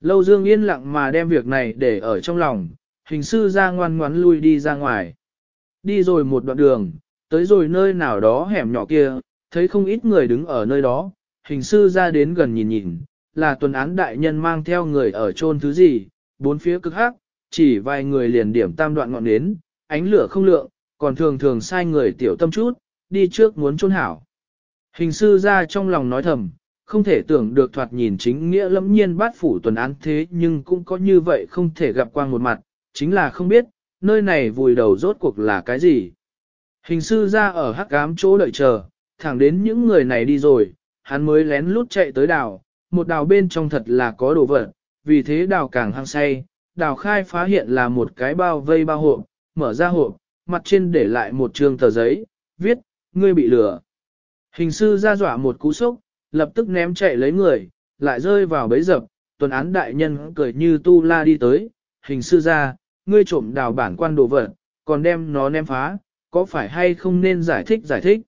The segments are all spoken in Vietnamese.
Lâu Dương yên lặng mà đem việc này để ở trong lòng, hình sư ra ngoan ngoắn lui đi ra ngoài. Đi rồi một đoạn đường, tới rồi nơi nào đó hẻm nhỏ kia, thấy không ít người đứng ở nơi đó, hình sư ra đến gần nhìn nhìn, là tuần án đại nhân mang theo người ở chôn thứ gì, bốn phía cực hắc, chỉ vài người liền điểm tam đoạn ngọn nến, ánh lửa không lượng, còn thường thường sai người tiểu tâm chút, đi trước muốn chôn hảo. Hình sư ra trong lòng nói thầm, không thể tưởng được thoạt nhìn chính nghĩa lẫm nhiên bát phủ tuần án thế nhưng cũng có như vậy không thể gặp quang một mặt, chính là không biết, nơi này vùi đầu rốt cuộc là cái gì. Hình sư ra ở hắc ám chỗ đợi chờ, thẳng đến những người này đi rồi, hắn mới lén lút chạy tới đào, một đào bên trong thật là có đồ vật, vì thế đào càng hăng say, đào khai phá hiện là một cái bao vây bao hộp, mở ra hộp, mặt trên để lại một trường tờ giấy, viết, ngươi bị lừa. Hình sư ra dọa một cú sốc, lập tức ném chạy lấy người, lại rơi vào bấy dập, tuần án đại nhân cười như tu la đi tới, hình sư ra, ngươi trộm đào bản quan đồ vật, còn đem nó ném phá, có phải hay không nên giải thích giải thích.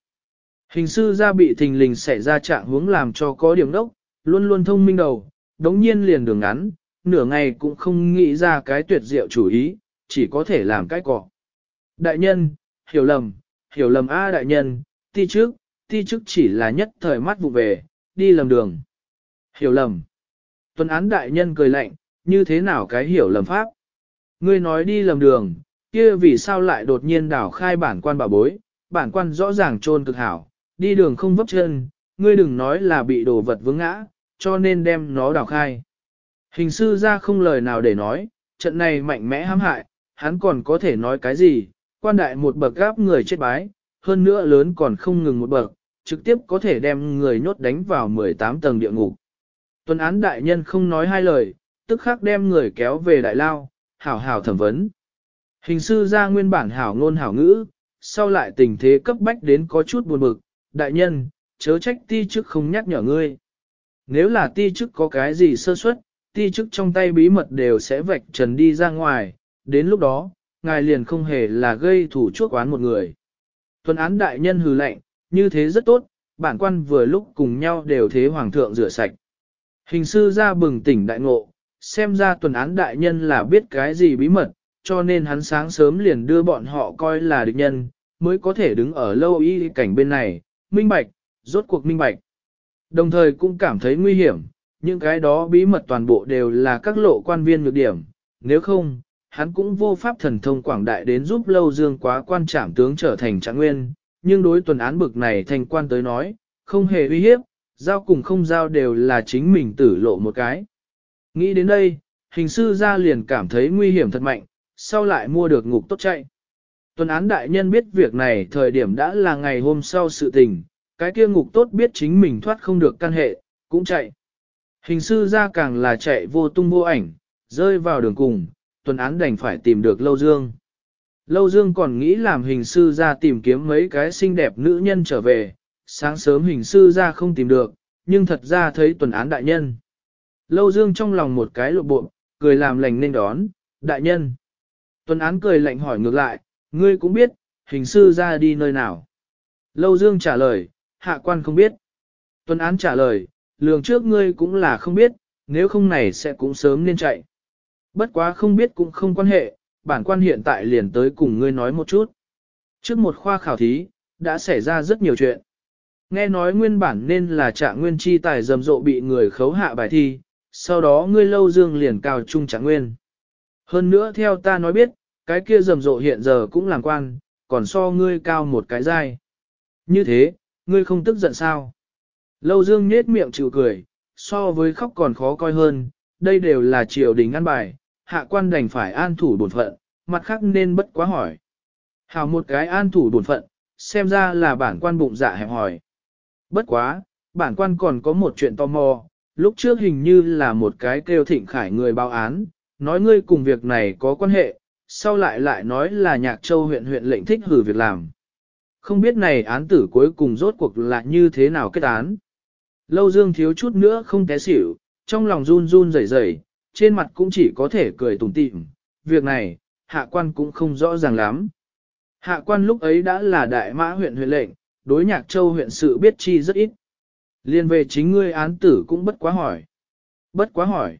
Hình sư ra bị thình lình xảy ra trạng hướng làm cho có điểm đốc, luôn luôn thông minh đầu, đống nhiên liền đường ngắn, nửa ngày cũng không nghĩ ra cái tuyệt diệu chủ ý, chỉ có thể làm cái cọ. Đại nhân, hiểu lầm, hiểu lầm a đại nhân, ti trước, ti trước chỉ là nhất thời mắt vụ về, đi lầm đường. Hiểu lầm. Tuần án đại nhân cười lạnh, như thế nào cái hiểu lầm pháp? Ngươi nói đi lầm đường, kia vì sao lại đột nhiên đảo khai bản quan bà bối, bản quan rõ ràng trôn cực hảo, đi đường không vấp chân, ngươi đừng nói là bị đồ vật vướng ngã, cho nên đem nó đảo khai. Hình sư ra không lời nào để nói, trận này mạnh mẽ hãm hại, hắn còn có thể nói cái gì, quan đại một bậc gáp người chết bái, hơn nữa lớn còn không ngừng một bậc, trực tiếp có thể đem người nhốt đánh vào 18 tầng địa ngục. Tuần án đại nhân không nói hai lời, tức khắc đem người kéo về đại lao, hảo hảo thẩm vấn. Hình sư ra nguyên bản hảo ngôn hảo ngữ, sau lại tình thế cấp bách đến có chút buồn bực, đại nhân, chớ trách ti chức không nhắc nhở ngươi. Nếu là ti chức có cái gì sơ suất, ti chức trong tay bí mật đều sẽ vạch trần đi ra ngoài, đến lúc đó, ngài liền không hề là gây thủ chuốc oán một người. Tuần án đại nhân hừ lạnh, như thế rất tốt, bản quan vừa lúc cùng nhau đều thế hoàng thượng rửa sạch. Hình sư ra bừng tỉnh đại ngộ, xem ra tuần án đại nhân là biết cái gì bí mật, cho nên hắn sáng sớm liền đưa bọn họ coi là địch nhân, mới có thể đứng ở lâu y cảnh bên này, minh bạch, rốt cuộc minh bạch. Đồng thời cũng cảm thấy nguy hiểm, những cái đó bí mật toàn bộ đều là các lộ quan viên nhược điểm, nếu không, hắn cũng vô pháp thần thông quảng đại đến giúp lâu dương quá quan trảm tướng trở thành trạng nguyên, nhưng đối tuần án bực này thành quan tới nói, không hề uy hiếp, giao cùng không giao đều là chính mình tử lộ một cái. Nghĩ đến đây, hình sư ra liền cảm thấy nguy hiểm thật mạnh, sau lại mua được ngục tốt chạy. Tuần án đại nhân biết việc này thời điểm đã là ngày hôm sau sự tình, cái kia ngục tốt biết chính mình thoát không được căn hệ, cũng chạy. Hình sư ra càng là chạy vô tung vô ảnh, rơi vào đường cùng, tuần án đành phải tìm được Lâu Dương. Lâu Dương còn nghĩ làm hình sư ra tìm kiếm mấy cái xinh đẹp nữ nhân trở về, sáng sớm hình sư ra không tìm được, nhưng thật ra thấy tuần án đại nhân. Lâu Dương trong lòng một cái lộ bộ, cười làm lành nên đón, đại nhân. Tuần án cười lạnh hỏi ngược lại, ngươi cũng biết, hình sư ra đi nơi nào. Lâu Dương trả lời, hạ quan không biết. Tuần án trả lời, lường trước ngươi cũng là không biết, nếu không này sẽ cũng sớm nên chạy. Bất quá không biết cũng không quan hệ, bản quan hiện tại liền tới cùng ngươi nói một chút. Trước một khoa khảo thí, đã xảy ra rất nhiều chuyện. Nghe nói nguyên bản nên là trạng nguyên chi tài rầm rộ bị người khấu hạ bài thi, sau đó ngươi lâu dương liền cao trung trạng nguyên. Hơn nữa theo ta nói biết, cái kia rầm rộ hiện giờ cũng làm quan, còn so ngươi cao một cái dai. Như thế, ngươi không tức giận sao? Lâu dương nhết miệng chịu cười, so với khóc còn khó coi hơn, đây đều là triều đình ăn bài, hạ quan đành phải an thủ bổn phận, mặt khác nên bất quá hỏi. Hào một cái an thủ bổn phận, xem ra là bản quan bụng dạ hẹp hỏi. Bất quá, bản quan còn có một chuyện tò mò, lúc trước hình như là một cái kêu thịnh khải người báo án, nói ngươi cùng việc này có quan hệ, sau lại lại nói là nhạc châu huyện huyện lệnh thích hử việc làm. Không biết này án tử cuối cùng rốt cuộc là như thế nào kết án. Lâu dương thiếu chút nữa không té xỉu, trong lòng run run rẩy rẩy, trên mặt cũng chỉ có thể cười tủm tỉm. Việc này, hạ quan cũng không rõ ràng lắm. Hạ quan lúc ấy đã là đại mã huyện huyện lệnh, đối nhạc châu huyện sự biết chi rất ít. Liên về chính ngươi án tử cũng bất quá hỏi. Bất quá hỏi.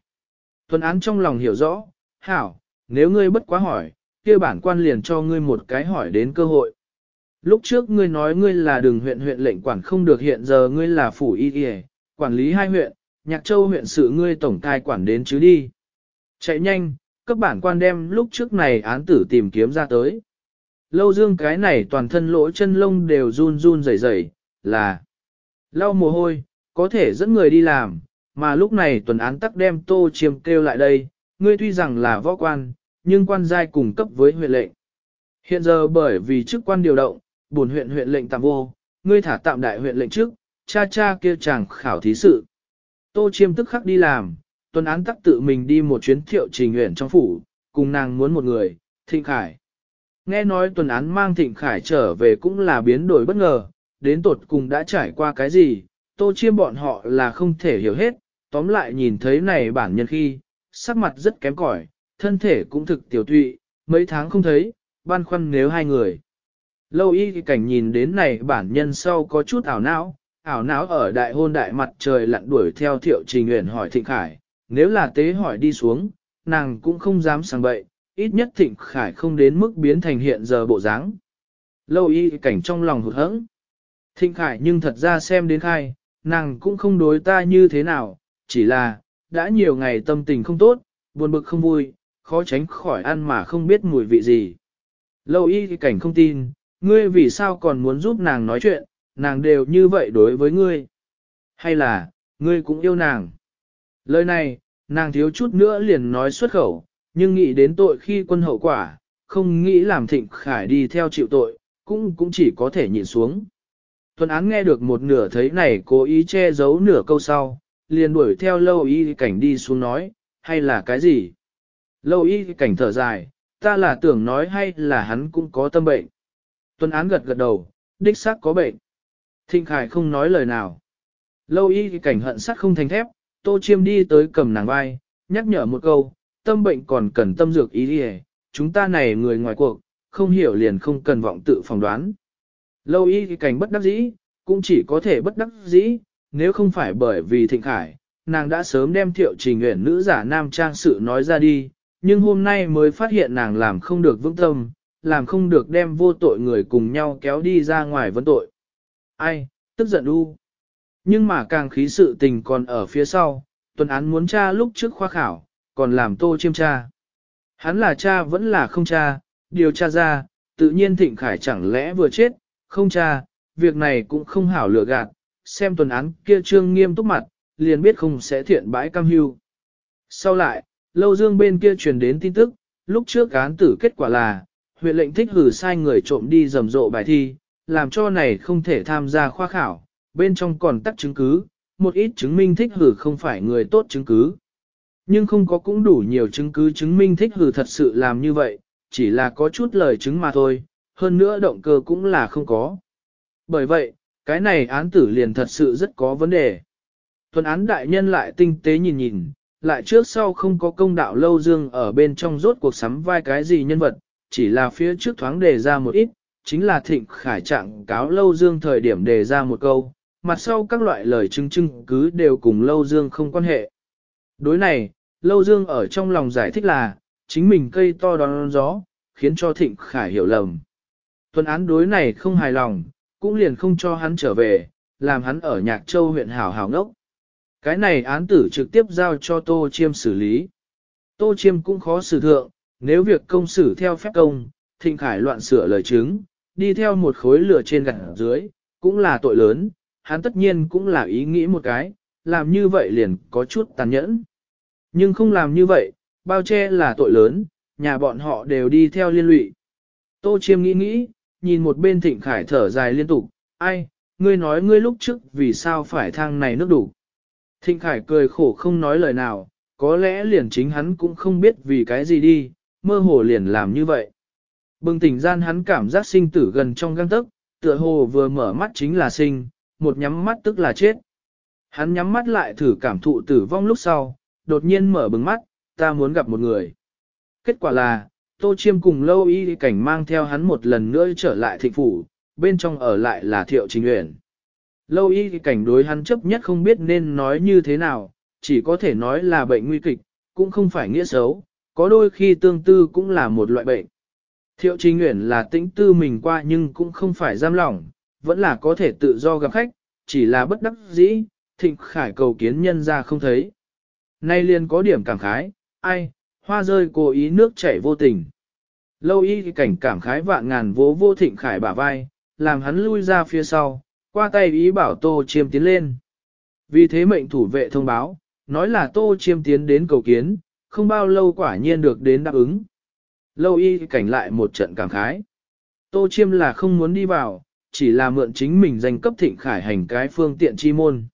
Tuần án trong lòng hiểu rõ, hảo, nếu ngươi bất quá hỏi, kia bản quan liền cho ngươi một cái hỏi đến cơ hội. Lúc trước ngươi nói ngươi là đường huyện huyện lệnh quản không được hiện giờ ngươi là phủ y y, quản lý hai huyện, nhạc châu huyện sự ngươi tổng cai quản đến chứ đi. Chạy nhanh, các bản quan đem lúc trước này án tử tìm kiếm ra tới. Lâu dương cái này toàn thân lỗ chân lông đều run run rẩy rẩy, là lau mồ hôi, có thể dẫn người đi làm, mà lúc này tuần án tắc đem tô chiêm kêu lại đây, ngươi tuy rằng là võ quan, nhưng quan giai cùng cấp với huyện lệnh. Hiện giờ bởi vì chức quan điều động, bổn huyện huyện lệnh tạm vô, ngươi thả tạm đại huyện lệnh trước, cha cha kia chàng khảo thí sự. Tô chiêm tức khắc đi làm, tuần án tắc tự mình đi một chuyến thiệu trình huyện trong phủ, cùng nàng muốn một người, thịnh khải. Nghe nói tuần án mang thịnh khải trở về cũng là biến đổi bất ngờ, đến tột cùng đã trải qua cái gì, tô chiêm bọn họ là không thể hiểu hết, tóm lại nhìn thấy này bản nhân khi, sắc mặt rất kém cỏi, thân thể cũng thực tiểu tụy, mấy tháng không thấy, ban khoăn nếu hai người. Lâu y cảnh nhìn đến này bản nhân sau có chút ảo não, ảo não ở đại hôn đại mặt trời lặn đuổi theo thiệu trình nguyện hỏi thịnh khải, nếu là tế hỏi đi xuống, nàng cũng không dám sang bậy, ít nhất thịnh khải không đến mức biến thành hiện giờ bộ dáng. Lâu y cảnh trong lòng hụt hẫng. Thịnh khải nhưng thật ra xem đến khai, nàng cũng không đối ta như thế nào, chỉ là, đã nhiều ngày tâm tình không tốt, buồn bực không vui, khó tránh khỏi ăn mà không biết mùi vị gì. Lâu y cảnh không tin, ngươi vì sao còn muốn giúp nàng nói chuyện, nàng đều như vậy đối với ngươi. Hay là, ngươi cũng yêu nàng. Lời này, nàng thiếu chút nữa liền nói xuất khẩu, nhưng nghĩ đến tội khi quân hậu quả, không nghĩ làm thịnh khải đi theo chịu tội, cũng cũng chỉ có thể nhịn xuống. Tuần án nghe được một nửa thấy này cố ý che giấu nửa câu sau, liền đuổi theo lâu y cảnh đi xuống nói, hay là cái gì? Lâu y cảnh thở dài, ta là tưởng nói hay là hắn cũng có tâm bệnh. Tuấn án gật gật đầu, đích xác có bệnh. Thịnh Khải không nói lời nào. Lâu y cảnh hận sắt không thành thép, tô chiêm đi tới cầm nàng vai, nhắc nhở một câu, tâm bệnh còn cần tâm dược ý đi chúng ta này người ngoài cuộc, không hiểu liền không cần vọng tự phỏng đoán. Lâu y cảnh bất đắc dĩ, cũng chỉ có thể bất đắc dĩ, nếu không phải bởi vì thịnh khải, nàng đã sớm đem thiệu trình nguyện nữ giả nam trang sự nói ra đi, nhưng hôm nay mới phát hiện nàng làm không được vững tâm, làm không được đem vô tội người cùng nhau kéo đi ra ngoài vấn tội. Ai, tức giận u. Nhưng mà càng khí sự tình còn ở phía sau, tuần án muốn cha lúc trước khoa khảo, còn làm tô chiêm cha. Hắn là cha vẫn là không cha, điều tra ra, tự nhiên thịnh khải chẳng lẽ vừa chết, không cha, việc này cũng không hảo lựa gạt, xem tuần án kia trương nghiêm túc mặt, liền biết không sẽ thiện bãi cam hưu. Sau lại, lâu dương bên kia truyền đến tin tức, lúc trước án tử kết quả là, huyện lệnh thích hử sai người trộm đi rầm rộ bài thi, làm cho này không thể tham gia khoa khảo, bên trong còn tắt chứng cứ, một ít chứng minh thích hử không phải người tốt chứng cứ. Nhưng không có cũng đủ nhiều chứng cứ chứng minh thích hử thật sự làm như vậy, chỉ là có chút lời chứng mà thôi, hơn nữa động cơ cũng là không có. Bởi vậy, cái này án tử liền thật sự rất có vấn đề. Thuần án đại nhân lại tinh tế nhìn nhìn, lại trước sau không có công đạo lâu dương ở bên trong rốt cuộc sắm vai cái gì nhân vật, chỉ là phía trước thoáng đề ra một ít, chính là thịnh khải trạng cáo lâu dương thời điểm đề ra một câu, mặt sau các loại lời chứng chứng cứ đều cùng lâu dương không quan hệ. Đối này, lâu dương ở trong lòng giải thích là, chính mình cây to đón gió, khiến cho thịnh khải hiểu lầm. Tuần án đối này không hài lòng, cũng liền không cho hắn trở về, làm hắn ở Nhạc Châu huyện Hảo Hảo ngốc. Cái này án tử trực tiếp giao cho Tô Chiêm xử lý. Tô Chiêm cũng khó xử thượng, nếu việc công xử theo phép công, thịnh khải loạn sửa lời chứng, đi theo một khối lửa trên gặt dưới, cũng là tội lớn, hắn tất nhiên cũng là ý nghĩ một cái, làm như vậy liền có chút tàn nhẫn. Nhưng không làm như vậy, bao che là tội lớn, nhà bọn họ đều đi theo liên lụy. Tô Chiêm nghĩ nghĩ, nhìn một bên thịnh khải thở dài liên tục, ai, ngươi nói ngươi lúc trước vì sao phải thang này nước đủ. Thịnh khải cười khổ không nói lời nào, có lẽ liền chính hắn cũng không biết vì cái gì đi, mơ hồ liền làm như vậy. Bừng tỉnh gian hắn cảm giác sinh tử gần trong găng tức, tựa hồ vừa mở mắt chính là sinh, một nhắm mắt tức là chết. Hắn nhắm mắt lại thử cảm thụ tử vong lúc sau, đột nhiên mở bừng mắt, ta muốn gặp một người. Kết quả là, Tô Chiêm cùng lâu y cảnh mang theo hắn một lần nữa trở lại thịnh phủ, bên trong ở lại là thiệu trình uyển. Lâu y cảnh đối hắn chấp nhất không biết nên nói như thế nào, chỉ có thể nói là bệnh nguy kịch, cũng không phải nghĩa xấu, có đôi khi tương tư cũng là một loại bệnh. Thiệu Trình Nguyễn là tĩnh tư mình qua nhưng cũng không phải giam lỏng, vẫn là có thể tự do gặp khách, chỉ là bất đắc dĩ, thịnh khải cầu kiến nhân ra không thấy. Nay liền có điểm cảm khái, ai, hoa rơi cố ý nước chảy vô tình. Lâu y cảnh cảm khái vạn ngàn vỗ vô thịnh khải bả vai, làm hắn lui ra phía sau, qua tay ý bảo tô chiêm tiến lên. Vì thế mệnh thủ vệ thông báo, nói là tô chiêm tiến đến cầu kiến, không bao lâu quả nhiên được đến đáp ứng. Lâu y cảnh lại một trận cảm khái. Tô chiêm là không muốn đi vào, chỉ là mượn chính mình danh cấp thịnh khải hành cái phương tiện chi môn.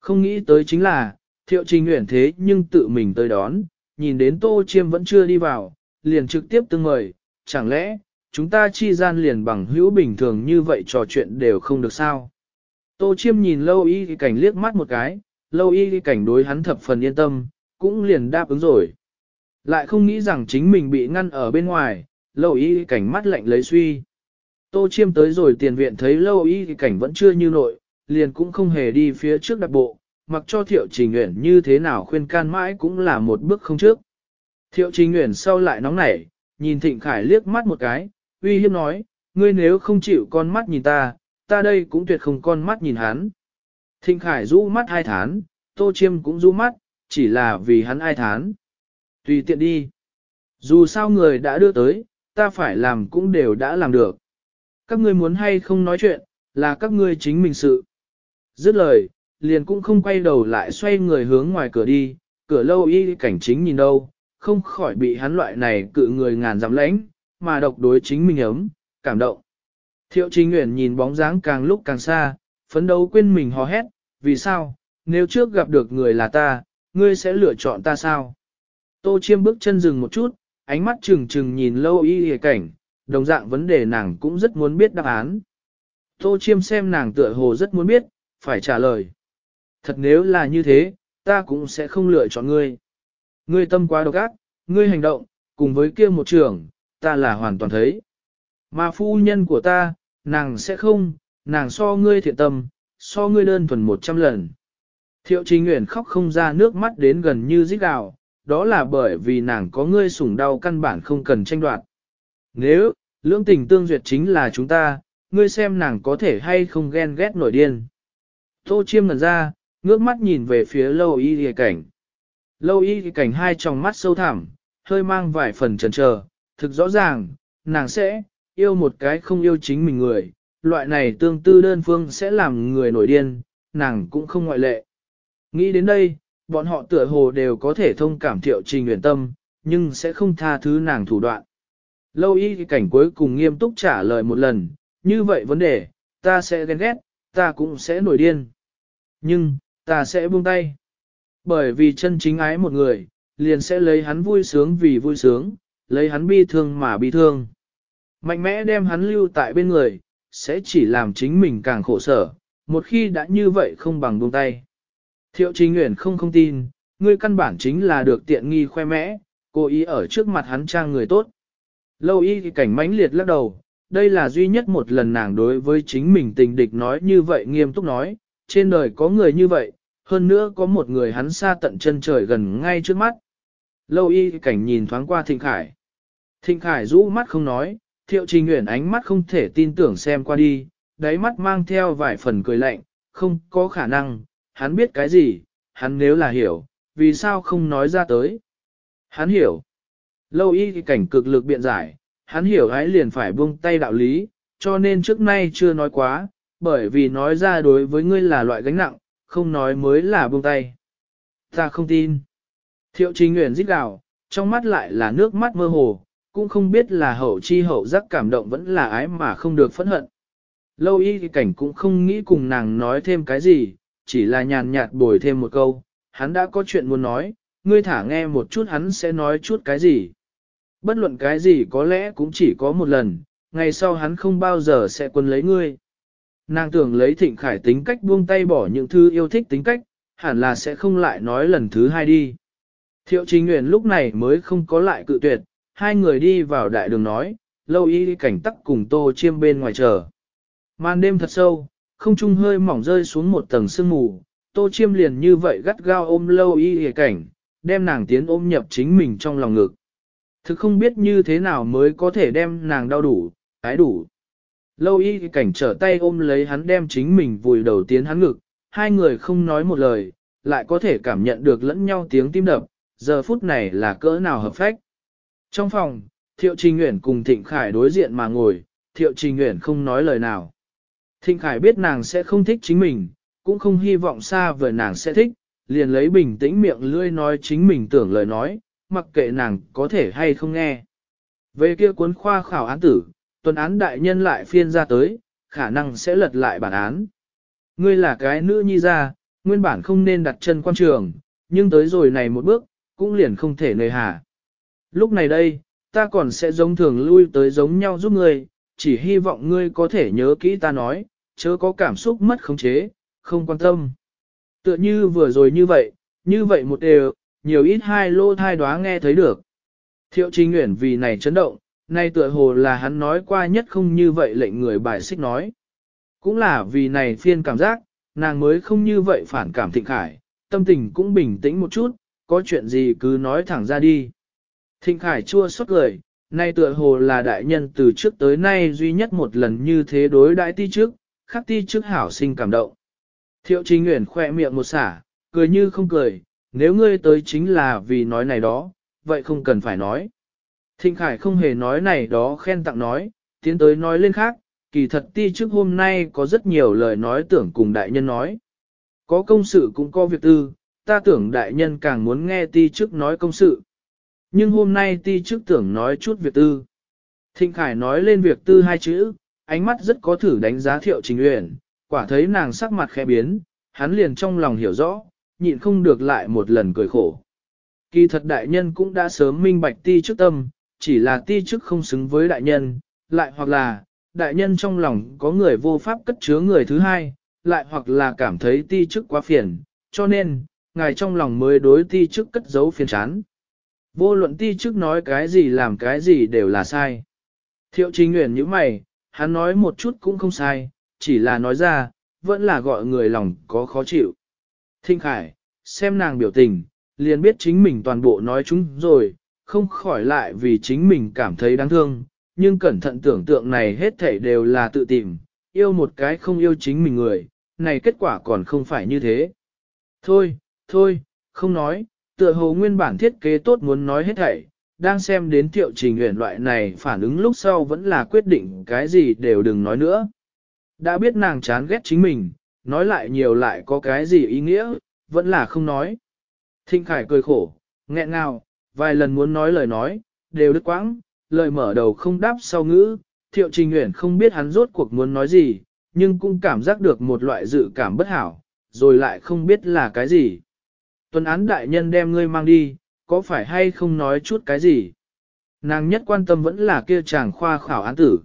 Không nghĩ tới chính là, thiệu trình nguyện thế nhưng tự mình tới đón, nhìn đến tô chiêm vẫn chưa đi vào, liền trực tiếp tương mời, chẳng lẽ, chúng ta chi gian liền bằng hữu bình thường như vậy trò chuyện đều không được sao. Tô chiêm nhìn lâu y cảnh liếc mắt một cái, lâu y cảnh đối hắn thập phần yên tâm, cũng liền đáp ứng rồi. Lại không nghĩ rằng chính mình bị ngăn ở bên ngoài, lâu y cảnh mắt lạnh lấy suy. Tô chiêm tới rồi tiền viện thấy lâu y cảnh vẫn chưa như nội, liền cũng không hề đi phía trước đặt bộ, mặc cho thiệu trình nguyện như thế nào khuyên can mãi cũng là một bước không trước. Thiệu trình nguyện sau lại nóng nảy, nhìn thịnh khải liếc mắt một cái, uy hiếp nói, ngươi nếu không chịu con mắt nhìn ta, ta đây cũng tuyệt không con mắt nhìn hắn. Thịnh khải rũ mắt hai thán, tô chiêm cũng rũ mắt, chỉ là vì hắn ai thán. Tùy tiện đi. Dù sao người đã đưa tới, ta phải làm cũng đều đã làm được. Các ngươi muốn hay không nói chuyện, là các ngươi chính mình sự. Dứt lời, liền cũng không quay đầu lại xoay người hướng ngoài cửa đi, cửa lâu y cảnh chính nhìn đâu, không khỏi bị hắn loại này cự người ngàn dặm lãnh, mà độc đối chính mình ấm, cảm động. Thiệu Trình Nguyễn nhìn bóng dáng càng lúc càng xa, phấn đấu quên mình hò hét, vì sao, nếu trước gặp được người là ta, ngươi sẽ lựa chọn ta sao? Tô Chiêm bước chân dừng một chút, ánh mắt trừng trừng nhìn lâu y hề cảnh, đồng dạng vấn đề nàng cũng rất muốn biết đáp án. Tô Chiêm xem nàng tựa hồ rất muốn biết, phải trả lời. Thật nếu là như thế, ta cũng sẽ không lựa chọn ngươi. Ngươi tâm quá độc ác, ngươi hành động, cùng với kia một trường, ta là hoàn toàn thấy. Mà phu nhân của ta, nàng sẽ không, nàng so ngươi thiện tâm, so ngươi đơn thuần một trăm lần. Thiệu Trình Nguyễn khóc không ra nước mắt đến gần như rít gào, đó là bởi vì nàng có ngươi sủng đau căn bản không cần tranh đoạt. Nếu, lưỡng tình tương duyệt chính là chúng ta, ngươi xem nàng có thể hay không ghen ghét nổi điên. Tô chiêm ngần ra, ngước mắt nhìn về phía lâu y thì cảnh. Lâu y cảnh hai tròng mắt sâu thẳm, hơi mang vài phần trần chờ, thực rõ ràng, nàng sẽ, yêu một cái không yêu chính mình người, loại này tương tư đơn phương sẽ làm người nổi điên, nàng cũng không ngoại lệ. Nghĩ đến đây, bọn họ tựa hồ đều có thể thông cảm thiệu trình nguyện tâm, nhưng sẽ không tha thứ nàng thủ đoạn. Lâu y cảnh cuối cùng nghiêm túc trả lời một lần, như vậy vấn đề, ta sẽ ghen ghét, ta cũng sẽ nổi điên. Nhưng, ta sẽ buông tay. Bởi vì chân chính ái một người, liền sẽ lấy hắn vui sướng vì vui sướng, lấy hắn bi thương mà bi thương. Mạnh mẽ đem hắn lưu tại bên người, sẽ chỉ làm chính mình càng khổ sở, một khi đã như vậy không bằng buông tay. Thiệu Trình Nguyễn không không tin, ngươi căn bản chính là được tiện nghi khoe mẽ, cố ý ở trước mặt hắn trang người tốt. Lâu y thì cảnh mãnh liệt lắc đầu, đây là duy nhất một lần nàng đối với chính mình tình địch nói như vậy nghiêm túc nói, trên đời có người như vậy, hơn nữa có một người hắn xa tận chân trời gần ngay trước mắt. Lâu y cảnh nhìn thoáng qua Thịnh Khải. Thịnh Khải rũ mắt không nói, thiệu trình nguyện ánh mắt không thể tin tưởng xem qua đi, đáy mắt mang theo vài phần cười lạnh, không có khả năng, hắn biết cái gì, hắn nếu là hiểu, vì sao không nói ra tới. Hắn hiểu. Lâu y cảnh cực lực biện giải, hắn hiểu ái liền phải buông tay đạo lý, cho nên trước nay chưa nói quá, bởi vì nói ra đối với ngươi là loại gánh nặng, không nói mới là buông tay. Ta không tin. Thiệu trình nguyện giết gào, trong mắt lại là nước mắt mơ hồ, cũng không biết là hậu chi hậu giác cảm động vẫn là ái mà không được phẫn hận. Lâu y cảnh cũng không nghĩ cùng nàng nói thêm cái gì, chỉ là nhàn nhạt bồi thêm một câu, hắn đã có chuyện muốn nói, ngươi thả nghe một chút hắn sẽ nói chút cái gì. Bất luận cái gì có lẽ cũng chỉ có một lần, ngày sau hắn không bao giờ sẽ quân lấy ngươi. Nàng tưởng lấy thịnh khải tính cách buông tay bỏ những thứ yêu thích tính cách, hẳn là sẽ không lại nói lần thứ hai đi. Thiệu trình nguyện lúc này mới không có lại cự tuyệt, hai người đi vào đại đường nói, lâu y cảnh tắc cùng tô chiêm bên ngoài chờ. Màn đêm thật sâu, không trung hơi mỏng rơi xuống một tầng sương mù, tô chiêm liền như vậy gắt gao ôm lâu y hề cảnh, đem nàng tiến ôm nhập chính mình trong lòng ngực. Thực không biết như thế nào mới có thể đem nàng đau đủ, ái đủ. Lâu y cảnh trở tay ôm lấy hắn đem chính mình vùi đầu tiến hắn ngực, hai người không nói một lời, lại có thể cảm nhận được lẫn nhau tiếng tim đập, giờ phút này là cỡ nào hợp phách. Trong phòng, Thiệu Trình Nguyễn cùng Thịnh Khải đối diện mà ngồi, Thiệu Trình Nguyễn không nói lời nào. Thịnh Khải biết nàng sẽ không thích chính mình, cũng không hy vọng xa vời nàng sẽ thích, liền lấy bình tĩnh miệng lươi nói chính mình tưởng lời nói, mặc kệ nàng có thể hay không nghe. Về kia cuốn khoa khảo án tử, tuần án đại nhân lại phiên ra tới, khả năng sẽ lật lại bản án. Ngươi là cái nữ nhi ra, nguyên bản không nên đặt chân quan trường, nhưng tới rồi này một bước, cũng liền không thể nơi hà. Lúc này đây, ta còn sẽ giống thường lui tới giống nhau giúp ngươi, chỉ hy vọng ngươi có thể nhớ kỹ ta nói, chớ có cảm xúc mất khống chế, không quan tâm. Tựa như vừa rồi như vậy, như vậy một đều, nhiều ít hai lô thai đoá nghe thấy được. Thiệu Trình Nguyễn vì này chấn động, nay tựa hồ là hắn nói qua nhất không như vậy lệnh người bài xích nói. Cũng là vì này phiên cảm giác, nàng mới không như vậy phản cảm thịnh khải, tâm tình cũng bình tĩnh một chút, có chuyện gì cứ nói thẳng ra đi. Thịnh khải chua xót lời, nay tựa hồ là đại nhân từ trước tới nay duy nhất một lần như thế đối đại ti trước, khắc ti trước hảo sinh cảm động. Thiệu Trình Nguyễn khỏe miệng một xả, cười như không cười, nếu ngươi tới chính là vì nói này đó, vậy không cần phải nói. Thịnh Khải không hề nói này đó khen tặng nói, tiến tới nói lên khác, kỳ thật ti trước hôm nay có rất nhiều lời nói tưởng cùng đại nhân nói. Có công sự cũng có việc tư, ta tưởng đại nhân càng muốn nghe ti trước nói công sự. Nhưng hôm nay ti trước tưởng nói chút việc tư. Thịnh Khải nói lên việc tư hai chữ, ánh mắt rất có thử đánh giá thiệu trình uyển, quả thấy nàng sắc mặt khẽ biến, hắn liền trong lòng hiểu rõ, nhịn không được lại một lần cười khổ. Kỳ thật đại nhân cũng đã sớm minh bạch ti trước tâm, chỉ là ti trước không xứng với đại nhân, lại hoặc là, đại nhân trong lòng có người vô pháp cất chứa người thứ hai, lại hoặc là cảm thấy ti chức quá phiền, cho nên, ngài trong lòng mới đối ti chức cất giấu phiền chán. Vô luận ti chức nói cái gì làm cái gì đều là sai. Thiệu trình nguyện như mày, hắn nói một chút cũng không sai, chỉ là nói ra, vẫn là gọi người lòng có khó chịu. Thinh Khải, xem nàng biểu tình, liền biết chính mình toàn bộ nói chúng rồi, không khỏi lại vì chính mình cảm thấy đáng thương, nhưng cẩn thận tưởng tượng này hết thảy đều là tự tìm, yêu một cái không yêu chính mình người, này kết quả còn không phải như thế. Thôi, thôi, không nói, tựa hồ nguyên bản thiết kế tốt muốn nói hết thảy, đang xem đến thiệu trình huyền loại này phản ứng lúc sau vẫn là quyết định cái gì đều đừng nói nữa. Đã biết nàng chán ghét chính mình, nói lại nhiều lại có cái gì ý nghĩa, vẫn là không nói. Thinh Khải cười khổ, nghẹn ngào, vài lần muốn nói lời nói, đều đứt quãng, lời mở đầu không đáp sau ngữ, thiệu trình nguyện không biết hắn rốt cuộc muốn nói gì, nhưng cũng cảm giác được một loại dự cảm bất hảo, rồi lại không biết là cái gì. Tuần án đại nhân đem ngươi mang đi, có phải hay không nói chút cái gì? Nàng nhất quan tâm vẫn là kia chàng khoa khảo án tử.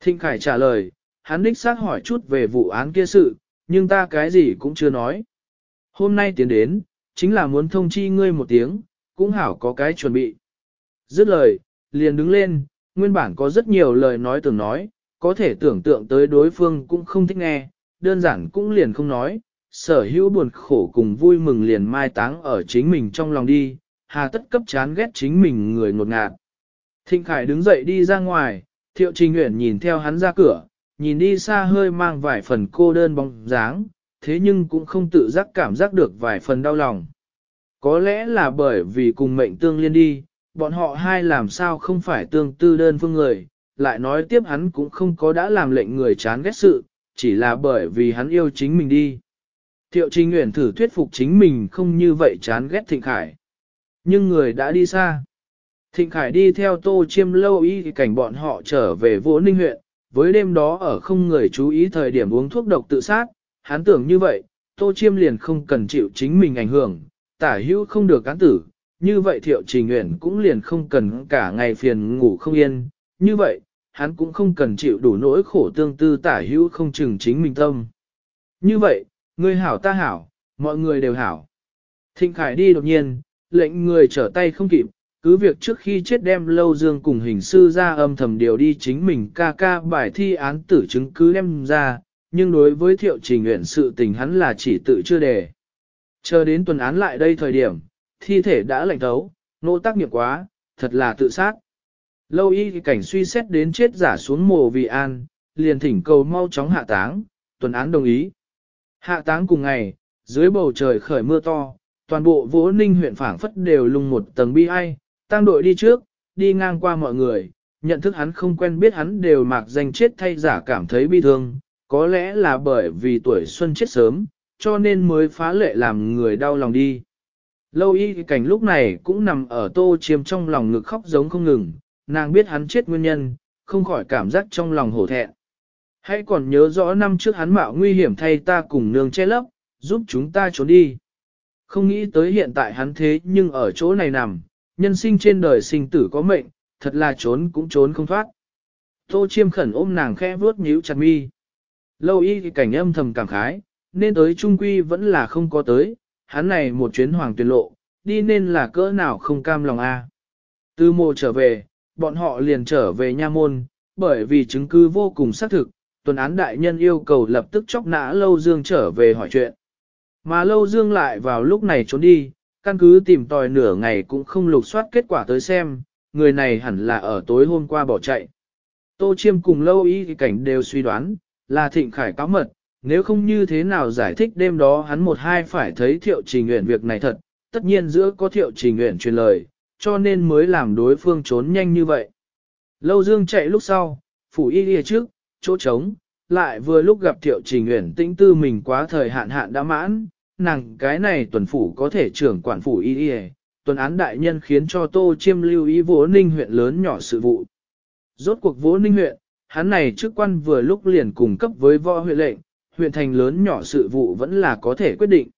Thịnh Khải trả lời, hắn đích xác hỏi chút về vụ án kia sự, nhưng ta cái gì cũng chưa nói. Hôm nay tiến đến, chính là muốn thông chi ngươi một tiếng, cũng hảo có cái chuẩn bị. Dứt lời, liền đứng lên, nguyên bản có rất nhiều lời nói tưởng nói, có thể tưởng tượng tới đối phương cũng không thích nghe, đơn giản cũng liền không nói, sở hữu buồn khổ cùng vui mừng liền mai táng ở chính mình trong lòng đi, hà tất cấp chán ghét chính mình người ngột ngạt. Thịnh Khải đứng dậy đi ra ngoài, Thiệu Trình Nguyễn nhìn theo hắn ra cửa, nhìn đi xa hơi mang vài phần cô đơn bóng dáng, thế nhưng cũng không tự giác cảm giác được vài phần đau lòng. Có lẽ là bởi vì cùng mệnh tương liên đi, bọn họ hai làm sao không phải tương tư đơn phương người, lại nói tiếp hắn cũng không có đã làm lệnh người chán ghét sự, chỉ là bởi vì hắn yêu chính mình đi. Thiệu Trình Nguyễn thử thuyết phục chính mình không như vậy chán ghét Thịnh Khải. Nhưng người đã đi xa. Thịnh Khải đi theo Tô Chiêm lâu y cảnh bọn họ trở về vô ninh huyện, với đêm đó ở không người chú ý thời điểm uống thuốc độc tự sát, hắn tưởng như vậy, Tô Chiêm liền không cần chịu chính mình ảnh hưởng, tả hữu không được cán tử, như vậy thiệu trình nguyện cũng liền không cần cả ngày phiền ngủ không yên, như vậy, hắn cũng không cần chịu đủ nỗi khổ tương tư tả hữu không chừng chính mình tâm. Như vậy, người hảo ta hảo, mọi người đều hảo. Thịnh Khải đi đột nhiên, lệnh người trở tay không kịp, cứ việc trước khi chết đem lâu dương cùng hình sư ra âm thầm điều đi chính mình ca ca bài thi án tử chứng cứ đem ra, nhưng đối với thiệu trình nguyện sự tình hắn là chỉ tự chưa đề. Chờ đến tuần án lại đây thời điểm, thi thể đã lạnh thấu, nô tác nghiệp quá, thật là tự sát. Lâu y cảnh suy xét đến chết giả xuống mồ vì an, liền thỉnh cầu mau chóng hạ táng, tuần án đồng ý. Hạ táng cùng ngày, dưới bầu trời khởi mưa to, toàn bộ vỗ ninh huyện phảng phất đều lung một tầng bi ai, tăng đội đi trước, đi ngang qua mọi người, nhận thức hắn không quen biết hắn đều mạc danh chết thay giả cảm thấy bi thương, có lẽ là bởi vì tuổi xuân chết sớm, cho nên mới phá lệ làm người đau lòng đi. Lâu y cảnh lúc này cũng nằm ở tô chiêm trong lòng ngực khóc giống không ngừng, nàng biết hắn chết nguyên nhân, không khỏi cảm giác trong lòng hổ thẹn. Hãy còn nhớ rõ năm trước hắn mạo nguy hiểm thay ta cùng nương che lấp, giúp chúng ta trốn đi. Không nghĩ tới hiện tại hắn thế nhưng ở chỗ này nằm, nhân sinh trên đời sinh tử có mệnh, thật là trốn cũng trốn không thoát. Tô chiêm khẩn ôm nàng khẽ vuốt nhíu chặt mi. Lâu y thì cảnh âm thầm cảm khái, nên tới trung quy vẫn là không có tới, hắn này một chuyến hoàng tuyên lộ, đi nên là cỡ nào không cam lòng a. Từ mộ trở về, bọn họ liền trở về nha môn, bởi vì chứng cứ vô cùng xác thực, tuần án đại nhân yêu cầu lập tức chóc nã Lâu Dương trở về hỏi chuyện. Mà Lâu Dương lại vào lúc này trốn đi, căn cứ tìm tòi nửa ngày cũng không lục soát kết quả tới xem, người này hẳn là ở tối hôm qua bỏ chạy. Tô Chiêm cùng Lâu Y cảnh đều suy đoán, là Thịnh Khải cáo mật, nếu không như thế nào giải thích đêm đó hắn một hai phải thấy thiệu trình nguyện việc này thật, tất nhiên giữa có thiệu trình nguyện truyền lời, cho nên mới làm đối phương trốn nhanh như vậy. Lâu Dương chạy lúc sau, phủ y đi trước, chỗ trống, lại vừa lúc gặp thiệu trình nguyện tĩnh tư mình quá thời hạn hạn đã mãn, nàng cái này tuần phủ có thể trưởng quản phủ y y tuần án đại nhân khiến cho tô chiêm lưu ý vỗ ninh huyện lớn nhỏ sự vụ. Rốt cuộc vỗ ninh huyện, hắn này chức quan vừa lúc liền cùng cấp với võ huyện lệnh, huyện thành lớn nhỏ sự vụ vẫn là có thể quyết định.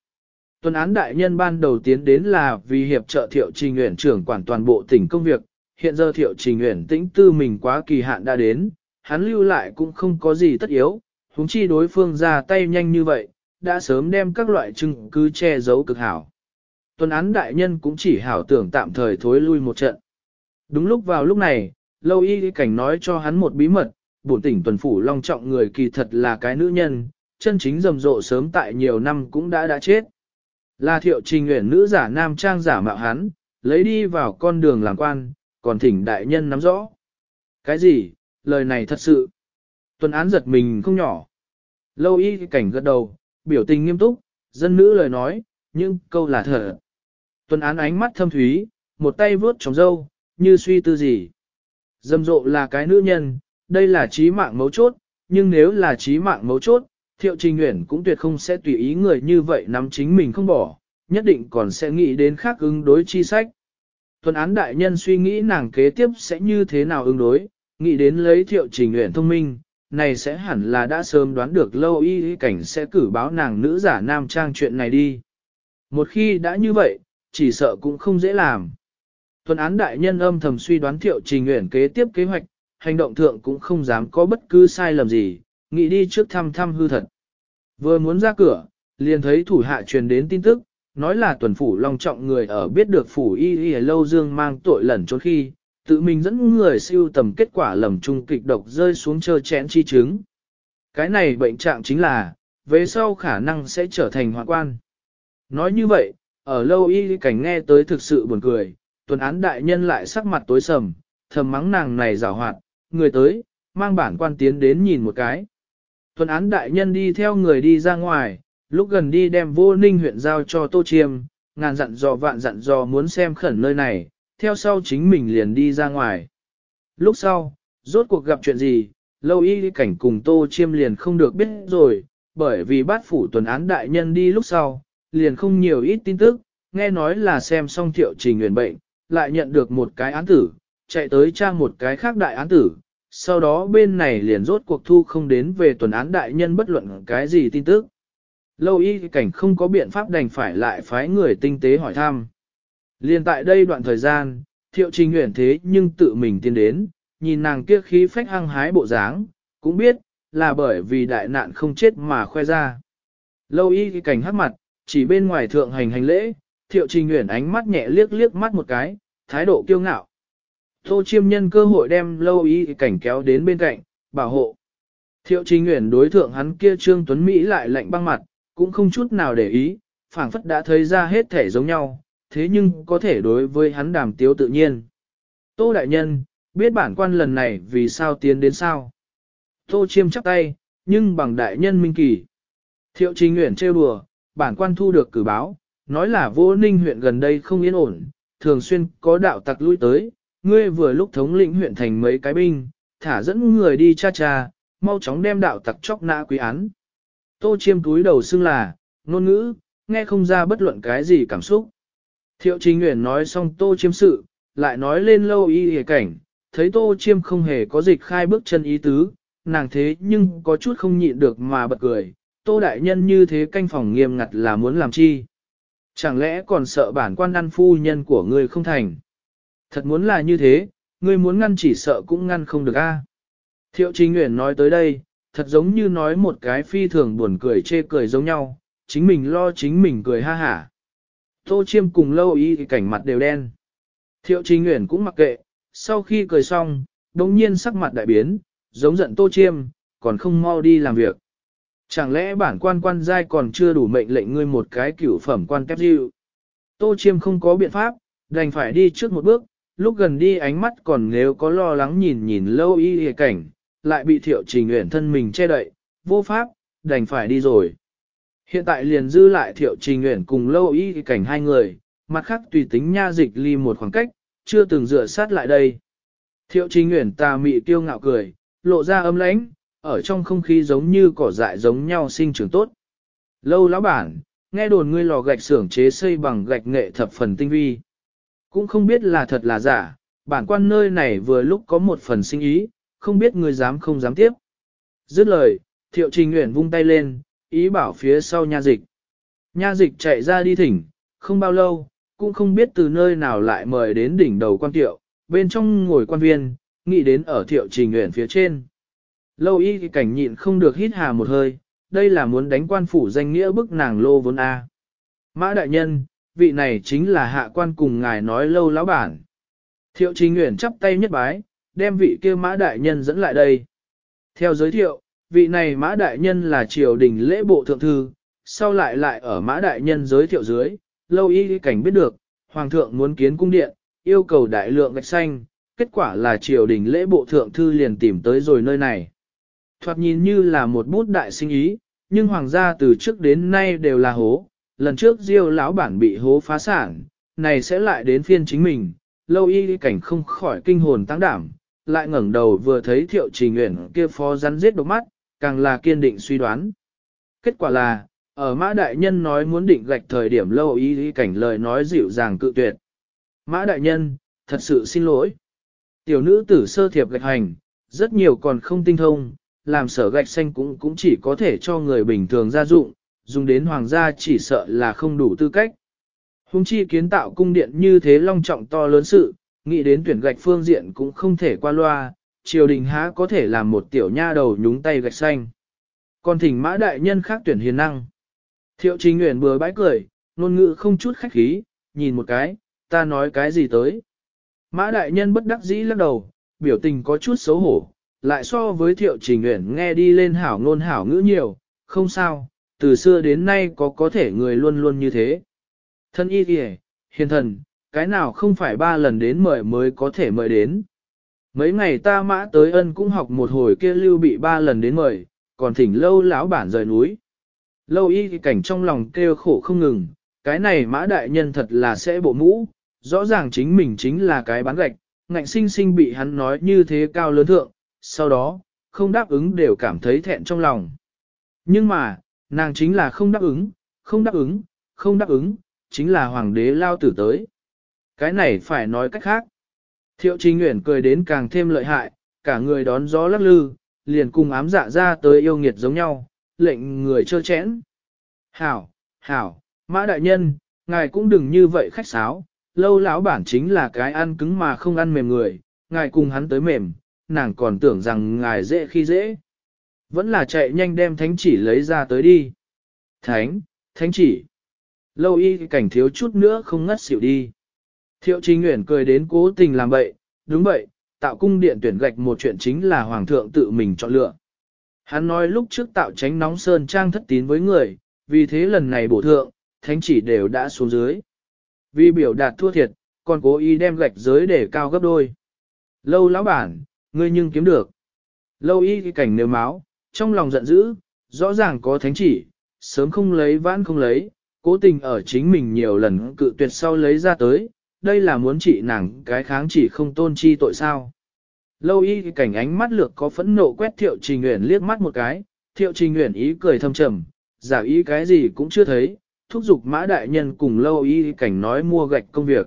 Tuần án đại nhân ban đầu tiến đến là vì hiệp trợ thiệu trình nguyện trưởng quản toàn bộ tỉnh công việc, hiện giờ thiệu trình nguyện tĩnh tư mình quá kỳ hạn đã đến, hắn lưu lại cũng không có gì tất yếu, huống chi đối phương ra tay nhanh như vậy, đã sớm đem các loại chứng cứ che giấu cực hảo. Tuần án đại nhân cũng chỉ hảo tưởng tạm thời thối lui một trận. Đúng lúc vào lúc này, lâu y cảnh nói cho hắn một bí mật, bổn tỉnh tuần phủ long trọng người kỳ thật là cái nữ nhân, chân chính rầm rộ sớm tại nhiều năm cũng đã đã chết. Là thiệu trình nguyện nữ giả nam trang giả mạo hắn, lấy đi vào con đường làm quan, còn thỉnh đại nhân nắm rõ. Cái gì, lời này thật sự. Tuần án giật mình không nhỏ. Lâu y cảnh gật đầu, biểu tình nghiêm túc, dân nữ lời nói, nhưng câu là thở. Tuần án ánh mắt thâm thúy, một tay vướt trong dâu, như suy tư gì. Dâm rộ là cái nữ nhân, đây là trí mạng mấu chốt, nhưng nếu là trí mạng mấu chốt, Thiệu Trình nguyện cũng tuyệt không sẽ tùy ý người như vậy nắm chính mình không bỏ, nhất định còn sẽ nghĩ đến khác ứng đối chi sách. Tuần án đại nhân suy nghĩ nàng kế tiếp sẽ như thế nào ứng đối, nghĩ đến lấy Thiệu Trình nguyện thông minh, này sẽ hẳn là đã sớm đoán được lâu y y cảnh sẽ cử báo nàng nữ giả nam trang chuyện này đi. Một khi đã như vậy, chỉ sợ cũng không dễ làm. Tuần án đại nhân âm thầm suy đoán Thiệu Trình nguyện kế tiếp kế hoạch, hành động thượng cũng không dám có bất cứ sai lầm gì, nghĩ đi trước thăm thăm hư thật. Vừa muốn ra cửa, liền thấy thủ hạ truyền đến tin tức, nói là tuần phủ long trọng người ở biết được phủ y y lâu dương mang tội lẩn trốn khi, tự mình dẫn người siêu tầm kết quả lầm trung kịch độc rơi xuống chơ chén chi chứng. Cái này bệnh trạng chính là, về sau khả năng sẽ trở thành hoạn quan. Nói như vậy, ở lâu y cảnh nghe tới thực sự buồn cười, tuần án đại nhân lại sắc mặt tối sầm, thầm mắng nàng này rào hoạt, người tới, mang bản quan tiến đến nhìn một cái. Tuần án đại nhân đi theo người đi ra ngoài, lúc gần đi đem vô ninh huyện giao cho Tô Chiêm, ngàn dặn dò vạn dặn dò muốn xem khẩn nơi này, theo sau chính mình liền đi ra ngoài. Lúc sau, rốt cuộc gặp chuyện gì, lâu y cảnh cùng Tô Chiêm liền không được biết rồi, bởi vì bát phủ tuần án đại nhân đi lúc sau, liền không nhiều ít tin tức, nghe nói là xem xong thiệu trình nguyện bệnh, lại nhận được một cái án tử, chạy tới trang một cái khác đại án tử, sau đó bên này liền rốt cuộc thu không đến về tuần án đại nhân bất luận cái gì tin tức. Lâu y cảnh không có biện pháp đành phải lại phái người tinh tế hỏi thăm. Liên tại đây đoạn thời gian, thiệu trình nguyện thế nhưng tự mình tiến đến, nhìn nàng kia khí phách hăng hái bộ dáng, cũng biết, là bởi vì đại nạn không chết mà khoe ra. Lâu y cảnh hắc mặt, chỉ bên ngoài thượng hành hành lễ, thiệu trình nguyện ánh mắt nhẹ liếc liếc mắt một cái, thái độ kiêu ngạo. Tô chiêm nhân cơ hội đem lâu y cảnh kéo đến bên cạnh, bảo hộ. Thiệu trình nguyện đối thượng hắn kia trương tuấn Mỹ lại lạnh băng mặt, cũng không chút nào để ý, phảng phất đã thấy ra hết thể giống nhau, thế nhưng có thể đối với hắn đàm tiếu tự nhiên. Tô Đại Nhân, biết bản quan lần này vì sao tiến đến sao? Tô Chiêm chắp tay, nhưng bằng Đại Nhân minh kỳ. Thiệu Trình Nguyễn trêu đùa, bản quan thu được cử báo, nói là vô ninh huyện gần đây không yên ổn, thường xuyên có đạo tặc lui tới, ngươi vừa lúc thống lĩnh huyện thành mấy cái binh, thả dẫn người đi cha cha, mau chóng đem đạo tặc chóc nã quý án. Tô chiêm túi đầu xưng là, ngôn ngữ, nghe không ra bất luận cái gì cảm xúc. Thiệu Trình Nguyễn nói xong tô chiêm sự, lại nói lên lâu y hề cảnh, thấy tô chiêm không hề có dịch khai bước chân ý tứ, nàng thế nhưng có chút không nhịn được mà bật cười, tô đại nhân như thế canh phòng nghiêm ngặt là muốn làm chi. Chẳng lẽ còn sợ bản quan ăn phu nhân của ngươi không thành? Thật muốn là như thế, ngươi muốn ngăn chỉ sợ cũng ngăn không được a. Thiệu Trình Nguyễn nói tới đây, thật giống như nói một cái phi thường buồn cười chê cười giống nhau, chính mình lo chính mình cười ha hả. Tô Chiêm cùng lâu y thì cảnh mặt đều đen. Thiệu Trình Nguyễn cũng mặc kệ, sau khi cười xong, đồng nhiên sắc mặt đại biến, giống giận Tô Chiêm, còn không mau đi làm việc. Chẳng lẽ bản quan quan giai còn chưa đủ mệnh lệnh ngươi một cái cửu phẩm quan kép dịu? Tô Chiêm không có biện pháp, đành phải đi trước một bước, lúc gần đi ánh mắt còn nếu có lo lắng nhìn nhìn lâu y hề cảnh, lại bị thiệu trình nguyện thân mình che đậy, vô pháp, đành phải đi rồi. Hiện tại liền dư lại thiệu trình nguyện cùng lâu y cảnh hai người, mặt khác tùy tính nha dịch ly một khoảng cách, chưa từng dựa sát lại đây. Thiệu trình nguyện tà mị tiêu ngạo cười, lộ ra âm lãnh, ở trong không khí giống như cỏ dại giống nhau sinh trưởng tốt. Lâu lão bản, nghe đồn ngươi lò gạch xưởng chế xây bằng gạch nghệ thập phần tinh vi. Cũng không biết là thật là giả, bản quan nơi này vừa lúc có một phần sinh ý, không biết ngươi dám không dám tiếp. Dứt lời, thiệu trình nguyện vung tay lên, ý bảo phía sau nha dịch. Nha dịch chạy ra đi thỉnh, không bao lâu, cũng không biết từ nơi nào lại mời đến đỉnh đầu quan tiệu, bên trong ngồi quan viên, nghĩ đến ở thiệu trình nguyện phía trên. Lâu y thì cảnh nhịn không được hít hà một hơi, đây là muốn đánh quan phủ danh nghĩa bức nàng lô vốn A. Mã đại nhân, vị này chính là hạ quan cùng ngài nói lâu lão bản. Thiệu trình nguyện chắp tay nhất bái, đem vị kia mã đại nhân dẫn lại đây. Theo giới thiệu, vị này mã đại nhân là triều đình lễ bộ thượng thư, sau lại lại ở mã đại nhân giới thiệu dưới, lâu y cảnh biết được, hoàng thượng muốn kiến cung điện, yêu cầu đại lượng gạch xanh, kết quả là triều đình lễ bộ thượng thư liền tìm tới rồi nơi này. Thoạt nhìn như là một bút đại sinh ý, nhưng hoàng gia từ trước đến nay đều là hố, lần trước diêu lão bản bị hố phá sản, này sẽ lại đến phiên chính mình, lâu y cảnh không khỏi kinh hồn tăng đảm, lại ngẩng đầu vừa thấy thiệu trình nguyện kia phó rắn giết độc mắt, càng là kiên định suy đoán. Kết quả là, ở mã đại nhân nói muốn định gạch thời điểm lâu ý cảnh lời nói dịu dàng cự tuyệt. Mã đại nhân, thật sự xin lỗi. Tiểu nữ tử sơ thiệp gạch hành, rất nhiều còn không tinh thông, làm sở gạch xanh cũng cũng chỉ có thể cho người bình thường gia dụng, dùng đến hoàng gia chỉ sợ là không đủ tư cách. Hùng chi kiến tạo cung điện như thế long trọng to lớn sự, nghĩ đến tuyển gạch phương diện cũng không thể qua loa, triều đình há có thể làm một tiểu nha đầu nhúng tay gạch xanh. Còn thỉnh mã đại nhân khác tuyển hiền năng. Thiệu trình nguyện bừa bãi cười, ngôn ngữ không chút khách khí, nhìn một cái, ta nói cái gì tới. Mã đại nhân bất đắc dĩ lắc đầu, biểu tình có chút xấu hổ, lại so với thiệu trình nguyện nghe đi lên hảo ngôn hảo ngữ nhiều, không sao, từ xưa đến nay có có thể người luôn luôn như thế. Thân y kìa, hiền thần, cái nào không phải ba lần đến mời mới có thể mời đến. Mấy ngày ta mã tới ân cũng học một hồi kia lưu bị ba lần đến mời, còn thỉnh lâu lão bản rời núi. Lâu y thì cảnh trong lòng kêu khổ không ngừng, cái này mã đại nhân thật là sẽ bộ mũ, rõ ràng chính mình chính là cái bán gạch, ngạnh sinh sinh bị hắn nói như thế cao lớn thượng, sau đó, không đáp ứng đều cảm thấy thẹn trong lòng. Nhưng mà, nàng chính là không đáp ứng, không đáp ứng, không đáp ứng, chính là hoàng đế lao tử tới. Cái này phải nói cách khác. Thiệu Trình Nguyễn cười đến càng thêm lợi hại, cả người đón gió lắc lư, liền cùng ám dạ ra tới yêu nghiệt giống nhau, lệnh người chơ chẽn. Hảo, hảo, mã đại nhân, ngài cũng đừng như vậy khách sáo, lâu lão bản chính là cái ăn cứng mà không ăn mềm người, ngài cùng hắn tới mềm, nàng còn tưởng rằng ngài dễ khi dễ. Vẫn là chạy nhanh đem thánh chỉ lấy ra tới đi. Thánh, thánh chỉ. Lâu y cảnh thiếu chút nữa không ngất xỉu đi. Thiệu Trình Nguyễn cười đến cố tình làm bậy, đúng vậy, tạo cung điện tuyển gạch một chuyện chính là hoàng thượng tự mình chọn lựa. Hắn nói lúc trước tạo tránh nóng sơn trang thất tín với người, vì thế lần này bổ thượng, thánh chỉ đều đã xuống dưới. Vì biểu đạt thua thiệt, còn cố ý đem gạch giới để cao gấp đôi. Lâu lão bản, ngươi nhưng kiếm được. Lâu y cảnh nếu máu, trong lòng giận dữ, rõ ràng có thánh chỉ, sớm không lấy vãn không lấy, cố tình ở chính mình nhiều lần cự tuyệt sau lấy ra tới, đây là muốn trị nàng cái kháng chỉ không tôn chi tội sao. Lâu y cảnh ánh mắt lược có phẫn nộ quét thiệu trình nguyện liếc mắt một cái, thiệu trình nguyện ý cười thâm trầm, giả ý cái gì cũng chưa thấy, thúc giục mã đại nhân cùng lâu y cảnh nói mua gạch công việc.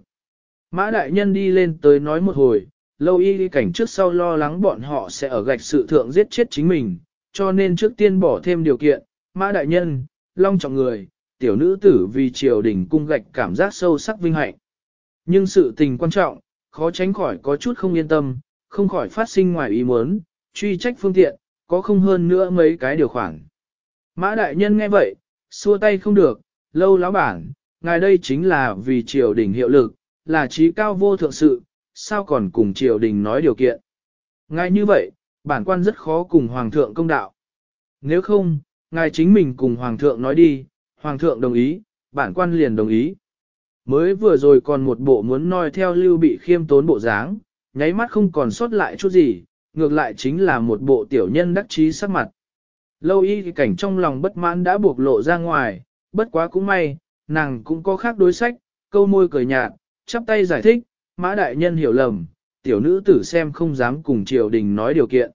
Mã đại nhân đi lên tới nói một hồi, lâu y cảnh trước sau lo lắng bọn họ sẽ ở gạch sự thượng giết chết chính mình, cho nên trước tiên bỏ thêm điều kiện, mã đại nhân, long trọng người, tiểu nữ tử vì triều đình cung gạch cảm giác sâu sắc vinh hạnh. Nhưng sự tình quan trọng, khó tránh khỏi có chút không yên tâm, không khỏi phát sinh ngoài ý muốn, truy trách phương tiện, có không hơn nữa mấy cái điều khoản. Mã đại nhân nghe vậy, xua tay không được, lâu lão bản, ngài đây chính là vì triều đình hiệu lực, là trí cao vô thượng sự, sao còn cùng triều đình nói điều kiện. Ngài như vậy, bản quan rất khó cùng hoàng thượng công đạo. Nếu không, ngài chính mình cùng hoàng thượng nói đi, hoàng thượng đồng ý, bản quan liền đồng ý. Mới vừa rồi còn một bộ muốn noi theo lưu bị khiêm tốn bộ dáng, nháy mắt không còn sót lại chút gì, ngược lại chính là một bộ tiểu nhân đắc trí sắc mặt. Lâu y cảnh trong lòng bất mãn đã buộc lộ ra ngoài, bất quá cũng may, nàng cũng có khác đối sách, câu môi cười nhạt, chắp tay giải thích, mã đại nhân hiểu lầm, tiểu nữ tử xem không dám cùng triều đình nói điều kiện.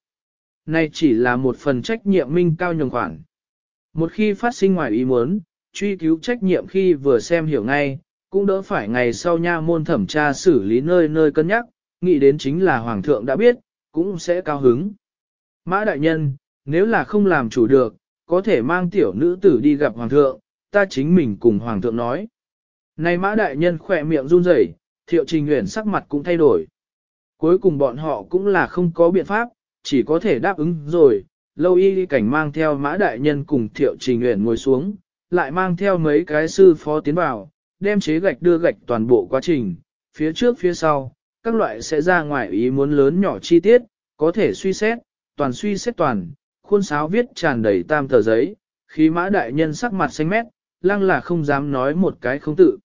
Này chỉ là một phần trách nhiệm minh cao nhường khoản. Một khi phát sinh ngoài ý muốn, truy cứu trách nhiệm khi vừa xem hiểu ngay, cũng đỡ phải ngày sau nha môn thẩm tra xử lý nơi nơi cân nhắc, nghĩ đến chính là hoàng thượng đã biết, cũng sẽ cao hứng. Mã đại nhân, nếu là không làm chủ được, có thể mang tiểu nữ tử đi gặp hoàng thượng, ta chính mình cùng hoàng thượng nói. Này mã đại nhân khỏe miệng run rẩy, thiệu trình nguyện sắc mặt cũng thay đổi. Cuối cùng bọn họ cũng là không có biện pháp, chỉ có thể đáp ứng rồi, lâu y cảnh mang theo mã đại nhân cùng thiệu trình nguyện ngồi xuống, lại mang theo mấy cái sư phó tiến vào, đem chế gạch đưa gạch toàn bộ quá trình, phía trước phía sau, các loại sẽ ra ngoài ý muốn lớn nhỏ chi tiết, có thể suy xét, toàn suy xét toàn, khuôn sáo viết tràn đầy tam tờ giấy, khí mã đại nhân sắc mặt xanh mét, lăng là không dám nói một cái không tự.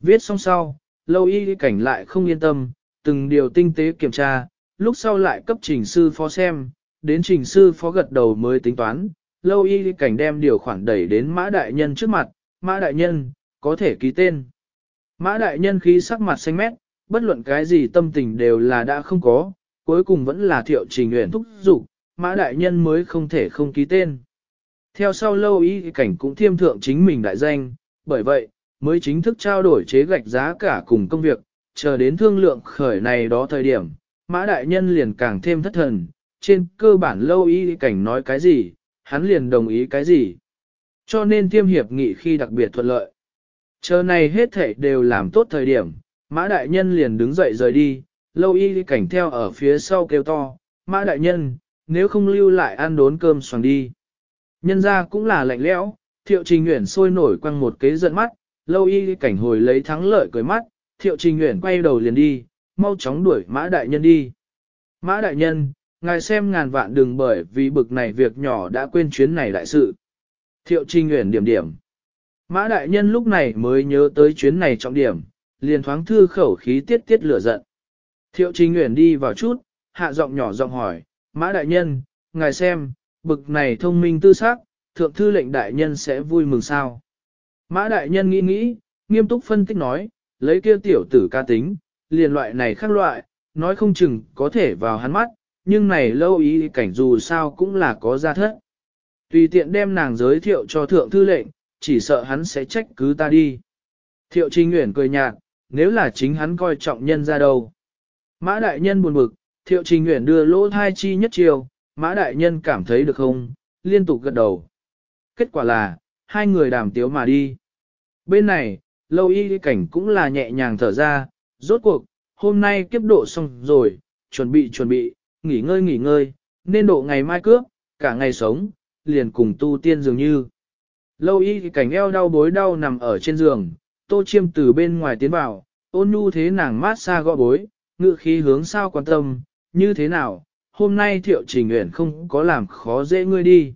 Viết xong sau, lâu y cảnh lại không yên tâm, từng điều tinh tế kiểm tra, lúc sau lại cấp trình sư phó xem, đến trình sư phó gật đầu mới tính toán, lâu y cảnh đem điều khoản đẩy đến mã đại nhân trước mặt, mã đại nhân, có thể ký tên. Mã đại nhân khí sắc mặt xanh mét, bất luận cái gì tâm tình đều là đã không có, cuối cùng vẫn là thiệu trình nguyện thúc dục mã đại nhân mới không thể không ký tên. Theo sau lâu y cảnh cũng thiêm thượng chính mình đại danh, bởi vậy, mới chính thức trao đổi chế gạch giá cả cùng công việc, chờ đến thương lượng khởi này đó thời điểm, mã đại nhân liền càng thêm thất thần, trên cơ bản lâu y cảnh nói cái gì, hắn liền đồng ý cái gì. Cho nên thiêm hiệp nghị khi đặc biệt thuận lợi. Chờ này hết thể đều làm tốt thời điểm, mã đại nhân liền đứng dậy rời đi, lâu y cảnh theo ở phía sau kêu to, mã đại nhân, nếu không lưu lại ăn đốn cơm xoàng đi. Nhân ra cũng là lạnh lẽo, thiệu trình nguyện sôi nổi quăng một kế giận mắt, lâu y cảnh hồi lấy thắng lợi cười mắt, thiệu trình nguyện quay đầu liền đi, mau chóng đuổi mã đại nhân đi. Mã đại nhân, ngài xem ngàn vạn đừng bởi vì bực này việc nhỏ đã quên chuyến này đại sự. Thiệu trình nguyện điểm điểm. Mã đại nhân lúc này mới nhớ tới chuyến này trọng điểm, liền thoáng thư khẩu khí tiết tiết lửa giận. Thiệu trình nguyện đi vào chút, hạ giọng nhỏ giọng hỏi, Mã đại nhân, ngài xem, bực này thông minh tư xác, thượng thư lệnh đại nhân sẽ vui mừng sao. Mã đại nhân nghĩ nghĩ, nghiêm túc phân tích nói, lấy kia tiểu tử ca tính, liền loại này khác loại, nói không chừng có thể vào hắn mắt, nhưng này lâu ý cảnh dù sao cũng là có gia thất. Tùy tiện đem nàng giới thiệu cho thượng thư lệnh, chỉ sợ hắn sẽ trách cứ ta đi. Thiệu Trinh Nguyễn cười nhạt, nếu là chính hắn coi trọng nhân ra đâu. Mã đại nhân buồn bực, thiệu Trình Nguyễn đưa lỗ thai chi nhất chiều, mã đại nhân cảm thấy được không, liên tục gật đầu. Kết quả là, hai người đàm tiếu mà đi. Bên này, lâu y cảnh cũng là nhẹ nhàng thở ra, rốt cuộc, hôm nay kiếp độ xong rồi, chuẩn bị chuẩn bị, nghỉ ngơi nghỉ ngơi, nên độ ngày mai cướp, cả ngày sống, liền cùng tu tiên dường như. Lâu y cảnh eo đau bối đau nằm ở trên giường, tô chiêm từ bên ngoài tiến vào, ôn nhu thế nàng mát xa gõ bối, ngự khí hướng sao quan tâm, như thế nào, hôm nay thiệu trình nguyện không có làm khó dễ ngươi đi.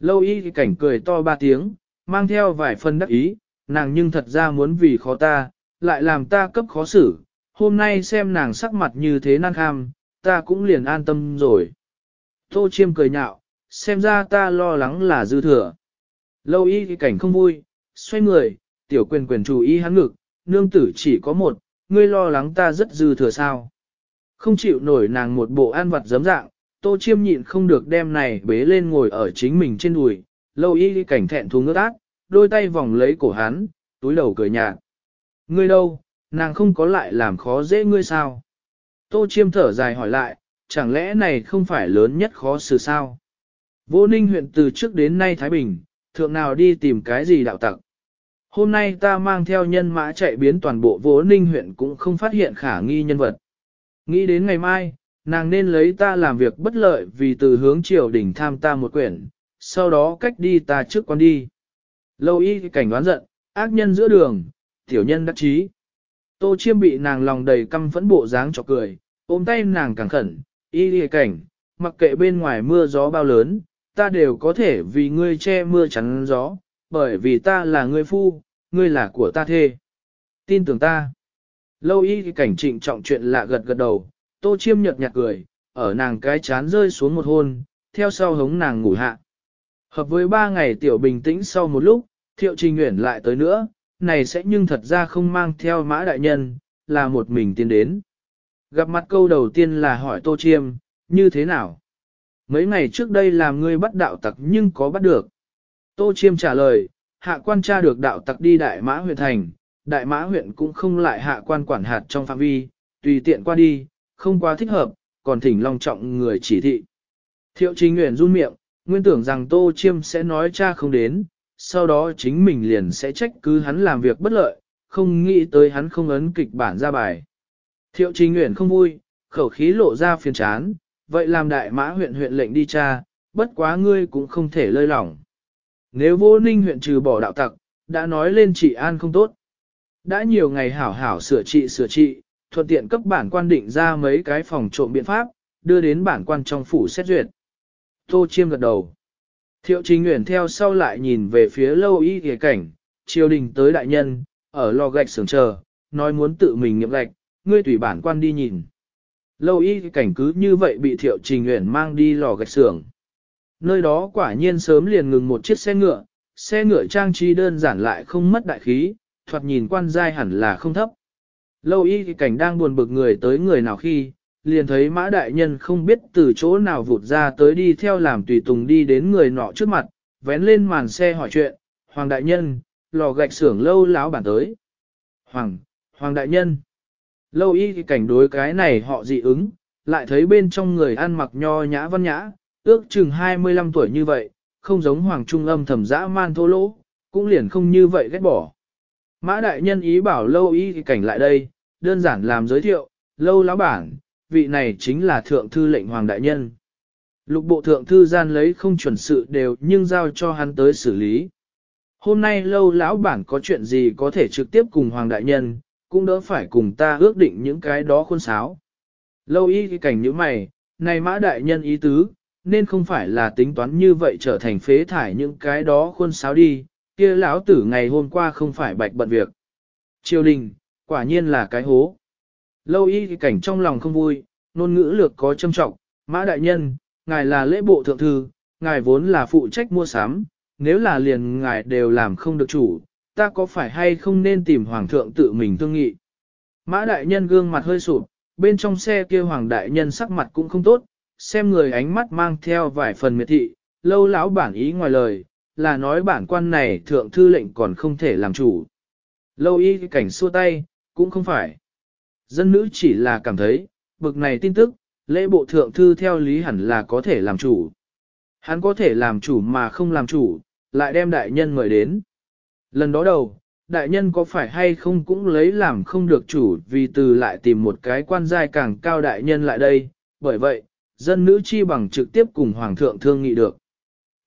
Lâu y cảnh cười to ba tiếng, mang theo vài phân đắc ý, nàng nhưng thật ra muốn vì khó ta, lại làm ta cấp khó xử, hôm nay xem nàng sắc mặt như thế nan kham, ta cũng liền an tâm rồi. Tô chiêm cười nhạo, xem ra ta lo lắng là dư thừa. Lâu y cái cảnh không vui, xoay người, tiểu quyền quyền chủ ý hắn ngực, nương tử chỉ có một, ngươi lo lắng ta rất dư thừa sao. Không chịu nổi nàng một bộ an vật giấm dạng, tô chiêm nhịn không được đem này bế lên ngồi ở chính mình trên đùi, lâu y cảnh thẹn thùng ngước ác, đôi tay vòng lấy cổ hắn, túi đầu cười nhạt. Ngươi đâu, nàng không có lại làm khó dễ ngươi sao? Tô chiêm thở dài hỏi lại, chẳng lẽ này không phải lớn nhất khó xử sao? Vô ninh huyện từ trước đến nay Thái Bình, thượng nào đi tìm cái gì đạo tặc? Hôm nay ta mang theo nhân mã chạy biến toàn bộ vô ninh huyện cũng không phát hiện khả nghi nhân vật. Nghĩ đến ngày mai, nàng nên lấy ta làm việc bất lợi vì từ hướng triều đỉnh tham ta một quyển, sau đó cách đi ta trước con đi. Lâu y cảnh đoán giận, ác nhân giữa đường, tiểu nhân đắc chí. Tô chiêm bị nàng lòng đầy căm phẫn bộ dáng cho cười, ôm tay nàng càng khẩn, y đi cảnh, mặc kệ bên ngoài mưa gió bao lớn, ta đều có thể vì ngươi che mưa chắn gió, bởi vì ta là ngươi phu, ngươi là của ta thê. Tin tưởng ta. Lâu y cảnh trịnh trọng chuyện lạ gật gật đầu, tô chiêm nhợt nhạt cười, ở nàng cái chán rơi xuống một hôn, theo sau hống nàng ngủ hạ. Hợp với ba ngày tiểu bình tĩnh sau một lúc, thiệu trình nguyện lại tới nữa, này sẽ nhưng thật ra không mang theo mã đại nhân, là một mình tiến đến. Gặp mặt câu đầu tiên là hỏi Tô Chiêm, như thế nào? Mấy ngày trước đây làm ngươi bắt đạo tặc nhưng có bắt được. Tô Chiêm trả lời, hạ quan tra được đạo tặc đi đại mã huyện thành, đại mã huyện cũng không lại hạ quan quản hạt trong phạm vi, tùy tiện qua đi, không quá thích hợp, còn thỉnh long trọng người chỉ thị. Thiệu trình Nguyễn run miệng, nguyên tưởng rằng Tô Chiêm sẽ nói cha không đến, sau đó chính mình liền sẽ trách cứ hắn làm việc bất lợi, không nghĩ tới hắn không ấn kịch bản ra bài. Thiệu trình Nguyễn không vui, khẩu khí lộ ra phiền chán, vậy làm đại mã huyện huyện lệnh đi cha, bất quá ngươi cũng không thể lơi lỏng. Nếu vô ninh huyện trừ bỏ đạo tặc, đã nói lên trị an không tốt. Đã nhiều ngày hảo hảo sửa trị sửa trị, thuận tiện cấp bản quan định ra mấy cái phòng trộm biện pháp, đưa đến bản quan trong phủ xét duyệt. Tô Chiêm gật đầu. Thiệu Trình Nguyễn theo sau lại nhìn về phía lâu y ghề cảnh, triều đình tới đại nhân, ở lò gạch sưởng chờ, nói muốn tự mình nghiệm gạch, ngươi tùy bản quan đi nhìn. Lâu y cảnh cứ như vậy bị Thiệu Trình Nguyễn mang đi lò gạch xưởng. Nơi đó quả nhiên sớm liền ngừng một chiếc xe ngựa, xe ngựa trang trí đơn giản lại không mất đại khí, thoạt nhìn quan giai hẳn là không thấp. Lâu y cảnh đang buồn bực người tới người nào khi, liền thấy mã đại nhân không biết từ chỗ nào vụt ra tới đi theo làm tùy tùng đi đến người nọ trước mặt, vén lên màn xe hỏi chuyện, Hoàng đại nhân, lò gạch xưởng lâu láo bản tới. Hoàng, Hoàng đại nhân. Lâu y cảnh đối cái này họ dị ứng, lại thấy bên trong người ăn mặc nho nhã văn nhã, ước chừng 25 tuổi như vậy, không giống Hoàng Trung âm thầm dã man thô lỗ, cũng liền không như vậy ghét bỏ. Mã đại nhân ý bảo lâu y cảnh lại đây, đơn giản làm giới thiệu, lâu lão bản, vị này chính là thượng thư lệnh hoàng đại nhân. Lục bộ thượng thư gian lấy không chuẩn sự đều nhưng giao cho hắn tới xử lý. Hôm nay lâu lão bản có chuyện gì có thể trực tiếp cùng hoàng đại nhân, cũng đỡ phải cùng ta ước định những cái đó khôn sáo. Lâu y cái cảnh như mày, này mã đại nhân ý tứ, nên không phải là tính toán như vậy trở thành phế thải những cái đó khôn sáo đi, kia lão tử ngày hôm qua không phải bạch bận việc. Triều đình, quả nhiên là cái hố. Lâu y cái cảnh trong lòng không vui, nôn ngữ lược có châm trọng, mã đại nhân, ngài là lễ bộ thượng thư, ngài vốn là phụ trách mua sắm, nếu là liền ngài đều làm không được chủ, ta có phải hay không nên tìm hoàng thượng tự mình thương nghị. Mã đại nhân gương mặt hơi sụp, bên trong xe kia hoàng đại nhân sắc mặt cũng không tốt, xem người ánh mắt mang theo vài phần miệt thị, lâu lão bản ý ngoài lời, là nói bản quan này thượng thư lệnh còn không thể làm chủ. Lâu y cảnh xua tay, cũng không phải. Dân nữ chỉ là cảm thấy, bực này tin tức, lễ bộ thượng thư theo lý hẳn là có thể làm chủ. Hắn có thể làm chủ mà không làm chủ, lại đem đại nhân mời đến. Lần đó đầu, đại nhân có phải hay không cũng lấy làm không được chủ vì từ lại tìm một cái quan giai càng cao đại nhân lại đây, bởi vậy, dân nữ chi bằng trực tiếp cùng hoàng thượng thương nghị được.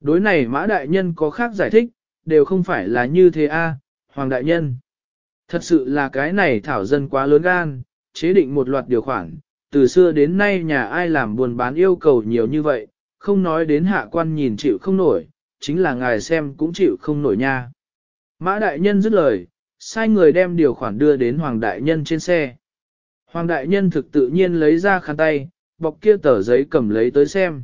Đối này mã đại nhân có khác giải thích, đều không phải là như thế a, hoàng đại nhân. Thật sự là cái này thảo dân quá lớn gan, chế định một loạt điều khoản, từ xưa đến nay nhà ai làm buôn bán yêu cầu nhiều như vậy, không nói đến hạ quan nhìn chịu không nổi, chính là ngài xem cũng chịu không nổi nha. Mã đại nhân dứt lời, sai người đem điều khoản đưa đến Hoàng Đại Nhân trên xe. Hoàng Đại Nhân thực tự nhiên lấy ra khăn tay, bọc kia tờ giấy cầm lấy tới xem.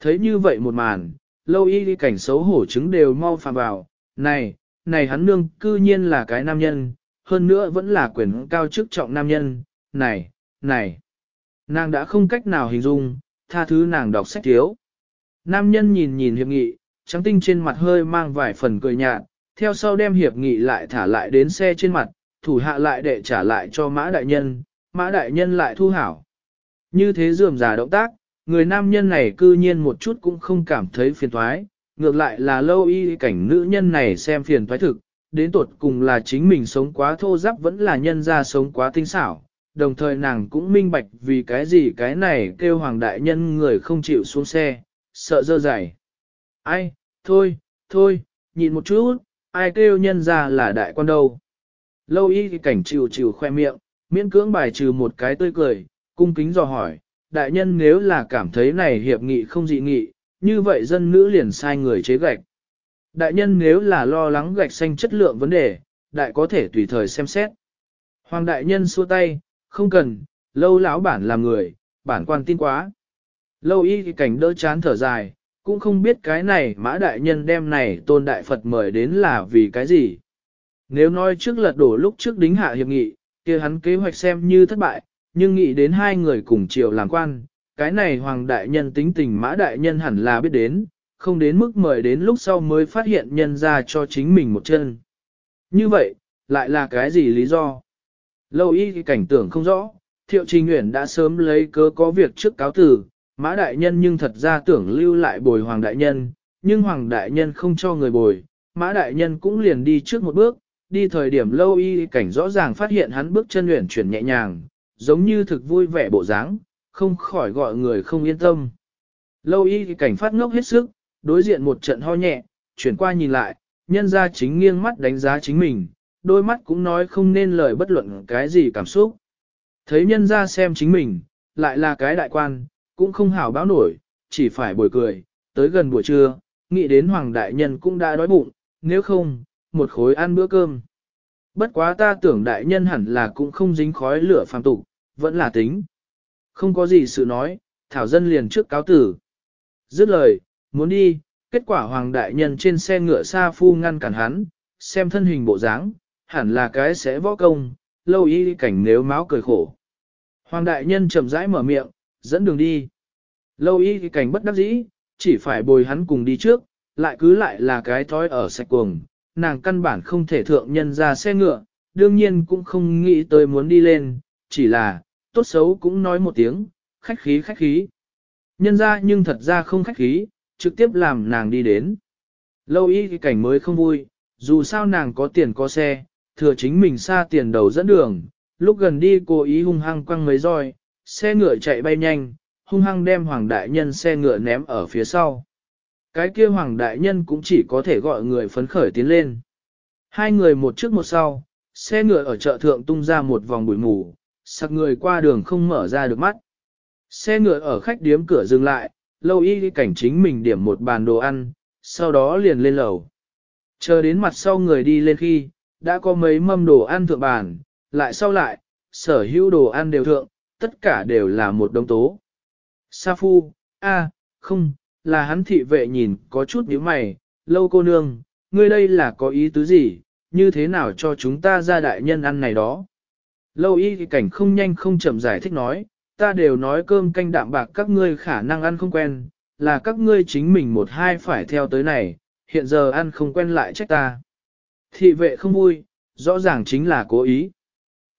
Thấy như vậy một màn, lâu y đi cảnh xấu hổ chứng đều mau phàm vào, này, này hắn nương cư nhiên là cái nam nhân, hơn nữa vẫn là quyền cao chức trọng nam nhân, này, này. Nàng đã không cách nào hình dung, tha thứ nàng đọc sách thiếu. Nam nhân nhìn nhìn hiệp nghị, trắng tinh trên mặt hơi mang vài phần cười nhạt, theo sau đem hiệp nghị lại thả lại đến xe trên mặt, thủ hạ lại để trả lại cho mã đại nhân, mã đại nhân lại thu hảo. Như thế dườm giả động tác, người nam nhân này cư nhiên một chút cũng không cảm thấy phiền thoái, ngược lại là lâu y cảnh nữ nhân này xem phiền thoái thực, đến tột cùng là chính mình sống quá thô giáp vẫn là nhân ra sống quá tinh xảo, đồng thời nàng cũng minh bạch vì cái gì cái này kêu hoàng đại nhân người không chịu xuống xe, sợ dơ dày. Ai, thôi, thôi, nhìn một chút, ai kêu nhân ra là đại quan đâu. Lâu y cảnh chịu chịu khoe miệng, miễn cưỡng bài trừ một cái tươi cười, cung kính dò hỏi, đại nhân nếu là cảm thấy này hiệp nghị không dị nghị, như vậy dân nữ liền sai người chế gạch. Đại nhân nếu là lo lắng gạch xanh chất lượng vấn đề, đại có thể tùy thời xem xét. Hoàng đại nhân xua tay, không cần, lâu lão bản làm người, bản quan tin quá. Lâu y thì cảnh đỡ chán thở dài, cũng không biết cái này mã đại nhân đem này tôn đại Phật mời đến là vì cái gì. Nếu nói trước lật đổ lúc trước đính hạ hiệp nghị, kia hắn kế hoạch xem như thất bại, nhưng nghĩ đến hai người cùng chiều làm quan, cái này hoàng đại nhân tính tình mã đại nhân hẳn là biết đến, không đến mức mời đến lúc sau mới phát hiện nhân ra cho chính mình một chân. Như vậy, lại là cái gì lý do? Lâu y cảnh tưởng không rõ, thiệu trình nguyện đã sớm lấy cớ có việc trước cáo tử, mã đại nhân nhưng thật ra tưởng lưu lại bồi hoàng đại nhân, nhưng hoàng đại nhân không cho người bồi, mã đại nhân cũng liền đi trước một bước, đi thời điểm lâu y cảnh rõ ràng phát hiện hắn bước chân luyện chuyển nhẹ nhàng, giống như thực vui vẻ bộ dáng, không khỏi gọi người không yên tâm. Lâu y cảnh phát ngốc hết sức, đối diện một trận ho nhẹ, chuyển qua nhìn lại, nhân ra chính nghiêng mắt đánh giá chính mình, đôi mắt cũng nói không nên lời bất luận cái gì cảm xúc. Thấy nhân ra xem chính mình, lại là cái đại quan, cũng không hảo báo nổi, chỉ phải bồi cười, tới gần buổi trưa, nghĩ đến hoàng đại nhân cũng đã đói bụng, nếu không, một khối ăn bữa cơm. Bất quá ta tưởng đại nhân hẳn là cũng không dính khói lửa phàm tục, vẫn là tính. Không có gì sự nói, thảo dân liền trước cáo tử. Dứt lời, muốn đi, kết quả hoàng đại nhân trên xe ngựa xa phu ngăn cản hắn, xem thân hình bộ dáng, hẳn là cái sẽ võ công, lâu y cảnh nếu máu cười khổ. Hoàng đại nhân chậm rãi mở miệng, dẫn đường đi. Lâu y cảnh bất đắc dĩ, chỉ phải bồi hắn cùng đi trước, lại cứ lại là cái thói ở sạch cuồng, nàng căn bản không thể thượng nhân ra xe ngựa, đương nhiên cũng không nghĩ tới muốn đi lên, chỉ là, tốt xấu cũng nói một tiếng, khách khí khách khí. Nhân ra nhưng thật ra không khách khí, trực tiếp làm nàng đi đến. Lâu y cái cảnh mới không vui, dù sao nàng có tiền có xe, thừa chính mình xa tiền đầu dẫn đường, lúc gần đi cô ý hung hăng quăng mấy roi, xe ngựa chạy bay nhanh, hung hăng đem hoàng đại nhân xe ngựa ném ở phía sau. Cái kia hoàng đại nhân cũng chỉ có thể gọi người phấn khởi tiến lên. Hai người một trước một sau, xe ngựa ở chợ thượng tung ra một vòng bụi mù, sặc người qua đường không mở ra được mắt. Xe ngựa ở khách điếm cửa dừng lại, lâu y cảnh chính mình điểm một bàn đồ ăn, sau đó liền lên lầu. Chờ đến mặt sau người đi lên khi, đã có mấy mâm đồ ăn thượng bàn, lại sau lại, sở hữu đồ ăn đều thượng, tất cả đều là một đống tố. Sa phu, a, không, là hắn thị vệ nhìn có chút nhíu mày, lâu cô nương, ngươi đây là có ý tứ gì, như thế nào cho chúng ta ra đại nhân ăn này đó. Lâu y cảnh không nhanh không chậm giải thích nói, ta đều nói cơm canh đạm bạc các ngươi khả năng ăn không quen, là các ngươi chính mình một hai phải theo tới này, hiện giờ ăn không quen lại trách ta. Thị vệ không vui, rõ ràng chính là cố ý.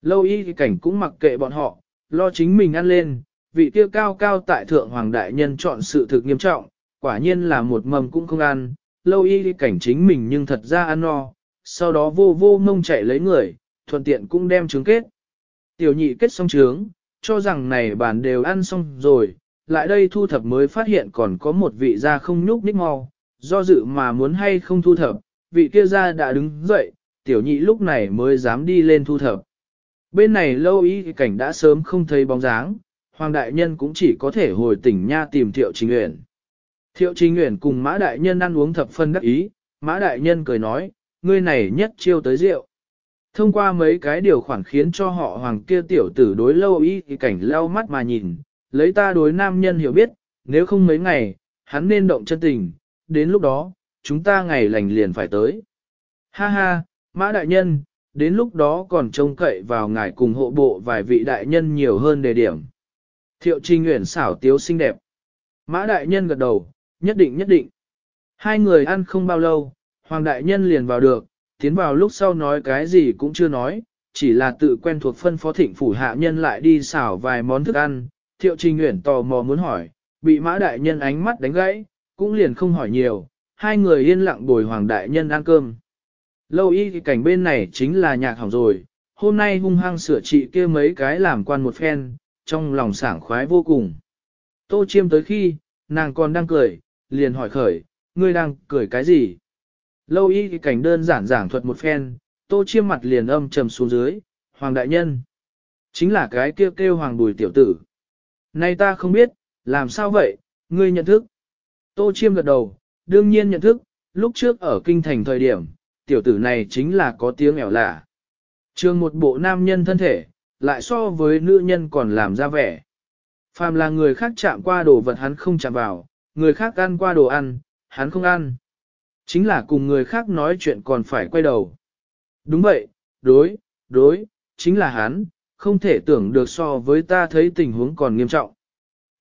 Lâu y cảnh cũng mặc kệ bọn họ, lo chính mình ăn lên, vị kia cao cao tại thượng hoàng đại nhân chọn sự thực nghiêm trọng, quả nhiên là một mầm cũng không ăn, lâu y cảnh chính mình nhưng thật ra ăn no, sau đó vô vô mông chạy lấy người, thuận tiện cũng đem trứng kết. Tiểu nhị kết xong trứng, cho rằng này bàn đều ăn xong rồi, lại đây thu thập mới phát hiện còn có một vị gia không nhúc nhích mau, do dự mà muốn hay không thu thập, vị kia gia đã đứng dậy, tiểu nhị lúc này mới dám đi lên thu thập. Bên này lâu ý cảnh đã sớm không thấy bóng dáng, Hoàng Đại Nhân cũng chỉ có thể hồi tỉnh nha tìm Thiệu Trình Uyển. Thiệu Trình Uyển cùng Mã Đại Nhân ăn uống thập phân đắc ý, Mã Đại Nhân cười nói, ngươi này nhất chiêu tới rượu. Thông qua mấy cái điều khoản khiến cho họ hoàng kia tiểu tử đối lâu y thì cảnh leo mắt mà nhìn, lấy ta đối nam nhân hiểu biết, nếu không mấy ngày, hắn nên động chân tình, đến lúc đó, chúng ta ngày lành liền phải tới. Ha ha, mã đại nhân, đến lúc đó còn trông cậy vào ngài cùng hộ bộ vài vị đại nhân nhiều hơn đề điểm. Thiệu Trinh Nguyễn xảo tiếu xinh đẹp. Mã đại nhân gật đầu, nhất định nhất định. Hai người ăn không bao lâu, Hoàng đại nhân liền vào được, tiến vào lúc sau nói cái gì cũng chưa nói, chỉ là tự quen thuộc phân phó thịnh phủ hạ nhân lại đi xảo vài món thức ăn. Thiệu Trinh Nguyễn tò mò muốn hỏi, bị mã đại nhân ánh mắt đánh gãy, cũng liền không hỏi nhiều, hai người yên lặng bồi Hoàng đại nhân ăn cơm. Lâu y cảnh bên này chính là nhạc hỏng rồi, hôm nay hung hăng sửa trị kia mấy cái làm quan một phen, trong lòng sảng khoái vô cùng. Tô chiêm tới khi, nàng còn đang cười, liền hỏi khởi, ngươi đang cười cái gì? Lâu y cảnh đơn giản giảng thuật một phen, tô chiêm mặt liền âm trầm xuống dưới, hoàng đại nhân. Chính là cái kêu kêu hoàng bùi tiểu tử. Nay ta không biết, làm sao vậy, ngươi nhận thức. Tô chiêm gật đầu, đương nhiên nhận thức, lúc trước ở kinh thành thời điểm, tiểu tử này chính là có tiếng ẻo lạ. Trường một bộ nam nhân thân thể, lại so với nữ nhân còn làm ra vẻ. Phàm là người khác chạm qua đồ vật hắn không chạm vào, người khác ăn qua đồ ăn, hắn không ăn. Chính là cùng người khác nói chuyện còn phải quay đầu. Đúng vậy, đối, đối, chính là hắn, không thể tưởng được so với ta thấy tình huống còn nghiêm trọng.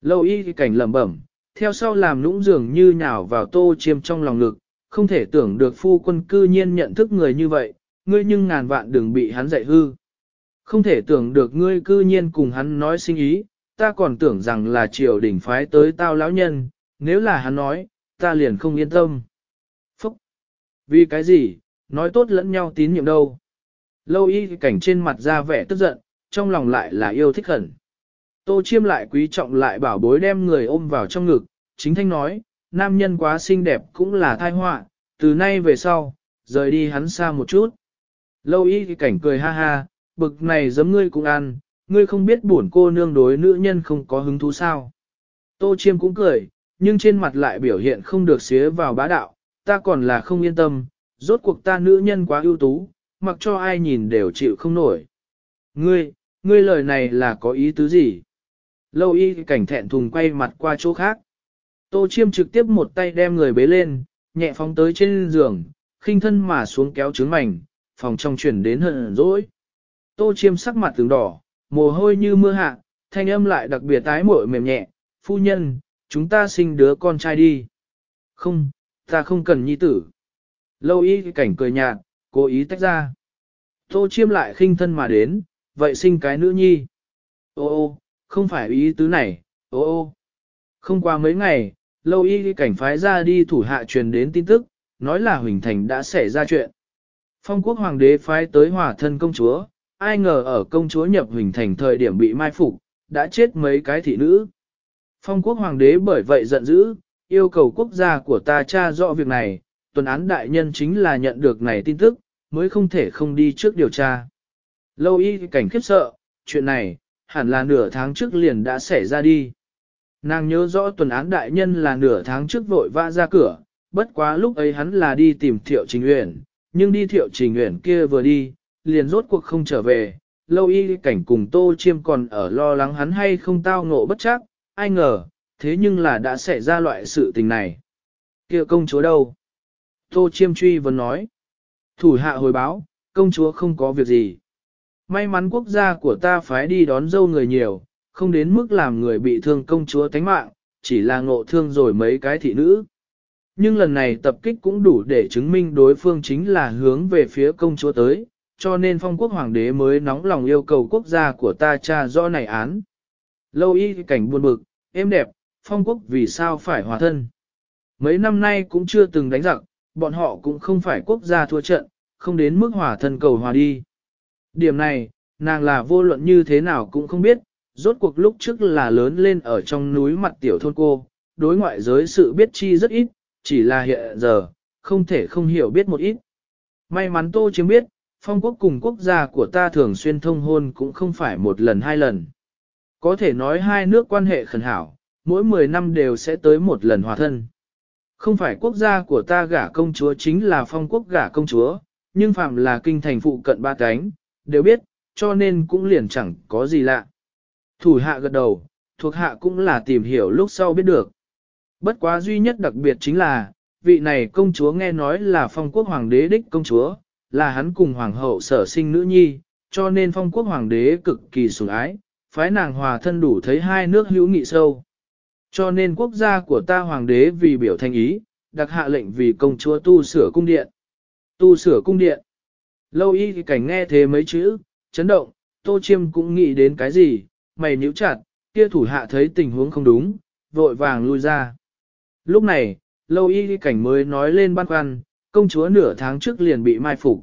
Lâu y cảnh lẩm bẩm, theo sau làm nũng dường như nhào vào tô chiêm trong lòng ngực, không thể tưởng được phu quân cư nhiên nhận thức người như vậy, ngươi nhưng ngàn vạn đừng bị hắn dạy hư. Không thể tưởng được ngươi cư nhiên cùng hắn nói sinh ý, ta còn tưởng rằng là triều đình phái tới tao lão nhân, nếu là hắn nói, ta liền không yên tâm. Phúc! Vì cái gì, nói tốt lẫn nhau tín nhiệm đâu. Lâu y cảnh trên mặt ra vẻ tức giận, trong lòng lại là yêu thích hẳn. Tô chiêm lại quý trọng lại bảo bối đem người ôm vào trong ngực, chính thanh nói, nam nhân quá xinh đẹp cũng là thai họa, từ nay về sau, rời đi hắn xa một chút. Lâu y cảnh cười ha ha, bực này giấm ngươi cũng ăn, ngươi không biết buồn cô nương đối nữ nhân không có hứng thú sao. Tô chiêm cũng cười, nhưng trên mặt lại biểu hiện không được xía vào bá đạo, ta còn là không yên tâm, rốt cuộc ta nữ nhân quá ưu tú, mặc cho ai nhìn đều chịu không nổi. Ngươi, ngươi lời này là có ý tứ gì? Lâu y cảnh thẹn thùng quay mặt qua chỗ khác. Tô chiêm trực tiếp một tay đem người bế lên, nhẹ phóng tới trên giường, khinh thân mà xuống kéo trứng mảnh, phòng trong chuyển đến hận rỗi. Tô chiêm sắc mặt tướng đỏ, mồ hôi như mưa hạ, thanh âm lại đặc biệt tái muội mềm nhẹ, phu nhân, chúng ta sinh đứa con trai đi. Không, ta không cần nhi tử. Lâu y cảnh cười nhạt, cố ý tách ra. Tô chiêm lại khinh thân mà đến, vậy sinh cái nữ nhi. Ô ô, không phải ý tứ này, ô ô. Không qua mấy ngày, lâu y cảnh phái ra đi thủ hạ truyền đến tin tức, nói là Huỳnh Thành đã xảy ra chuyện. Phong quốc hoàng đế phái tới hòa thân công chúa, ai ngờ ở công chúa nhập Huỳnh Thành thời điểm bị mai phục, đã chết mấy cái thị nữ. Phong quốc hoàng đế bởi vậy giận dữ, yêu cầu quốc gia của ta tra rõ việc này, tuần án đại nhân chính là nhận được này tin tức, mới không thể không đi trước điều tra. Lâu y cảnh khiếp sợ, chuyện này, hẳn là nửa tháng trước liền đã xảy ra đi. Nàng nhớ rõ tuần án đại nhân là nửa tháng trước vội vã ra cửa, bất quá lúc ấy hắn là đi tìm thiệu trình uyển, nhưng đi thiệu trình uyển kia vừa đi, liền rốt cuộc không trở về, lâu y cảnh cùng tô chiêm còn ở lo lắng hắn hay không tao ngộ bất chắc, ai ngờ, thế nhưng là đã xảy ra loại sự tình này. kia công chúa đâu? Tô chiêm truy vẫn nói. Thủ hạ hồi báo, công chúa không có việc gì. May mắn quốc gia của ta phái đi đón dâu người nhiều, không đến mức làm người bị thương công chúa tánh mạng, chỉ là ngộ thương rồi mấy cái thị nữ. Nhưng lần này tập kích cũng đủ để chứng minh đối phương chính là hướng về phía công chúa tới, cho nên phong quốc hoàng đế mới nóng lòng yêu cầu quốc gia của ta tra rõ này án. Lâu y cảnh buồn bực, êm đẹp, phong quốc vì sao phải hòa thân. Mấy năm nay cũng chưa từng đánh giặc, bọn họ cũng không phải quốc gia thua trận, không đến mức hòa thân cầu hòa đi. Điểm này, nàng là vô luận như thế nào cũng không biết, rốt cuộc lúc trước là lớn lên ở trong núi mặt tiểu thôn cô, đối ngoại giới sự biết chi rất ít, chỉ là hiện giờ, không thể không hiểu biết một ít. May mắn tô chiếm biết, phong quốc cùng quốc gia của ta thường xuyên thông hôn cũng không phải một lần hai lần. Có thể nói hai nước quan hệ khẩn hảo, mỗi 10 năm đều sẽ tới một lần hòa thân. Không phải quốc gia của ta gả công chúa chính là phong quốc gả công chúa, nhưng phạm là kinh thành phụ cận ba cánh, đều biết, cho nên cũng liền chẳng có gì lạ. Thủ hạ gật đầu, thuộc hạ cũng là tìm hiểu lúc sau biết được. Bất quá duy nhất đặc biệt chính là, vị này công chúa nghe nói là phong quốc hoàng đế đích công chúa, là hắn cùng hoàng hậu sở sinh nữ nhi, cho nên phong quốc hoàng đế cực kỳ sủng ái, phái nàng hòa thân đủ thấy hai nước hữu nghị sâu. Cho nên quốc gia của ta hoàng đế vì biểu thành ý, đặc hạ lệnh vì công chúa tu sửa cung điện. Tu sửa cung điện. Lâu y thì cảnh nghe thế mấy chữ, chấn động, tô chiêm cũng nghĩ đến cái gì, mày nhíu chặt, kia thủ hạ thấy tình huống không đúng, vội vàng lui ra. Lúc này, lâu y cảnh mới nói lên băn khoăn, công chúa nửa tháng trước liền bị mai phục.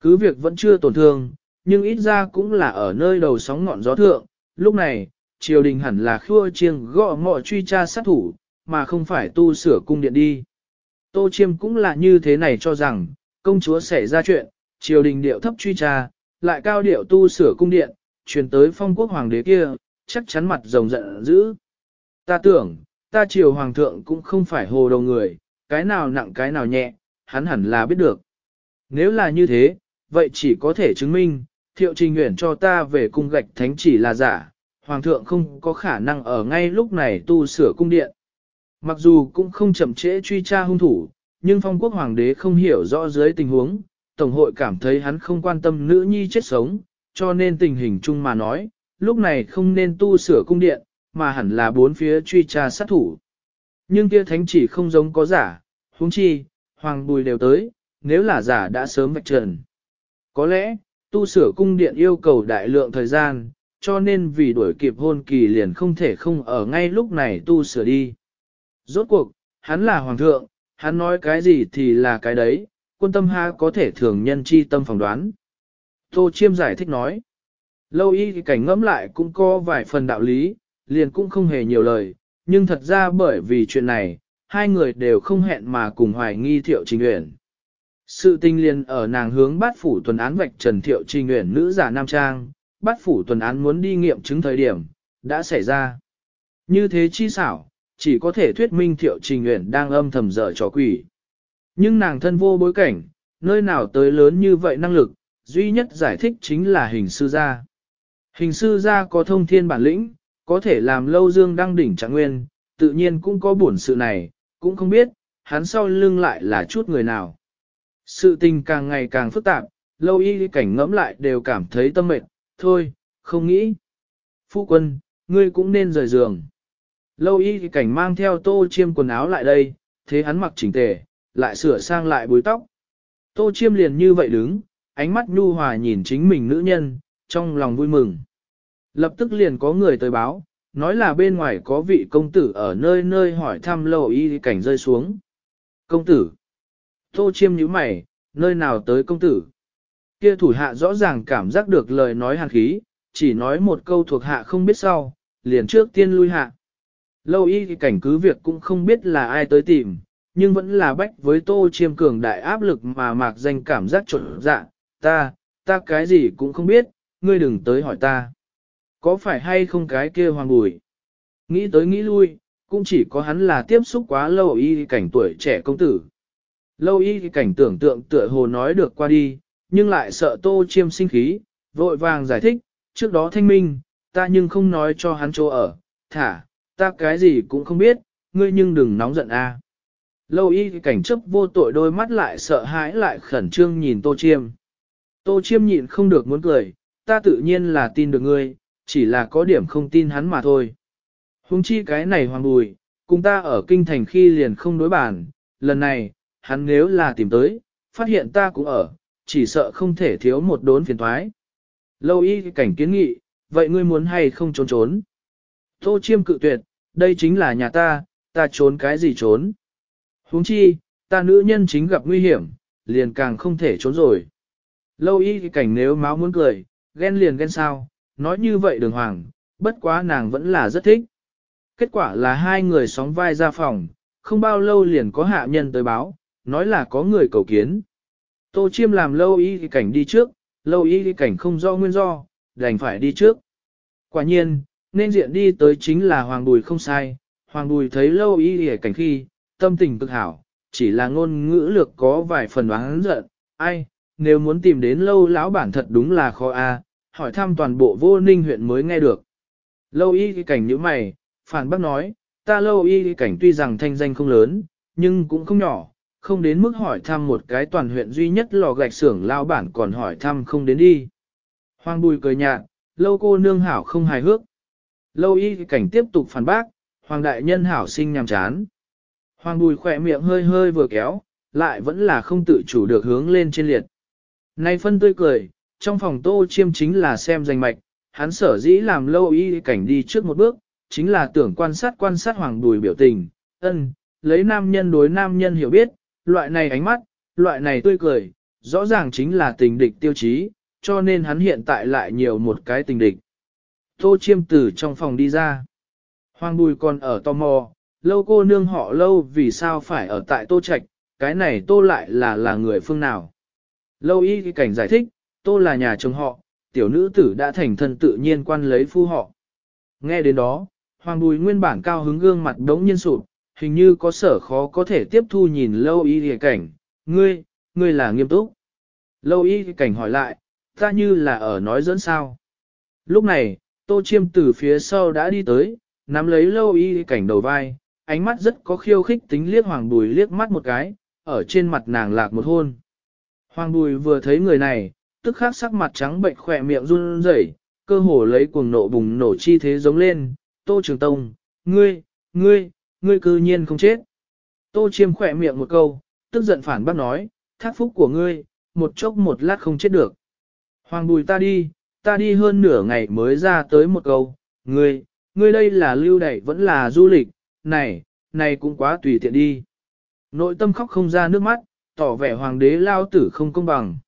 Cứ việc vẫn chưa tổn thương, nhưng ít ra cũng là ở nơi đầu sóng ngọn gió thượng, lúc này, triều đình hẳn là khua chiêng gõ ngọ truy tra sát thủ, mà không phải tu sửa cung điện đi. Tô Chiêm cũng là như thế này cho rằng, công chúa xảy ra chuyện, triều đình điệu thấp truy tra, lại cao điệu tu sửa cung điện, truyền tới phong quốc hoàng đế kia, chắc chắn mặt rồng giận dữ. Ta tưởng, ta triều hoàng thượng cũng không phải hồ đầu người, cái nào nặng cái nào nhẹ, hắn hẳn là biết được. Nếu là như thế, vậy chỉ có thể chứng minh, thiệu trình nguyện cho ta về cung gạch thánh chỉ là giả, hoàng thượng không có khả năng ở ngay lúc này tu sửa cung điện. Mặc dù cũng không chậm trễ truy tra hung thủ, nhưng phong quốc hoàng đế không hiểu rõ dưới tình huống, Tổng hội cảm thấy hắn không quan tâm nữ nhi chết sống, cho nên tình hình chung mà nói, lúc này không nên tu sửa cung điện, mà hẳn là bốn phía truy tra sát thủ. Nhưng kia thánh chỉ không giống có giả, huống chi, hoàng bùi đều tới, nếu là giả đã sớm vạch trần. Có lẽ, tu sửa cung điện yêu cầu đại lượng thời gian, cho nên vì đuổi kịp hôn kỳ liền không thể không ở ngay lúc này tu sửa đi. Rốt cuộc, hắn là hoàng thượng, hắn nói cái gì thì là cái đấy, quân tâm ha có thể thường nhân chi tâm phỏng đoán. Tô Chiêm giải thích nói, lâu y thì cảnh ngẫm lại cũng có vài phần đạo lý, liền cũng không hề nhiều lời, nhưng thật ra bởi vì chuyện này, hai người đều không hẹn mà cùng hoài nghi thiệu trình uyển. Sự tinh liền ở nàng hướng bát phủ tuần án vạch trần thiệu trình uyển nữ giả nam trang, bát phủ tuần án muốn đi nghiệm chứng thời điểm, đã xảy ra. Như thế chi xảo, chỉ có thể thuyết minh thiệu trình uyển đang âm thầm dở trò quỷ. Nhưng nàng thân vô bối cảnh, nơi nào tới lớn như vậy năng lực, duy nhất giải thích chính là hình sư gia. Hình sư gia có thông thiên bản lĩnh, có thể làm lâu dương đăng đỉnh trạng nguyên, tự nhiên cũng có buồn sự này, cũng không biết, hắn sau lưng lại là chút người nào. Sự tình càng ngày càng phức tạp, lâu y cảnh ngẫm lại đều cảm thấy tâm mệt, thôi, không nghĩ. Phu quân, ngươi cũng nên rời giường. Lâu y cảnh mang theo tô chiêm quần áo lại đây, thế hắn mặc chỉnh tề, lại sửa sang lại búi tóc. Tô chiêm liền như vậy đứng, ánh mắt nhu hòa nhìn chính mình nữ nhân, trong lòng vui mừng. Lập tức liền có người tới báo, nói là bên ngoài có vị công tử ở nơi nơi hỏi thăm lâu y cảnh rơi xuống. Công tử. Tô chiêm nhíu mày, nơi nào tới công tử. Kia thủ hạ rõ ràng cảm giác được lời nói hàn khí, chỉ nói một câu thuộc hạ không biết sau, liền trước tiên lui hạ. Lâu y thì cảnh cứ việc cũng không biết là ai tới tìm, nhưng vẫn là bách với tô chiêm cường đại áp lực mà mạc danh cảm giác trộn dạ, ta, ta cái gì cũng không biết, ngươi đừng tới hỏi ta. Có phải hay không cái kia hoàng bùi? Nghĩ tới nghĩ lui, cũng chỉ có hắn là tiếp xúc quá lâu y cảnh tuổi trẻ công tử. Lâu y cảnh tưởng tượng tựa hồ nói được qua đi, nhưng lại sợ tô chiêm sinh khí, vội vàng giải thích, trước đó thanh minh, ta nhưng không nói cho hắn chỗ ở, thả, ta cái gì cũng không biết, ngươi nhưng đừng nóng giận a. Lâu y cảnh chấp vô tội đôi mắt lại sợ hãi lại khẩn trương nhìn tô chiêm. Tô chiêm nhịn không được muốn cười, ta tự nhiên là tin được ngươi, chỉ là có điểm không tin hắn mà thôi. Hùng chi cái này hoàng bùi, cùng ta ở kinh thành khi liền không đối bản, lần này, hắn nếu là tìm tới, phát hiện ta cũng ở, chỉ sợ không thể thiếu một đốn phiền thoái. Lâu y cảnh kiến nghị, vậy ngươi muốn hay không trốn trốn? Tô chiêm cự tuyệt, đây chính là nhà ta, ta trốn cái gì trốn? huống chi, ta nữ nhân chính gặp nguy hiểm, liền càng không thể trốn rồi. Lâu y cảnh nếu máu muốn cười, ghen liền ghen sao, nói như vậy đường hoàng, bất quá nàng vẫn là rất thích. Kết quả là hai người sóng vai ra phòng, không bao lâu liền có hạ nhân tới báo, nói là có người cầu kiến. Tô Chiêm làm lâu y cảnh đi trước, lâu y cảnh không do nguyên do, đành phải đi trước. Quả nhiên, nên diện đi tới chính là Hoàng Bùi không sai, Hoàng Bùi thấy lâu y cảnh khi, tâm tình cực hảo, chỉ là ngôn ngữ lược có vài phần oán giận, ai, nếu muốn tìm đến lâu lão bản thật đúng là khó a, hỏi thăm toàn bộ vô ninh huyện mới nghe được. Lâu y cảnh như mày, phản bác nói, ta lâu y cảnh tuy rằng thanh danh không lớn, nhưng cũng không nhỏ, không đến mức hỏi thăm một cái toàn huyện duy nhất lò gạch xưởng lao bản còn hỏi thăm không đến đi. Hoàng bùi cười nhạt, lâu cô nương hảo không hài hước. Lâu y cảnh tiếp tục phản bác, hoàng đại nhân hảo sinh nhàm chán. Hoàng bùi khỏe miệng hơi hơi vừa kéo, lại vẫn là không tự chủ được hướng lên trên liệt. Nay phân tươi cười, trong phòng tô chiêm chính là xem danh mạch, hắn sở dĩ làm lâu y cảnh đi trước một bước, chính là tưởng quan sát quan sát hoàng đùi biểu tình, ân, lấy nam nhân đối nam nhân hiểu biết, loại này ánh mắt, loại này tươi cười, rõ ràng chính là tình địch tiêu chí, cho nên hắn hiện tại lại nhiều một cái tình địch. Tô chiêm từ trong phòng đi ra. Hoàng bùi còn ở tò mò, lâu cô nương họ lâu vì sao phải ở tại tô trạch, cái này tô lại là là người phương nào. Lâu y cảnh giải thích, tô là nhà chồng họ, tiểu nữ tử đã thành thân tự nhiên quan lấy phu họ. Nghe đến đó, hoàng bùi nguyên bản cao hứng gương mặt đống nhiên sụp, hình như có sở khó có thể tiếp thu nhìn lâu y cảnh, ngươi, ngươi là nghiêm túc. Lâu y cảnh hỏi lại, ta như là ở nói dẫn sao. Lúc này, tô chiêm từ phía sau đã đi tới, nắm lấy lâu y cảnh đầu vai, ánh mắt rất có khiêu khích tính liếc hoàng bùi liếc mắt một cái, ở trên mặt nàng lạc một hôn. Hoàng bùi vừa thấy người này, tức khắc sắc mặt trắng bệnh khỏe miệng run rẩy, cơ hồ lấy cuồng nộ bùng nổ chi thế giống lên, tô trường tông, ngươi, ngươi, ngươi cư nhiên không chết. Tô chiêm khỏe miệng một câu, tức giận phản bác nói, thác phúc của ngươi, một chốc một lát không chết được. Hoàng bùi ta đi, ta đi hơn nửa ngày mới ra tới một câu, ngươi, ngươi đây là lưu đẩy vẫn là du lịch, này, này cũng quá tùy tiện đi. Nội tâm khóc không ra nước mắt, tỏ vẻ hoàng đế lao tử không công bằng.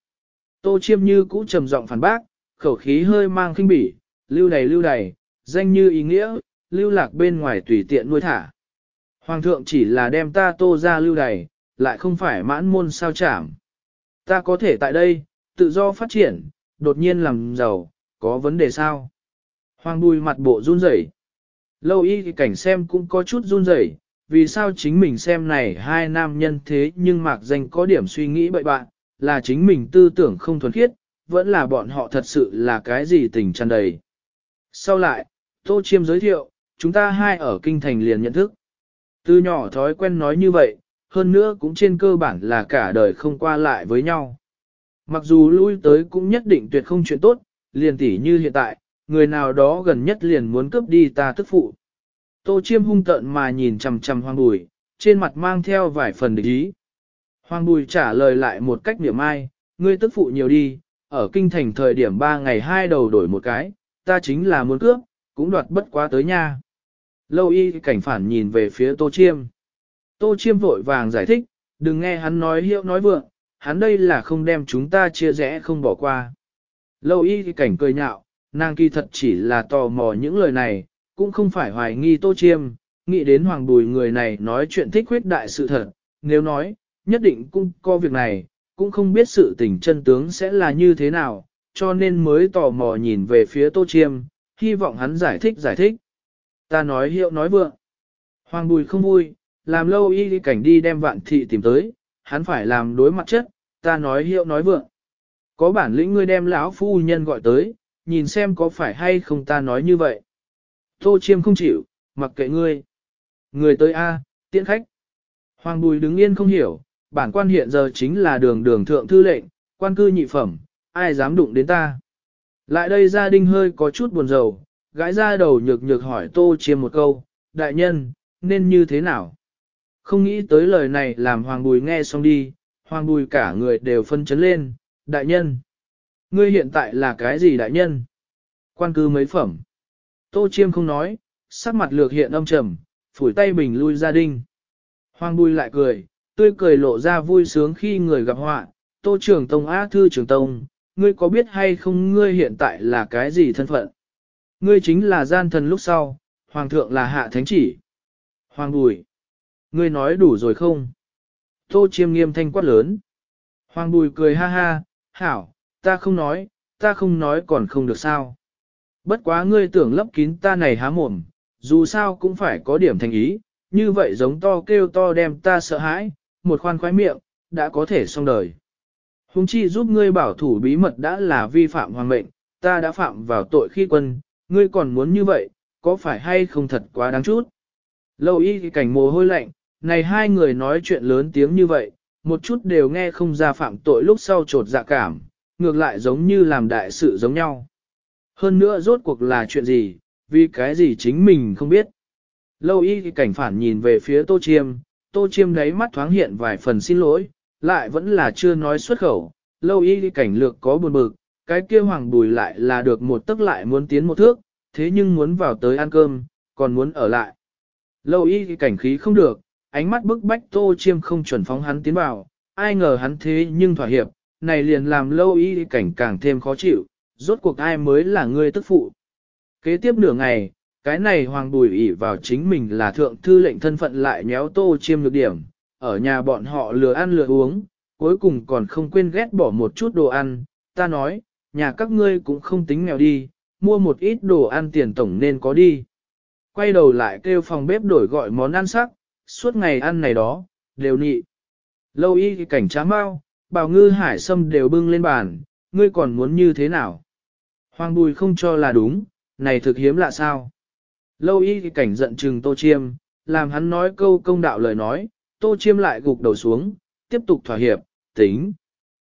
Tô chiêm như cũ trầm giọng phản bác, khẩu khí hơi mang khinh bỉ, lưu đầy lưu đầy, danh như ý nghĩa, lưu lạc bên ngoài tùy tiện nuôi thả. Hoàng thượng chỉ là đem ta tô ra lưu đầy, lại không phải mãn môn sao chảm. Ta có thể tại đây, tự do phát triển, đột nhiên làm giàu, có vấn đề sao? Hoàng bùi mặt bộ run rẩy. Lâu y thì cảnh xem cũng có chút run rẩy, vì sao chính mình xem này hai nam nhân thế nhưng mạc danh có điểm suy nghĩ bậy bạn, là chính mình tư tưởng không thuần khiết, vẫn là bọn họ thật sự là cái gì tình tràn đầy. Sau lại, Tô Chiêm giới thiệu, chúng ta hai ở kinh thành liền nhận thức. Từ nhỏ thói quen nói như vậy, hơn nữa cũng trên cơ bản là cả đời không qua lại với nhau. Mặc dù lui tới cũng nhất định tuyệt không chuyện tốt, liền tỉ như hiện tại, người nào đó gần nhất liền muốn cướp đi ta tức phụ. Tô chiêm hung tợn mà nhìn chằm chằm hoang bùi, trên mặt mang theo vài phần địch ý. Hoàng bùi trả lời lại một cách niệm ai, ngươi tức phụ nhiều đi, ở kinh thành thời điểm ba ngày hai đầu đổi một cái, ta chính là muốn cướp, cũng đoạt bất quá tới nha. Lâu y cảnh phản nhìn về phía tô chiêm. Tô chiêm vội vàng giải thích, đừng nghe hắn nói hiệu nói vượng, hắn đây là không đem chúng ta chia rẽ không bỏ qua. Lâu y cảnh cười nhạo, nàng kỳ thật chỉ là tò mò những lời này, cũng không phải hoài nghi tô chiêm, nghĩ đến hoàng bùi người này nói chuyện thích huyết đại sự thật, nếu nói, nhất định cũng có việc này, cũng không biết sự tình chân tướng sẽ là như thế nào, cho nên mới tò mò nhìn về phía tô chiêm, hy vọng hắn giải thích giải thích. Ta nói hiệu nói vượng. Hoàng bùi không vui, làm lâu y cảnh đi đem vạn thị tìm tới, hắn phải làm đối mặt chất, ta nói hiệu nói vượng. Có bản lĩnh ngươi đem lão phu nhân gọi tới, nhìn xem có phải hay không ta nói như vậy. Tô chiêm không chịu, mặc kệ ngươi. Người tới A, tiễn khách. Hoàng bùi đứng yên không hiểu, bản quan hiện giờ chính là đường đường thượng thư lệnh, quan cư nhị phẩm, ai dám đụng đến ta. Lại đây gia đình hơi có chút buồn rầu, gãi ra đầu nhược nhược hỏi tô chiêm một câu, đại nhân, nên như thế nào? Không nghĩ tới lời này làm hoàng bùi nghe xong đi, hoàng bùi cả người đều phân chấn lên, đại nhân. Ngươi hiện tại là cái gì đại nhân? Quan cư mấy phẩm? Tô chiêm không nói, sắc mặt lược hiện âm trầm, phủi tay bình lui ra đinh. Hoàng bùi lại cười, tươi cười lộ ra vui sướng khi người gặp họa. Tô Trường tông á thư Trường tông, ngươi có biết hay không ngươi hiện tại là cái gì thân phận? Ngươi chính là gian thần lúc sau, hoàng thượng là hạ thánh chỉ. Hoàng bùi, ngươi nói đủ rồi không? Tô chiêm nghiêm thanh quát lớn. Hoàng bùi cười ha ha, hảo, ta không nói, ta không nói còn không được sao. Bất quá ngươi tưởng lấp kín ta này há mồm, dù sao cũng phải có điểm thành ý, như vậy giống to kêu to đem ta sợ hãi, một khoan khoái miệng, đã có thể xong đời. Hùng chi giúp ngươi bảo thủ bí mật đã là vi phạm hoàng mệnh, ta đã phạm vào tội khi quân, ngươi còn muốn như vậy, có phải hay không thật quá đáng chút. Lâu y cảnh mồ hôi lạnh, này hai người nói chuyện lớn tiếng như vậy, một chút đều nghe không ra phạm tội lúc sau trột dạ cảm, ngược lại giống như làm đại sự giống nhau. Hơn nữa rốt cuộc là chuyện gì, vì cái gì chính mình không biết. Lâu y cảnh phản nhìn về phía tô chiêm, tô chiêm đáy mắt thoáng hiện vài phần xin lỗi, lại vẫn là chưa nói xuất khẩu. Lâu y cảnh lược có buồn bực, cái kia hoàng bùi lại là được một tức lại muốn tiến một thước, thế nhưng muốn vào tới ăn cơm, còn muốn ở lại. Lâu y cảnh khí không được, ánh mắt bức bách tô chiêm không chuẩn phóng hắn tiến vào, ai ngờ hắn thế nhưng thỏa hiệp, này liền làm lâu y cảnh càng thêm khó chịu, rốt cuộc ai mới là người tức phụ. Kế tiếp nửa ngày, cái này hoàng bùi ỉ vào chính mình là thượng thư lệnh thân phận lại nhéo tô chiêm được điểm, ở nhà bọn họ lừa ăn lừa uống, cuối cùng còn không quên ghét bỏ một chút đồ ăn, ta nói, nhà các ngươi cũng không tính nghèo đi, mua một ít đồ ăn tiền tổng nên có đi. Quay đầu lại kêu phòng bếp đổi gọi món ăn sắc, suốt ngày ăn này đó, đều nị. Lâu y cảnh trá mau, bào ngư hải sâm đều bưng lên bàn, ngươi còn muốn như thế nào? Hoàng bùi không cho là đúng, này thực hiếm lạ sao? Lâu y cảnh giận trừng tô chiêm, làm hắn nói câu công đạo lời nói, tô chiêm lại gục đầu xuống, tiếp tục thỏa hiệp, tính.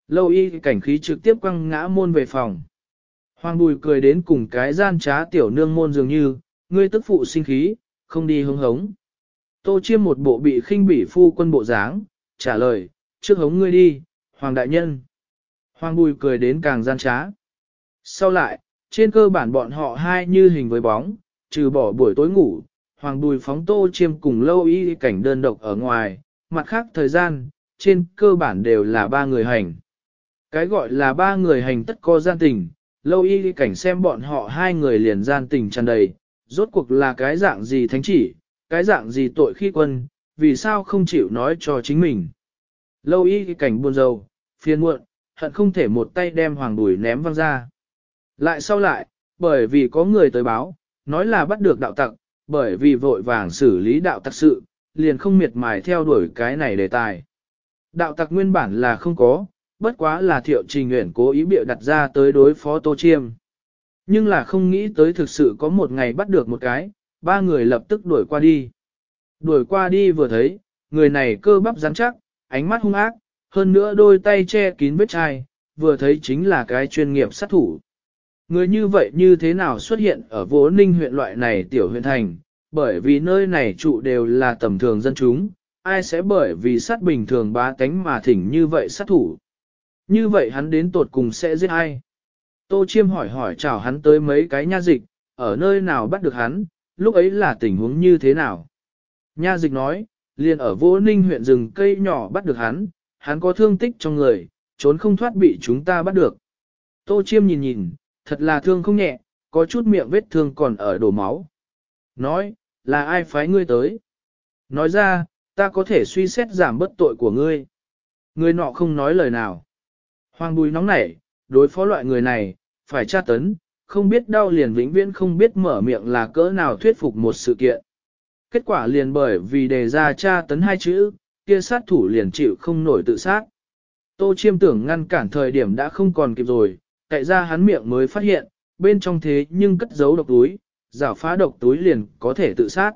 Lâu y cảnh khí trực tiếp quăng ngã môn về phòng. Hoàng bùi cười đến cùng cái gian trá tiểu nương môn dường như, ngươi tức phụ sinh khí, không đi hống hống. Tô chiêm một bộ bị khinh bỉ phu quân bộ dáng, trả lời, trước hống ngươi đi, hoàng đại nhân. Hoàng bùi cười đến càng gian trá. Sau lại, trên cơ bản bọn họ hai như hình với bóng, trừ bỏ buổi tối ngủ, hoàng bùi phóng tô chiêm cùng lâu y cảnh đơn độc ở ngoài, mặt khác thời gian, trên cơ bản đều là ba người hành. Cái gọi là ba người hành tất có gian tình, lâu y cảnh xem bọn họ hai người liền gian tình tràn đầy, rốt cuộc là cái dạng gì thánh chỉ, cái dạng gì tội khi quân, vì sao không chịu nói cho chính mình. Lâu y cảnh buồn rầu, phiền muộn, hận không thể một tay đem hoàng bùi ném văng ra. Lại sau lại, bởi vì có người tới báo, nói là bắt được đạo tặc, bởi vì vội vàng xử lý đạo tặc sự, liền không miệt mài theo đuổi cái này đề tài. Đạo tặc nguyên bản là không có, bất quá là thiệu trình nguyện cố ý biểu đặt ra tới đối phó Tô Chiêm. Nhưng là không nghĩ tới thực sự có một ngày bắt được một cái, ba người lập tức đuổi qua đi. Đuổi qua đi vừa thấy, người này cơ bắp rắn chắc, ánh mắt hung ác, hơn nữa đôi tay che kín vết chai, vừa thấy chính là cái chuyên nghiệp sát thủ. Người như vậy như thế nào xuất hiện ở vô ninh huyện loại này tiểu huyện thành, bởi vì nơi này trụ đều là tầm thường dân chúng, ai sẽ bởi vì sát bình thường bá tánh mà thỉnh như vậy sát thủ. Như vậy hắn đến tột cùng sẽ giết ai? Tô Chiêm hỏi hỏi chào hắn tới mấy cái nha dịch, ở nơi nào bắt được hắn, lúc ấy là tình huống như thế nào? Nha dịch nói, liền ở vô ninh huyện rừng cây nhỏ bắt được hắn, hắn có thương tích trong người, trốn không thoát bị chúng ta bắt được. Tô Chiêm nhìn nhìn, thật là thương không nhẹ, có chút miệng vết thương còn ở đổ máu. Nói, là ai phái ngươi tới? Nói ra, ta có thể suy xét giảm bất tội của ngươi. ngươi nọ không nói lời nào. Hoàng bùi nóng nảy, đối phó loại người này, phải tra tấn, không biết đau liền vĩnh viễn không biết mở miệng là cỡ nào thuyết phục một sự kiện. Kết quả liền bởi vì đề ra tra tấn hai chữ, kia sát thủ liền chịu không nổi tự sát. Tô chiêm tưởng ngăn cản thời điểm đã không còn kịp rồi, tại ra hắn miệng mới phát hiện, bên trong thế nhưng cất giấu độc túi, giả phá độc túi liền có thể tự sát.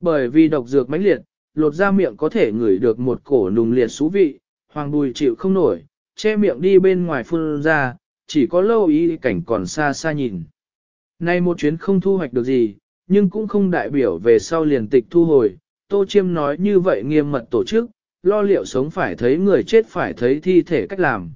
Bởi vì độc dược mãnh liệt, lột ra miệng có thể ngửi được một cổ nùng liệt xú vị, hoàng bùi chịu không nổi, che miệng đi bên ngoài phun ra, chỉ có lâu ý cảnh còn xa xa nhìn. Nay một chuyến không thu hoạch được gì, nhưng cũng không đại biểu về sau liền tịch thu hồi, Tô Chiêm nói như vậy nghiêm mật tổ chức, lo liệu sống phải thấy người chết phải thấy thi thể cách làm.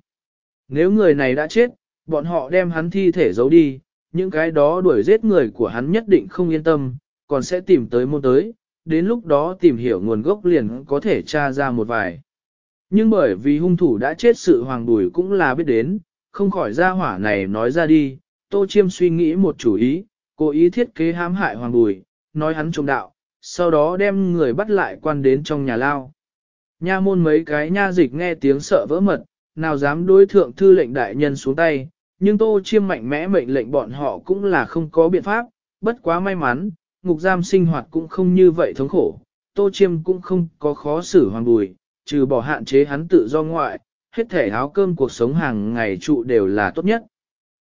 Nếu người này đã chết, bọn họ đem hắn thi thể giấu đi, những cái đó đuổi giết người của hắn nhất định không yên tâm, còn sẽ tìm tới môn tới, đến lúc đó tìm hiểu nguồn gốc liền có thể tra ra một vài. Nhưng bởi vì hung thủ đã chết sự hoàng đùi cũng là biết đến, không khỏi ra hỏa này nói ra đi, Tô Chiêm suy nghĩ một chủ ý, cố ý thiết kế hãm hại hoàng đùi nói hắn trộm đạo, sau đó đem người bắt lại quan đến trong nhà lao. Nha môn mấy cái nha dịch nghe tiếng sợ vỡ mật, nào dám đối thượng thư lệnh đại nhân xuống tay, nhưng Tô Chiêm mạnh mẽ mệnh lệnh bọn họ cũng là không có biện pháp, bất quá may mắn, ngục giam sinh hoạt cũng không như vậy thống khổ, Tô Chiêm cũng không có khó xử hoàng bùi, trừ bỏ hạn chế hắn tự do ngoại, hết thể áo cơm cuộc sống hàng ngày trụ đều là tốt nhất.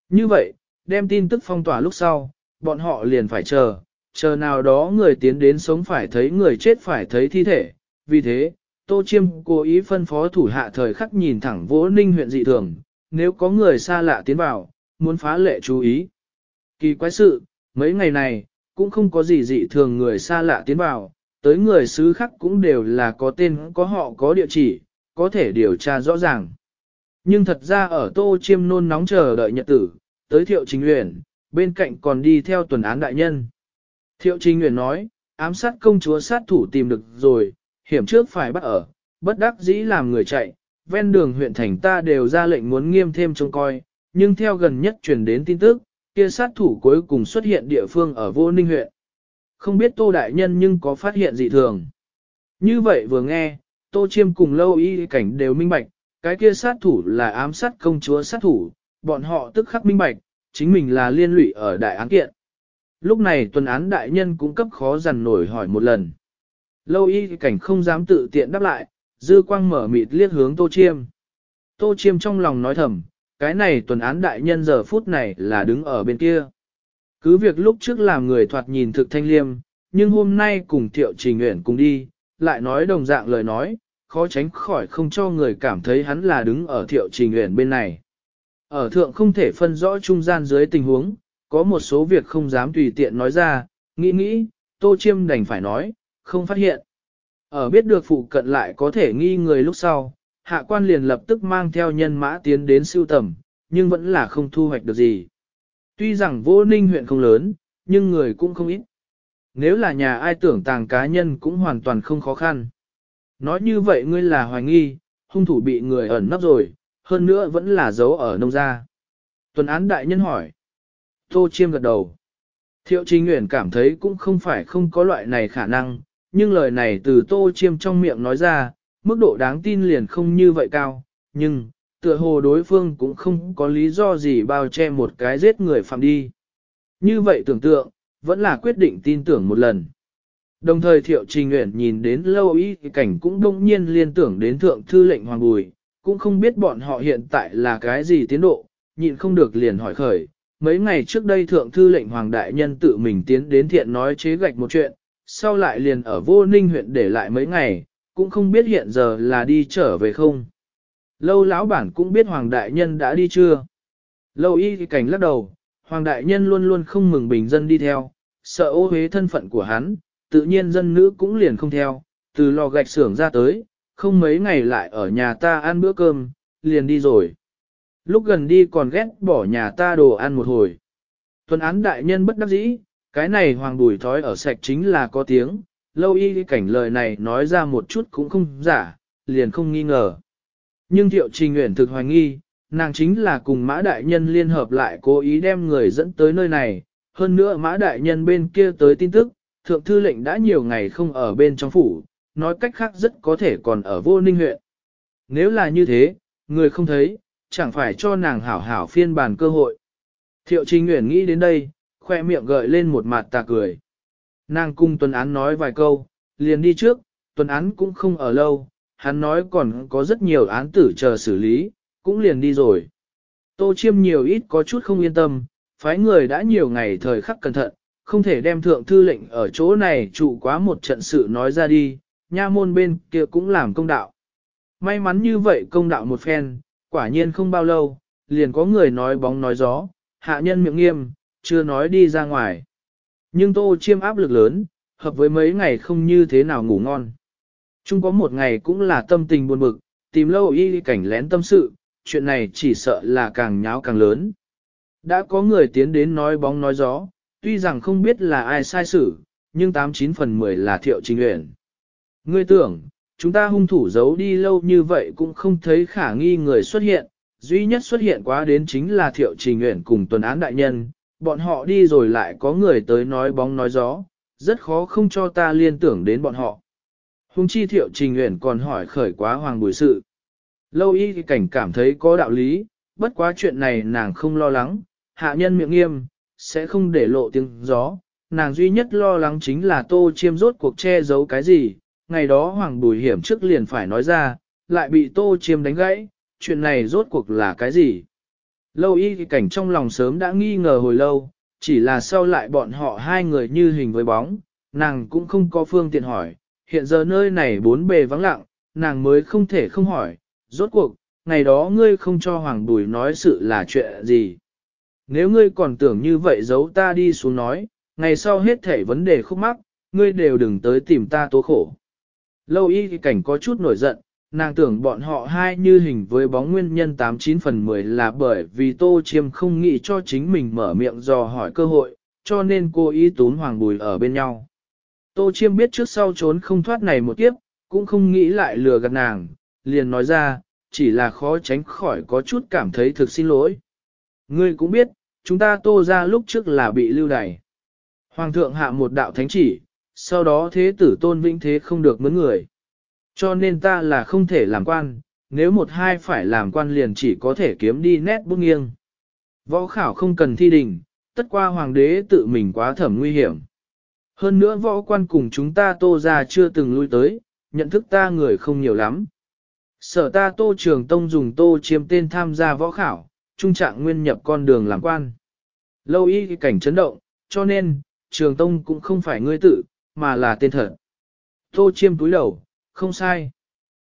Như vậy, đem tin tức phong tỏa lúc sau, bọn họ liền phải chờ, chờ nào đó người tiến đến sống phải thấy người chết phải thấy thi thể. Vì thế, Tô Chiêm cố ý phân phó thủ hạ thời khắc nhìn thẳng vỗ ninh huyện dị thường, nếu có người xa lạ tiến vào, muốn phá lệ chú ý. Kỳ quái sự, mấy ngày này, cũng không có gì dị thường người xa lạ tiến vào, tới người xứ khác cũng đều là có tên có họ có địa chỉ, có thể điều tra rõ ràng. Nhưng thật ra ở Tô Chiêm nôn nóng chờ đợi nhật tử, tới Thiệu Trình luyện bên cạnh còn đi theo tuần án đại nhân. Thiệu Trình luyện nói, ám sát công chúa sát thủ tìm được rồi, hiểm trước phải bắt ở, bất đắc dĩ làm người chạy, ven đường huyện thành ta đều ra lệnh muốn nghiêm thêm trông coi, nhưng theo gần nhất truyền đến tin tức, kia sát thủ cuối cùng xuất hiện địa phương ở vô ninh huyện. Không biết Tô Đại Nhân nhưng có phát hiện gì thường. Như vậy vừa nghe, Tô Chiêm cùng lâu y cảnh đều minh bạch, cái kia sát thủ là ám sát công chúa sát thủ, bọn họ tức khắc minh bạch, chính mình là liên lụy ở đại án kiện. Lúc này tuần án đại nhân cũng cấp khó dằn nổi hỏi một lần. Lâu y cảnh không dám tự tiện đáp lại, dư quang mở mịt liếc hướng Tô Chiêm. Tô Chiêm trong lòng nói thầm, cái này tuần án đại nhân giờ phút này là đứng ở bên kia. Cứ việc lúc trước làm người thoạt nhìn thực thanh liêm, nhưng hôm nay cùng thiệu trình nguyện cùng đi, lại nói đồng dạng lời nói, khó tránh khỏi không cho người cảm thấy hắn là đứng ở thiệu trình nguyện bên này. Ở thượng không thể phân rõ trung gian dưới tình huống, có một số việc không dám tùy tiện nói ra, nghĩ nghĩ, tô chiêm đành phải nói, không phát hiện. Ở biết được phụ cận lại có thể nghi người lúc sau, hạ quan liền lập tức mang theo nhân mã tiến đến siêu tầm, nhưng vẫn là không thu hoạch được gì. Tuy rằng vô ninh huyện không lớn, nhưng người cũng không ít. Nếu là nhà ai tưởng tàng cá nhân cũng hoàn toàn không khó khăn. Nói như vậy ngươi là hoài nghi, hung thủ bị người ẩn nấp rồi, hơn nữa vẫn là giấu ở nông gia. Tuần án đại nhân hỏi. Tô Chiêm gật đầu. Thiệu Trình Nguyễn cảm thấy cũng không phải không có loại này khả năng, nhưng lời này từ Tô Chiêm trong miệng nói ra, mức độ đáng tin liền không như vậy cao, nhưng, tựa hồ đối phương cũng không có lý do gì bao che một cái giết người phạm đi. Như vậy tưởng tượng, vẫn là quyết định tin tưởng một lần. Đồng thời Thiệu Trình nguyện nhìn đến lâu ý cảnh cũng đông nhiên liên tưởng đến thượng thư lệnh Hoàng Bùi, cũng không biết bọn họ hiện tại là cái gì tiến độ, nhịn không được liền hỏi khởi. Mấy ngày trước đây thượng thư lệnh Hoàng Đại Nhân tự mình tiến đến thiện nói chế gạch một chuyện, sau lại liền ở vô ninh huyện để lại mấy ngày, cũng không biết hiện giờ là đi trở về không. Lâu lão bản cũng biết Hoàng Đại Nhân đã đi chưa. Lâu y cảnh lắc đầu, Hoàng Đại Nhân luôn luôn không mừng bình dân đi theo, sợ ô hế thân phận của hắn, tự nhiên dân nữ cũng liền không theo, từ lò gạch xưởng ra tới, không mấy ngày lại ở nhà ta ăn bữa cơm, liền đi rồi. Lúc gần đi còn ghét bỏ nhà ta đồ ăn một hồi. Tuần án đại nhân bất đắc dĩ, cái này hoàng bùi thói ở sạch chính là có tiếng, lâu y cảnh lời này nói ra một chút cũng không giả, liền không nghi ngờ. Nhưng thiệu trình nguyện thực hoài nghi, nàng chính là cùng mã đại nhân liên hợp lại cố ý đem người dẫn tới nơi này, hơn nữa mã đại nhân bên kia tới tin tức, thượng thư lệnh đã nhiều ngày không ở bên trong phủ, nói cách khác rất có thể còn ở vô ninh huyện. Nếu là như thế, người không thấy, chẳng phải cho nàng hảo hảo phiên bản cơ hội. Thiệu Trình nguyện nghĩ đến đây, khoe miệng gợi lên một mặt tà cười. Nàng cung Tuần Án nói vài câu, liền đi trước, Tuần Án cũng không ở lâu, hắn nói còn có rất nhiều án tử chờ xử lý, cũng liền đi rồi. Tô Chiêm nhiều ít có chút không yên tâm, phái người đã nhiều ngày thời khắc cẩn thận, không thể đem thượng thư lệnh ở chỗ này trụ quá một trận sự nói ra đi, nha môn bên kia cũng làm công đạo. May mắn như vậy công đạo một phen, quả nhiên không bao lâu, liền có người nói bóng nói gió, hạ nhân miệng nghiêm, chưa nói đi ra ngoài. Nhưng tô chiêm áp lực lớn, hợp với mấy ngày không như thế nào ngủ ngon. Chung có một ngày cũng là tâm tình buồn bực, tìm lâu y cảnh lén tâm sự, chuyện này chỉ sợ là càng nháo càng lớn. Đã có người tiến đến nói bóng nói gió, tuy rằng không biết là ai sai xử, nhưng 89 phần 10 là thiệu trình nguyện. Ngươi tưởng, chúng ta hung thủ giấu đi lâu như vậy cũng không thấy khả nghi người xuất hiện, duy nhất xuất hiện quá đến chính là thiệu trình nguyện cùng tuần án đại nhân, bọn họ đi rồi lại có người tới nói bóng nói gió, rất khó không cho ta liên tưởng đến bọn họ. Hùng chi thiệu trình nguyện còn hỏi khởi quá hoàng bùi sự. Lâu y cảnh cảm thấy có đạo lý, bất quá chuyện này nàng không lo lắng, hạ nhân miệng nghiêm, sẽ không để lộ tiếng gió. Nàng duy nhất lo lắng chính là tô chiêm rốt cuộc che giấu cái gì, ngày đó hoàng bùi hiểm trước liền phải nói ra, lại bị tô chiêm đánh gãy, chuyện này rốt cuộc là cái gì? Lâu y cảnh trong lòng sớm đã nghi ngờ hồi lâu, chỉ là sau lại bọn họ hai người như hình với bóng, nàng cũng không có phương tiện hỏi, hiện giờ nơi này bốn bề vắng lặng, nàng mới không thể không hỏi, rốt cuộc, ngày đó ngươi không cho Hoàng Bùi nói sự là chuyện gì. Nếu ngươi còn tưởng như vậy giấu ta đi xuống nói, ngày sau hết thể vấn đề khúc mắc, ngươi đều đừng tới tìm ta tố khổ. Lâu y cảnh có chút nổi giận, nàng tưởng bọn họ hai như hình với bóng nguyên nhân 89 phần 10 là bởi vì Tô Chiêm không nghĩ cho chính mình mở miệng dò hỏi cơ hội, cho nên cô ý tún Hoàng Bùi ở bên nhau. Tô Chiêm biết trước sau trốn không thoát này một kiếp, cũng không nghĩ lại lừa gạt nàng, liền nói ra, chỉ là khó tránh khỏi có chút cảm thấy thực xin lỗi. Ngươi cũng biết, chúng ta tô ra lúc trước là bị lưu đày. Hoàng thượng hạ một đạo thánh chỉ, sau đó thế tử tôn vĩnh thế không được mướn người. Cho nên ta là không thể làm quan, nếu một hai phải làm quan liền chỉ có thể kiếm đi nét bút nghiêng. Võ khảo không cần thi đình, tất qua hoàng đế tự mình quá thẩm nguy hiểm. Hơn nữa võ quan cùng chúng ta tô ra chưa từng lui tới, nhận thức ta người không nhiều lắm. Sở ta tô trường tông dùng tô chiếm tên tham gia võ khảo, trung trạng nguyên nhập con đường làm quan. Lâu y cảnh chấn động, cho nên, trường tông cũng không phải ngươi tự, mà là tên thật. Tô chiêm túi đầu, không sai.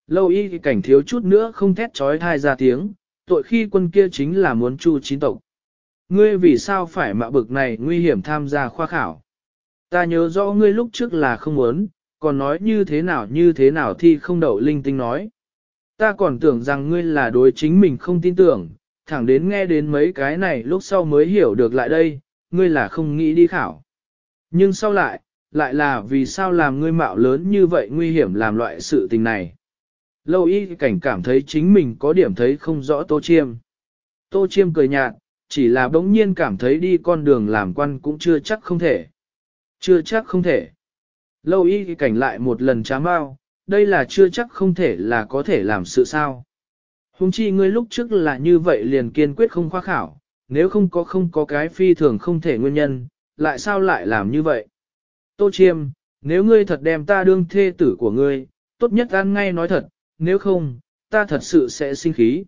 Lâu y cảnh thiếu chút nữa không thét trói thai ra tiếng, tội khi quân kia chính là muốn chu chín tộc. Ngươi vì sao phải mạo bực này nguy hiểm tham gia khoa khảo? Ta nhớ rõ ngươi lúc trước là không muốn, còn nói như thế nào như thế nào thì không đậu linh tinh nói. Ta còn tưởng rằng ngươi là đối chính mình không tin tưởng, thẳng đến nghe đến mấy cái này lúc sau mới hiểu được lại đây, ngươi là không nghĩ đi khảo. Nhưng sau lại, lại là vì sao làm ngươi mạo lớn như vậy nguy hiểm làm loại sự tình này. Lâu y cảnh cảm thấy chính mình có điểm thấy không rõ Tô Chiêm. Tô Chiêm cười nhạt, chỉ là bỗng nhiên cảm thấy đi con đường làm quan cũng chưa chắc không thể. Chưa chắc không thể. Lâu y cảnh lại một lần chám bao, đây là chưa chắc không thể là có thể làm sự sao. Hùng chi ngươi lúc trước là như vậy liền kiên quyết không khoa khảo, nếu không có không có cái phi thường không thể nguyên nhân, lại sao lại làm như vậy? Tô Chiêm, nếu ngươi thật đem ta đương thê tử của ngươi, tốt nhất ăn ngay nói thật, nếu không, ta thật sự sẽ sinh khí.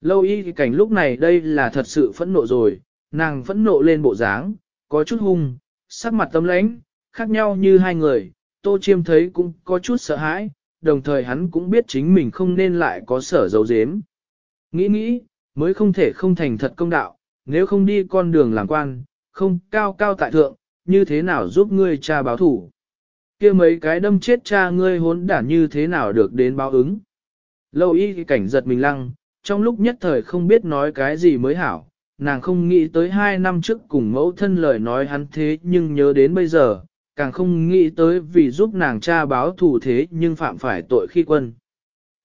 Lâu y cảnh lúc này đây là thật sự phẫn nộ rồi, nàng phẫn nộ lên bộ dáng, có chút hung, sắc mặt tấm lãnh, khác nhau như hai người, Tô Chiêm thấy cũng có chút sợ hãi, đồng thời hắn cũng biết chính mình không nên lại có sở dấu dếm. Nghĩ nghĩ, mới không thể không thành thật công đạo, nếu không đi con đường làm quan, không cao cao tại thượng, như thế nào giúp ngươi cha báo thủ. kia mấy cái đâm chết cha ngươi hốn đản như thế nào được đến báo ứng. Lâu y cảnh giật mình lăng, trong lúc nhất thời không biết nói cái gì mới hảo, nàng không nghĩ tới hai năm trước cùng mẫu thân lời nói hắn thế nhưng nhớ đến bây giờ, càng không nghĩ tới vì giúp nàng cha báo thù thế nhưng phạm phải tội khi quân.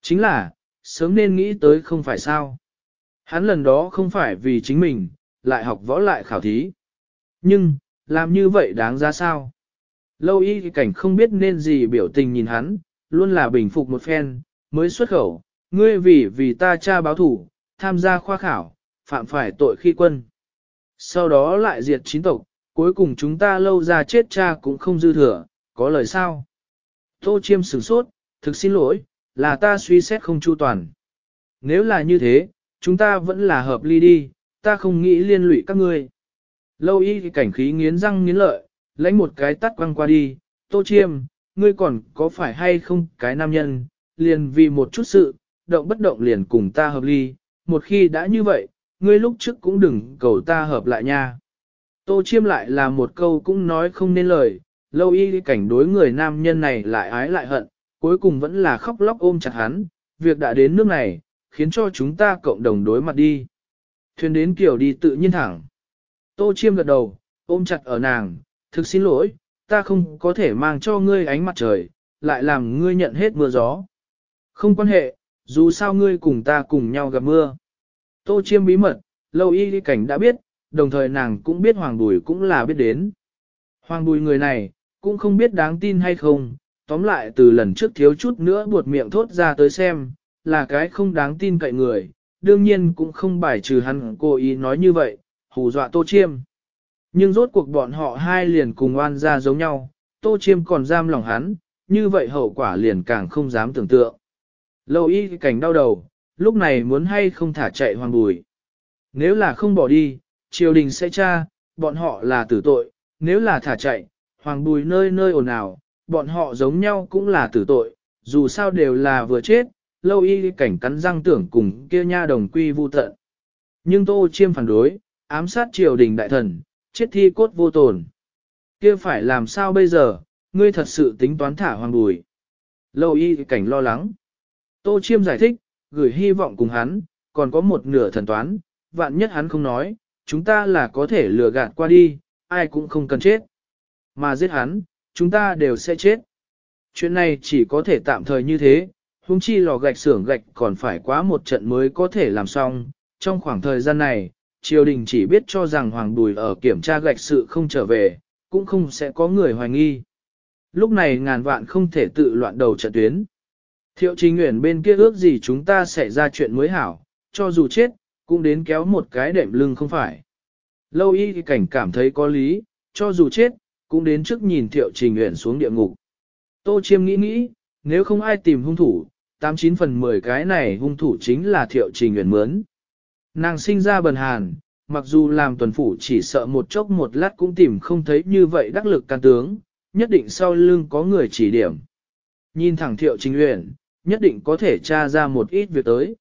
Chính là, sớm nên nghĩ tới không phải sao. Hắn lần đó không phải vì chính mình, lại học võ lại khảo thí. Nhưng, làm như vậy đáng ra sao? Lâu y cảnh không biết nên gì biểu tình nhìn hắn, luôn là bình phục một phen, mới xuất khẩu, ngươi vì vì ta cha báo thủ, tham gia khoa khảo, phạm phải tội khi quân. Sau đó lại diệt chín tộc, cuối cùng chúng ta lâu ra chết cha cũng không dư thừa, có lời sao? Tô chiêm sửng sốt, thực xin lỗi, là ta suy xét không chu toàn. Nếu là như thế, chúng ta vẫn là hợp ly đi, ta không nghĩ liên lụy các ngươi. Lâu y cảnh khí nghiến răng nghiến lợi, lãnh một cái tắt quăng qua đi, tô chiêm, ngươi còn có phải hay không cái nam nhân, liền vì một chút sự, động bất động liền cùng ta hợp ly, một khi đã như vậy, ngươi lúc trước cũng đừng cầu ta hợp lại nha. Tô chiêm lại là một câu cũng nói không nên lời, lâu y cảnh đối người nam nhân này lại ái lại hận, cuối cùng vẫn là khóc lóc ôm chặt hắn, việc đã đến nước này, khiến cho chúng ta cộng đồng đối mặt đi. Thuyền đến kiểu đi tự nhiên thẳng. Tô chiêm gật đầu, ôm chặt ở nàng, thực xin lỗi, ta không có thể mang cho ngươi ánh mặt trời, lại làm ngươi nhận hết mưa gió. Không quan hệ, dù sao ngươi cùng ta cùng nhau gặp mưa. Tô chiêm bí mật, lâu y cảnh đã biết, đồng thời nàng cũng biết Hoàng Bùi cũng là biết đến. Hoàng Bùi người này, cũng không biết đáng tin hay không, tóm lại từ lần trước thiếu chút nữa buột miệng thốt ra tới xem, là cái không đáng tin cậy người, đương nhiên cũng không bài trừ hắn cố ý nói như vậy, hù dọa Tô Chiêm. Nhưng rốt cuộc bọn họ hai liền cùng oan ra giống nhau, Tô Chiêm còn giam lòng hắn, như vậy hậu quả liền càng không dám tưởng tượng. Lâu y cảnh đau đầu, lúc này muốn hay không thả chạy hoàng bùi. Nếu là không bỏ đi, triều đình sẽ tra, bọn họ là tử tội, nếu là thả chạy, hoàng bùi nơi nơi ồn ào, bọn họ giống nhau cũng là tử tội, dù sao đều là vừa chết, lâu y cảnh cắn răng tưởng cùng kia nha đồng quy vu tận. Nhưng Tô Chiêm phản đối, ám sát triều đình đại thần, chết thi cốt vô tồn. Kia phải làm sao bây giờ, ngươi thật sự tính toán thả hoàng bùi. Lâu y cảnh lo lắng. Tô Chiêm giải thích, gửi hy vọng cùng hắn, còn có một nửa thần toán, vạn nhất hắn không nói, chúng ta là có thể lừa gạt qua đi, ai cũng không cần chết. Mà giết hắn, chúng ta đều sẽ chết. Chuyện này chỉ có thể tạm thời như thế, huống chi lò gạch xưởng gạch còn phải quá một trận mới có thể làm xong. Trong khoảng thời gian này, triều đình chỉ biết cho rằng Hoàng Bùi ở kiểm tra gạch sự không trở về, cũng không sẽ có người hoài nghi. Lúc này ngàn vạn không thể tự loạn đầu trận tuyến. Thiệu trình nguyện bên kia ước gì chúng ta sẽ ra chuyện mới hảo, cho dù chết, cũng đến kéo một cái đệm lưng không phải. Lâu y cảnh cảm thấy có lý, cho dù chết, cũng đến trước nhìn thiệu trình nguyện xuống địa ngục. Tô chiêm nghĩ nghĩ, nếu không ai tìm hung thủ, 89 phần 10 cái này hung thủ chính là thiệu trình nguyện mướn. Nàng sinh ra bần hàn, mặc dù làm tuần phủ chỉ sợ một chốc một lát cũng tìm không thấy như vậy đắc lực can tướng, nhất định sau lưng có người chỉ điểm. Nhìn thẳng thiệu trình luyện, nhất định có thể tra ra một ít việc tới.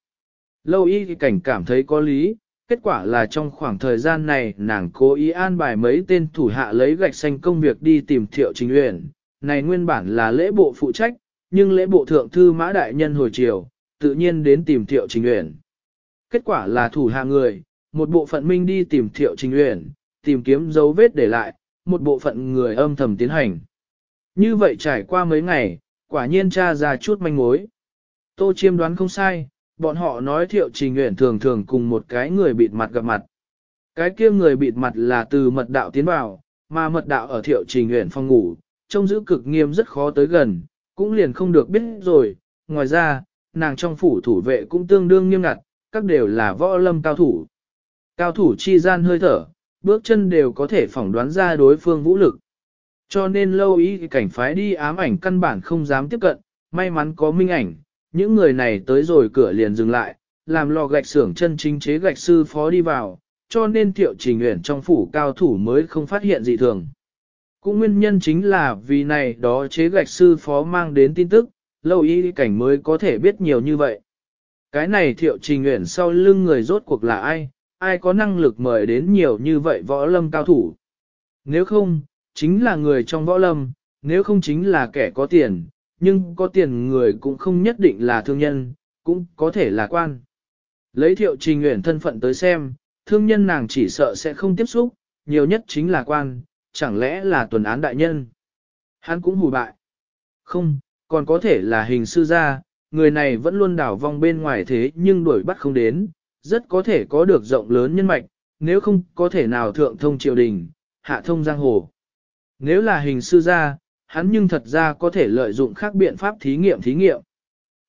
Lâu y cảnh cảm thấy có lý, kết quả là trong khoảng thời gian này nàng cố ý an bài mấy tên thủ hạ lấy gạch xanh công việc đi tìm thiệu trình luyện, Này nguyên bản là lễ bộ phụ trách, nhưng lễ bộ thượng thư mã đại nhân hồi chiều, tự nhiên đến tìm thiệu trình luyện. Kết quả là thủ hạ người, một bộ phận minh đi tìm thiệu trình uyển, tìm kiếm dấu vết để lại, một bộ phận người âm thầm tiến hành. Như vậy trải qua mấy ngày, quả nhiên tra ra chút manh mối. Tô chiêm đoán không sai, bọn họ nói thiệu trình nguyện thường thường cùng một cái người bịt mặt gặp mặt. Cái kia người bịt mặt là từ mật đạo tiến vào, mà mật đạo ở thiệu trình nguyện phòng ngủ, trông giữ cực nghiêm rất khó tới gần, cũng liền không được biết rồi. Ngoài ra, nàng trong phủ thủ vệ cũng tương đương nghiêm ngặt, các đều là võ lâm cao thủ. Cao thủ chi gian hơi thở, bước chân đều có thể phỏng đoán ra đối phương vũ lực. Cho nên lâu ý cảnh phái đi ám ảnh căn bản không dám tiếp cận, may mắn có minh ảnh, những người này tới rồi cửa liền dừng lại, làm lò gạch xưởng chân chính chế gạch sư phó đi vào, cho nên tiệu trình nguyện trong phủ cao thủ mới không phát hiện gì thường. Cũng nguyên nhân chính là vì này đó chế gạch sư phó mang đến tin tức, lâu ý cảnh mới có thể biết nhiều như vậy. Cái này thiệu trình nguyện sau lưng người rốt cuộc là ai, ai có năng lực mời đến nhiều như vậy võ lâm cao thủ. Nếu không, chính là người trong võ lâm, nếu không chính là kẻ có tiền, nhưng có tiền người cũng không nhất định là thương nhân, cũng có thể là quan. Lấy thiệu trình nguyện thân phận tới xem, thương nhân nàng chỉ sợ sẽ không tiếp xúc, nhiều nhất chính là quan, chẳng lẽ là tuần án đại nhân. Hắn cũng hù bại. Không, còn có thể là hình sư gia, người này vẫn luôn đảo vong bên ngoài thế nhưng đuổi bắt không đến, rất có thể có được rộng lớn nhân mạch, nếu không có thể nào thượng thông triều đình, hạ thông giang hồ. Nếu là hình sư gia, hắn nhưng thật ra có thể lợi dụng khác biện pháp thí nghiệm thí nghiệm.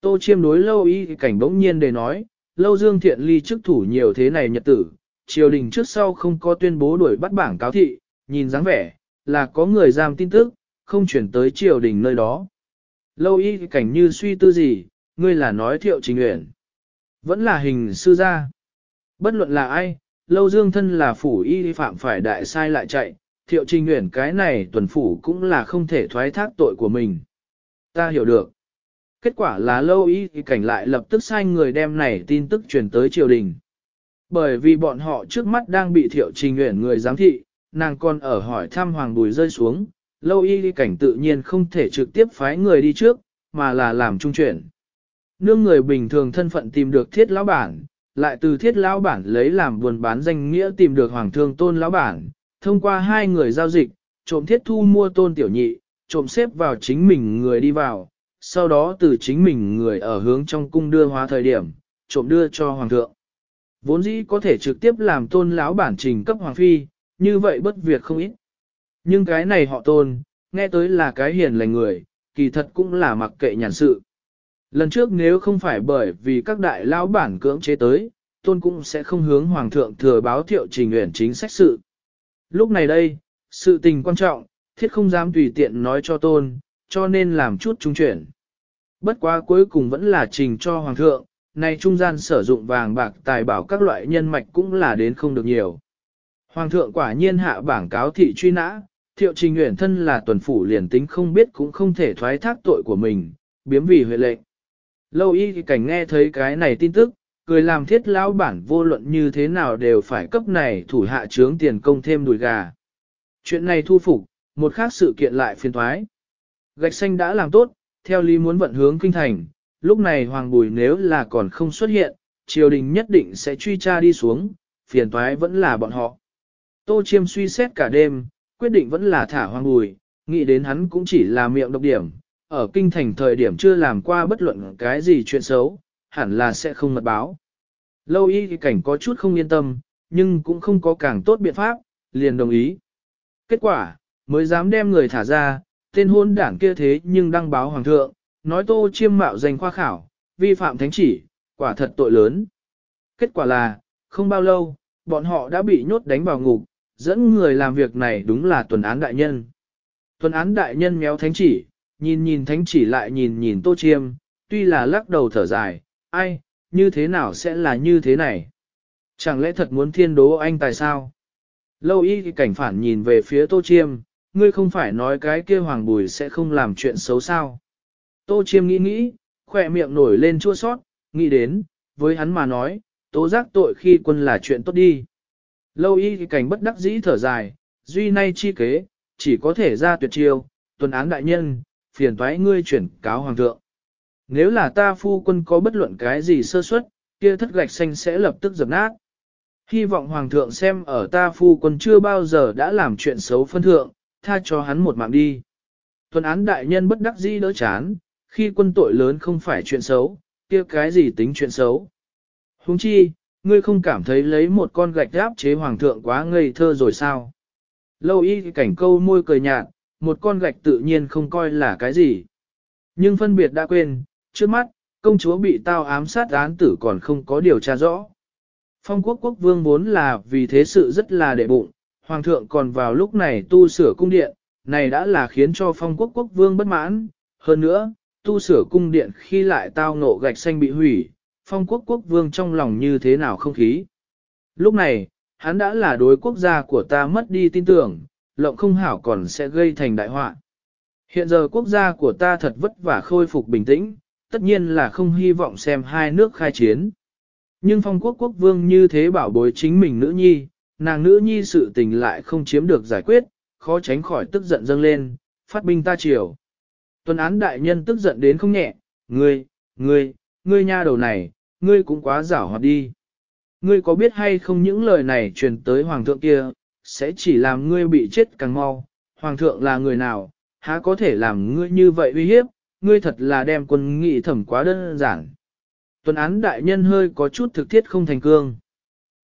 Tô chiêm đối lâu y cảnh bỗng nhiên để nói, lâu dương thiện ly chức thủ nhiều thế này nhật tử, triều đình trước sau không có tuyên bố đuổi bắt bảng cáo thị, nhìn dáng vẻ, là có người giam tin tức, không chuyển tới triều đình nơi đó. Lâu y cảnh như suy tư gì, ngươi là nói thiệu trình nguyện. Vẫn là hình sư gia. Bất luận là ai, lâu dương thân là phủ y phạm phải đại sai lại chạy, thiệu trình nguyện cái này tuần phủ cũng là không thể thoái thác tội của mình. Ta hiểu được. Kết quả là lâu y thì cảnh lại lập tức sai người đem này tin tức truyền tới triều đình. Bởi vì bọn họ trước mắt đang bị thiệu trình nguyện người giám thị, nàng còn ở hỏi thăm hoàng bùi rơi xuống, lâu y cảnh tự nhiên không thể trực tiếp phái người đi trước, mà là làm trung chuyển. Nương người bình thường thân phận tìm được thiết lão bản, lại từ thiết lão bản lấy làm buồn bán danh nghĩa tìm được hoàng thương tôn lão bản, thông qua hai người giao dịch, trộm thiết thu mua tôn tiểu nhị, trộm xếp vào chính mình người đi vào, sau đó từ chính mình người ở hướng trong cung đưa hóa thời điểm, trộm đưa cho hoàng thượng. Vốn dĩ có thể trực tiếp làm tôn lão bản trình cấp hoàng phi, như vậy bất việc không ít. Nhưng cái này họ tôn, nghe tới là cái hiền lành người, kỳ thật cũng là mặc kệ nhàn sự. Lần trước nếu không phải bởi vì các đại lão bản cưỡng chế tới, tôn cũng sẽ không hướng hoàng thượng thừa báo thiệu trình nguyện chính sách sự. Lúc này đây, sự tình quan trọng, thiết không dám tùy tiện nói cho tôn, cho nên làm chút trung chuyển. Bất quá cuối cùng vẫn là trình cho hoàng thượng, nay trung gian sử dụng vàng bạc tài bảo các loại nhân mạch cũng là đến không được nhiều. Hoàng thượng quả nhiên hạ bảng cáo thị truy nã, thiệu trình nguyện thân là tuần phủ liền tính không biết cũng không thể thoái thác tội của mình, biếm vì huệ lệnh. Lâu y cảnh nghe thấy cái này tin tức, cười làm thiết lão bản vô luận như thế nào đều phải cấp này thủ hạ trướng tiền công thêm đùi gà. Chuyện này thu phục, một khác sự kiện lại phiền thoái. Gạch xanh đã làm tốt, theo lý muốn vận hướng kinh thành, lúc này Hoàng Bùi nếu là còn không xuất hiện, triều đình nhất định sẽ truy tra đi xuống, phiền toái vẫn là bọn họ. Tô Chiêm suy xét cả đêm, quyết định vẫn là thả Hoàng Bùi, nghĩ đến hắn cũng chỉ là miệng độc điểm, ở kinh thành thời điểm chưa làm qua bất luận cái gì chuyện xấu, hẳn là sẽ không mật báo. Lâu y thì cảnh có chút không yên tâm, nhưng cũng không có càng tốt biện pháp, liền đồng ý. Kết quả, mới dám đem người thả ra, tên hôn đảng kia thế nhưng đăng báo hoàng thượng, nói tô chiêm mạo danh khoa khảo, vi phạm thánh chỉ, quả thật tội lớn. Kết quả là, không bao lâu, bọn họ đã bị nhốt đánh vào ngục, dẫn người làm việc này đúng là tuần án đại nhân. Tuần án đại nhân méo thánh chỉ, nhìn nhìn thánh chỉ lại nhìn nhìn tô chiêm, tuy là lắc đầu thở dài, ai, như thế nào sẽ là như thế này? Chẳng lẽ thật muốn thiên đố anh tại sao? Lâu y cảnh phản nhìn về phía tô chiêm, ngươi không phải nói cái kia hoàng bùi sẽ không làm chuyện xấu sao? Tô chiêm nghĩ nghĩ, khỏe miệng nổi lên chua sót, nghĩ đến, với hắn mà nói, tố giác tội khi quân là chuyện tốt đi. Lâu y cảnh bất đắc dĩ thở dài, duy nay chi kế, chỉ có thể ra tuyệt chiêu, tuần án đại nhân, phiền toái ngươi chuyển cáo hoàng thượng. Nếu là ta phu quân có bất luận cái gì sơ suất, kia thất gạch xanh sẽ lập tức dập nát. Hy vọng hoàng thượng xem ở ta phu quân chưa bao giờ đã làm chuyện xấu phân thượng, tha cho hắn một mạng đi. Tuần án đại nhân bất đắc dĩ đỡ chán, khi quân tội lớn không phải chuyện xấu, kia cái gì tính chuyện xấu. Huống chi, ngươi không cảm thấy lấy một con gạch áp chế hoàng thượng quá ngây thơ rồi sao? Lâu y cảnh câu môi cười nhạt, một con gạch tự nhiên không coi là cái gì. Nhưng phân biệt đã quên, trước mắt, công chúa bị tao ám sát án tử còn không có điều tra rõ. Phong quốc quốc vương vốn là vì thế sự rất là đệ bụng, hoàng thượng còn vào lúc này tu sửa cung điện, này đã là khiến cho phong quốc quốc vương bất mãn. Hơn nữa, tu sửa cung điện khi lại tao ngộ gạch xanh bị hủy, phong quốc quốc vương trong lòng như thế nào không khí. Lúc này, hắn đã là đối quốc gia của ta mất đi tin tưởng, lộng không hảo còn sẽ gây thành đại họa. Hiện giờ quốc gia của ta thật vất vả khôi phục bình tĩnh, tất nhiên là không hy vọng xem hai nước khai chiến. Nhưng phong quốc quốc vương như thế bảo bối chính mình nữ nhi, nàng nữ nhi sự tình lại không chiếm được giải quyết, khó tránh khỏi tức giận dâng lên, phát binh ta chiều. Tuần án đại nhân tức giận đến không nhẹ, ngươi, ngươi, ngươi nha đầu này, ngươi cũng quá giảo hoạt đi. Ngươi có biết hay không những lời này truyền tới hoàng thượng kia, sẽ chỉ làm ngươi bị chết càng mau. Hoàng thượng là người nào, há có thể làm ngươi như vậy uy hiếp, ngươi thật là đem quân nghị thẩm quá đơn giản. Tuần án đại nhân hơi có chút thực thiết không thành cương.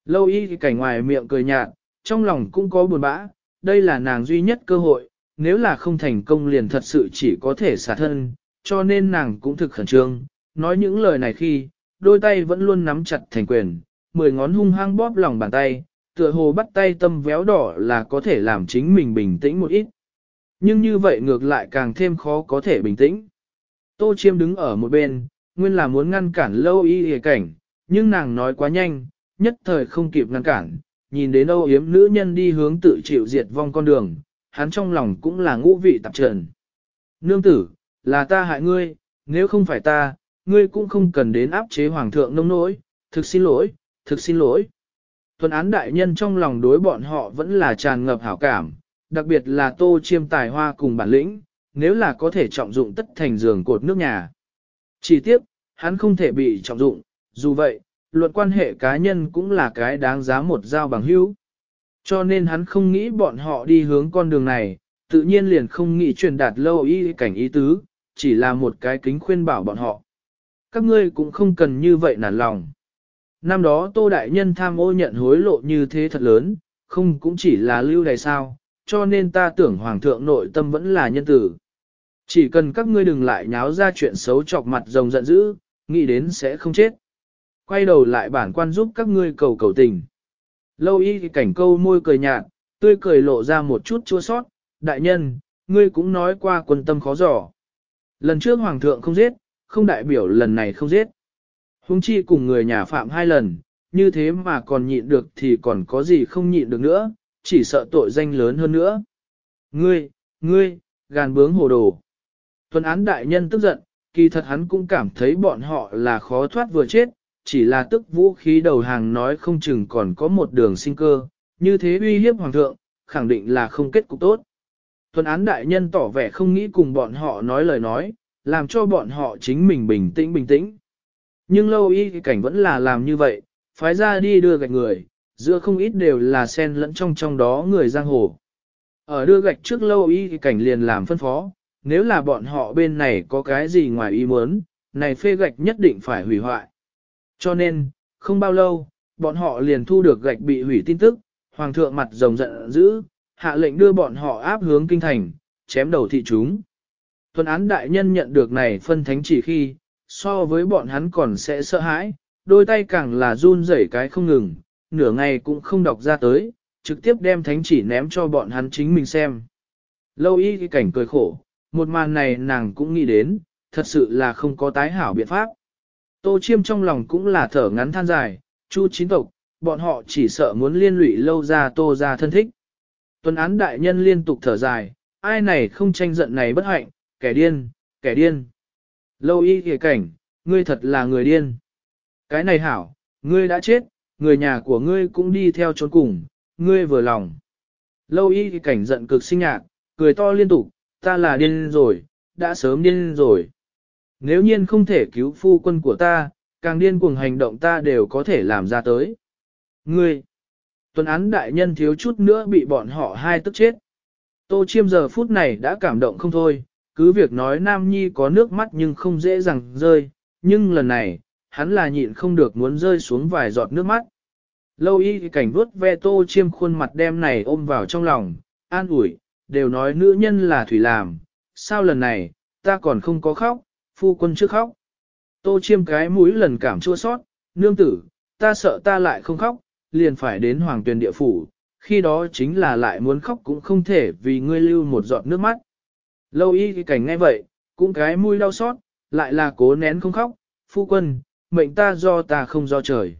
Lâu y thì cảnh ngoài miệng cười nhạt, trong lòng cũng có buồn bã, đây là nàng duy nhất cơ hội, nếu là không thành công liền thật sự chỉ có thể xả thân, cho nên nàng cũng thực khẩn trương, nói những lời này khi, đôi tay vẫn luôn nắm chặt thành quyền, mười ngón hung hăng bóp lòng bàn tay, tựa hồ bắt tay tâm véo đỏ là có thể làm chính mình bình tĩnh một ít. Nhưng như vậy ngược lại càng thêm khó có thể bình tĩnh. Tô Chiêm đứng ở một bên, nguyên là muốn ngăn cản lâu y hề cảnh, nhưng nàng nói quá nhanh, nhất thời không kịp ngăn cản, nhìn đến âu yếm nữ nhân đi hướng tự chịu diệt vong con đường, hắn trong lòng cũng là ngũ vị tạp trần. Nương tử, là ta hại ngươi, nếu không phải ta, ngươi cũng không cần đến áp chế hoàng thượng nông nỗi, thực xin lỗi, thực xin lỗi. Thuần án đại nhân trong lòng đối bọn họ vẫn là tràn ngập hảo cảm, đặc biệt là tô chiêm tài hoa cùng bản lĩnh, nếu là có thể trọng dụng tất thành giường cột nước nhà. Chỉ tiếp, hắn không thể bị trọng dụng, dù vậy, luận quan hệ cá nhân cũng là cái đáng giá một giao bằng hữu. Cho nên hắn không nghĩ bọn họ đi hướng con đường này, tự nhiên liền không nghĩ truyền đạt lâu ý cảnh ý tứ, chỉ là một cái kính khuyên bảo bọn họ. Các ngươi cũng không cần như vậy nản lòng. Năm đó Tô Đại Nhân tham ô nhận hối lộ như thế thật lớn, không cũng chỉ là lưu đày sao, cho nên ta tưởng Hoàng thượng nội tâm vẫn là nhân tử. Chỉ cần các ngươi đừng lại nháo ra chuyện xấu chọc mặt rồng giận dữ, nghĩ đến sẽ không chết. Quay đầu lại bản quan giúp các ngươi cầu cầu tình. Lâu y cảnh câu môi cười nhạt, tươi cười lộ ra một chút chua sót, đại nhân, ngươi cũng nói qua quân tâm khó dò. Lần trước hoàng thượng không giết, không đại biểu lần này không giết. Hùng chi cùng người nhà phạm hai lần, như thế mà còn nhịn được thì còn có gì không nhịn được nữa, chỉ sợ tội danh lớn hơn nữa. Ngươi, ngươi, gàn bướng hồ đồ. Tuần án đại nhân tức giận, kỳ thật hắn cũng cảm thấy bọn họ là khó thoát vừa chết, chỉ là tức vũ khí đầu hàng nói không chừng còn có một đường sinh cơ, như thế uy hiếp hoàng thượng, khẳng định là không kết cục tốt. Tuần án đại nhân tỏ vẻ không nghĩ cùng bọn họ nói lời nói, làm cho bọn họ chính mình bình tĩnh bình tĩnh. Nhưng lâu y cảnh vẫn là làm như vậy, phái ra đi đưa gạch người, giữa không ít đều là sen lẫn trong trong đó người giang hồ. Ở đưa gạch trước lâu y cảnh liền làm phân phó, nếu là bọn họ bên này có cái gì ngoài ý muốn, này phê gạch nhất định phải hủy hoại. Cho nên, không bao lâu, bọn họ liền thu được gạch bị hủy tin tức, hoàng thượng mặt rồng giận dữ, hạ lệnh đưa bọn họ áp hướng kinh thành, chém đầu thị chúng. Tuần án đại nhân nhận được này phân thánh chỉ khi, so với bọn hắn còn sẽ sợ hãi, đôi tay càng là run rẩy cái không ngừng, nửa ngày cũng không đọc ra tới, trực tiếp đem thánh chỉ ném cho bọn hắn chính mình xem. Lâu y cái cảnh cười khổ, một màn này nàng cũng nghĩ đến, thật sự là không có tái hảo biện pháp. Tô chiêm trong lòng cũng là thở ngắn than dài, chu chín tộc, bọn họ chỉ sợ muốn liên lụy lâu ra tô ra thân thích. Tuần án đại nhân liên tục thở dài, ai này không tranh giận này bất hạnh, kẻ điên, kẻ điên. Lâu y kìa cảnh, ngươi thật là người điên. Cái này hảo, ngươi đã chết, người nhà của ngươi cũng đi theo trốn cùng, ngươi vừa lòng. Lâu y kìa cảnh giận cực sinh nhạc, cười to liên tục, ta là điên rồi, đã sớm điên rồi. Nếu nhiên không thể cứu phu quân của ta, càng điên cuồng hành động ta đều có thể làm ra tới. Ngươi, tuần án đại nhân thiếu chút nữa bị bọn họ hai tức chết. Tô chiêm giờ phút này đã cảm động không thôi, cứ việc nói Nam Nhi có nước mắt nhưng không dễ dàng rơi, nhưng lần này, hắn là nhịn không được muốn rơi xuống vài giọt nước mắt. Lâu y cảnh vuốt ve tô chiêm khuôn mặt đem này ôm vào trong lòng, an ủi, đều nói nữ nhân là thủy làm, sao lần này, ta còn không có khóc, phu quân trước khóc. Tô chiêm cái mũi lần cảm chua sót, nương tử, ta sợ ta lại không khóc, liền phải đến hoàng tuyển địa phủ, khi đó chính là lại muốn khóc cũng không thể vì ngươi lưu một giọt nước mắt. Lâu y cái cảnh nghe vậy, cũng cái mũi đau xót, lại là cố nén không khóc, phu quân, mệnh ta do ta không do trời.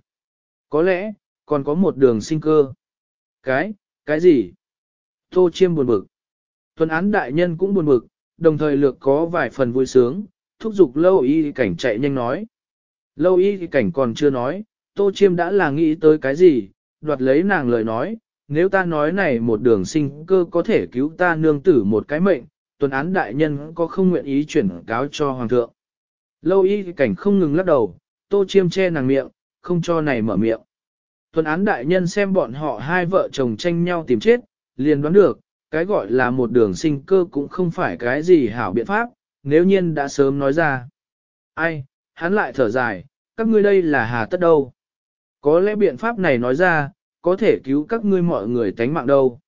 Có lẽ, còn có một đường sinh cơ. Cái, cái gì? Tô chiêm buồn bực. Tuần án đại nhân cũng buồn bực, đồng thời lược có vài phần vui sướng, thúc giục lâu y cảnh chạy nhanh nói. Lâu y cảnh còn chưa nói, tô chiêm đã là nghĩ tới cái gì, đoạt lấy nàng lời nói, nếu ta nói này một đường sinh cơ có thể cứu ta nương tử một cái mệnh, tuần án đại nhân có không nguyện ý chuyển cáo cho hoàng thượng. Lâu y cảnh không ngừng lắc đầu, tô chiêm che nàng miệng, không cho này mở miệng. Tuần án đại nhân xem bọn họ hai vợ chồng tranh nhau tìm chết, liền đoán được, cái gọi là một đường sinh cơ cũng không phải cái gì hảo biện pháp, nếu nhiên đã sớm nói ra. Ai, hắn lại thở dài, các ngươi đây là hà tất đâu. Có lẽ biện pháp này nói ra, có thể cứu các ngươi mọi người tánh mạng đâu.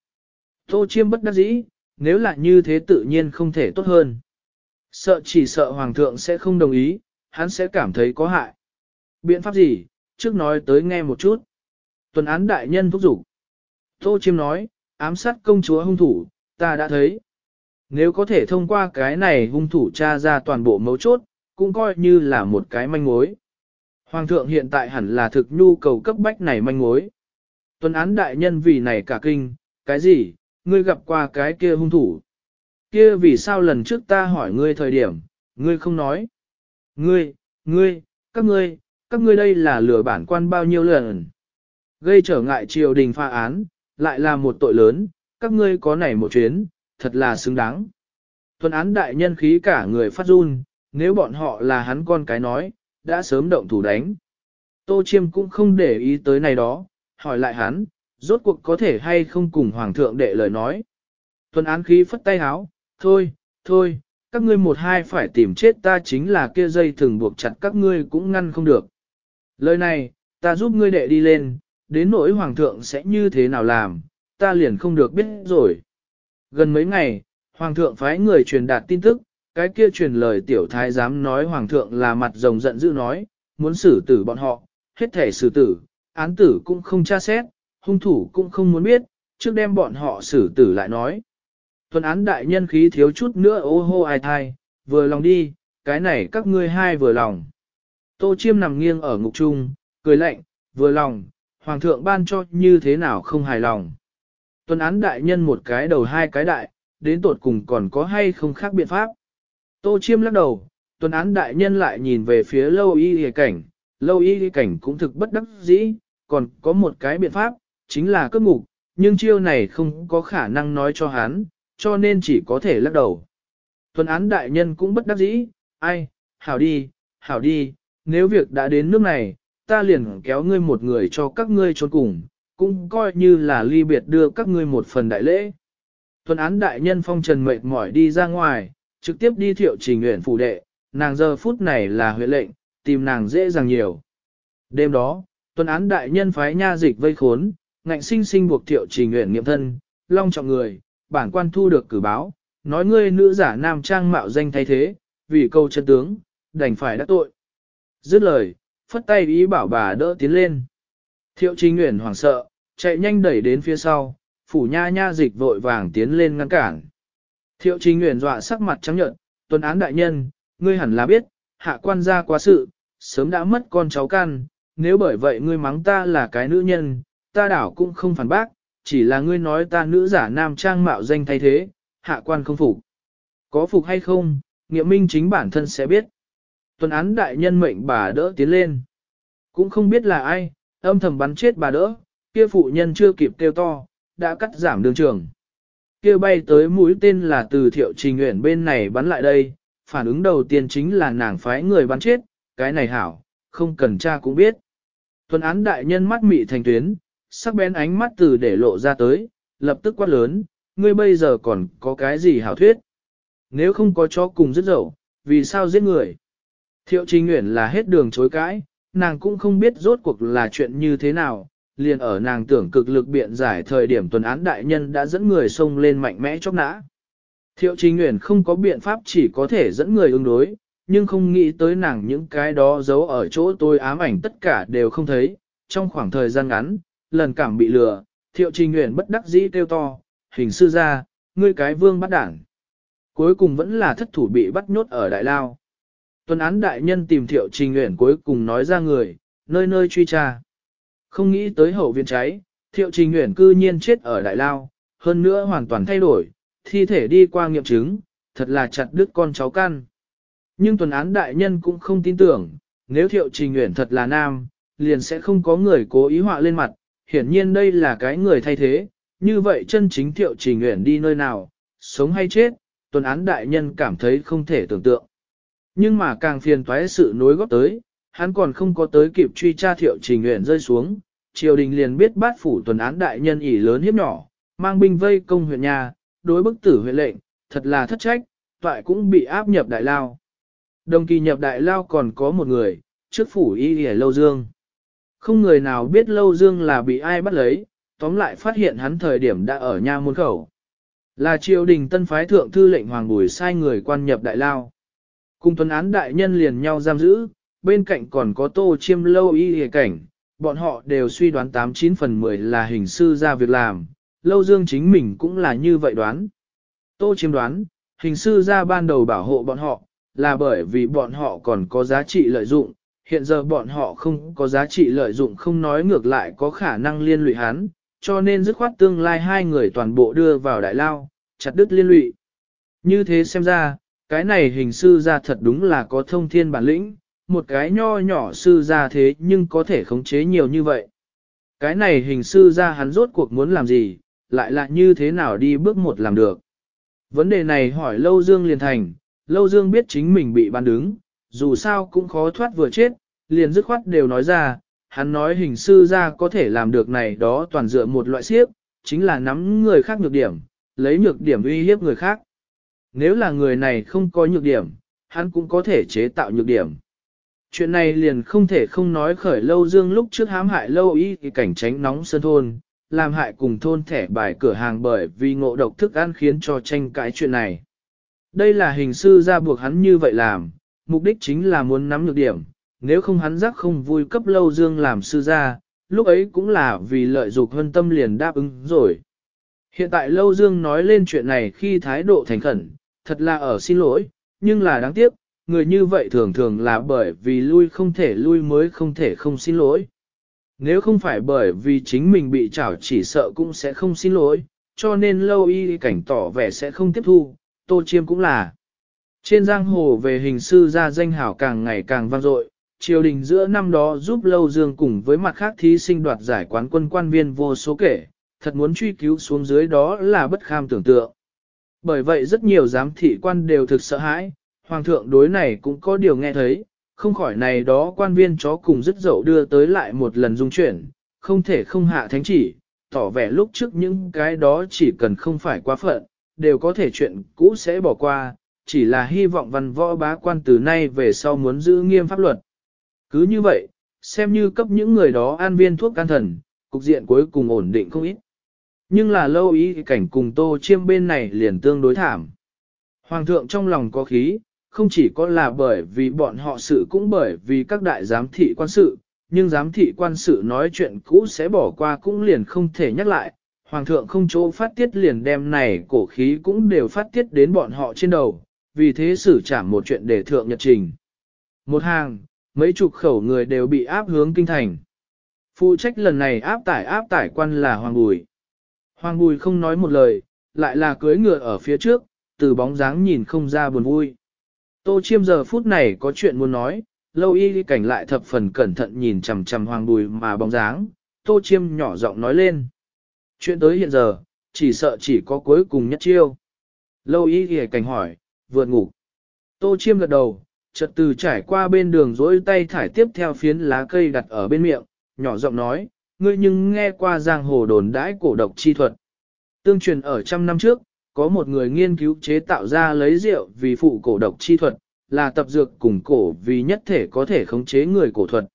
Tô chiêm bất đắc dĩ, nếu là như thế tự nhiên không thể tốt hơn. Sợ chỉ sợ hoàng thượng sẽ không đồng ý, hắn sẽ cảm thấy có hại. Biện pháp gì, trước nói tới nghe một chút. Tuần án đại nhân thúc giục. Tô chiêm nói, ám sát công chúa hung thủ, ta đã thấy. Nếu có thể thông qua cái này hung thủ tra ra toàn bộ mấu chốt, cũng coi như là một cái manh mối. Hoàng thượng hiện tại hẳn là thực nhu cầu cấp bách này manh mối. Tuần án đại nhân vì này cả kinh, cái gì, ngươi gặp qua cái kia hung thủ. Kia vì sao lần trước ta hỏi ngươi thời điểm, ngươi không nói. Ngươi, ngươi, các ngươi, các ngươi đây là lừa bản quan bao nhiêu lần. Gây trở ngại triều đình pha án, lại là một tội lớn, các ngươi có nảy một chuyến, thật là xứng đáng. Thuần án đại nhân khí cả người phát run, nếu bọn họ là hắn con cái nói, đã sớm động thủ đánh. Tô Chiêm cũng không để ý tới này đó, hỏi lại hắn, rốt cuộc có thể hay không cùng Hoàng thượng đệ lời nói. Tuần án khí phất tay háo, thôi, thôi, các ngươi một hai phải tìm chết ta chính là kia dây thường buộc chặt các ngươi cũng ngăn không được. Lời này, ta giúp ngươi đệ đi lên, đến nỗi Hoàng thượng sẽ như thế nào làm, ta liền không được biết rồi. Gần mấy ngày, Hoàng thượng phái người truyền đạt tin tức, cái kia truyền lời tiểu thái giám nói Hoàng thượng là mặt rồng giận dữ nói, muốn xử tử bọn họ, hết thể xử tử, án tử cũng không tra xét, hung thủ cũng không muốn biết, trước đem bọn họ xử tử lại nói. Thuần án đại nhân khí thiếu chút nữa ô hô ai thai, vừa lòng đi, cái này các ngươi hai vừa lòng. Tô Chiêm nằm nghiêng ở ngục trung, cười lạnh, vừa lòng, hoàng thượng ban cho như thế nào không hài lòng. Tuần án đại nhân một cái đầu hai cái đại, đến tột cùng còn có hay không khác biện pháp. Tô Chiêm lắc đầu, tuần án đại nhân lại nhìn về phía lâu y hề cảnh, lâu y hề cảnh cũng thực bất đắc dĩ, còn có một cái biện pháp, chính là cướp ngục, nhưng chiêu này không có khả năng nói cho hắn, cho nên chỉ có thể lắc đầu. Tuần án đại nhân cũng bất đắc dĩ, ai, hảo đi, hảo đi, nếu việc đã đến nước này, ta liền kéo ngươi một người cho các ngươi trốn cùng, cũng coi như là ly biệt đưa các ngươi một phần đại lễ. Tuần án đại nhân phong trần mệt mỏi đi ra ngoài, trực tiếp đi thiệu trình nguyện phủ đệ, nàng giờ phút này là huệ lệnh, tìm nàng dễ dàng nhiều. Đêm đó, tuần án đại nhân phái nha dịch vây khốn, ngạnh sinh sinh buộc thiệu trình nguyện nghiệm thân, long trọng người, bản quan thu được cử báo, nói ngươi nữ giả nam trang mạo danh thay thế, vì câu chân tướng, đành phải đắc tội. Dứt lời, phất tay ý bảo bà đỡ tiến lên. Thiệu trình nguyện hoảng sợ, chạy nhanh đẩy đến phía sau, phủ nha nha dịch vội vàng tiến lên ngăn cản. Thiệu trình nguyện dọa sắc mặt trắng nhợt, tuần án đại nhân, ngươi hẳn là biết, hạ quan gia quá sự, sớm đã mất con cháu căn, nếu bởi vậy ngươi mắng ta là cái nữ nhân, ta đảo cũng không phản bác, chỉ là ngươi nói ta nữ giả nam trang mạo danh thay thế, hạ quan không phục. Có phục hay không, nghiệm minh chính bản thân sẽ biết. Tuần án đại nhân mệnh bà đỡ tiến lên. Cũng không biết là ai, âm thầm bắn chết bà đỡ, kia phụ nhân chưa kịp kêu to, đã cắt giảm đường trường. Kia bay tới mũi tên là từ thiệu trình nguyện bên này bắn lại đây, phản ứng đầu tiên chính là nàng phái người bắn chết, cái này hảo, không cần cha cũng biết. Tuần án đại nhân mắt mị thành tuyến, sắc bén ánh mắt từ để lộ ra tới, lập tức quát lớn, ngươi bây giờ còn có cái gì hảo thuyết? Nếu không có chó cùng giết dậu, vì sao giết người? Thiệu Trình Nguyễn là hết đường chối cãi, nàng cũng không biết rốt cuộc là chuyện như thế nào, liền ở nàng tưởng cực lực biện giải thời điểm tuần án đại nhân đã dẫn người xông lên mạnh mẽ chóc nã. Thiệu Trình Nguyễn không có biện pháp chỉ có thể dẫn người ứng đối, nhưng không nghĩ tới nàng những cái đó giấu ở chỗ tôi ám ảnh tất cả đều không thấy. Trong khoảng thời gian ngắn, lần cảm bị lừa, Thiệu Trình Nguyễn bất đắc dĩ kêu to, hình sư ra, ngươi cái vương bắt đảng. Cuối cùng vẫn là thất thủ bị bắt nhốt ở Đại Lao. Tuần án đại nhân tìm Thiệu Trình Nguyễn cuối cùng nói ra người, nơi nơi truy tra. Không nghĩ tới hậu viện cháy, Thiệu Trình Nguyễn cư nhiên chết ở Đại Lao, hơn nữa hoàn toàn thay đổi, thi thể đi qua nghiệm chứng, thật là chặt đứt con cháu căn. Nhưng tuần án đại nhân cũng không tin tưởng, nếu thiệu trình nguyện thật là nam, liền sẽ không có người cố ý họa lên mặt, hiển nhiên đây là cái người thay thế, như vậy chân chính thiệu trình nguyện đi nơi nào, sống hay chết, tuần án đại nhân cảm thấy không thể tưởng tượng. Nhưng mà càng phiền toái sự nối góp tới, hắn còn không có tới kịp truy tra thiệu trình nguyện rơi xuống, triều đình liền biết bát phủ tuần án đại nhân ỉ lớn hiếp nhỏ, mang binh vây công huyện nhà, đối bức tử huyện lệnh, thật là thất trách, toại cũng bị áp nhập đại lao. Đồng kỳ nhập đại lao còn có một người, trước phủ y hề lâu dương. Không người nào biết lâu dương là bị ai bắt lấy, tóm lại phát hiện hắn thời điểm đã ở nha môn khẩu. Là triều đình tân phái thượng thư lệnh hoàng bùi sai người quan nhập đại lao. Cùng tuần án đại nhân liền nhau giam giữ, bên cạnh còn có tô chiêm lâu y hề cảnh, bọn họ đều suy đoán 89 phần 10 là hình sư ra việc làm, lâu dương chính mình cũng là như vậy đoán. Tô chiêm đoán, hình sư ra ban đầu bảo hộ bọn họ, là bởi vì bọn họ còn có giá trị lợi dụng, hiện giờ bọn họ không có giá trị lợi dụng không nói ngược lại có khả năng liên lụy hắn, cho nên dứt khoát tương lai hai người toàn bộ đưa vào đại lao, chặt đứt liên lụy. Như thế xem ra, cái này hình sư ra thật đúng là có thông thiên bản lĩnh, một cái nho nhỏ sư ra thế nhưng có thể khống chế nhiều như vậy. Cái này hình sư ra hắn rốt cuộc muốn làm gì, lại là như thế nào đi bước một làm được. Vấn đề này hỏi Lâu Dương liền thành, Lâu Dương biết chính mình bị ban đứng, dù sao cũng khó thoát vừa chết, liền dứt khoát đều nói ra, hắn nói hình sư ra có thể làm được này đó toàn dựa một loại siếp, chính là nắm người khác nhược điểm, lấy nhược điểm uy hiếp người khác. Nếu là người này không có nhược điểm, hắn cũng có thể chế tạo nhược điểm. Chuyện này liền không thể không nói khởi lâu dương lúc trước hãm hại lâu y thì cảnh tránh nóng sơn thôn, làm hại cùng thôn thẻ bài cửa hàng bởi vì ngộ độc thức ăn khiến cho tranh cãi chuyện này. Đây là hình sư ra buộc hắn như vậy làm, mục đích chính là muốn nắm được điểm, nếu không hắn giác không vui cấp lâu dương làm sư gia, lúc ấy cũng là vì lợi dục hơn tâm liền đáp ứng rồi. Hiện tại lâu dương nói lên chuyện này khi thái độ thành khẩn, thật là ở xin lỗi, nhưng là đáng tiếc, người như vậy thường thường là bởi vì lui không thể lui mới không thể không xin lỗi. Nếu không phải bởi vì chính mình bị trảo chỉ sợ cũng sẽ không xin lỗi, cho nên lâu y cảnh tỏ vẻ sẽ không tiếp thu, tô chiêm cũng là. Trên giang hồ về hình sư ra danh hảo càng ngày càng vang dội, triều đình giữa năm đó giúp Lâu Dương cùng với mặt khác thí sinh đoạt giải quán quân quan viên vô số kể, thật muốn truy cứu xuống dưới đó là bất kham tưởng tượng. Bởi vậy rất nhiều giám thị quan đều thực sợ hãi, hoàng thượng đối này cũng có điều nghe thấy, không khỏi này đó quan viên chó cùng rất dậu đưa tới lại một lần dung chuyển, không thể không hạ thánh chỉ, tỏ vẻ lúc trước những cái đó chỉ cần không phải quá phận, đều có thể chuyện cũ sẽ bỏ qua, chỉ là hy vọng văn võ bá quan từ nay về sau muốn giữ nghiêm pháp luật. Cứ như vậy, xem như cấp những người đó an viên thuốc can thần, cục diện cuối cùng ổn định không ít. Nhưng là lâu ý cảnh cùng tô chiêm bên này liền tương đối thảm. Hoàng thượng trong lòng có khí, không chỉ có là bởi vì bọn họ sự cũng bởi vì các đại giám thị quan sự, nhưng giám thị quan sự nói chuyện cũ sẽ bỏ qua cũng liền không thể nhắc lại. Hoàng thượng không chỗ phát tiết liền đem này cổ khí cũng đều phát tiết đến bọn họ trên đầu, vì thế xử trảm một chuyện để thượng nhật trình. Một hàng, mấy chục khẩu người đều bị áp hướng kinh thành. Phụ trách lần này áp tải áp tải quan là Hoàng Bùi. Hoàng Bùi không nói một lời, lại là cưới ngựa ở phía trước, từ bóng dáng nhìn không ra buồn vui. Tô chiêm giờ phút này có chuyện muốn nói, lâu y cảnh lại thập phần cẩn thận nhìn chằm chằm Hoàng Bùi mà bóng dáng, tô chiêm nhỏ giọng nói lên. Chuyện tới hiện giờ, chỉ sợ chỉ có cuối cùng nhất chiêu. Lâu y cảnh hỏi, vượt ngủ. Tô chiêm gật đầu, chợt từ trải qua bên đường dỗi tay thải tiếp theo phiến lá cây đặt ở bên miệng, nhỏ giọng nói, ngươi nhưng nghe qua giang hồ đồn đãi cổ độc chi thuật. Tương truyền ở trăm năm trước, có một người nghiên cứu chế tạo ra lấy rượu vì phụ cổ độc chi thuật, là tập dược cùng cổ vì nhất thể có thể khống chế người cổ thuật.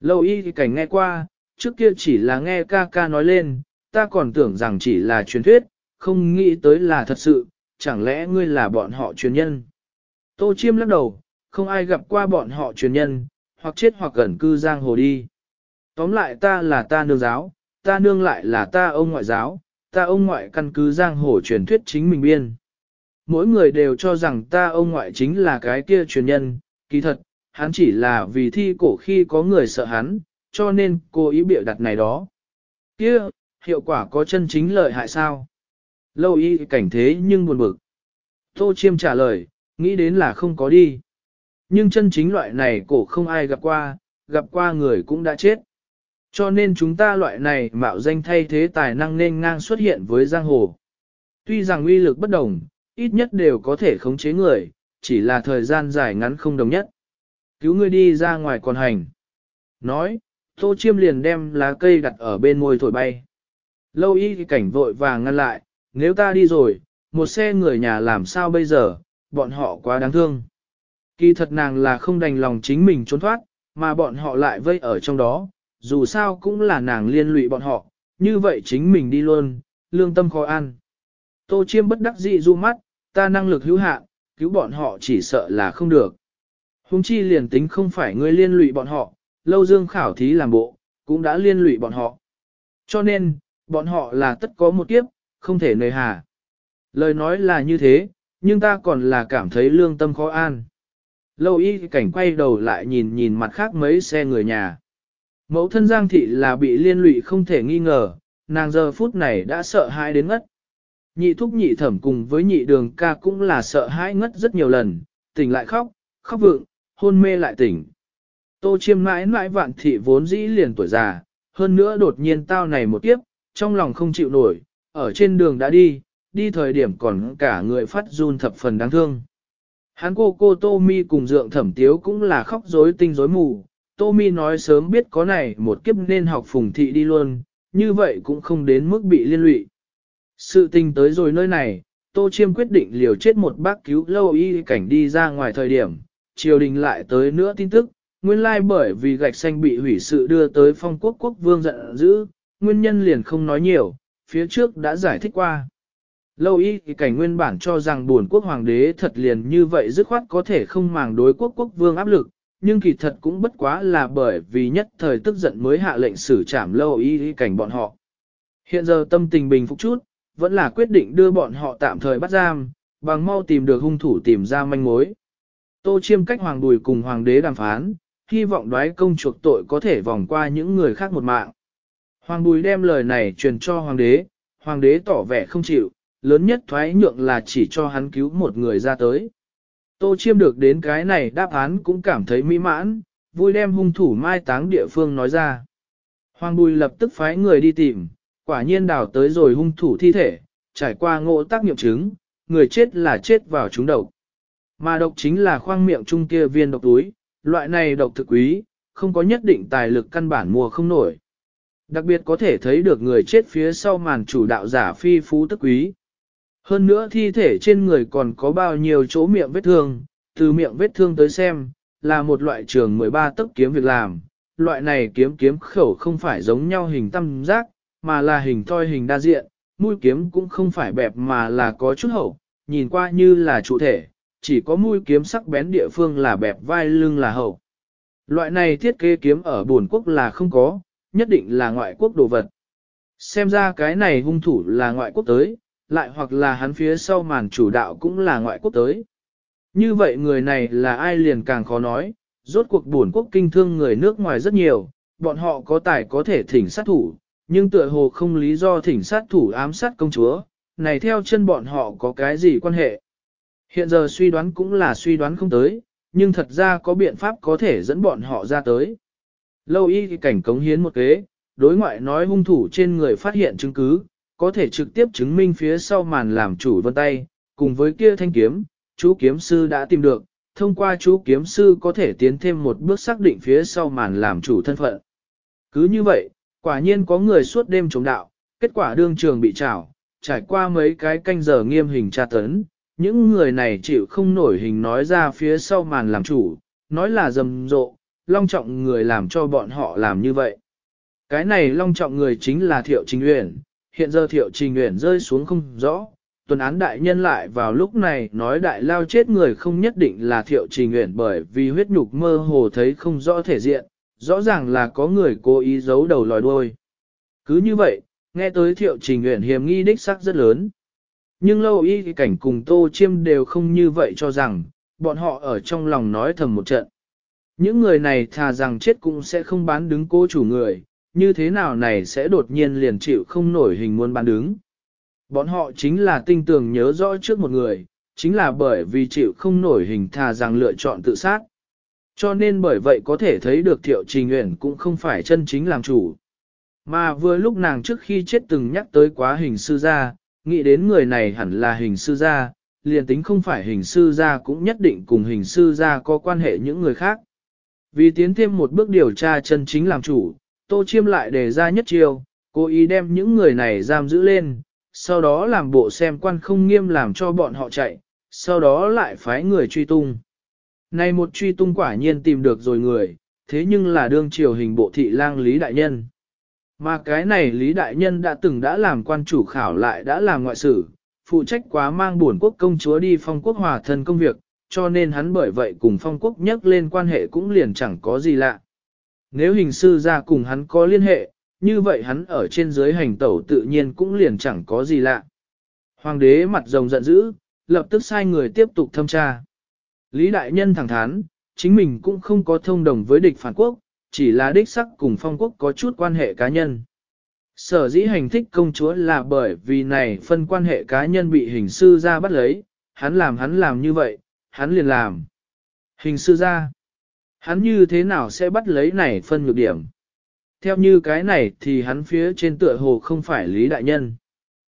Lâu y thì cảnh nghe qua, trước kia chỉ là nghe ca ca nói lên, ta còn tưởng rằng chỉ là truyền thuyết, không nghĩ tới là thật sự, chẳng lẽ ngươi là bọn họ truyền nhân. Tô Chiêm lắc đầu, không ai gặp qua bọn họ truyền nhân, hoặc chết hoặc gần cư giang hồ đi. Tóm lại ta là ta nương giáo, ta nương lại là ta ông ngoại giáo, ta ông ngoại căn cứ giang hồ truyền thuyết chính mình biên. Mỗi người đều cho rằng ta ông ngoại chính là cái kia truyền nhân, kỳ thật, hắn chỉ là vì thi cổ khi có người sợ hắn, cho nên cô ý biểu đặt này đó. Kia, hiệu quả có chân chính lợi hại sao? Lâu y cảnh thế nhưng buồn bực. Tô Chiêm trả lời, nghĩ đến là không có đi. Nhưng chân chính loại này cổ không ai gặp qua, gặp qua người cũng đã chết. Cho nên chúng ta loại này mạo danh thay thế tài năng nên ngang xuất hiện với giang hồ. Tuy rằng uy lực bất đồng, ít nhất đều có thể khống chế người, chỉ là thời gian dài ngắn không đồng nhất. Cứu ngươi đi ra ngoài còn hành. Nói, tô chiêm liền đem lá cây đặt ở bên môi thổi bay. Lâu y cảnh vội vàng ngăn lại, nếu ta đi rồi, một xe người nhà làm sao bây giờ, bọn họ quá đáng thương. Kỳ thật nàng là không đành lòng chính mình trốn thoát, mà bọn họ lại vây ở trong đó, dù sao cũng là nàng liên lụy bọn họ, như vậy chính mình đi luôn, lương tâm khó ăn. Tô chiêm bất đắc dị du mắt, ta năng lực hữu hạn, cứu bọn họ chỉ sợ là không được. Hùng chi liền tính không phải ngươi liên lụy bọn họ, lâu dương khảo thí làm bộ, cũng đã liên lụy bọn họ. Cho nên, bọn họ là tất có một kiếp, không thể nơi hà. Lời nói là như thế, nhưng ta còn là cảm thấy lương tâm khó an. Lâu y cảnh quay đầu lại nhìn nhìn mặt khác mấy xe người nhà. Mẫu thân Giang Thị là bị liên lụy không thể nghi ngờ, nàng giờ phút này đã sợ hãi đến ngất. Nhị thúc nhị thẩm cùng với nhị đường ca cũng là sợ hãi ngất rất nhiều lần, tỉnh lại khóc, khóc vượng, hôn mê lại tỉnh. Tô chiêm mãi mãi vạn thị vốn dĩ liền tuổi già, hơn nữa đột nhiên tao này một kiếp, trong lòng không chịu nổi, ở trên đường đã đi, đi thời điểm còn cả người phát run thập phần đáng thương. Hắn cô cô Tô Mi cùng dượng thẩm tiếu cũng là khóc rối tinh rối mù, Tô Mi nói sớm biết có này một kiếp nên học phùng thị đi luôn, như vậy cũng không đến mức bị liên lụy. Sự tình tới rồi nơi này, Tô Chiêm quyết định liều chết một bác cứu lâu y cảnh đi ra ngoài thời điểm, triều đình lại tới nữa tin tức, nguyên lai bởi vì gạch xanh bị hủy sự đưa tới phong quốc quốc vương giận dữ, nguyên nhân liền không nói nhiều, phía trước đã giải thích qua. Lâu y thì cảnh nguyên bản cho rằng buồn quốc hoàng đế thật liền như vậy dứt khoát có thể không màng đối quốc quốc vương áp lực, nhưng kỳ thật cũng bất quá là bởi vì nhất thời tức giận mới hạ lệnh xử trảm lâu y thì cảnh bọn họ. Hiện giờ tâm tình bình phục chút, vẫn là quyết định đưa bọn họ tạm thời bắt giam, bằng mau tìm được hung thủ tìm ra manh mối. Tô chiêm cách hoàng đùi cùng hoàng đế đàm phán, hy vọng đoái công chuộc tội có thể vòng qua những người khác một mạng. Hoàng bùi đem lời này truyền cho hoàng đế, hoàng đế tỏ vẻ không chịu, lớn nhất thoái nhượng là chỉ cho hắn cứu một người ra tới. Tô chiêm được đến cái này đáp án cũng cảm thấy mỹ mãn, vui đem hung thủ mai táng địa phương nói ra. Hoàng bùi lập tức phái người đi tìm, quả nhiên đào tới rồi hung thủ thi thể, trải qua ngộ tác nghiệm chứng, người chết là chết vào trúng độc. Mà độc chính là khoang miệng trung kia viên độc túi, loại này độc thực quý, không có nhất định tài lực căn bản mua không nổi. Đặc biệt có thể thấy được người chết phía sau màn chủ đạo giả phi phú tức quý. Hơn nữa thi thể trên người còn có bao nhiêu chỗ miệng vết thương, từ miệng vết thương tới xem, là một loại trường 13 tấc kiếm việc làm. Loại này kiếm kiếm khẩu không phải giống nhau hình tam giác, mà là hình thoi hình đa diện, mũi kiếm cũng không phải bẹp mà là có chút hậu, nhìn qua như là trụ thể, chỉ có mũi kiếm sắc bén địa phương là bẹp vai lưng là hậu. Loại này thiết kế kiếm ở buồn quốc là không có, nhất định là ngoại quốc đồ vật. Xem ra cái này hung thủ là ngoại quốc tới, lại hoặc là hắn phía sau màn chủ đạo cũng là ngoại quốc tới. Như vậy người này là ai liền càng khó nói, rốt cuộc buồn quốc kinh thương người nước ngoài rất nhiều, bọn họ có tài có thể thỉnh sát thủ, nhưng tựa hồ không lý do thỉnh sát thủ ám sát công chúa, này theo chân bọn họ có cái gì quan hệ. Hiện giờ suy đoán cũng là suy đoán không tới, nhưng thật ra có biện pháp có thể dẫn bọn họ ra tới. Lâu y cảnh cống hiến một kế, đối ngoại nói hung thủ trên người phát hiện chứng cứ, có thể trực tiếp chứng minh phía sau màn làm chủ vân tay, cùng với kia thanh kiếm, chú kiếm sư đã tìm được, thông qua chú kiếm sư có thể tiến thêm một bước xác định phía sau màn làm chủ thân phận. Cứ như vậy, quả nhiên có người suốt đêm chống đạo, kết quả đương trường bị trảo, trải qua mấy cái canh giờ nghiêm hình tra tấn, những người này chịu không nổi hình nói ra phía sau màn làm chủ, nói là rầm rộ, long trọng người làm cho bọn họ làm như vậy. Cái này long trọng người chính là Thiệu Trình Uyển, hiện giờ Thiệu Trình Uyển rơi xuống không rõ, tuần án đại nhân lại vào lúc này nói đại lao chết người không nhất định là Thiệu Trình Uyển bởi vì huyết nhục mơ hồ thấy không rõ thể diện, rõ ràng là có người cố ý giấu đầu lòi đuôi. Cứ như vậy, nghe tới Thiệu Trình Uyển hiểm nghi đích sắc rất lớn. Nhưng lâu y cảnh cùng Tô Chiêm đều không như vậy cho rằng, bọn họ ở trong lòng nói thầm một trận. Những người này thà rằng chết cũng sẽ không bán đứng cô chủ người, như thế nào này sẽ đột nhiên liền chịu không nổi hình muốn bán đứng. Bọn họ chính là tinh tường nhớ rõ trước một người, chính là bởi vì chịu không nổi hình thà rằng lựa chọn tự sát. Cho nên bởi vậy có thể thấy được thiệu trình nguyện cũng không phải chân chính làm chủ. Mà vừa lúc nàng trước khi chết từng nhắc tới quá hình sư gia, nghĩ đến người này hẳn là hình sư gia, liền tính không phải hình sư gia cũng nhất định cùng hình sư gia có quan hệ những người khác. Vì tiến thêm một bước điều tra chân chính làm chủ, Tô Chiêm lại đề ra nhất chiêu, cố ý đem những người này giam giữ lên, sau đó làm bộ xem quan không nghiêm làm cho bọn họ chạy, sau đó lại phái người truy tung. Này một truy tung quả nhiên tìm được rồi người, thế nhưng là đương triều hình bộ thị lang Lý Đại Nhân. Mà cái này Lý Đại Nhân đã từng đã làm quan chủ khảo lại đã làm ngoại sử, phụ trách quá mang buồn quốc công chúa đi phong quốc hòa thân công việc, cho nên hắn bởi vậy cùng phong quốc nhắc lên quan hệ cũng liền chẳng có gì lạ. Nếu hình sư ra cùng hắn có liên hệ, như vậy hắn ở trên dưới hành tẩu tự nhiên cũng liền chẳng có gì lạ. Hoàng đế mặt rồng giận dữ, lập tức sai người tiếp tục thâm tra. Lý Đại Nhân thẳng thắn, chính mình cũng không có thông đồng với địch phản quốc, chỉ là đích sắc cùng phong quốc có chút quan hệ cá nhân. Sở dĩ hành thích công chúa là bởi vì này phân quan hệ cá nhân bị hình sư ra bắt lấy, hắn làm hắn làm như vậy, hắn liền làm. Hình sư ra, hắn như thế nào sẽ bắt lấy này phân nhược điểm? Theo như cái này thì hắn phía trên tựa hồ không phải lý đại nhân.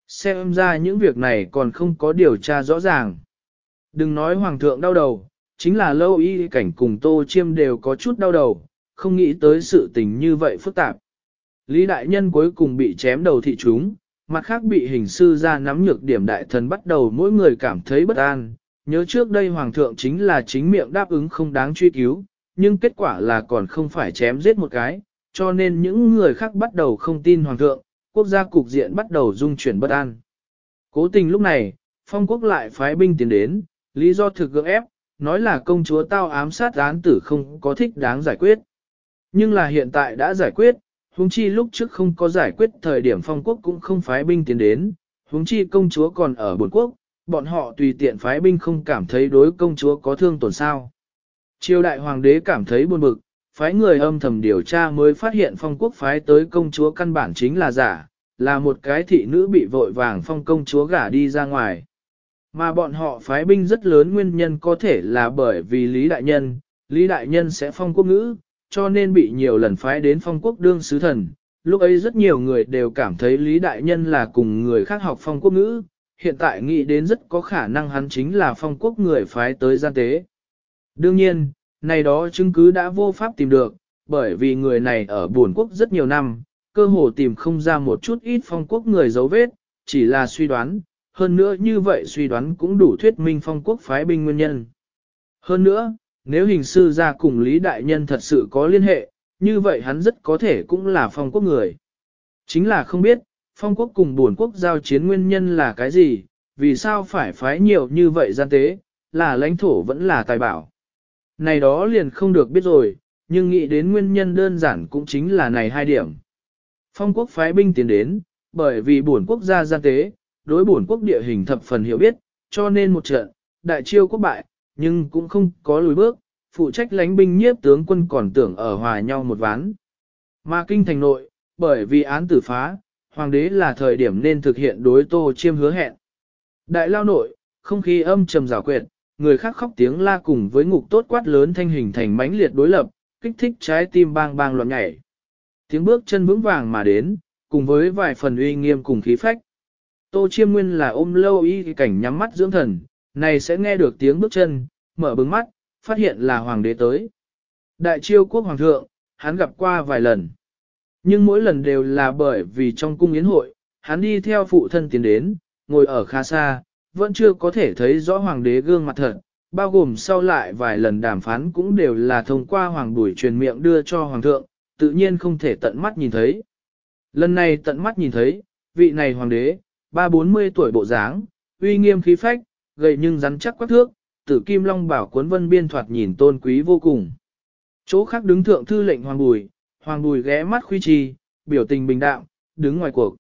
Xem ra những việc này còn không có điều tra rõ ràng. Đừng nói hoàng thượng đau đầu, chính là lâu y cảnh cùng tô chiêm đều có chút đau đầu, không nghĩ tới sự tình như vậy phức tạp. Lý đại nhân cuối cùng bị chém đầu thị chúng, mặt khác bị hình sư ra nắm nhược điểm đại thần bắt đầu mỗi người cảm thấy bất an. Nhớ trước đây hoàng thượng chính là chính miệng đáp ứng không đáng truy cứu, nhưng kết quả là còn không phải chém giết một cái, cho nên những người khác bắt đầu không tin hoàng thượng, quốc gia cục diện bắt đầu dung chuyển bất an. Cố tình lúc này, phong quốc lại phái binh tiến đến, lý do thực gượng ép, nói là công chúa tao ám sát án tử không có thích đáng giải quyết. Nhưng là hiện tại đã giải quyết, huống chi lúc trước không có giải quyết thời điểm phong quốc cũng không phái binh tiến đến, huống chi công chúa còn ở bổn quốc, bọn họ tùy tiện phái binh không cảm thấy đối công chúa có thương tổn sao. Triều đại hoàng đế cảm thấy buồn bực, phái người âm thầm điều tra mới phát hiện phong quốc phái tới công chúa căn bản chính là giả, là một cái thị nữ bị vội vàng phong công chúa gả đi ra ngoài. Mà bọn họ phái binh rất lớn nguyên nhân có thể là bởi vì Lý Đại Nhân, Lý Đại Nhân sẽ phong quốc ngữ, cho nên bị nhiều lần phái đến phong quốc đương sứ thần. Lúc ấy rất nhiều người đều cảm thấy Lý Đại Nhân là cùng người khác học phong quốc ngữ, hiện tại nghĩ đến rất có khả năng hắn chính là phong quốc người phái tới gian tế. Đương nhiên, này đó chứng cứ đã vô pháp tìm được, bởi vì người này ở buồn quốc rất nhiều năm, cơ hồ tìm không ra một chút ít phong quốc người dấu vết, chỉ là suy đoán, hơn nữa như vậy suy đoán cũng đủ thuyết minh phong quốc phái binh nguyên nhân. Hơn nữa, nếu hình sư ra cùng Lý Đại Nhân thật sự có liên hệ, như vậy hắn rất có thể cũng là phong quốc người. Chính là không biết, phong quốc cùng buồn quốc giao chiến nguyên nhân là cái gì, vì sao phải phái nhiều như vậy gian tế, là lãnh thổ vẫn là tài bảo. Này đó liền không được biết rồi, nhưng nghĩ đến nguyên nhân đơn giản cũng chính là này hai điểm. Phong quốc phái binh tiến đến, bởi vì buồn quốc gia gian tế, đối buồn quốc địa hình thập phần hiểu biết, cho nên một trận, đại chiêu quốc bại, nhưng cũng không có lùi bước, phụ trách lánh binh nhiếp tướng quân còn tưởng ở hòa nhau một ván. Mà kinh thành nội, bởi vì án tử phá, hoàng đế là thời điểm nên thực hiện đối tô chiêm hứa hẹn. Đại lao nội, không khí âm trầm rào quyệt, người khác khóc tiếng la cùng với ngục tốt quát lớn thanh hình thành mãnh liệt đối lập, kích thích trái tim bang bang loạn nhảy. Tiếng bước chân vững vàng mà đến, cùng với vài phần uy nghiêm cùng khí phách. Tô chiêm nguyên là ôm lâu y cảnh nhắm mắt dưỡng thần, này sẽ nghe được tiếng bước chân, mở bừng mắt, phát hiện là hoàng đế tới. Đại chiêu quốc hoàng thượng, hắn gặp qua vài lần. Nhưng mỗi lần đều là bởi vì trong cung yến hội, hắn đi theo phụ thân tiến đến, ngồi ở khá xa, vẫn chưa có thể thấy rõ hoàng đế gương mặt thật, bao gồm sau lại vài lần đàm phán cũng đều là thông qua hoàng bùi truyền miệng đưa cho hoàng thượng, tự nhiên không thể tận mắt nhìn thấy. Lần này tận mắt nhìn thấy, vị này hoàng đế, ba bốn mươi tuổi bộ dáng, uy nghiêm khí phách, gầy nhưng rắn chắc quắc thước, tử kim long bảo cuốn vân biên thoạt nhìn tôn quý vô cùng. Chỗ khác đứng thượng thư lệnh hoàng bùi, hoàng bùi ghé mắt khuy trì, biểu tình bình đạm, đứng ngoài cuộc.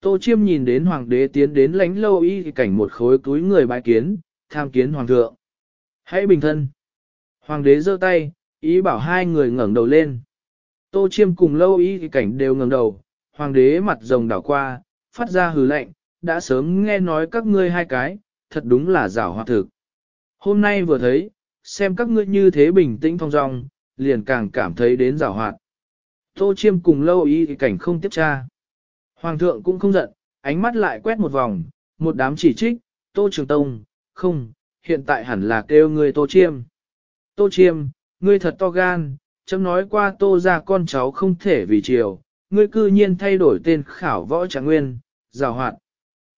Tô chiêm nhìn đến hoàng đế tiến đến lánh lâu y cảnh một khối túi người bái kiến, tham kiến hoàng thượng. Hãy bình thân. Hoàng đế giơ tay, ý bảo hai người ngẩng đầu lên. Tô chiêm cùng lâu y cảnh đều ngẩng đầu, hoàng đế mặt rồng đảo qua, phát ra hừ lạnh, đã sớm nghe nói các ngươi hai cái, thật đúng là rảo hoạt thực. Hôm nay vừa thấy, xem các ngươi như thế bình tĩnh thong dong, liền càng cảm thấy đến rảo hoạt. Tô chiêm cùng lâu y cảnh không tiếp tra. Hoàng thượng cũng không giận, ánh mắt lại quét một vòng, một đám chỉ trích, Tô Trường Tông, không, hiện tại hẳn là kêu người Tô Chiêm. Tô Chiêm, ngươi thật to gan, chấm nói qua Tô ra con cháu không thể vì chiều, ngươi cư nhiên thay đổi tên khảo võ trạng nguyên, rào hoạt.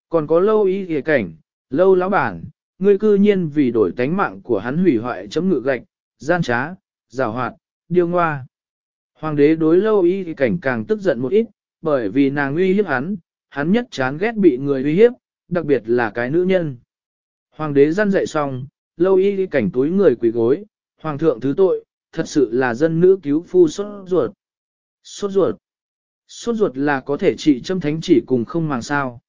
Còn có lâu ý thì cảnh, lâu lão bản, ngươi cư nhiên vì đổi tánh mạng của hắn hủy hoại chấm ngự gạch, gian trá, rào hoạt, điêu ngoa. Hoàng đế đối lâu ý cảnh càng tức giận một ít, bởi vì nàng uy hiếp hắn, hắn nhất chán ghét bị người uy hiếp, đặc biệt là cái nữ nhân. Hoàng đế răn dạy xong, lâu y thì cảnh túi người quỳ gối, hoàng thượng thứ tội, thật sự là dân nữ cứu phu sốt ruột. Sốt ruột. Sốt ruột là có thể trị châm thánh chỉ cùng không màng sao.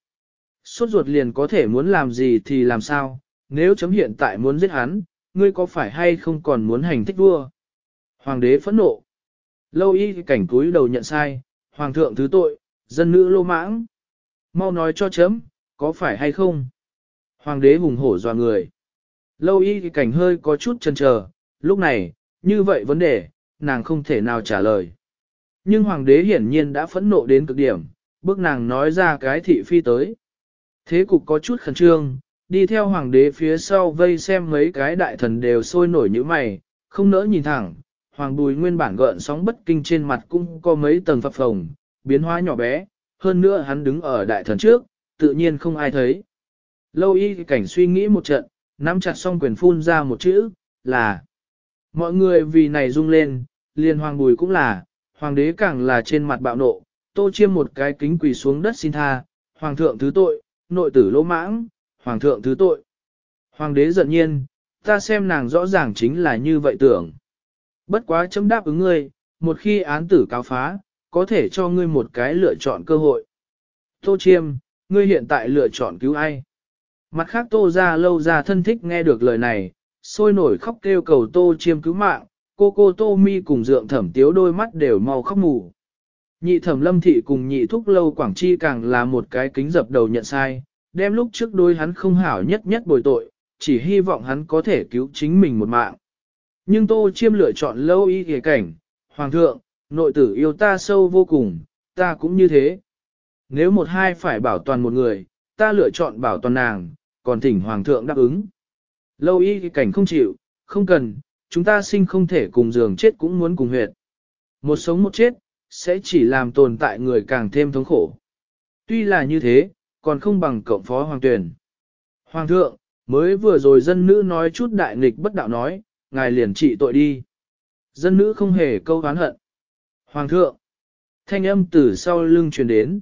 Sốt ruột liền có thể muốn làm gì thì làm sao, nếu chấm hiện tại muốn giết hắn, ngươi có phải hay không còn muốn hành thích vua? Hoàng đế phẫn nộ. Lâu y cảnh cúi đầu nhận sai, hoàng thượng thứ tội, dân nữ lô mãng. Mau nói cho chấm, có phải hay không? Hoàng đế hùng hổ dọa người. Lâu y cảnh hơi có chút chần chờ, lúc này, như vậy vấn đề, nàng không thể nào trả lời. Nhưng hoàng đế hiển nhiên đã phẫn nộ đến cực điểm, bước nàng nói ra cái thị phi tới. Thế cục có chút khẩn trương, đi theo hoàng đế phía sau vây xem mấy cái đại thần đều sôi nổi như mày, không nỡ nhìn thẳng, hoàng bùi nguyên bản gợn sóng bất kinh trên mặt cũng có mấy tầng phập phồng, biến hóa nhỏ bé, hơn nữa hắn đứng ở đại thần trước, tự nhiên không ai thấy. Lâu y cảnh suy nghĩ một trận, nắm chặt xong quyền phun ra một chữ, là. Mọi người vì này rung lên, liền hoàng bùi cũng là, hoàng đế càng là trên mặt bạo nộ, tô chiêm một cái kính quỳ xuống đất xin tha, hoàng thượng thứ tội, nội tử lỗ mãng, hoàng thượng thứ tội. Hoàng đế giận nhiên, ta xem nàng rõ ràng chính là như vậy tưởng. Bất quá chấm đáp ứng ngươi, một khi án tử cáo phá, có thể cho ngươi một cái lựa chọn cơ hội. Tô Chiêm, ngươi hiện tại lựa chọn cứu ai? Mặt khác tô ra lâu ra thân thích nghe được lời này, sôi nổi khóc kêu cầu tô chiêm cứu mạng, cô cô tô mi cùng dượng thẩm tiếu đôi mắt đều mau khóc mù. Nhị thẩm lâm thị cùng nhị thúc lâu quảng chi càng là một cái kính dập đầu nhận sai, đem lúc trước đôi hắn không hảo nhất nhất bồi tội, chỉ hy vọng hắn có thể cứu chính mình một mạng. Nhưng tô chiêm lựa chọn lâu y kề cảnh, hoàng thượng, nội tử yêu ta sâu vô cùng, ta cũng như thế. Nếu một hai phải bảo toàn một người, ta lựa chọn bảo toàn nàng, còn thỉnh hoàng thượng đáp ứng. Lâu y cảnh không chịu, không cần, chúng ta sinh không thể cùng giường chết cũng muốn cùng huyệt. Một sống một chết, sẽ chỉ làm tồn tại người càng thêm thống khổ. Tuy là như thế, còn không bằng cộng phó hoàng tuyển. Hoàng thượng, mới vừa rồi dân nữ nói chút đại nghịch bất đạo nói, ngài liền trị tội đi. Dân nữ không hề câu oán hận. Hoàng thượng, thanh âm từ sau lưng truyền đến.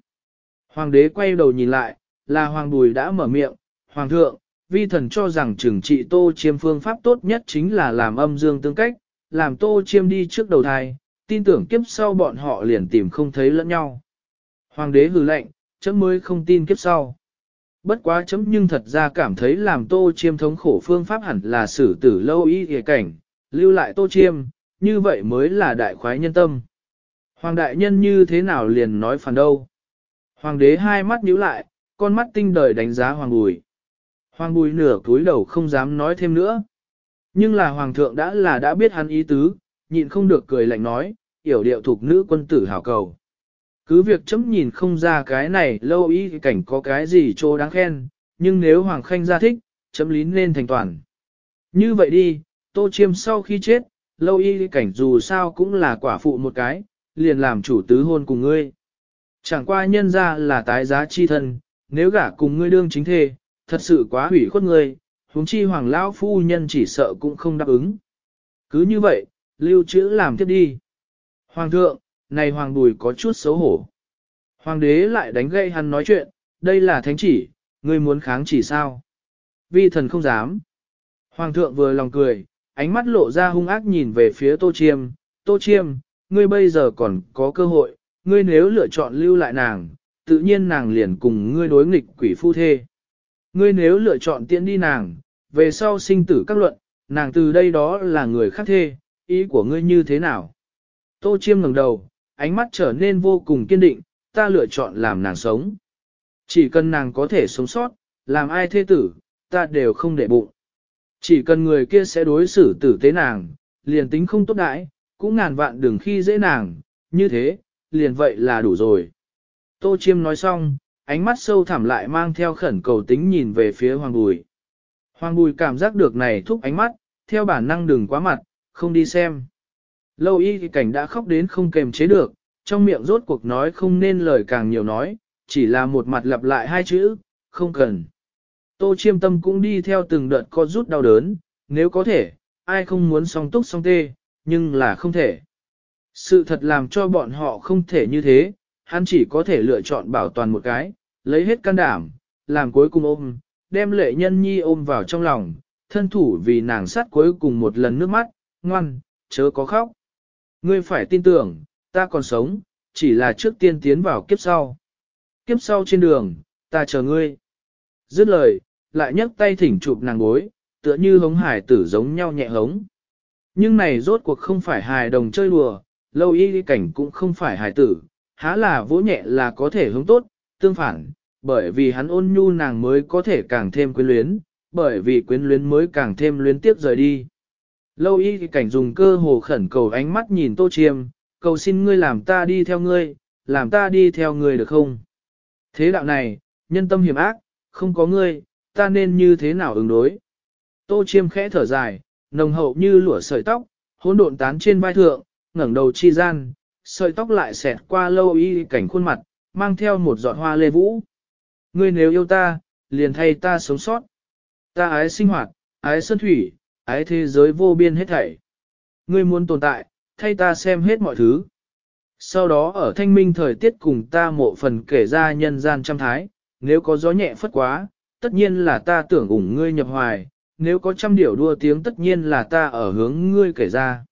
Hoàng đế quay đầu nhìn lại, là hoàng bùi đã mở miệng, Hoàng thượng, vi thần cho rằng trừng trị tô chiêm phương pháp tốt nhất chính là làm âm dương tương cách, làm tô chiêm đi trước đầu thai, tin tưởng kiếp sau bọn họ liền tìm không thấy lẫn nhau. Hoàng đế hừ lệnh, chấm mới không tin kiếp sau. Bất quá chấm nhưng thật ra cảm thấy làm tô chiêm thống khổ phương pháp hẳn là xử tử lâu y ghề cảnh, lưu lại tô chiêm, như vậy mới là đại khoái nhân tâm. Hoàng đại nhân như thế nào liền nói phản đâu. Hoàng đế hai mắt nhíu lại, con mắt tinh đời đánh giá hoàng bùi. Hoàng bùi nửa cúi đầu không dám nói thêm nữa. Nhưng là hoàng thượng đã là đã biết hắn ý tứ, nhịn không được cười lạnh nói, yểu điệu thuộc nữ quân tử hảo cầu. Cứ việc chấm nhìn không ra cái này lâu ý cảnh có cái gì trô đáng khen, nhưng nếu hoàng khanh ra thích, chấm lín lên thành toàn. Như vậy đi, tô chiêm sau khi chết, lâu y cảnh dù sao cũng là quả phụ một cái, liền làm chủ tứ hôn cùng ngươi. Chẳng qua nhân ra là tái giá chi thân, nếu gả cùng ngươi đương chính thề, thật sự quá hủy khuất ngươi, huống chi hoàng lão phu nhân chỉ sợ cũng không đáp ứng. Cứ như vậy, lưu trữ làm tiếp đi. Hoàng thượng, này hoàng bùi có chút xấu hổ. Hoàng đế lại đánh gây hắn nói chuyện, đây là thánh chỉ, ngươi muốn kháng chỉ sao? Vi thần không dám. Hoàng thượng vừa lòng cười, ánh mắt lộ ra hung ác nhìn về phía Tô Chiêm. Tô Chiêm, ngươi bây giờ còn có cơ hội, ngươi nếu lựa chọn lưu lại nàng, tự nhiên nàng liền cùng ngươi đối nghịch quỷ phu thê. Ngươi nếu lựa chọn tiễn đi nàng, về sau sinh tử các luận, nàng từ đây đó là người khác thê, ý của ngươi như thế nào? Tô Chiêm ngẩng đầu, ánh mắt trở nên vô cùng kiên định, ta lựa chọn làm nàng sống. Chỉ cần nàng có thể sống sót, làm ai thê tử, ta đều không để bụng. Chỉ cần người kia sẽ đối xử tử tế nàng, liền tính không tốt đãi, cũng ngàn vạn đừng khi dễ nàng, như thế, liền vậy là đủ rồi. Tô Chiêm nói xong, ánh mắt sâu thẳm lại mang theo khẩn cầu tính nhìn về phía Hoàng Bùi. Hoàng Bùi cảm giác được này thúc ánh mắt, theo bản năng đừng quá mặt, không đi xem. Lâu y thì cảnh đã khóc đến không kềm chế được, trong miệng rốt cuộc nói không nên lời càng nhiều nói, chỉ là một mặt lặp lại hai chữ, không cần. Tô chiêm tâm cũng đi theo từng đợt co rút đau đớn, nếu có thể, ai không muốn song túc song tê, nhưng là không thể. Sự thật làm cho bọn họ không thể như thế, hắn chỉ có thể lựa chọn bảo toàn một cái, lấy hết can đảm, làm cuối cùng ôm, đem lệ nhân nhi ôm vào trong lòng, thân thủ vì nàng sát cuối cùng một lần nước mắt, ngoan, chớ có khóc. Ngươi phải tin tưởng, ta còn sống, chỉ là trước tiên tiến vào kiếp sau. Kiếp sau trên đường, ta chờ ngươi. Dứt lời, lại nhấc tay thỉnh chụp nàng bối, tựa như hống hải tử giống nhau nhẹ hống. Nhưng này rốt cuộc không phải hài đồng chơi đùa, lâu y cảnh cũng không phải hài tử, há là vỗ nhẹ là có thể hướng tốt, tương phản, bởi vì hắn ôn nhu nàng mới có thể càng thêm quyến luyến, bởi vì quyến luyến mới càng thêm luyến tiếp rời đi. Lâu y cảnh dùng cơ hồ khẩn cầu ánh mắt nhìn tô chiêm, cầu xin ngươi làm ta đi theo ngươi, làm ta đi theo ngươi được không? Thế đạo này, nhân tâm hiểm ác, không có ngươi, ta nên như thế nào ứng đối? Tô chiêm khẽ thở dài, nồng hậu như lửa sợi tóc, hỗn độn tán trên vai thượng, ngẩng đầu chi gian, sợi tóc lại xẹt qua lâu y cảnh khuôn mặt, mang theo một giọt hoa lê vũ. Ngươi nếu yêu ta, liền thay ta sống sót. Ta ái sinh hoạt, ái sơn thủy, ái thế giới vô biên hết thảy. Ngươi muốn tồn tại, thay ta xem hết mọi thứ. Sau đó ở thanh minh thời tiết cùng ta mộ phần kể ra nhân gian trăm thái, nếu có gió nhẹ phất quá, tất nhiên là ta tưởng ủng ngươi nhập hoài, nếu có trăm điểu đua tiếng tất nhiên là ta ở hướng ngươi kể ra.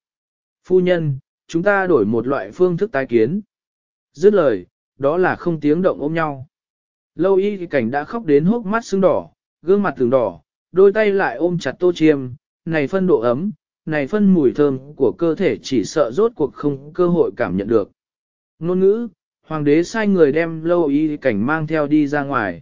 Phu nhân, chúng ta đổi một loại phương thức tái kiến. Dứt lời, đó là không tiếng động ôm nhau. Lâu y cảnh đã khóc đến hốc mắt sưng đỏ, gương mặt từng đỏ, đôi tay lại ôm chặt tô chiêm, này phân độ ấm, này phân mùi thơm của cơ thể chỉ sợ rốt cuộc không cơ hội cảm nhận được. Nôn ngữ, hoàng đế sai người đem lâu y cảnh mang theo đi ra ngoài.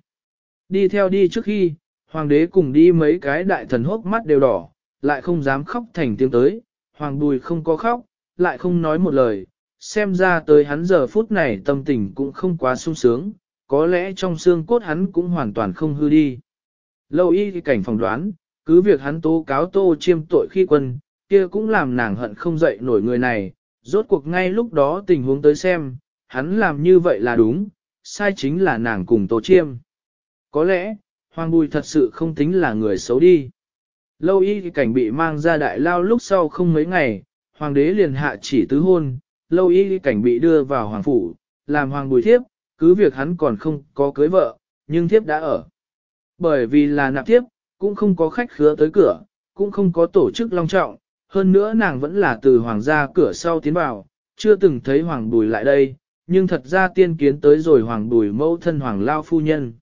Đi theo đi trước khi, hoàng đế cùng đi mấy cái đại thần hốc mắt đều đỏ, lại không dám khóc thành tiếng tới, hoàng bùi không có khóc, lại không nói một lời, xem ra tới hắn giờ phút này tâm tình cũng không quá sung sướng, có lẽ trong xương cốt hắn cũng hoàn toàn không hư đi. Lâu y cảnh phòng đoán, cứ việc hắn tố cáo tô chiêm tội khi quân, kia cũng làm nàng hận không dậy nổi người này, rốt cuộc ngay lúc đó tình huống tới xem, hắn làm như vậy là đúng, sai chính là nàng cùng tô chiêm. Có lẽ, Hoàng Bùi thật sự không tính là người xấu đi. Lâu y cảnh bị mang ra đại lao lúc sau không mấy ngày, Hoàng đế liền hạ chỉ tứ hôn, lâu y cảnh bị đưa vào Hoàng Phủ, làm Hoàng Bùi thiếp, cứ việc hắn còn không có cưới vợ, nhưng thiếp đã ở. Bởi vì là nạp thiếp, cũng không có khách khứa tới cửa, cũng không có tổ chức long trọng, hơn nữa nàng vẫn là từ hoàng gia cửa sau tiến vào, chưa từng thấy hoàng bùi lại đây, nhưng thật ra tiên kiến tới rồi hoàng bùi mẫu thân hoàng lao phu nhân.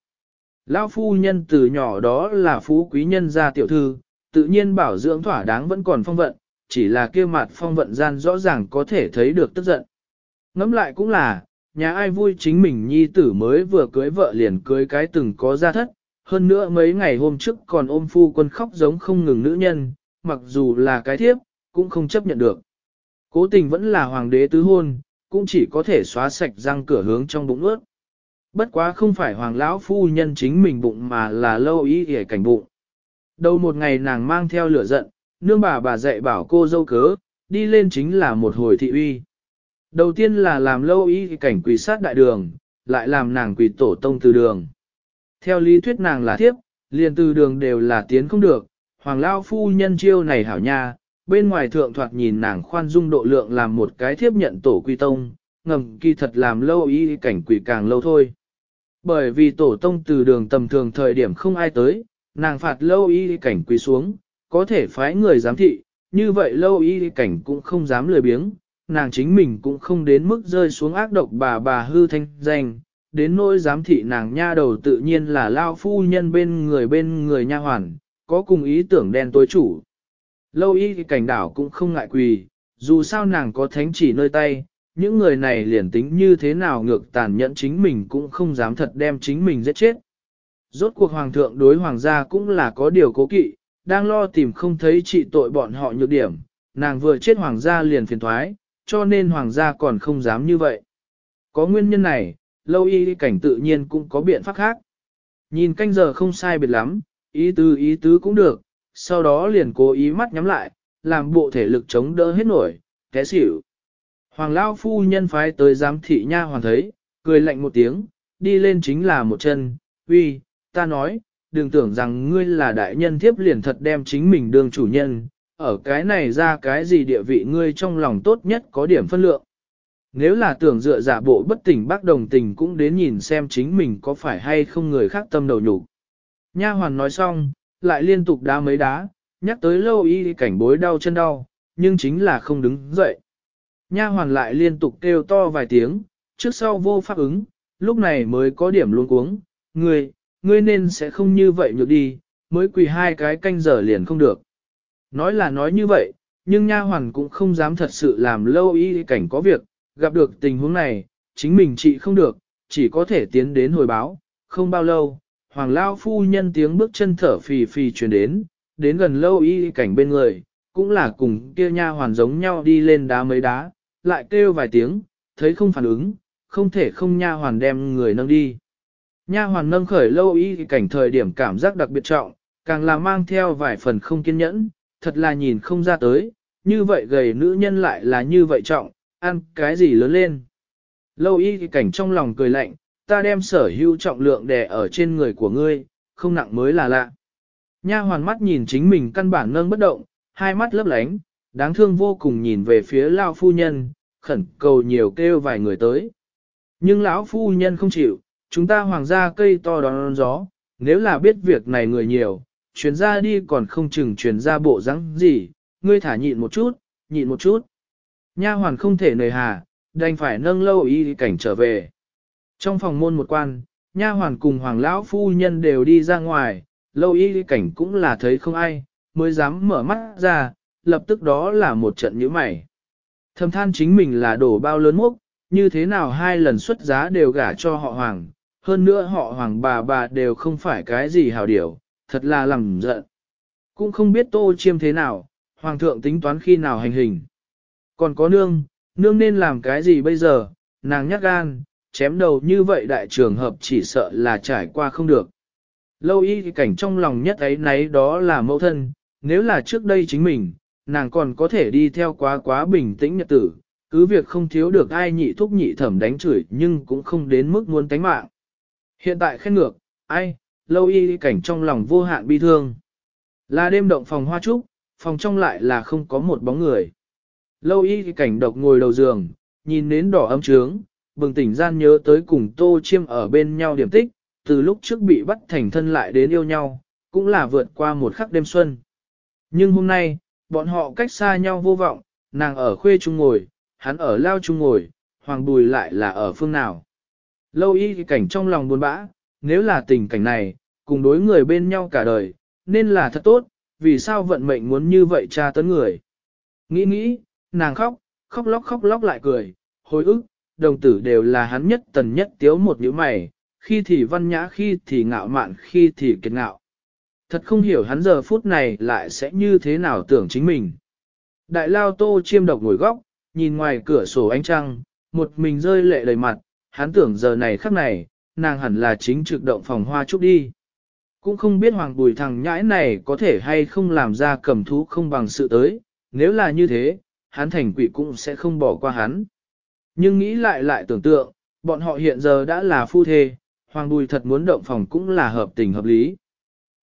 Lao phu nhân từ nhỏ đó là phú quý nhân gia tiểu thư, tự nhiên bảo dưỡng thỏa đáng vẫn còn phong vận, chỉ là kia mặt phong vận gian rõ ràng có thể thấy được tức giận. Ngẫm lại cũng là, nhà ai vui chính mình nhi tử mới vừa cưới vợ liền cưới cái từng có gia thất, hơn nữa mấy ngày hôm trước còn ôm phu quân khóc giống không ngừng nữ nhân, mặc dù là cái thiếp, cũng không chấp nhận được. Cố tình vẫn là hoàng đế tứ hôn, cũng chỉ có thể xóa sạch răng cửa hướng trong bụng ướt. Bất quá không phải hoàng lão phu nhân chính mình bụng mà là lâu ý hề cảnh bụng. Đầu một ngày nàng mang theo lửa giận, nương bà bà dạy bảo cô dâu cớ, đi lên chính là một hồi thị uy. Đầu tiên là làm lâu ý cảnh quỳ sát đại đường, lại làm nàng quỳ tổ tông từ đường. Theo lý thuyết nàng là thiếp, liền từ đường đều là tiến không được, hoàng lao phu nhân chiêu này hảo nha, bên ngoài thượng thoạt nhìn nàng khoan dung độ lượng làm một cái thiếp nhận tổ quy tông, ngầm kỳ thật làm lâu ý cảnh quỷ càng lâu thôi. Bởi vì tổ tông từ đường tầm thường thời điểm không ai tới, nàng phạt lâu y cảnh quỳ xuống, có thể phái người giám thị, như vậy lâu y cảnh cũng không dám lười biếng, nàng chính mình cũng không đến mức rơi xuống ác độc bà bà hư thanh danh, đến nỗi giám thị nàng nha đầu tự nhiên là lao phu nhân bên người bên người nha hoàn, có cùng ý tưởng đen tối chủ. Lâu y cảnh đảo cũng không ngại quỳ, dù sao nàng có thánh chỉ nơi tay, những người này liền tính như thế nào ngược tàn nhẫn chính mình cũng không dám thật đem chính mình giết chết. Rốt cuộc hoàng thượng đối hoàng gia cũng là có điều cố kỵ, đang lo tìm không thấy trị tội bọn họ nhược điểm, nàng vừa chết hoàng gia liền phiền thoái, cho nên hoàng gia còn không dám như vậy. Có nguyên nhân này, lâu y cảnh tự nhiên cũng có biện pháp khác. Nhìn canh giờ không sai biệt lắm, ý tứ ý tứ cũng được, sau đó liền cố ý mắt nhắm lại, làm bộ thể lực chống đỡ hết nổi, té xỉu. Hoàng Lao phu nhân phái tới giám thị nha hoàng thấy, cười lạnh một tiếng, đi lên chính là một chân, uy, ta nói, đừng tưởng rằng ngươi là đại nhân thiếp liền thật đem chính mình đương chủ nhân, ở cái này ra cái gì địa vị ngươi trong lòng tốt nhất có điểm phân lượng. Nếu là tưởng dựa giả bộ bất tỉnh bác đồng tình cũng đến nhìn xem chính mình có phải hay không người khác tâm đầu nhục. Nha hoàn nói xong, lại liên tục đá mấy đá, nhắc tới lâu y cảnh bối đau chân đau, nhưng chính là không đứng dậy. Nha hoàn lại liên tục kêu to vài tiếng, trước sau vô pháp ứng, lúc này mới có điểm luôn cuống, ngươi, ngươi nên sẽ không như vậy nhược đi, mới quỳ hai cái canh giờ liền không được. Nói là nói như vậy, nhưng nha hoàn cũng không dám thật sự làm lâu y cảnh có việc, gặp được tình huống này, chính mình trị không được, chỉ có thể tiến đến hồi báo, không bao lâu, hoàng lao phu nhân tiếng bước chân thở phì phì truyền đến, đến gần lâu y cảnh bên người, cũng là cùng kia nha hoàn giống nhau đi lên đá mấy đá, lại kêu vài tiếng, thấy không phản ứng, không thể không nha hoàn đem người nâng đi. Nha hoàn nâng khởi lâu y cảnh thời điểm cảm giác đặc biệt trọng, càng là mang theo vài phần không kiên nhẫn, thật là nhìn không ra tới, như vậy gầy nữ nhân lại là như vậy trọng, ăn cái gì lớn lên. Lâu y cảnh trong lòng cười lạnh, ta đem sở hữu trọng lượng đè ở trên người của ngươi, không nặng mới là lạ. Nha hoàn mắt nhìn chính mình căn bản nâng bất động, hai mắt lấp lánh, đáng thương vô cùng nhìn về phía lao phu nhân, khẩn cầu nhiều kêu vài người tới. Nhưng lão phu nhân không chịu, chúng ta hoàng gia cây to đón gió, nếu là biết việc này người nhiều, chuyển ra đi còn không chừng chuyển ra bộ rắn gì, ngươi thả nhịn một chút, nhịn một chút. Nha hoàn không thể nời hà, đành phải nâng lâu y cảnh trở về. Trong phòng môn một quan, nha hoàn cùng hoàng lão phu nhân đều đi ra ngoài, lâu y cảnh cũng là thấy không ai, mới dám mở mắt ra, lập tức đó là một trận nhíu mày. Thầm than chính mình là đổ bao lớn mốc, như thế nào hai lần xuất giá đều gả cho họ hoàng, hơn nữa họ hoàng bà bà đều không phải cái gì hào điểu, thật là làm giận. Cũng không biết tô chiêm thế nào, hoàng thượng tính toán khi nào hành hình. Còn có nương, nương nên làm cái gì bây giờ, nàng nhắc gan, chém đầu như vậy đại trường hợp chỉ sợ là trải qua không được. Lâu y thì cảnh trong lòng nhất ấy nấy đó là mẫu thân, nếu là trước đây chính mình, nàng còn có thể đi theo quá quá bình tĩnh nhật tử, cứ việc không thiếu được ai nhị thúc nhị thẩm đánh chửi nhưng cũng không đến mức muốn tánh mạng. Hiện tại khen ngược, ai, lâu y cảnh trong lòng vô hạn bi thương. Là đêm động phòng hoa trúc, phòng trong lại là không có một bóng người. Lâu y cảnh độc ngồi đầu giường, nhìn nến đỏ ấm trướng, bừng tỉnh gian nhớ tới cùng tô chiêm ở bên nhau điểm tích, từ lúc trước bị bắt thành thân lại đến yêu nhau, cũng là vượt qua một khắc đêm xuân. Nhưng hôm nay, bọn họ cách xa nhau vô vọng, nàng ở khuê trung ngồi, hắn ở lao trung ngồi, hoàng bùi lại là ở phương nào. Lâu y cảnh trong lòng buồn bã, nếu là tình cảnh này, cùng đối người bên nhau cả đời, nên là thật tốt, vì sao vận mệnh muốn như vậy tra tấn người. Nghĩ nghĩ, nàng khóc, khóc lóc khóc lóc lại cười, hồi ức, đồng tử đều là hắn nhất tần nhất tiếu một nhíu mày, khi thì văn nhã khi thì ngạo mạn khi thì kiệt ngạo. Thật không hiểu hắn giờ phút này lại sẽ như thế nào tưởng chính mình. Đại lao tô chiêm độc ngồi góc, nhìn ngoài cửa sổ ánh trăng, một mình rơi lệ đầy mặt, hắn tưởng giờ này khắc này, nàng hẳn là chính trực động phòng hoa trúc đi. Cũng không biết hoàng bùi thằng nhãi này có thể hay không làm ra cầm thú không bằng sự tới, nếu là như thế, hắn thành quỷ cũng sẽ không bỏ qua hắn. Nhưng nghĩ lại lại tưởng tượng, bọn họ hiện giờ đã là phu thê, hoàng bùi thật muốn động phòng cũng là hợp tình hợp lý.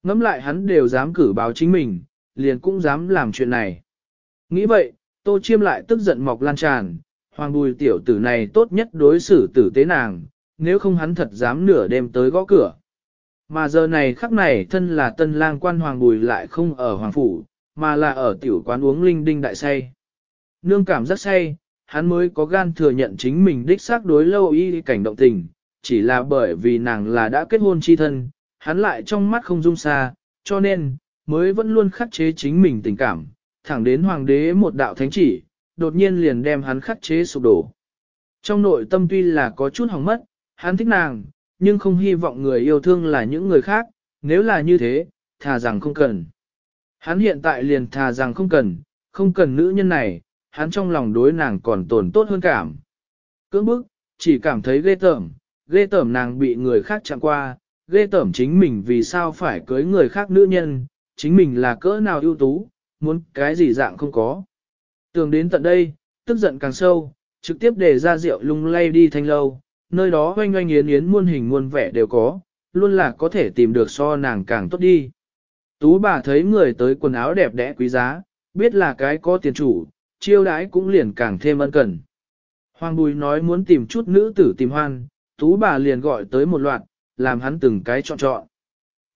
Ngắm lại hắn đều dám cử báo chính mình, liền cũng dám làm chuyện này. Nghĩ vậy, tô chiêm lại tức giận mọc lan tràn, hoàng bùi tiểu tử này tốt nhất đối xử tử tế nàng, nếu không hắn thật dám nửa đêm tới gõ cửa. Mà giờ này khắc này thân là tân lang quan hoàng bùi lại không ở hoàng phủ, mà là ở tiểu quán uống linh đinh đại say. Nương cảm rất say, hắn mới có gan thừa nhận chính mình đích xác đối lâu y cảnh động tình, chỉ là bởi vì nàng là đã kết hôn chi thân, hắn lại trong mắt không dung xa, cho nên, mới vẫn luôn khắc chế chính mình tình cảm, thẳng đến hoàng đế một đạo thánh chỉ, đột nhiên liền đem hắn khắc chế sụp đổ. Trong nội tâm tuy là có chút hỏng mất, hắn thích nàng, nhưng không hy vọng người yêu thương là những người khác, nếu là như thế, thà rằng không cần. Hắn hiện tại liền thà rằng không cần, không cần nữ nhân này, hắn trong lòng đối nàng còn tồn tốt hơn cảm. Cưỡng bức, chỉ cảm thấy ghê tởm, ghê tởm nàng bị người khác chạm qua, ghê tởm chính mình vì sao phải cưới người khác nữ nhân, chính mình là cỡ nào ưu tú, muốn cái gì dạng không có. Tưởng đến tận đây, tức giận càng sâu, trực tiếp để ra rượu lung lay đi thanh lâu, nơi đó oanh oanh yến yến muôn hình muôn vẻ đều có, luôn là có thể tìm được so nàng càng tốt đi. Tú bà thấy người tới quần áo đẹp đẽ quý giá, biết là cái có tiền chủ, chiêu đãi cũng liền càng thêm ân cần. Hoàng Bùi nói muốn tìm chút nữ tử tìm hoan, tú bà liền gọi tới một loạt, làm hắn từng cái chọn chọn.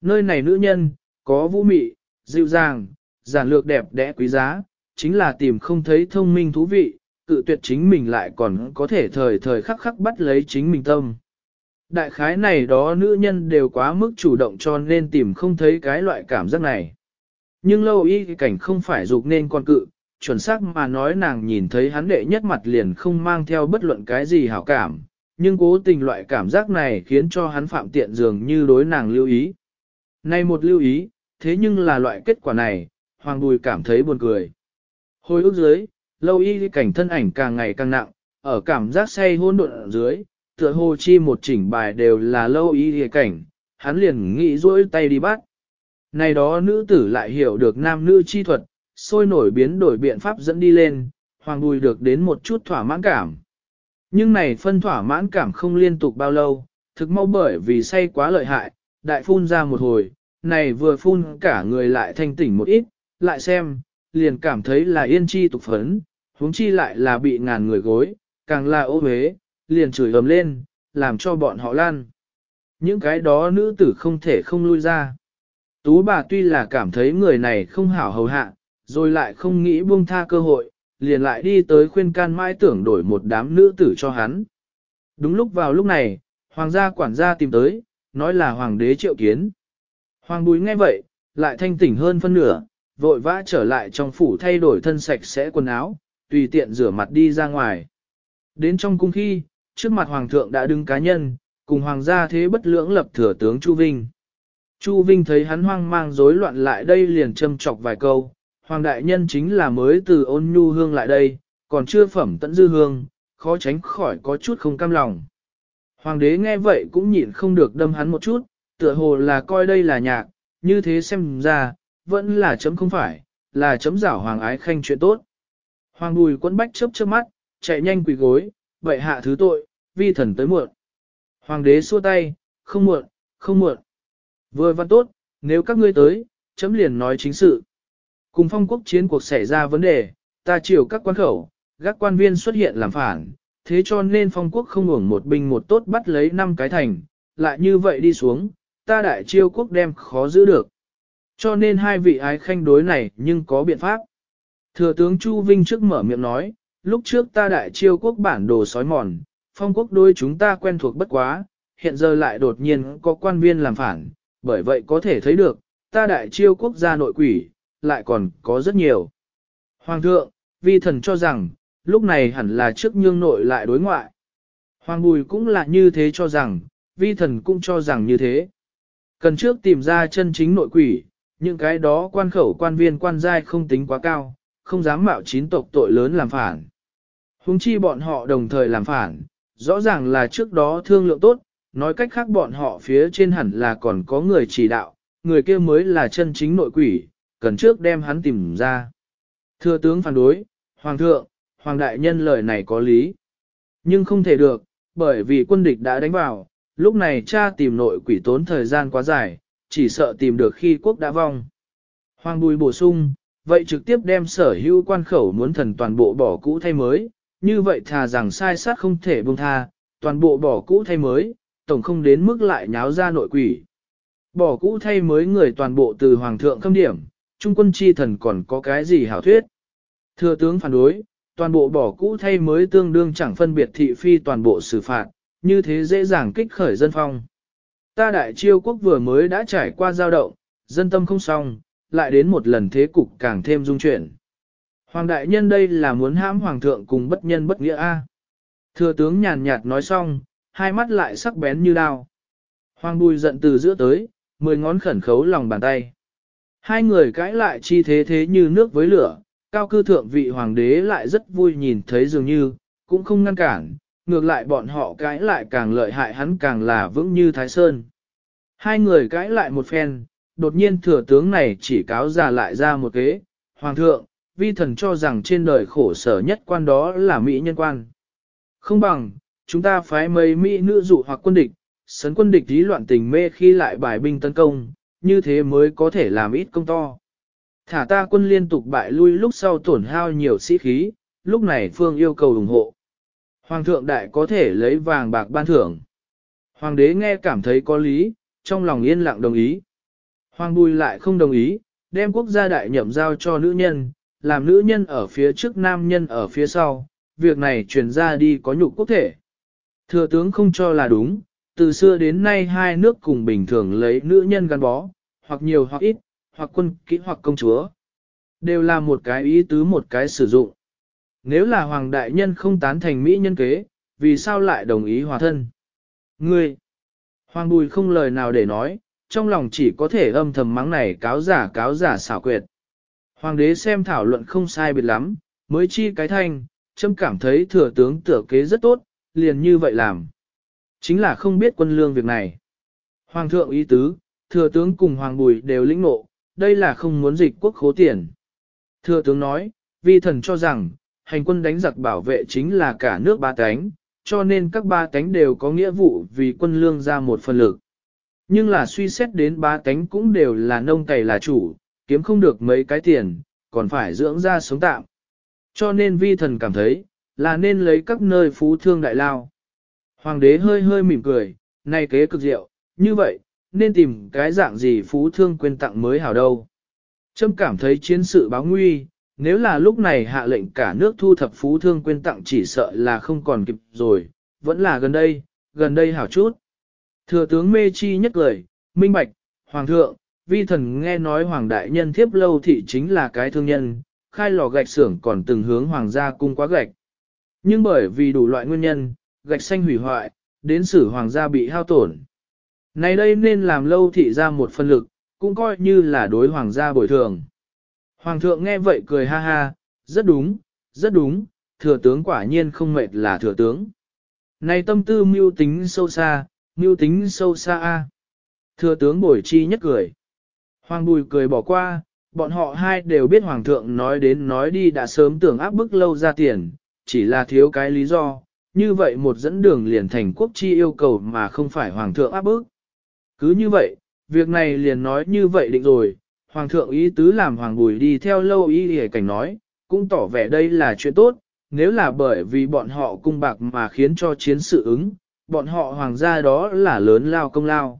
Nơi này nữ nhân, có vũ mị, dịu dàng, giản lược đẹp đẽ quý giá, chính là tìm không thấy thông minh thú vị, cự tuyệt chính mình lại còn có thể thời thời khắc khắc bắt lấy chính mình tâm. Đại khái này đó nữ nhân đều quá mức chủ động cho nên tìm không thấy cái loại cảm giác này. Nhưng lâu y cảnh không phải dục nên con cự, chuẩn xác mà nói nàng nhìn thấy hắn đệ nhất mặt liền không mang theo bất luận cái gì hảo cảm, nhưng cố tình loại cảm giác này khiến cho hắn phạm tiện dường như đối nàng lưu ý. Này một lưu ý, thế nhưng là loại kết quả này, Hoàng Bùi cảm thấy buồn cười. Hồi ức dưới, lâu y cảnh thân ảnh càng ngày càng nặng, ở cảm giác say hôn độn ở dưới, tựa hồ chi một chỉnh bài đều là lâu y cảnh, hắn liền nghĩ rỗi tay đi bắt. Này đó nữ tử lại hiểu được nam nữ chi thuật, sôi nổi biến đổi biện pháp dẫn đi lên, hoàng bùi được đến một chút thỏa mãn cảm. Nhưng này phân thỏa mãn cảm không liên tục bao lâu, thực mau bởi vì say quá lợi hại, đại phun ra một hồi, này vừa phun cả người lại thanh tỉnh một ít, lại xem, liền cảm thấy là yên chi tục phấn, huống chi lại là bị ngàn người gối, càng là ô huế, liền chửi ầm lên, làm cho bọn họ lan. Những cái đó nữ tử không thể không lui ra. Tú bà tuy là cảm thấy người này không hảo hầu hạ, rồi lại không nghĩ buông tha cơ hội, liền lại đi tới khuyên can mãi tưởng đổi một đám nữ tử cho hắn. Đúng lúc vào lúc này, hoàng gia quản gia tìm tới, nói là hoàng đế triệu kiến. Hoàng bùi nghe vậy, lại thanh tỉnh hơn phân nửa, vội vã trở lại trong phủ thay đổi thân sạch sẽ quần áo, tùy tiện rửa mặt đi ra ngoài. Đến trong cung khi, trước mặt hoàng thượng đã đứng cá nhân, cùng hoàng gia thế bất lưỡng lập thừa tướng Chu Vinh. Chu Vinh thấy hắn hoang mang rối loạn lại đây liền châm chọc vài câu, hoàng đại nhân chính là mới từ ôn nhu hương lại đây, còn chưa phẩm tận dư hương, khó tránh khỏi có chút không cam lòng. Hoàng đế nghe vậy cũng nhịn không được đâm hắn một chút, tựa hồ là coi đây là nhạc, như thế xem ra, vẫn là chấm không phải, là chấm giảo hoàng ái khanh chuyện tốt. Hoàng bùi quấn bách chớp chớp mắt, chạy nhanh quỳ gối, vậy hạ thứ tội, vi thần tới muộn. Hoàng đế xua tay, không muộn, không muộn. Vừa văn tốt, nếu các ngươi tới, chấm liền nói chính sự. Cùng phong quốc chiến cuộc xảy ra vấn đề, ta chiều các quan khẩu, các quan viên xuất hiện làm phản, thế cho nên phong quốc không ngủng một binh một tốt bắt lấy năm cái thành, lại như vậy đi xuống, ta đại chiêu quốc đem khó giữ được. Cho nên hai vị ái khanh đối này nhưng có biện pháp. Thừa tướng Chu Vinh trước mở miệng nói, lúc trước ta đại chiêu quốc bản đồ sói mòn, phong quốc đối chúng ta quen thuộc bất quá, hiện giờ lại đột nhiên có quan viên làm phản, bởi vậy có thể thấy được, ta đại chiêu quốc gia nội quỷ, lại còn có rất nhiều. Hoàng thượng, vi thần cho rằng, lúc này hẳn là trước nhương nội lại đối ngoại. Hoàng bùi cũng là như thế cho rằng, vi thần cũng cho rằng như thế. Cần trước tìm ra chân chính nội quỷ, những cái đó quan khẩu quan viên quan giai không tính quá cao, không dám mạo chín tộc tội lớn làm phản. Hùng chi bọn họ đồng thời làm phản, rõ ràng là trước đó thương lượng tốt, nói cách khác bọn họ phía trên hẳn là còn có người chỉ đạo, người kia mới là chân chính nội quỷ, cần trước đem hắn tìm ra. Thưa tướng phản đối, Hoàng thượng, Hoàng đại nhân lời này có lý. Nhưng không thể được, bởi vì quân địch đã đánh vào, lúc này cha tìm nội quỷ tốn thời gian quá dài, chỉ sợ tìm được khi quốc đã vong. Hoàng bùi bổ sung, vậy trực tiếp đem sở hữu quan khẩu muốn thần toàn bộ bỏ cũ thay mới, như vậy thà rằng sai sát không thể buông tha, toàn bộ bỏ cũ thay mới, tổng không đến mức lại nháo ra nội quỷ. Bỏ cũ thay mới người toàn bộ từ hoàng thượng khâm điểm, trung quân chi thần còn có cái gì hảo thuyết. Thừa tướng phản đối, toàn bộ bỏ cũ thay mới tương đương chẳng phân biệt thị phi toàn bộ xử phạt, như thế dễ dàng kích khởi dân phong. Ta đại chiêu quốc vừa mới đã trải qua giao động, dân tâm không xong, lại đến một lần thế cục càng thêm dung chuyển. Hoàng đại nhân đây là muốn hãm hoàng thượng cùng bất nhân bất nghĩa a. Thừa tướng nhàn nhạt nói xong, hai mắt lại sắc bén như đao. Hoàng bùi giận từ giữa tới, mười ngón khẩn khấu lòng bàn tay. Hai người cãi lại chi thế thế như nước với lửa, cao cư thượng vị hoàng đế lại rất vui nhìn thấy dường như, cũng không ngăn cản, ngược lại bọn họ cãi lại càng lợi hại hắn càng là vững như Thái Sơn. Hai người cãi lại một phen, đột nhiên thừa tướng này chỉ cáo ra lại ra một kế, Hoàng thượng, vi thần cho rằng trên đời khổ sở nhất quan đó là Mỹ nhân quan. Không bằng, chúng ta phái mấy Mỹ nữ dụ hoặc quân địch, sấn quân địch lý loạn tình mê khi lại bài binh tấn công, như thế mới có thể làm ít công to. Thả ta quân liên tục bại lui lúc sau tổn hao nhiều sĩ khí, lúc này phương yêu cầu ủng hộ. Hoàng thượng đại có thể lấy vàng bạc ban thưởng. Hoàng đế nghe cảm thấy có lý, trong lòng yên lặng đồng ý. Hoàng bùi lại không đồng ý, đem quốc gia đại nhậm giao cho nữ nhân, làm nữ nhân ở phía trước nam nhân ở phía sau, việc này truyền ra đi có nhục quốc thể. Thừa tướng không cho là đúng, từ xưa đến nay hai nước cùng bình thường lấy nữ nhân gắn bó, hoặc nhiều hoặc ít, hoặc quân kỹ hoặc công chúa. Đều là một cái ý tứ một cái sử dụng. Nếu là hoàng đại nhân không tán thành Mỹ nhân kế, vì sao lại đồng ý hòa thân? Ngươi! Hoàng bùi không lời nào để nói, trong lòng chỉ có thể âm thầm mắng này cáo giả cáo giả xảo quyệt. Hoàng đế xem thảo luận không sai biệt lắm, mới chi cái thanh, châm cảm thấy thừa tướng tựa kế rất tốt, liền như vậy làm. Chính là không biết quân lương việc này. Hoàng thượng ý tứ, thừa tướng cùng hoàng bùi đều lĩnh ngộ, đây là không muốn dịch quốc khố tiền. Thừa tướng nói, vi thần cho rằng, hành quân đánh giặc bảo vệ chính là cả nước ba cánh, cho nên các ba cánh đều có nghĩa vụ vì quân lương ra một phần lực. Nhưng là suy xét đến ba cánh cũng đều là nông cày là chủ, kiếm không được mấy cái tiền, còn phải dưỡng ra sống tạm. Cho nên vi thần cảm thấy, là nên lấy các nơi phú thương đại lao. Hoàng đế hơi hơi mỉm cười, nay kế cực diệu, như vậy, nên tìm cái dạng gì phú thương quên tặng mới hảo đâu. Trâm cảm thấy chiến sự báo nguy, nếu là lúc này hạ lệnh cả nước thu thập phú thương quên tặng chỉ sợ là không còn kịp rồi, vẫn là gần đây, gần đây hảo chút. Thừa tướng mê chi nhất lời, minh bạch, hoàng thượng, vi thần nghe nói hoàng đại nhân thiếp lâu thị chính là cái thương nhân, khai lò gạch xưởng còn từng hướng hoàng gia cung quá gạch. Nhưng bởi vì đủ loại nguyên nhân, gạch xanh hủy hoại, đến sử hoàng gia bị hao tổn. Này đây nên làm lâu thị ra một phân lực, cũng coi như là đối hoàng gia bồi thường. Hoàng thượng nghe vậy cười ha ha, rất đúng, rất đúng, thừa tướng quả nhiên không mệt là thừa tướng. Này tâm tư mưu tính sâu xa, mưu tính sâu xa a. Thừa tướng bồi chi nhất cười. Hoàng bùi cười bỏ qua, bọn họ hai đều biết hoàng thượng nói đến nói đi đã sớm tưởng áp bức lâu ra tiền, chỉ là thiếu cái lý do, như vậy một dẫn đường liền thành quốc chi yêu cầu mà không phải hoàng thượng áp bức. Cứ như vậy, việc này liền nói như vậy định rồi, hoàng thượng ý tứ làm hoàng bùi đi theo lâu ý hề cảnh nói, cũng tỏ vẻ đây là chuyện tốt, nếu là bởi vì bọn họ cung bạc mà khiến cho chiến sự ứng, bọn họ hoàng gia đó là lớn lao công lao.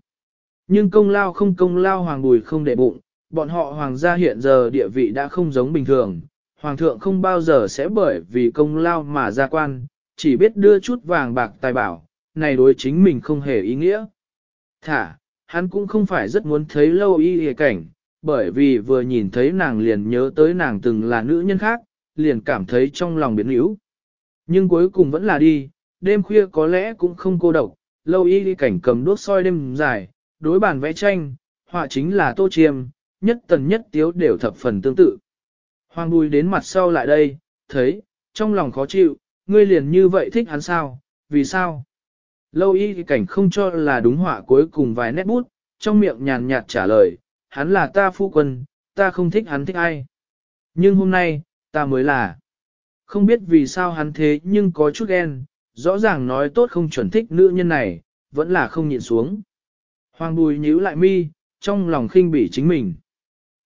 Nhưng công lao không công lao hoàng bùi không để bụng, bọn họ hoàng gia hiện giờ địa vị đã không giống bình thường, hoàng thượng không bao giờ sẽ bởi vì công lao mà ra quan, chỉ biết đưa chút vàng bạc tài bảo, này đối chính mình không hề ý nghĩa. Thả, hắn cũng không phải rất muốn thấy lâu y hề cảnh, bởi vì vừa nhìn thấy nàng liền nhớ tới nàng từng là nữ nhân khác, liền cảm thấy trong lòng biến yếu. Nhưng cuối cùng vẫn là đi, đêm khuya có lẽ cũng không cô độc, lâu y cảnh cầm đuốc soi đêm dài, đối bàn vẽ tranh, họa chính là tô chiêm, nhất tần nhất tiếu đều thập phần tương tự. Hoàng bùi đến mặt sau lại đây, thấy, trong lòng khó chịu, ngươi liền như vậy thích hắn sao, vì sao? Lâu y cảnh không cho là đúng họa cuối cùng vài nét bút, trong miệng nhàn nhạt trả lời, hắn là ta phu quân, ta không thích hắn thích ai. Nhưng hôm nay, ta mới là. Không biết vì sao hắn thế nhưng có chút ghen, rõ ràng nói tốt không chuẩn thích nữ nhân này, vẫn là không nhịn xuống. Hoàng bùi nhíu lại mi, trong lòng khinh bỉ chính mình.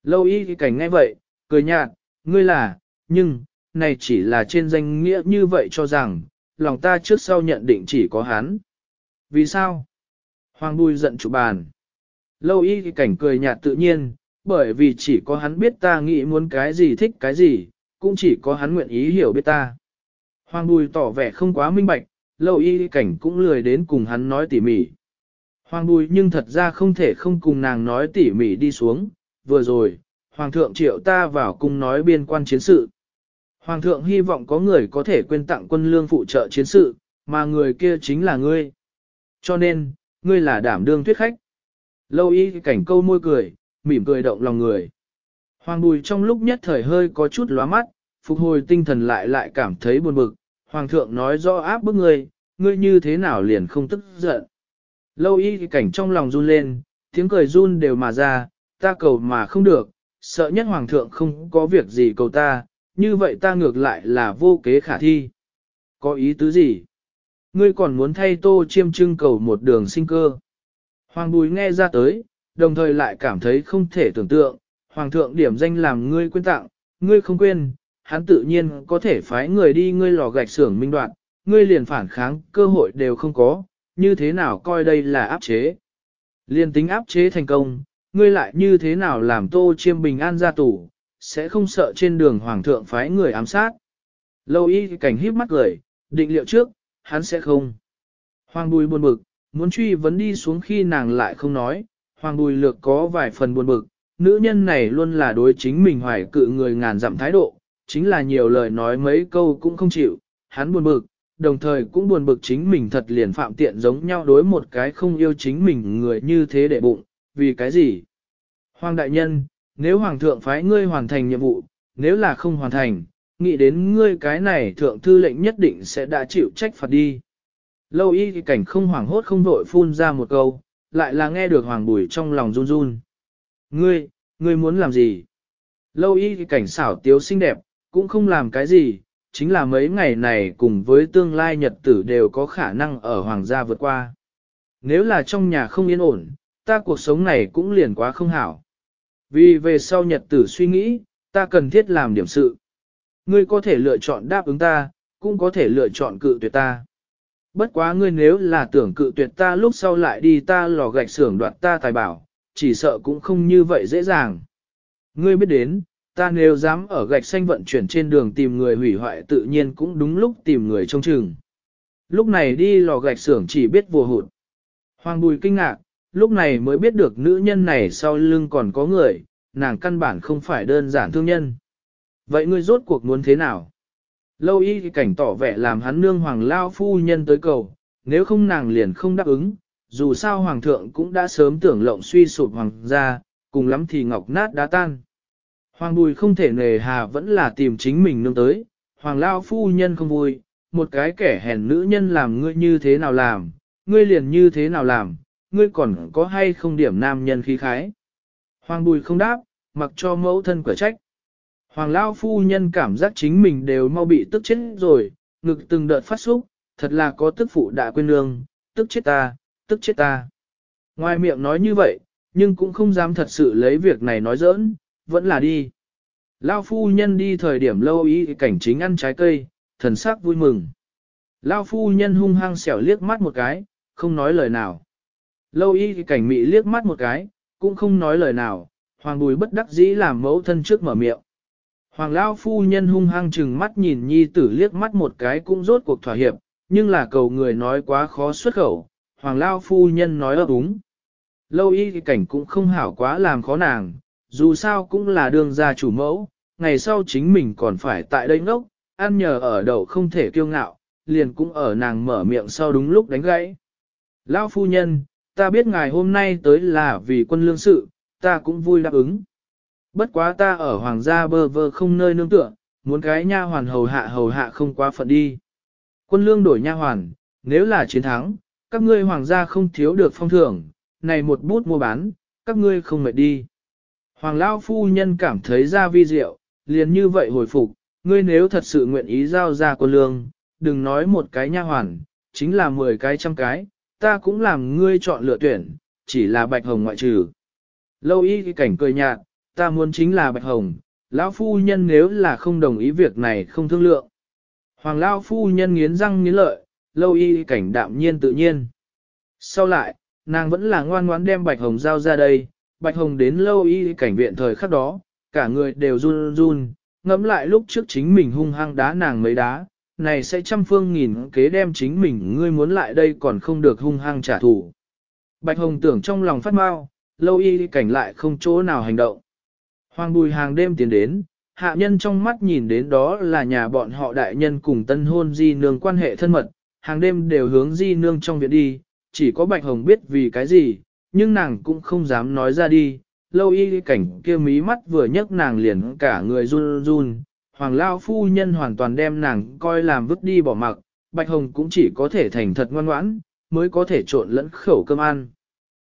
Lâu y cảnh nghe vậy, cười nhạt, ngươi là, nhưng, này chỉ là trên danh nghĩa như vậy cho rằng, lòng ta trước sau nhận định chỉ có hắn. Vì sao? Hoàng bùi giận chủ bàn. Lâu y cảnh cười nhạt tự nhiên, bởi vì chỉ có hắn biết ta nghĩ muốn cái gì thích cái gì, cũng chỉ có hắn nguyện ý hiểu biết ta. Hoàng bùi tỏ vẻ không quá minh bạch, lâu y cảnh cũng lười đến cùng hắn nói tỉ mỉ. Hoàng bùi nhưng thật ra không thể không cùng nàng nói tỉ mỉ đi xuống, vừa rồi, Hoàng thượng triệu ta vào cùng nói biên quan chiến sự. Hoàng thượng hy vọng có người có thể quên tặng quân lương phụ trợ chiến sự, mà người kia chính là ngươi. Cho nên, ngươi là đảm đương thuyết khách. Lâu y cảnh câu môi cười, mỉm cười động lòng người. Hoàng bùi trong lúc nhất thời hơi có chút lóa mắt, phục hồi tinh thần lại lại cảm thấy buồn bực. Hoàng thượng nói rõ áp bức ngươi, ngươi như thế nào liền không tức giận. Lâu y cảnh trong lòng run lên, tiếng cười run đều mà ra, ta cầu mà không được, sợ nhất hoàng thượng không có việc gì cầu ta, như vậy ta ngược lại là vô kế khả thi. Có ý tứ gì? Ngươi còn muốn thay tô chiêm trưng cầu một đường sinh cơ. Hoàng bùi nghe ra tới, đồng thời lại cảm thấy không thể tưởng tượng, hoàng thượng điểm danh làm ngươi quên tặng, ngươi không quên, hắn tự nhiên có thể phái người đi ngươi lò gạch xưởng minh đoạn, ngươi liền phản kháng, cơ hội đều không có, như thế nào coi đây là áp chế. Liên tính áp chế thành công, ngươi lại như thế nào làm tô chiêm bình an ra tủ? sẽ không sợ trên đường hoàng thượng phái người ám sát. Lâu y cảnh híp mắt gửi, định liệu trước, hắn sẽ không. Hoàng bùi buồn bực, muốn truy vấn đi xuống khi nàng lại không nói, hoàng bùi lược có vài phần buồn bực, nữ nhân này luôn là đối chính mình hoài cự người ngàn dặm thái độ, chính là nhiều lời nói mấy câu cũng không chịu, hắn buồn bực, đồng thời cũng buồn bực chính mình thật liền phạm tiện giống nhau đối một cái không yêu chính mình người như thế để bụng, vì cái gì? Hoàng đại nhân, nếu hoàng thượng phái ngươi hoàn thành nhiệm vụ, nếu là không hoàn thành, nghĩ đến ngươi cái này thượng thư lệnh nhất định sẽ đã chịu trách phạt đi. Lâu y thì cảnh không hoảng hốt không vội phun ra một câu, lại là nghe được hoàng bùi trong lòng run run. Ngươi, ngươi muốn làm gì? Lâu y thì cảnh xảo tiếu xinh đẹp, cũng không làm cái gì, chính là mấy ngày này cùng với tương lai nhật tử đều có khả năng ở hoàng gia vượt qua. Nếu là trong nhà không yên ổn, ta cuộc sống này cũng liền quá không hảo. Vì về sau nhật tử suy nghĩ, ta cần thiết làm điểm sự. Ngươi có thể lựa chọn đáp ứng ta, cũng có thể lựa chọn cự tuyệt ta. Bất quá ngươi nếu là tưởng cự tuyệt ta lúc sau lại đi ta lò gạch xưởng đoạt ta tài bảo, chỉ sợ cũng không như vậy dễ dàng. Ngươi biết đến, ta nếu dám ở gạch xanh vận chuyển trên đường tìm người hủy hoại tự nhiên cũng đúng lúc tìm người trông chừng. Lúc này đi lò gạch xưởng chỉ biết vô hụt. Hoàng bùi kinh ngạc, lúc này mới biết được nữ nhân này sau lưng còn có người, nàng căn bản không phải đơn giản thương nhân. Vậy ngươi rốt cuộc muốn thế nào? Lâu y cảnh tỏ vẻ làm hắn nương hoàng lao phu nhân tới cầu, nếu không nàng liền không đáp ứng, dù sao hoàng thượng cũng đã sớm tưởng lộng suy sụp hoàng gia, cùng lắm thì ngọc nát đá tan. Hoàng bùi không thể nề hà vẫn là tìm chính mình nương tới, hoàng lao phu nhân không vui, một cái kẻ hèn nữ nhân làm ngươi như thế nào làm, ngươi liền như thế nào làm, ngươi còn có hay không điểm nam nhân khí khái. Hoàng bùi không đáp, mặc cho mẫu thân quả trách. Hoàng lao phu nhân cảm giác chính mình đều mau bị tức chết rồi, ngực từng đợt phát xúc, thật là có tức phụ đã quên lương, tức chết ta, tức chết ta. Ngoài miệng nói như vậy, nhưng cũng không dám thật sự lấy việc này nói giỡn, vẫn là đi. Lao phu nhân đi thời điểm lâu ý cảnh chính ăn trái cây, thần sắc vui mừng. Lao phu nhân hung hăng xẻo liếc mắt một cái, không nói lời nào. Lâu y cảnh mị liếc mắt một cái, cũng không nói lời nào, hoàng bùi bất đắc dĩ làm mẫu thân trước mở miệng. Hoàng Lao phu nhân hung hăng chừng mắt nhìn nhi tử liếc mắt một cái cũng rốt cuộc thỏa hiệp, nhưng là cầu người nói quá khó xuất khẩu, Hoàng Lao phu nhân nói ấp đúng, Lâu y cảnh cũng không hảo quá làm khó nàng, dù sao cũng là đường gia chủ mẫu, ngày sau chính mình còn phải tại đây ngốc, ăn nhờ ở đậu không thể kiêu ngạo, liền cũng ở nàng mở miệng sau đúng lúc đánh gãy. Lão phu nhân, ta biết ngài hôm nay tới là vì quân lương sự, ta cũng vui đáp ứng. Bất quá ta ở hoàng gia bơ vơ không nơi nương tựa, muốn cái nha hoàn hầu hạ hầu hạ không quá phận đi. Quân lương đổi nha hoàn, nếu là chiến thắng, các ngươi hoàng gia không thiếu được phong thưởng, này một bút mua bán, các ngươi không mệt đi. Hoàng lão phu nhân cảm thấy ra vi diệu, liền như vậy hồi phục, ngươi nếu thật sự nguyện ý giao ra quân lương, đừng nói một cái nha hoàn, chính là mười cái trăm cái, ta cũng làm ngươi chọn lựa tuyển, chỉ là bạch hồng ngoại trừ. Lâu y cảnh cười nhạt, ta muốn chính là bạch hồng, lão phu nhân nếu là không đồng ý việc này không thương lượng. Hoàng lão phu nhân nghiến răng nghiến lợi, lâu y cảnh đạm nhiên tự nhiên. Sau lại, nàng vẫn là ngoan ngoãn đem bạch hồng giao ra đây, bạch hồng đến lâu y cảnh viện thời khắc đó, cả người đều run run, ngẫm lại lúc trước chính mình hung hăng đá nàng mấy đá, này sẽ trăm phương nghìn kế đem chính mình ngươi muốn lại đây còn không được hung hăng trả thù. Bạch Hồng tưởng trong lòng phát mau, lâu y cảnh lại không chỗ nào hành động. Hoàng bùi hàng đêm tiến đến, hạ nhân trong mắt nhìn đến đó là nhà bọn họ đại nhân cùng tân hôn di nương quan hệ thân mật, hàng đêm đều hướng di nương trong viện đi, chỉ có Bạch Hồng biết vì cái gì, nhưng nàng cũng không dám nói ra đi. Lâu y cảnh kia mí mắt vừa nhấc nàng liền cả người run run, hoàng lao phu nhân hoàn toàn đem nàng coi làm vứt đi bỏ mặc, Bạch Hồng cũng chỉ có thể thành thật ngoan ngoãn, mới có thể trộn lẫn khẩu cơm ăn.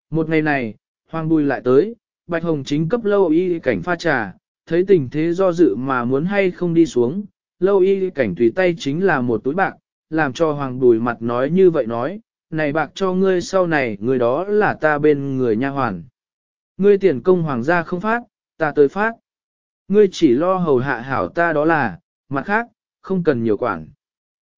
Một ngày này, hoàng bùi lại tới, Bạch Hồng chính cấp lâu y cảnh pha trà, thấy tình thế do dự mà muốn hay không đi xuống, lâu y cảnh tùy tay chính là một túi bạc, làm cho hoàng bùi mặt nói như vậy nói, này bạc cho ngươi sau này, người đó là ta bên người nha hoàn. Ngươi tiền công hoàng gia không phát, ta tới phát. Ngươi chỉ lo hầu hạ hảo ta đó là, mặt khác, không cần nhiều quản.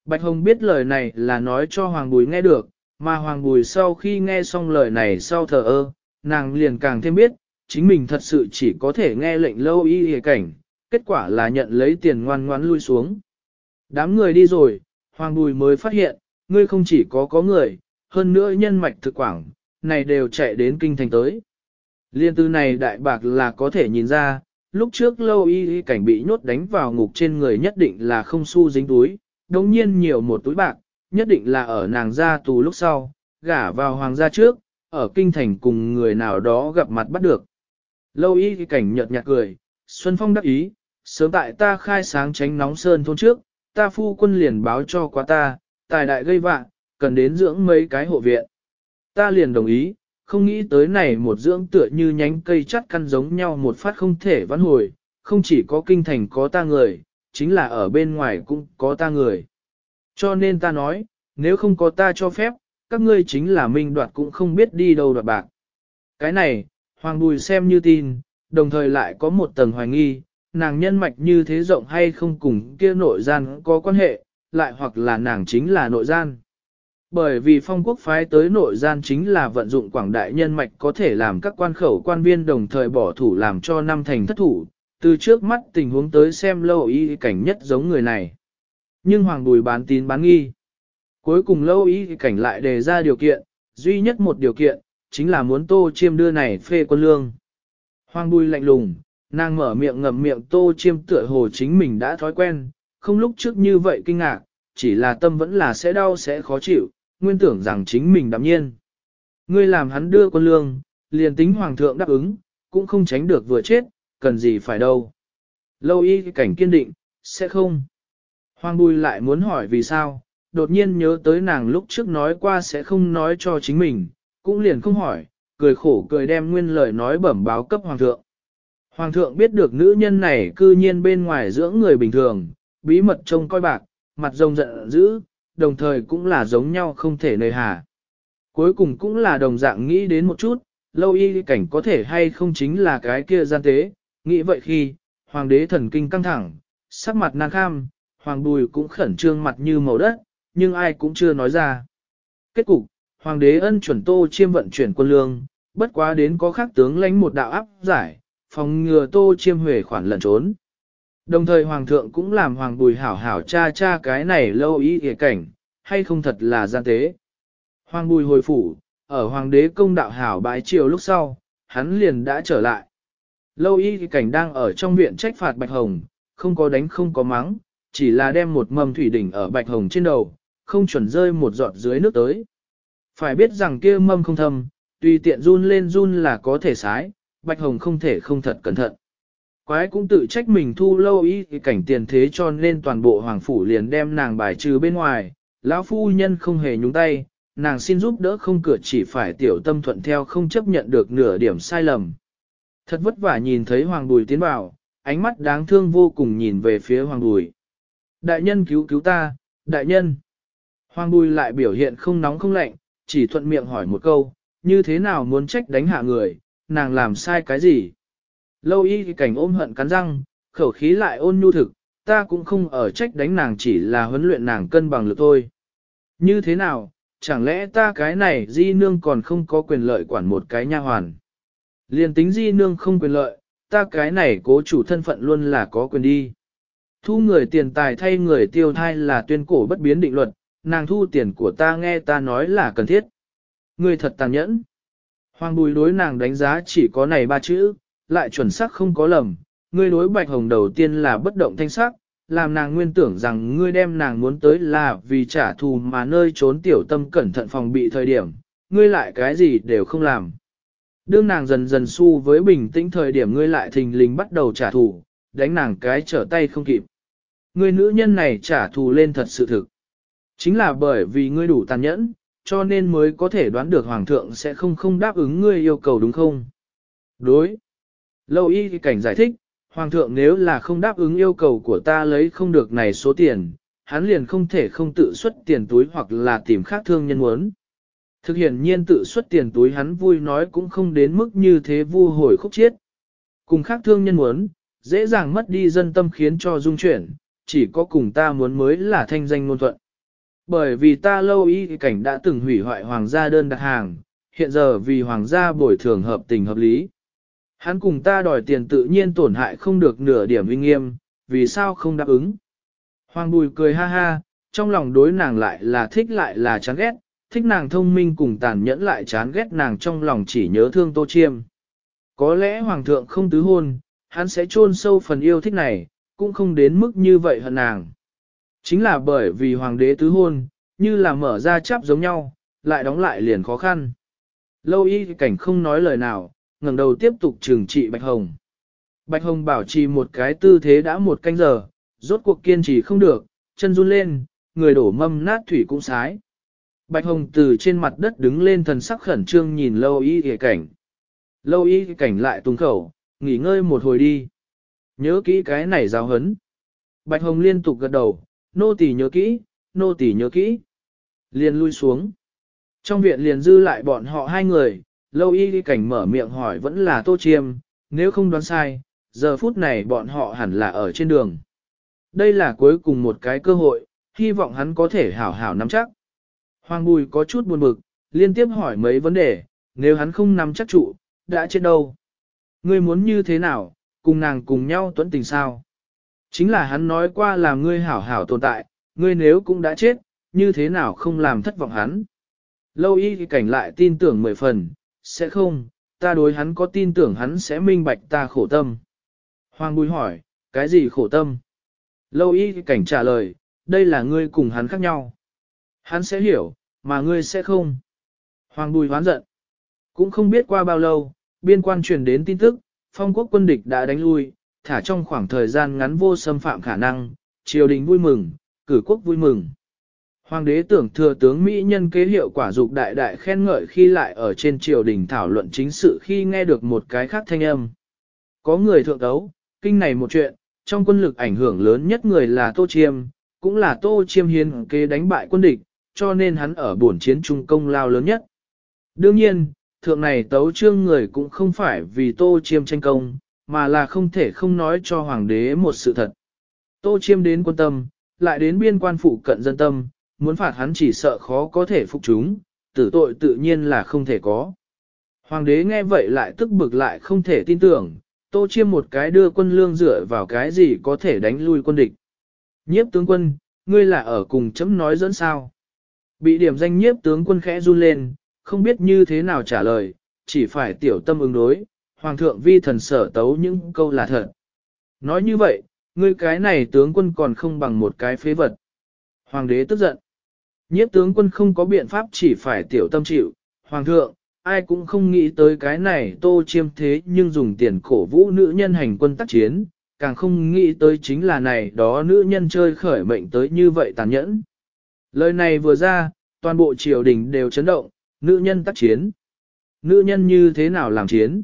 Bạch Hồng biết lời này là nói cho Hoàng Bùi nghe được, mà Hoàng Bùi sau khi nghe xong lời này sau thờ ơ, nàng liền càng thêm biết, chính mình thật sự chỉ có thể nghe lệnh lâu y hề cảnh, kết quả là nhận lấy tiền ngoan ngoãn lui xuống. Đám người đi rồi, Hoàng Bùi mới phát hiện, ngươi không chỉ có có người, hơn nữa nhân mạch thực quảng, này đều chạy đến kinh thành tới. Liên tư này đại bạc là có thể nhìn ra, lúc trước lâu y cảnh bị nhốt đánh vào ngục trên người nhất định là không xu dính túi, đồng nhiên nhiều một túi bạc, nhất định là ở nàng ra tù lúc sau, gả vào hoàng gia trước, ở kinh thành cùng người nào đó gặp mặt bắt được. Lâu y cảnh nhợt nhạt cười, Xuân Phong đắc ý, sớm tại ta khai sáng tránh nóng sơn thôn trước, ta phu quân liền báo cho quá ta, tài đại gây vạn, cần đến dưỡng mấy cái hộ viện. Ta liền đồng ý, không nghĩ tới này một dưỡng tựa như nhánh cây chắt căn giống nhau một phát không thể vãn hồi, không chỉ có kinh thành có ta người, chính là ở bên ngoài cũng có ta người. Cho nên ta nói, nếu không có ta cho phép, các ngươi chính là minh đoạt cũng không biết đi đâu đoạt bạc. Cái này, Hoàng Bùi xem như tin, đồng thời lại có một tầng hoài nghi, nàng nhân mạch như thế rộng hay không cùng kia nội gian có quan hệ, lại hoặc là nàng chính là nội gian. Bởi vì phong quốc phái tới nội gian chính là vận dụng quảng đại nhân mạch có thể làm các quan khẩu quan viên đồng thời bỏ thủ làm cho năm thành thất thủ, từ trước mắt tình huống tới xem lâu y cảnh nhất giống người này. Nhưng Hoàng Bùi bán tín bán nghi. Cuối cùng lâu y cảnh lại đề ra điều kiện, duy nhất một điều kiện, chính là muốn tô chiêm đưa này phê quân lương. hoang bùi lạnh lùng, nàng mở miệng ngậm miệng tô chiêm tựa hồ chính mình đã thói quen, không lúc trước như vậy kinh ngạc, chỉ là tâm vẫn là sẽ đau sẽ khó chịu, nguyên tưởng rằng chính mình đạm nhiên. Ngươi làm hắn đưa quân lương, liền tính hoàng thượng đáp ứng, cũng không tránh được vừa chết, cần gì phải đâu. Lâu y cảnh kiên định, sẽ không. Hoàng bùi lại muốn hỏi vì sao, đột nhiên nhớ tới nàng lúc trước nói qua sẽ không nói cho chính mình, cũng liền không hỏi, cười khổ cười đem nguyên lời nói bẩm báo cấp hoàng thượng. Hoàng thượng biết được nữ nhân này cư nhiên bên ngoài dưỡng người bình thường, bí mật trông coi bạc, mặt rồng giận dữ, đồng thời cũng là giống nhau không thể nơi hà. Cuối cùng cũng là đồng dạng nghĩ đến một chút, lâu y cảnh có thể hay không chính là cái kia gian tế, nghĩ vậy khi, hoàng đế thần kinh căng thẳng, sắc mặt nang kham, hoàng bùi cũng khẩn trương mặt như màu đất, nhưng ai cũng chưa nói ra. Kết cục, hoàng đế ân chuẩn tô chiêm vận chuyển quân lương, bất quá đến có khác tướng lãnh một đạo áp giải, phòng ngừa tô chiêm huệ khoản lẩn trốn. Đồng thời hoàng thượng cũng làm hoàng bùi hảo hảo cha cha cái này lâu ý kể cảnh, hay không thật là gian tế. Hoàng bùi hồi phủ, ở hoàng đế công đạo hảo bãi triều lúc sau, hắn liền đã trở lại. Lâu y cảnh đang ở trong viện trách phạt Bạch Hồng, không có đánh không có mắng, chỉ là đem một mầm thủy đỉnh ở Bạch Hồng trên đầu, không chuẩn rơi một giọt dưới nước tới. Phải biết rằng kia mâm không thâm, tùy tiện run lên run là có thể sái, Bạch Hồng không thể không thật cẩn thận. Quái cũng tự trách mình thu lâu ý cảnh tiền thế cho nên toàn bộ hoàng phủ liền đem nàng bài trừ bên ngoài, lão phu nhân không hề nhúng tay, nàng xin giúp đỡ không cửa chỉ phải tiểu tâm thuận theo không chấp nhận được nửa điểm sai lầm. Thật vất vả nhìn thấy hoàng bùi tiến vào, ánh mắt đáng thương vô cùng nhìn về phía hoàng bùi. Đại nhân cứu cứu ta, đại nhân. Hoàng bùi lại biểu hiện không nóng không lạnh, chỉ thuận miệng hỏi một câu, như thế nào muốn trách đánh hạ người, nàng làm sai cái gì. Lâu y thì cảnh ôm hận cắn răng, khẩu khí lại ôn nhu thực, ta cũng không ở trách đánh nàng chỉ là huấn luyện nàng cân bằng lực thôi. Như thế nào, chẳng lẽ ta cái này di nương còn không có quyền lợi quản một cái nha hoàn. Liên tính di nương không quyền lợi, ta cái này cố chủ thân phận luôn là có quyền đi. Thu người tiền tài thay người tiêu thai là tuyên cổ bất biến định luật, nàng thu tiền của ta nghe ta nói là cần thiết. ngươi thật tàn nhẫn. Hoàng bùi đối nàng đánh giá chỉ có này ba chữ, lại chuẩn xác không có lầm. Ngươi đối bạch hồng đầu tiên là bất động thanh sắc, làm nàng nguyên tưởng rằng ngươi đem nàng muốn tới là vì trả thù mà nơi trốn tiểu tâm cẩn thận phòng bị thời điểm, ngươi lại cái gì đều không làm. Đương nàng dần dần su với bình tĩnh thời điểm ngươi lại thình lình bắt đầu trả thù, đánh nàng cái trở tay không kịp. Ngươi nữ nhân này trả thù lên thật sự thực. Chính là bởi vì ngươi đủ tàn nhẫn, cho nên mới có thể đoán được hoàng thượng sẽ không không đáp ứng ngươi yêu cầu đúng không? Đối. Lâu y cảnh giải thích, hoàng thượng nếu là không đáp ứng yêu cầu của ta lấy không được này số tiền, hắn liền không thể không tự xuất tiền túi hoặc là tìm khác thương nhân muốn. Thực hiện nhiên tự xuất tiền túi hắn vui nói cũng không đến mức như thế vu hồi khúc chiết. Cùng khác thương nhân muốn, dễ dàng mất đi dân tâm khiến cho dung chuyển, chỉ có cùng ta muốn mới là thanh danh ngôn thuận. Bởi vì ta lâu y cảnh đã từng hủy hoại hoàng gia đơn đặt hàng, hiện giờ vì hoàng gia bồi thường hợp tình hợp lý. Hắn cùng ta đòi tiền tự nhiên tổn hại không được nửa điểm uy nghiêm, vì sao không đáp ứng. Hoàng bùi cười ha ha, trong lòng đối nàng lại là thích lại là chán ghét, thích nàng thông minh cùng tàn nhẫn lại chán ghét nàng trong lòng chỉ nhớ thương tô chiêm. Có lẽ hoàng thượng không tứ hôn, hắn sẽ chôn sâu phần yêu thích này, cũng không đến mức như vậy hận nàng. Chính là bởi vì hoàng đế tứ hôn, như là mở ra chắp giống nhau, lại đóng lại liền khó khăn. Lâu y cảnh không nói lời nào, ngẩng đầu tiếp tục trừng trị Bạch Hồng. Bạch Hồng bảo trì một cái tư thế đã một canh giờ, rốt cuộc kiên trì không được, chân run lên, người đổ mâm nát thủy cũng sái. Bạch Hồng từ trên mặt đất đứng lên thần sắc khẩn trương nhìn lâu y hề cảnh. Lâu y cảnh lại tung khẩu, nghỉ ngơi một hồi đi. Nhớ kỹ cái này giáo hấn. Bạch Hồng liên tục gật đầu, nô tỳ nhớ kỹ, nô tỳ nhớ kỹ. Liền lui xuống. Trong viện liền dư lại bọn họ hai người, lâu y cảnh mở miệng hỏi vẫn là tô chiêm, nếu không đoán sai, giờ phút này bọn họ hẳn là ở trên đường. Đây là cuối cùng một cái cơ hội, hy vọng hắn có thể hảo hảo nắm chắc. Hoàng Bùi có chút buồn bực, liên tiếp hỏi mấy vấn đề, nếu hắn không nắm chắc trụ, đã chết đâu. Ngươi muốn như thế nào, cùng nàng cùng nhau tuấn tình sao? Chính là hắn nói qua là ngươi hảo hảo tồn tại, ngươi nếu cũng đã chết, như thế nào không làm thất vọng hắn? Lâu y cảnh lại tin tưởng mười phần, sẽ không, ta đối hắn có tin tưởng hắn sẽ minh bạch ta khổ tâm. Hoàng Bùi hỏi, cái gì khổ tâm? Lâu y cảnh trả lời, đây là ngươi cùng hắn khác nhau. Hắn sẽ hiểu, mà ngươi sẽ không. Hoàng Bùi hoán giận. Cũng không biết qua bao lâu, biên quan truyền đến tin tức, phong quốc quân địch đã đánh lui, thả trong khoảng thời gian ngắn vô xâm phạm khả năng, triều đình vui mừng, cử quốc vui mừng. Hoàng đế tưởng thừa tướng Mỹ nhân kế hiệu quả dục đại đại khen ngợi khi lại ở trên triều đình thảo luận chính sự khi nghe được một cái khác thanh âm. Có người thượng đấu, kinh này một chuyện, trong quân lực ảnh hưởng lớn nhất người là Tô Chiêm, cũng là Tô Chiêm hiến kế đánh bại quân địch, cho nên hắn ở buồn chiến trung công lao lớn nhất. Đương nhiên, thượng này tấu trương người cũng không phải vì Tô Chiêm tranh công, mà là không thể không nói cho hoàng đế một sự thật. Tô Chiêm đến quân tâm, lại đến biên quan phụ cận dân tâm, muốn phạt hắn chỉ sợ khó có thể phục chúng, tử tội tự nhiên là không thể có. Hoàng đế nghe vậy lại tức bực lại không thể tin tưởng, tô chiêm một cái đưa quân lương dựa vào cái gì có thể đánh lui quân địch. Nhiếp tướng quân, ngươi là ở cùng chấm nói dẫn sao. Bị điểm danh nhiếp tướng quân khẽ run lên, không biết như thế nào trả lời, chỉ phải tiểu tâm ứng đối, hoàng thượng vi thần sở tấu những câu là thật. Nói như vậy, ngươi cái này tướng quân còn không bằng một cái phế vật. Hoàng đế tức giận. Nhiếp tướng quân không có biện pháp chỉ phải tiểu tâm chịu, hoàng thượng, ai cũng không nghĩ tới cái này tô chiêm thế nhưng dùng tiền cổ vũ nữ nhân hành quân tác chiến, càng không nghĩ tới chính là này đó nữ nhân chơi khởi mệnh tới như vậy tàn nhẫn. Lời này vừa ra, toàn bộ triều đình đều chấn động, nữ nhân tác chiến. Nữ nhân như thế nào làm chiến?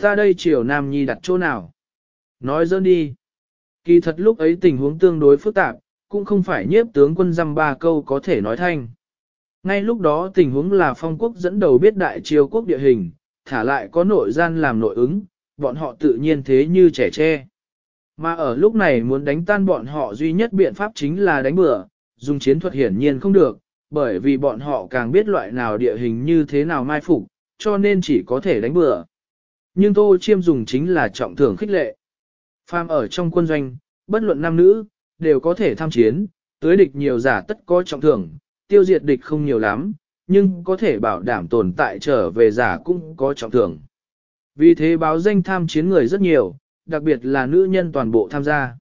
Ta đây triều nam nhi đặt chỗ nào? Nói dỡn đi. Kỳ thật lúc ấy tình huống tương đối phức tạp, cũng không phải nhiếp tướng quân dăm ba câu có thể nói thanh. Ngay lúc đó tình huống là phong quốc dẫn đầu biết đại triều quốc địa hình, thả lại có nội gian làm nội ứng, bọn họ tự nhiên thế như trẻ tre. Mà ở lúc này muốn đánh tan bọn họ duy nhất biện pháp chính là đánh bừa, dùng chiến thuật hiển nhiên không được, bởi vì bọn họ càng biết loại nào địa hình như thế nào mai phục, cho nên chỉ có thể đánh bừa. Nhưng Tô Chiêm dùng chính là trọng thưởng khích lệ. Phàm ở trong quân doanh, bất luận nam nữ, đều có thể tham chiến, tới địch nhiều giả tất có trọng thưởng, tiêu diệt địch không nhiều lắm, nhưng có thể bảo đảm tồn tại trở về giả cũng có trọng thưởng. Vì thế báo danh tham chiến người rất nhiều, đặc biệt là nữ nhân toàn bộ tham gia.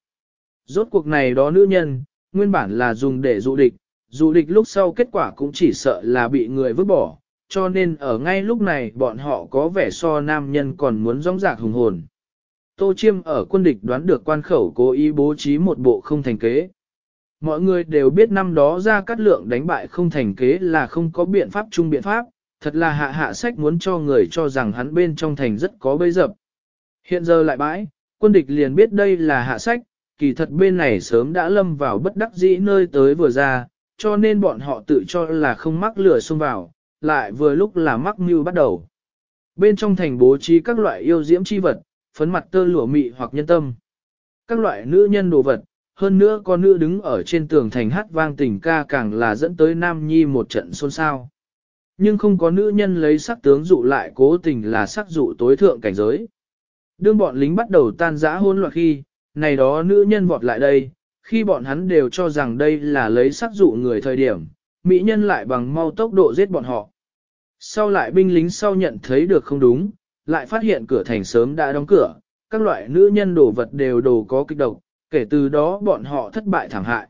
Rốt cuộc này đó nữ nhân, nguyên bản là dùng để dụ địch, dụ địch lúc sau kết quả cũng chỉ sợ là bị người vứt bỏ, cho nên ở ngay lúc này bọn họ có vẻ so nam nhân còn muốn rong rạc hùng hồn. Tô Chiêm ở quân địch đoán được quan khẩu cố ý bố trí một bộ không thành kế. Mọi người đều biết năm đó ra cắt lượng đánh bại không thành kế là không có biện pháp chung biện pháp, thật là hạ hạ sách muốn cho người cho rằng hắn bên trong thành rất có bấy dập. Hiện giờ lại bãi, quân địch liền biết đây là hạ sách, kỳ thật bên này sớm đã lâm vào bất đắc dĩ nơi tới vừa ra, cho nên bọn họ tự cho là không mắc lửa xông vào, lại vừa lúc là mắc mưu bắt đầu. Bên trong thành bố trí các loại yêu diễm chi vật, phấn mặt tơ lụa mị hoặc nhân tâm. Các loại nữ nhân đồ vật, hơn nữa con nữ đứng ở trên tường thành hát vang tình ca càng là dẫn tới Nam Nhi một trận xôn xao. Nhưng không có nữ nhân lấy sắc tướng dụ lại cố tình là sắc dụ tối thượng cảnh giới. Đương bọn lính bắt đầu tan rã hôn loạn khi, này đó nữ nhân vọt lại đây, khi bọn hắn đều cho rằng đây là lấy sắc dụ người thời điểm, mỹ nhân lại bằng mau tốc độ giết bọn họ. Sau lại binh lính sau nhận thấy được không đúng, lại phát hiện cửa thành sớm đã đóng cửa, các loại nữ nhân đồ vật đều đồ có kích độc, kể từ đó bọn họ thất bại thảm hại.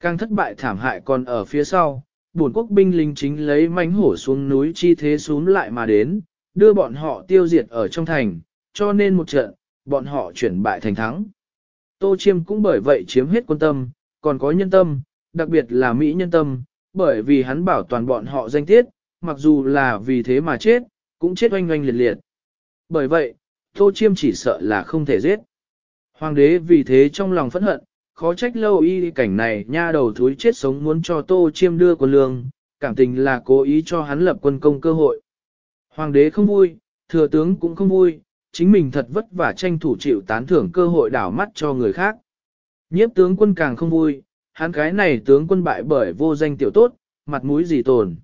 Càng thất bại thảm hại còn ở phía sau, bổn quốc binh lính chính lấy mánh hổ xuống núi chi thế xuống lại mà đến, đưa bọn họ tiêu diệt ở trong thành, cho nên một trận, bọn họ chuyển bại thành thắng. Tô Chiêm cũng bởi vậy chiếm hết quân tâm, còn có nhân tâm, đặc biệt là Mỹ nhân tâm, bởi vì hắn bảo toàn bọn họ danh tiết, mặc dù là vì thế mà chết, cũng chết oanh oanh liệt liệt. Bởi vậy, Tô Chiêm chỉ sợ là không thể giết. Hoàng đế vì thế trong lòng phẫn hận, khó trách lâu y cảnh này nha đầu thúi chết sống muốn cho Tô Chiêm đưa quân lương, cảm tình là cố ý cho hắn lập quân công cơ hội. Hoàng đế không vui, thừa tướng cũng không vui, chính mình thật vất vả tranh thủ chịu tán thưởng cơ hội đảo mắt cho người khác. Nhiếp tướng quân càng không vui, hắn cái này tướng quân bại bởi vô danh tiểu tốt, mặt mũi gì tồn.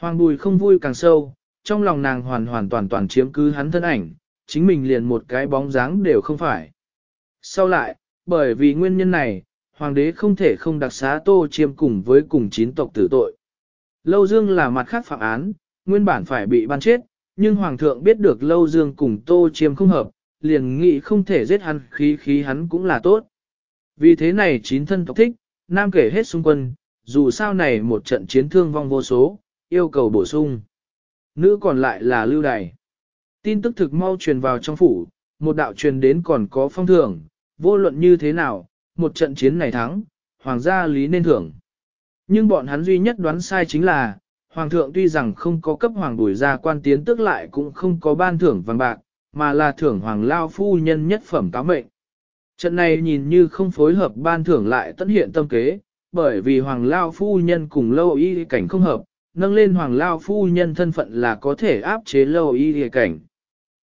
Hoàng bùi không vui càng sâu, trong lòng nàng hoàn hoàn toàn toàn chiếm cứ hắn thân ảnh, chính mình liền một cái bóng dáng đều không phải. Sau lại, bởi vì nguyên nhân này, hoàng đế không thể không đặc xá tô chiêm cùng với cùng chín tộc tử tội. Lâu Dương là mặt khác phạm án, nguyên bản phải bị ban chết, nhưng hoàng thượng biết được lâu dương cùng tô chiêm không hợp, liền nghĩ không thể giết hắn khí khí hắn cũng là tốt. Vì thế này chín thân tộc thích, nam kể hết xung quân, dù sao này một trận chiến thương vong vô số, yêu cầu bổ sung. Nữ còn lại là lưu đài. Tin tức thực mau truyền vào trong phủ, một đạo truyền đến còn có phong thưởng, vô luận như thế nào, một trận chiến này thắng, hoàng gia lý nên thưởng. Nhưng bọn hắn duy nhất đoán sai chính là, hoàng thượng tuy rằng không có cấp hoàng bùi ra quan tiến tức lại cũng không có ban thưởng vàng bạc, mà là thưởng hoàng lao phu nhân nhất phẩm cáo mệnh. Trận này nhìn như không phối hợp ban thưởng lại tất hiện tâm kế, bởi vì hoàng lao phu nhân cùng lâu y cảnh không hợp, nâng lên hoàng lao phu nhân thân phận là có thể áp chế lâu y cảnh.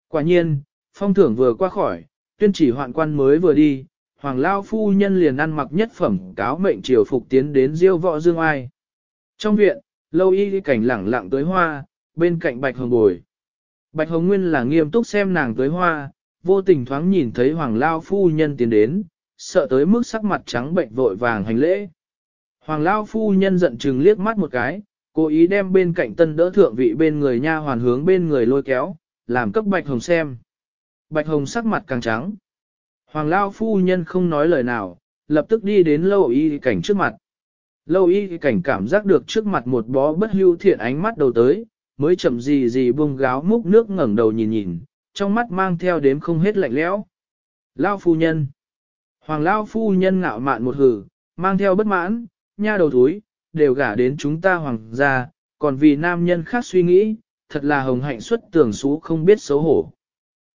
Quả nhiên, phong thưởng vừa qua khỏi, tuyên chỉ hoạn quan mới vừa đi, hoàng lao phu nhân liền ăn mặc nhất phẩm cáo mệnh triều phục tiến đến diêu võ dương ai. Trong viện, lâu y cảnh lẳng lặng tới hoa, bên cạnh bạch hồng bồi. Bạch hồng nguyên là nghiêm túc xem nàng tới hoa, vô tình thoáng nhìn thấy hoàng lao phu nhân tiến đến, sợ tới mức sắc mặt trắng bệnh vội vàng hành lễ. Hoàng lao phu nhân giận chừng liếc mắt một cái, cố ý đem bên cạnh tân đỡ thượng vị bên người nha hoàn hướng bên người lôi kéo, làm cấp bạch hồng xem. Bạch hồng sắc mặt càng trắng. Hoàng lao phu nhân không nói lời nào, lập tức đi đến lâu y cảnh trước mặt. Lâu y cảnh cảm giác được trước mặt một bó bất hưu thiện ánh mắt đầu tới, mới chậm gì gì buông gáo múc nước ngẩng đầu nhìn nhìn, trong mắt mang theo đếm không hết lạnh lẽo. Lao phu nhân. Hoàng Lao phu nhân ngạo mạn một hử, mang theo bất mãn, nha đầu túi, đều gả đến chúng ta hoàng gia, còn vì nam nhân khác suy nghĩ, thật là hồng hạnh xuất tưởng xú không biết xấu hổ.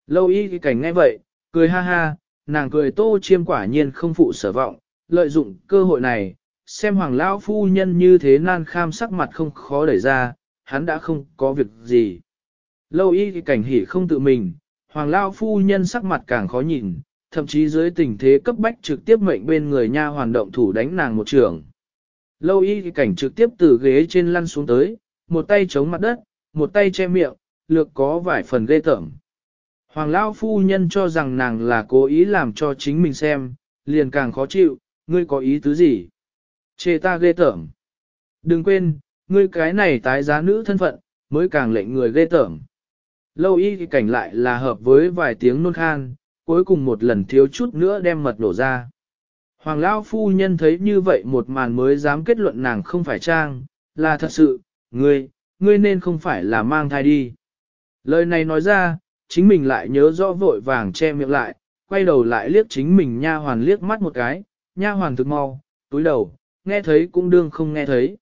Lâu y cảnh ngay vậy, cười ha ha, nàng cười tô chiêm quả nhiên không phụ sở vọng, lợi dụng cơ hội này, xem hoàng lão phu nhân như thế nan kham sắc mặt không khó đẩy ra, hắn đã không có việc gì. Lâu y cảnh hỉ không tự mình, hoàng lão phu nhân sắc mặt càng khó nhìn, thậm chí dưới tình thế cấp bách trực tiếp mệnh bên người nha hoàn động thủ đánh nàng một trường. Lâu y cảnh trực tiếp từ ghế trên lăn xuống tới, một tay chống mặt đất, một tay che miệng, lược có vài phần ghê tởm. Hoàng lão phu nhân cho rằng nàng là cố ý làm cho chính mình xem, liền càng khó chịu, ngươi có ý tứ gì? Chê ta ghê tởm. Đừng quên, ngươi cái này tái giá nữ thân phận, mới càng lệnh người ghê tởm. Lâu y cảnh lại là hợp với vài tiếng nôn khan, cuối cùng một lần thiếu chút nữa đem mật nổ ra. Hoàng lão phu nhân thấy như vậy một màn mới dám kết luận nàng không phải trang, là thật sự, ngươi, ngươi nên không phải là mang thai đi. Lời này nói ra, chính mình lại nhớ rõ vội vàng che miệng lại, quay đầu lại liếc chính mình nha hoàn liếc mắt một cái, nha hoàn thực mau, túi đầu, nghe thấy cũng đương không nghe thấy.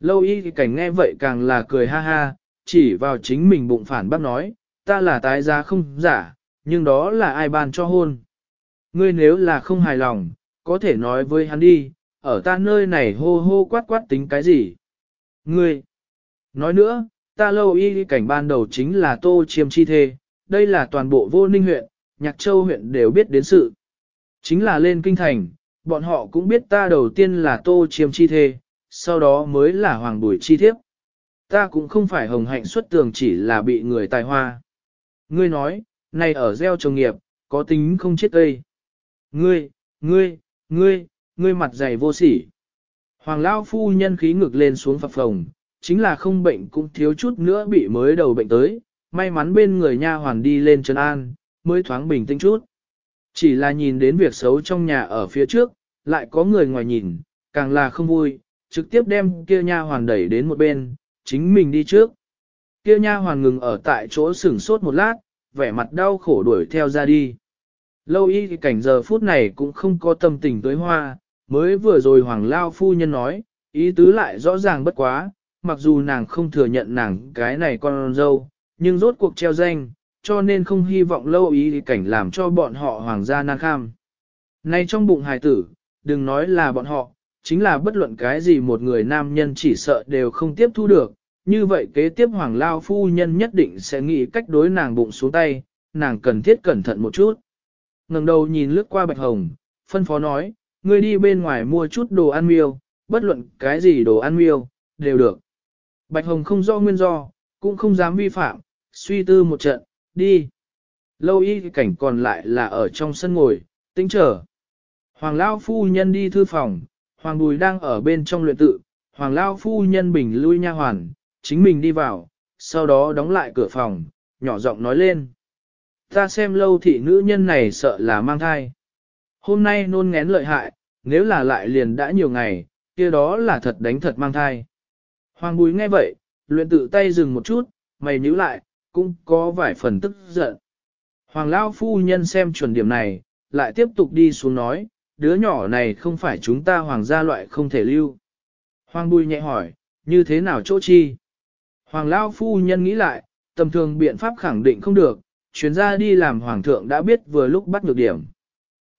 Lâu y thì cảnh nghe vậy càng là cười ha ha, chỉ vào chính mình bụng phản bác nói, ta là tái giá không giả, nhưng đó là ai ban cho hôn. Ngươi nếu là không hài lòng, có thể nói với hắn đi, ở ta nơi này hô hô quát quát tính cái gì. Ngươi, nói nữa, ta lâu y cảnh ban đầu chính là tô chiêm chi thê, đây là toàn bộ vô ninh huyện, nhạc châu huyện đều biết đến sự. Chính là lên kinh thành, bọn họ cũng biết ta đầu tiên là tô chiêm chi thê, sau đó mới là hoàng bùi chi thiếp. Ta cũng không phải hồng hạnh xuất tường chỉ là bị người tài hoa. Ngươi nói, này ở gieo trồng nghiệp, có tính không chết cây. Ngươi, ngươi, ngươi, ngươi mặt dày vô sỉ. Hoàng Lão phu nhân khí ngực lên xuống phập phồng, chính là không bệnh cũng thiếu chút nữa bị mới đầu bệnh tới, may mắn bên người nha hoàn đi lên chân an, mới thoáng bình tĩnh chút. Chỉ là nhìn đến việc xấu trong nhà ở phía trước, lại có người ngoài nhìn, càng là không vui, trực tiếp đem kia nha hoàn đẩy đến một bên, chính mình đi trước. Kia nha hoàn ngừng ở tại chỗ sửng sốt một lát, vẻ mặt đau khổ đuổi theo ra đi. Lâu y thì cảnh giờ phút này cũng không có tâm tình tới hoa, mới vừa rồi hoàng lao phu nhân nói, ý tứ lại rõ ràng bất quá, mặc dù nàng không thừa nhận nàng cái này con dâu, nhưng rốt cuộc treo danh, cho nên không hy vọng lâu ý thì cảnh làm cho bọn họ hoàng gia nan kham. Nay trong bụng hài tử, đừng nói là bọn họ, chính là bất luận cái gì một người nam nhân chỉ sợ đều không tiếp thu được, như vậy kế tiếp hoàng lao phu nhân nhất định sẽ nghĩ cách đối nàng bụng xuống tay, nàng cần thiết cẩn thận một chút ngẩng đầu nhìn lướt qua bạch hồng, phân phó nói, ngươi đi bên ngoài mua chút đồ ăn miêu, bất luận cái gì đồ ăn miêu, đều được. Bạch hồng không do nguyên do, cũng không dám vi phạm, suy tư một trận, đi. Lâu y cảnh còn lại là ở trong sân ngồi, tính chờ. Hoàng Lao phu nhân đi thư phòng, Hoàng Bùi đang ở bên trong luyện tự, Hoàng Lao phu nhân bình lui nha hoàn, chính mình đi vào, sau đó đóng lại cửa phòng, nhỏ giọng nói lên. Ta xem lâu thị nữ nhân này sợ là mang thai. Hôm nay nôn ngén lợi hại, nếu là lại liền đã nhiều ngày, kia đó là thật đánh thật mang thai. Hoàng bùi nghe vậy, luyện tự tay dừng một chút, mày nhíu lại, cũng có vài phần tức giận. Hoàng Lao phu nhân xem chuẩn điểm này, lại tiếp tục đi xuống nói, đứa nhỏ này không phải chúng ta hoàng gia loại không thể lưu. Hoàng bùi nhẹ hỏi, như thế nào chỗ chi? Hoàng Lao phu nhân nghĩ lại, tầm thường biện pháp khẳng định không được, chuyến ra đi làm hoàng thượng đã biết vừa lúc bắt được điểm.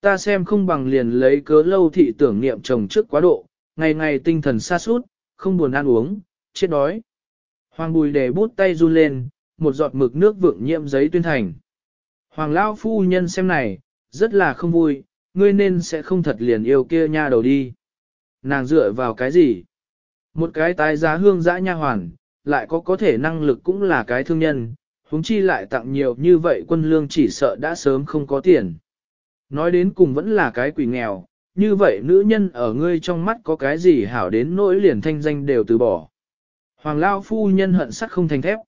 Ta xem không bằng liền lấy cớ lâu thị tưởng niệm chồng trước quá độ, ngày ngày tinh thần xa sút không buồn ăn uống, chết đói. Hoàng bùi để bút tay run lên, một giọt mực nước vượng nhiễm giấy tuyên thành. Hoàng lão phu nhân xem này, rất là không vui, ngươi nên sẽ không thật liền yêu kia nha đầu đi. Nàng dựa vào cái gì? Một cái tái giá hương dã nha hoàn, lại có có thể năng lực cũng là cái thương nhân, huống chi lại tặng nhiều như vậy quân lương chỉ sợ đã sớm không có tiền. Nói đến cùng vẫn là cái quỷ nghèo, như vậy nữ nhân ở ngươi trong mắt có cái gì hảo đến nỗi liền thanh danh đều từ bỏ. Hoàng Lao phu nhân hận sắc không thành thép.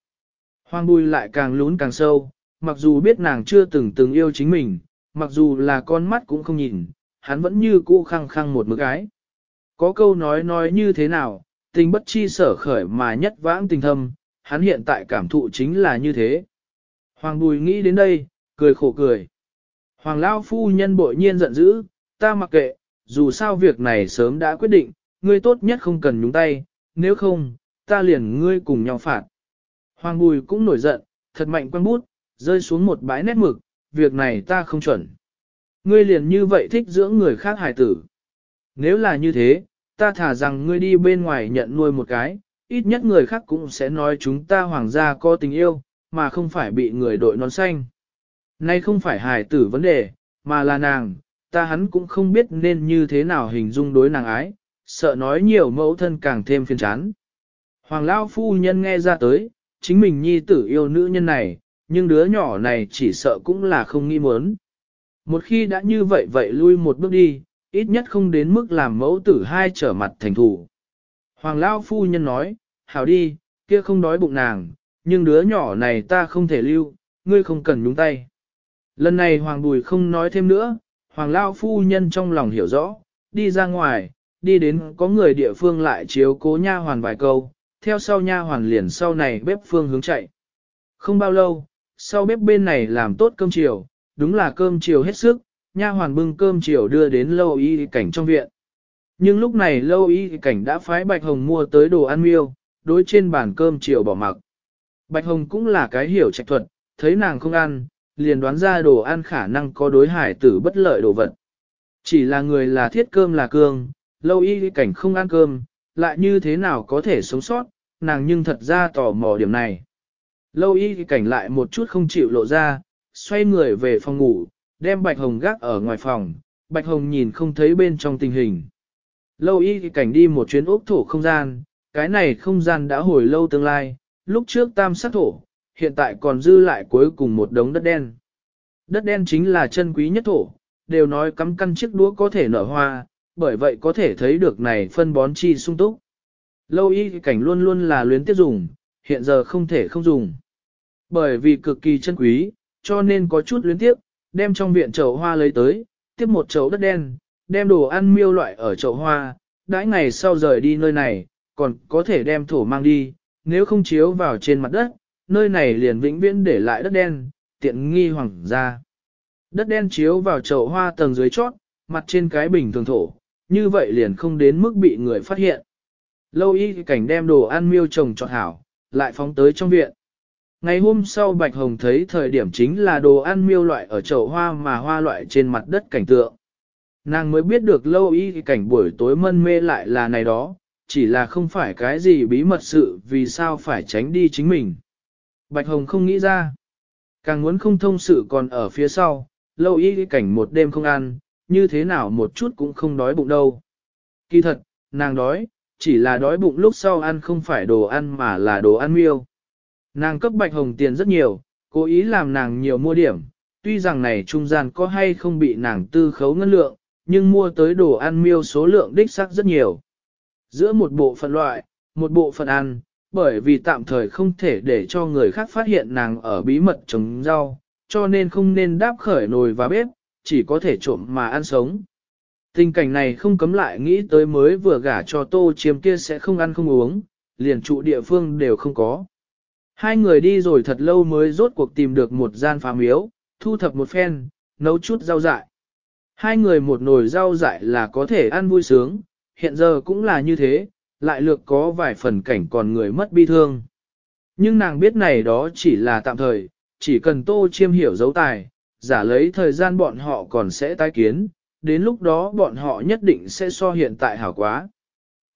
Hoàng Bùi lại càng lún càng sâu, mặc dù biết nàng chưa từng từng yêu chính mình, mặc dù là con mắt cũng không nhìn, hắn vẫn như cũ khăng khăng một mực ái. Có câu nói nói như thế nào, tình bất chi sở khởi mà nhất vãng tình thâm, hắn hiện tại cảm thụ chính là như thế. Hoàng Bùi nghĩ đến đây, cười khổ cười. Hoàng Lao phu nhân bội nhiên giận dữ, ta mặc kệ, dù sao việc này sớm đã quyết định, ngươi tốt nhất không cần nhúng tay, nếu không, ta liền ngươi cùng nhau phạt. Hoàng Bùi cũng nổi giận, thật mạnh quan bút, rơi xuống một bãi nét mực, việc này ta không chuẩn. Ngươi liền như vậy thích dưỡng người khác hài tử. Nếu là như thế, ta thả rằng ngươi đi bên ngoài nhận nuôi một cái, ít nhất người khác cũng sẽ nói chúng ta hoàng gia có tình yêu, mà không phải bị người đội nón xanh. Nay không phải hài tử vấn đề, mà là nàng, ta hắn cũng không biết nên như thế nào hình dung đối nàng ái, sợ nói nhiều mẫu thân càng thêm phiền chán. Hoàng lão phu nhân nghe ra tới, chính mình nhi tử yêu nữ nhân này, nhưng đứa nhỏ này chỉ sợ cũng là không nghi muốn. Một khi đã như vậy vậy lui một bước đi, ít nhất không đến mức làm mẫu tử hai trở mặt thành thủ. Hoàng lão phu nhân nói, hảo đi, kia không đói bụng nàng, nhưng đứa nhỏ này ta không thể lưu, ngươi không cần nhúng tay. Lần này Hoàng Bùi không nói thêm nữa, Hoàng Lao phu nhân trong lòng hiểu rõ, đi ra ngoài, đi đến có người địa phương lại chiếu cố nha hoàn vài câu, theo sau nha hoàn liền sau này bếp phương hướng chạy. Không bao lâu, sau bếp bên này làm tốt cơm chiều, đúng là cơm chiều hết sức, nha hoàn bưng cơm chiều đưa đến lâu y cảnh trong viện. Nhưng lúc này lâu y cảnh đã phái Bạch Hồng mua tới đồ ăn miêu, đối trên bàn cơm chiều bỏ mặc. Bạch Hồng cũng là cái hiểu trạch thuật, thấy nàng không ăn, liền đoán ra đồ ăn khả năng có đối hải tử bất lợi đồ vật. Chỉ là người là thiết cơm là cương, lâu y cảnh không ăn cơm, lại như thế nào có thể sống sót, nàng nhưng thật ra tò mò điểm này. Lâu y cảnh lại một chút không chịu lộ ra, xoay người về phòng ngủ, đem Bạch Hồng gác ở ngoài phòng, Bạch Hồng nhìn không thấy bên trong tình hình. Lâu y cảnh đi một chuyến ốc thổ không gian, cái này không gian đã hồi lâu tương lai, lúc trước tam sát thổ, hiện tại còn dư lại cuối cùng một đống đất đen. Đất đen chính là chân quý nhất thổ, đều nói cắm căn chiếc đũa có thể nở hoa, bởi vậy có thể thấy được này phân bón chi sung túc. Lâu y cảnh luôn luôn là luyến tiếp dùng, hiện giờ không thể không dùng. Bởi vì cực kỳ chân quý, cho nên có chút luyến tiếp, đem trong viện chậu hoa lấy tới, tiếp một chậu đất đen, đem đồ ăn miêu loại ở chậu hoa, đãi ngày sau rời đi nơi này, còn có thể đem thổ mang đi, nếu không chiếu vào trên mặt đất, nơi này liền vĩnh viễn để lại đất đen, tiện nghi hoàng gia. Đất đen chiếu vào chậu hoa tầng dưới chót, mặt trên cái bình thường thổ, như vậy liền không đến mức bị người phát hiện. Lâu y cảnh đem đồ ăn miêu trồng trọt hảo, lại phóng tới trong viện. Ngày hôm sau Bạch Hồng thấy thời điểm chính là đồ ăn miêu loại ở chậu hoa mà hoa loại trên mặt đất cảnh tượng. Nàng mới biết được lâu y cảnh buổi tối mân mê lại là này đó, chỉ là không phải cái gì bí mật sự vì sao phải tránh đi chính mình. Bạch Hồng không nghĩ ra. Càng muốn không thông sự còn ở phía sau, lâu y cảnh một đêm không ăn, như thế nào một chút cũng không đói bụng đâu. Kỳ thật, nàng đói, chỉ là đói bụng lúc sau ăn không phải đồ ăn mà là đồ ăn miêu. Nàng cấp Bạch Hồng tiền rất nhiều, cố ý làm nàng nhiều mua điểm, tuy rằng này trung gian có hay không bị nàng tư khấu ngân lượng, nhưng mua tới đồ ăn miêu số lượng đích xác rất nhiều. Giữa một bộ phận loại, một bộ phận ăn, bởi vì tạm thời không thể để cho người khác phát hiện nàng ở bí mật trồng rau, cho nên không nên đáp khởi nồi và bếp, chỉ có thể trộm mà ăn sống. Tình cảnh này không cấm lại nghĩ tới mới vừa gả cho tô chiếm kia sẽ không ăn không uống, liền trụ địa phương đều không có. Hai người đi rồi thật lâu mới rốt cuộc tìm được một gian phá miếu, thu thập một phen, nấu chút rau dại. Hai người một nồi rau dại là có thể ăn vui sướng, hiện giờ cũng là như thế, lại lược có vài phần cảnh còn người mất bi thương. Nhưng nàng biết này đó chỉ là tạm thời, chỉ cần tô chiêm hiểu dấu tài, giả lấy thời gian bọn họ còn sẽ tái kiến, đến lúc đó bọn họ nhất định sẽ so hiện tại hảo quá.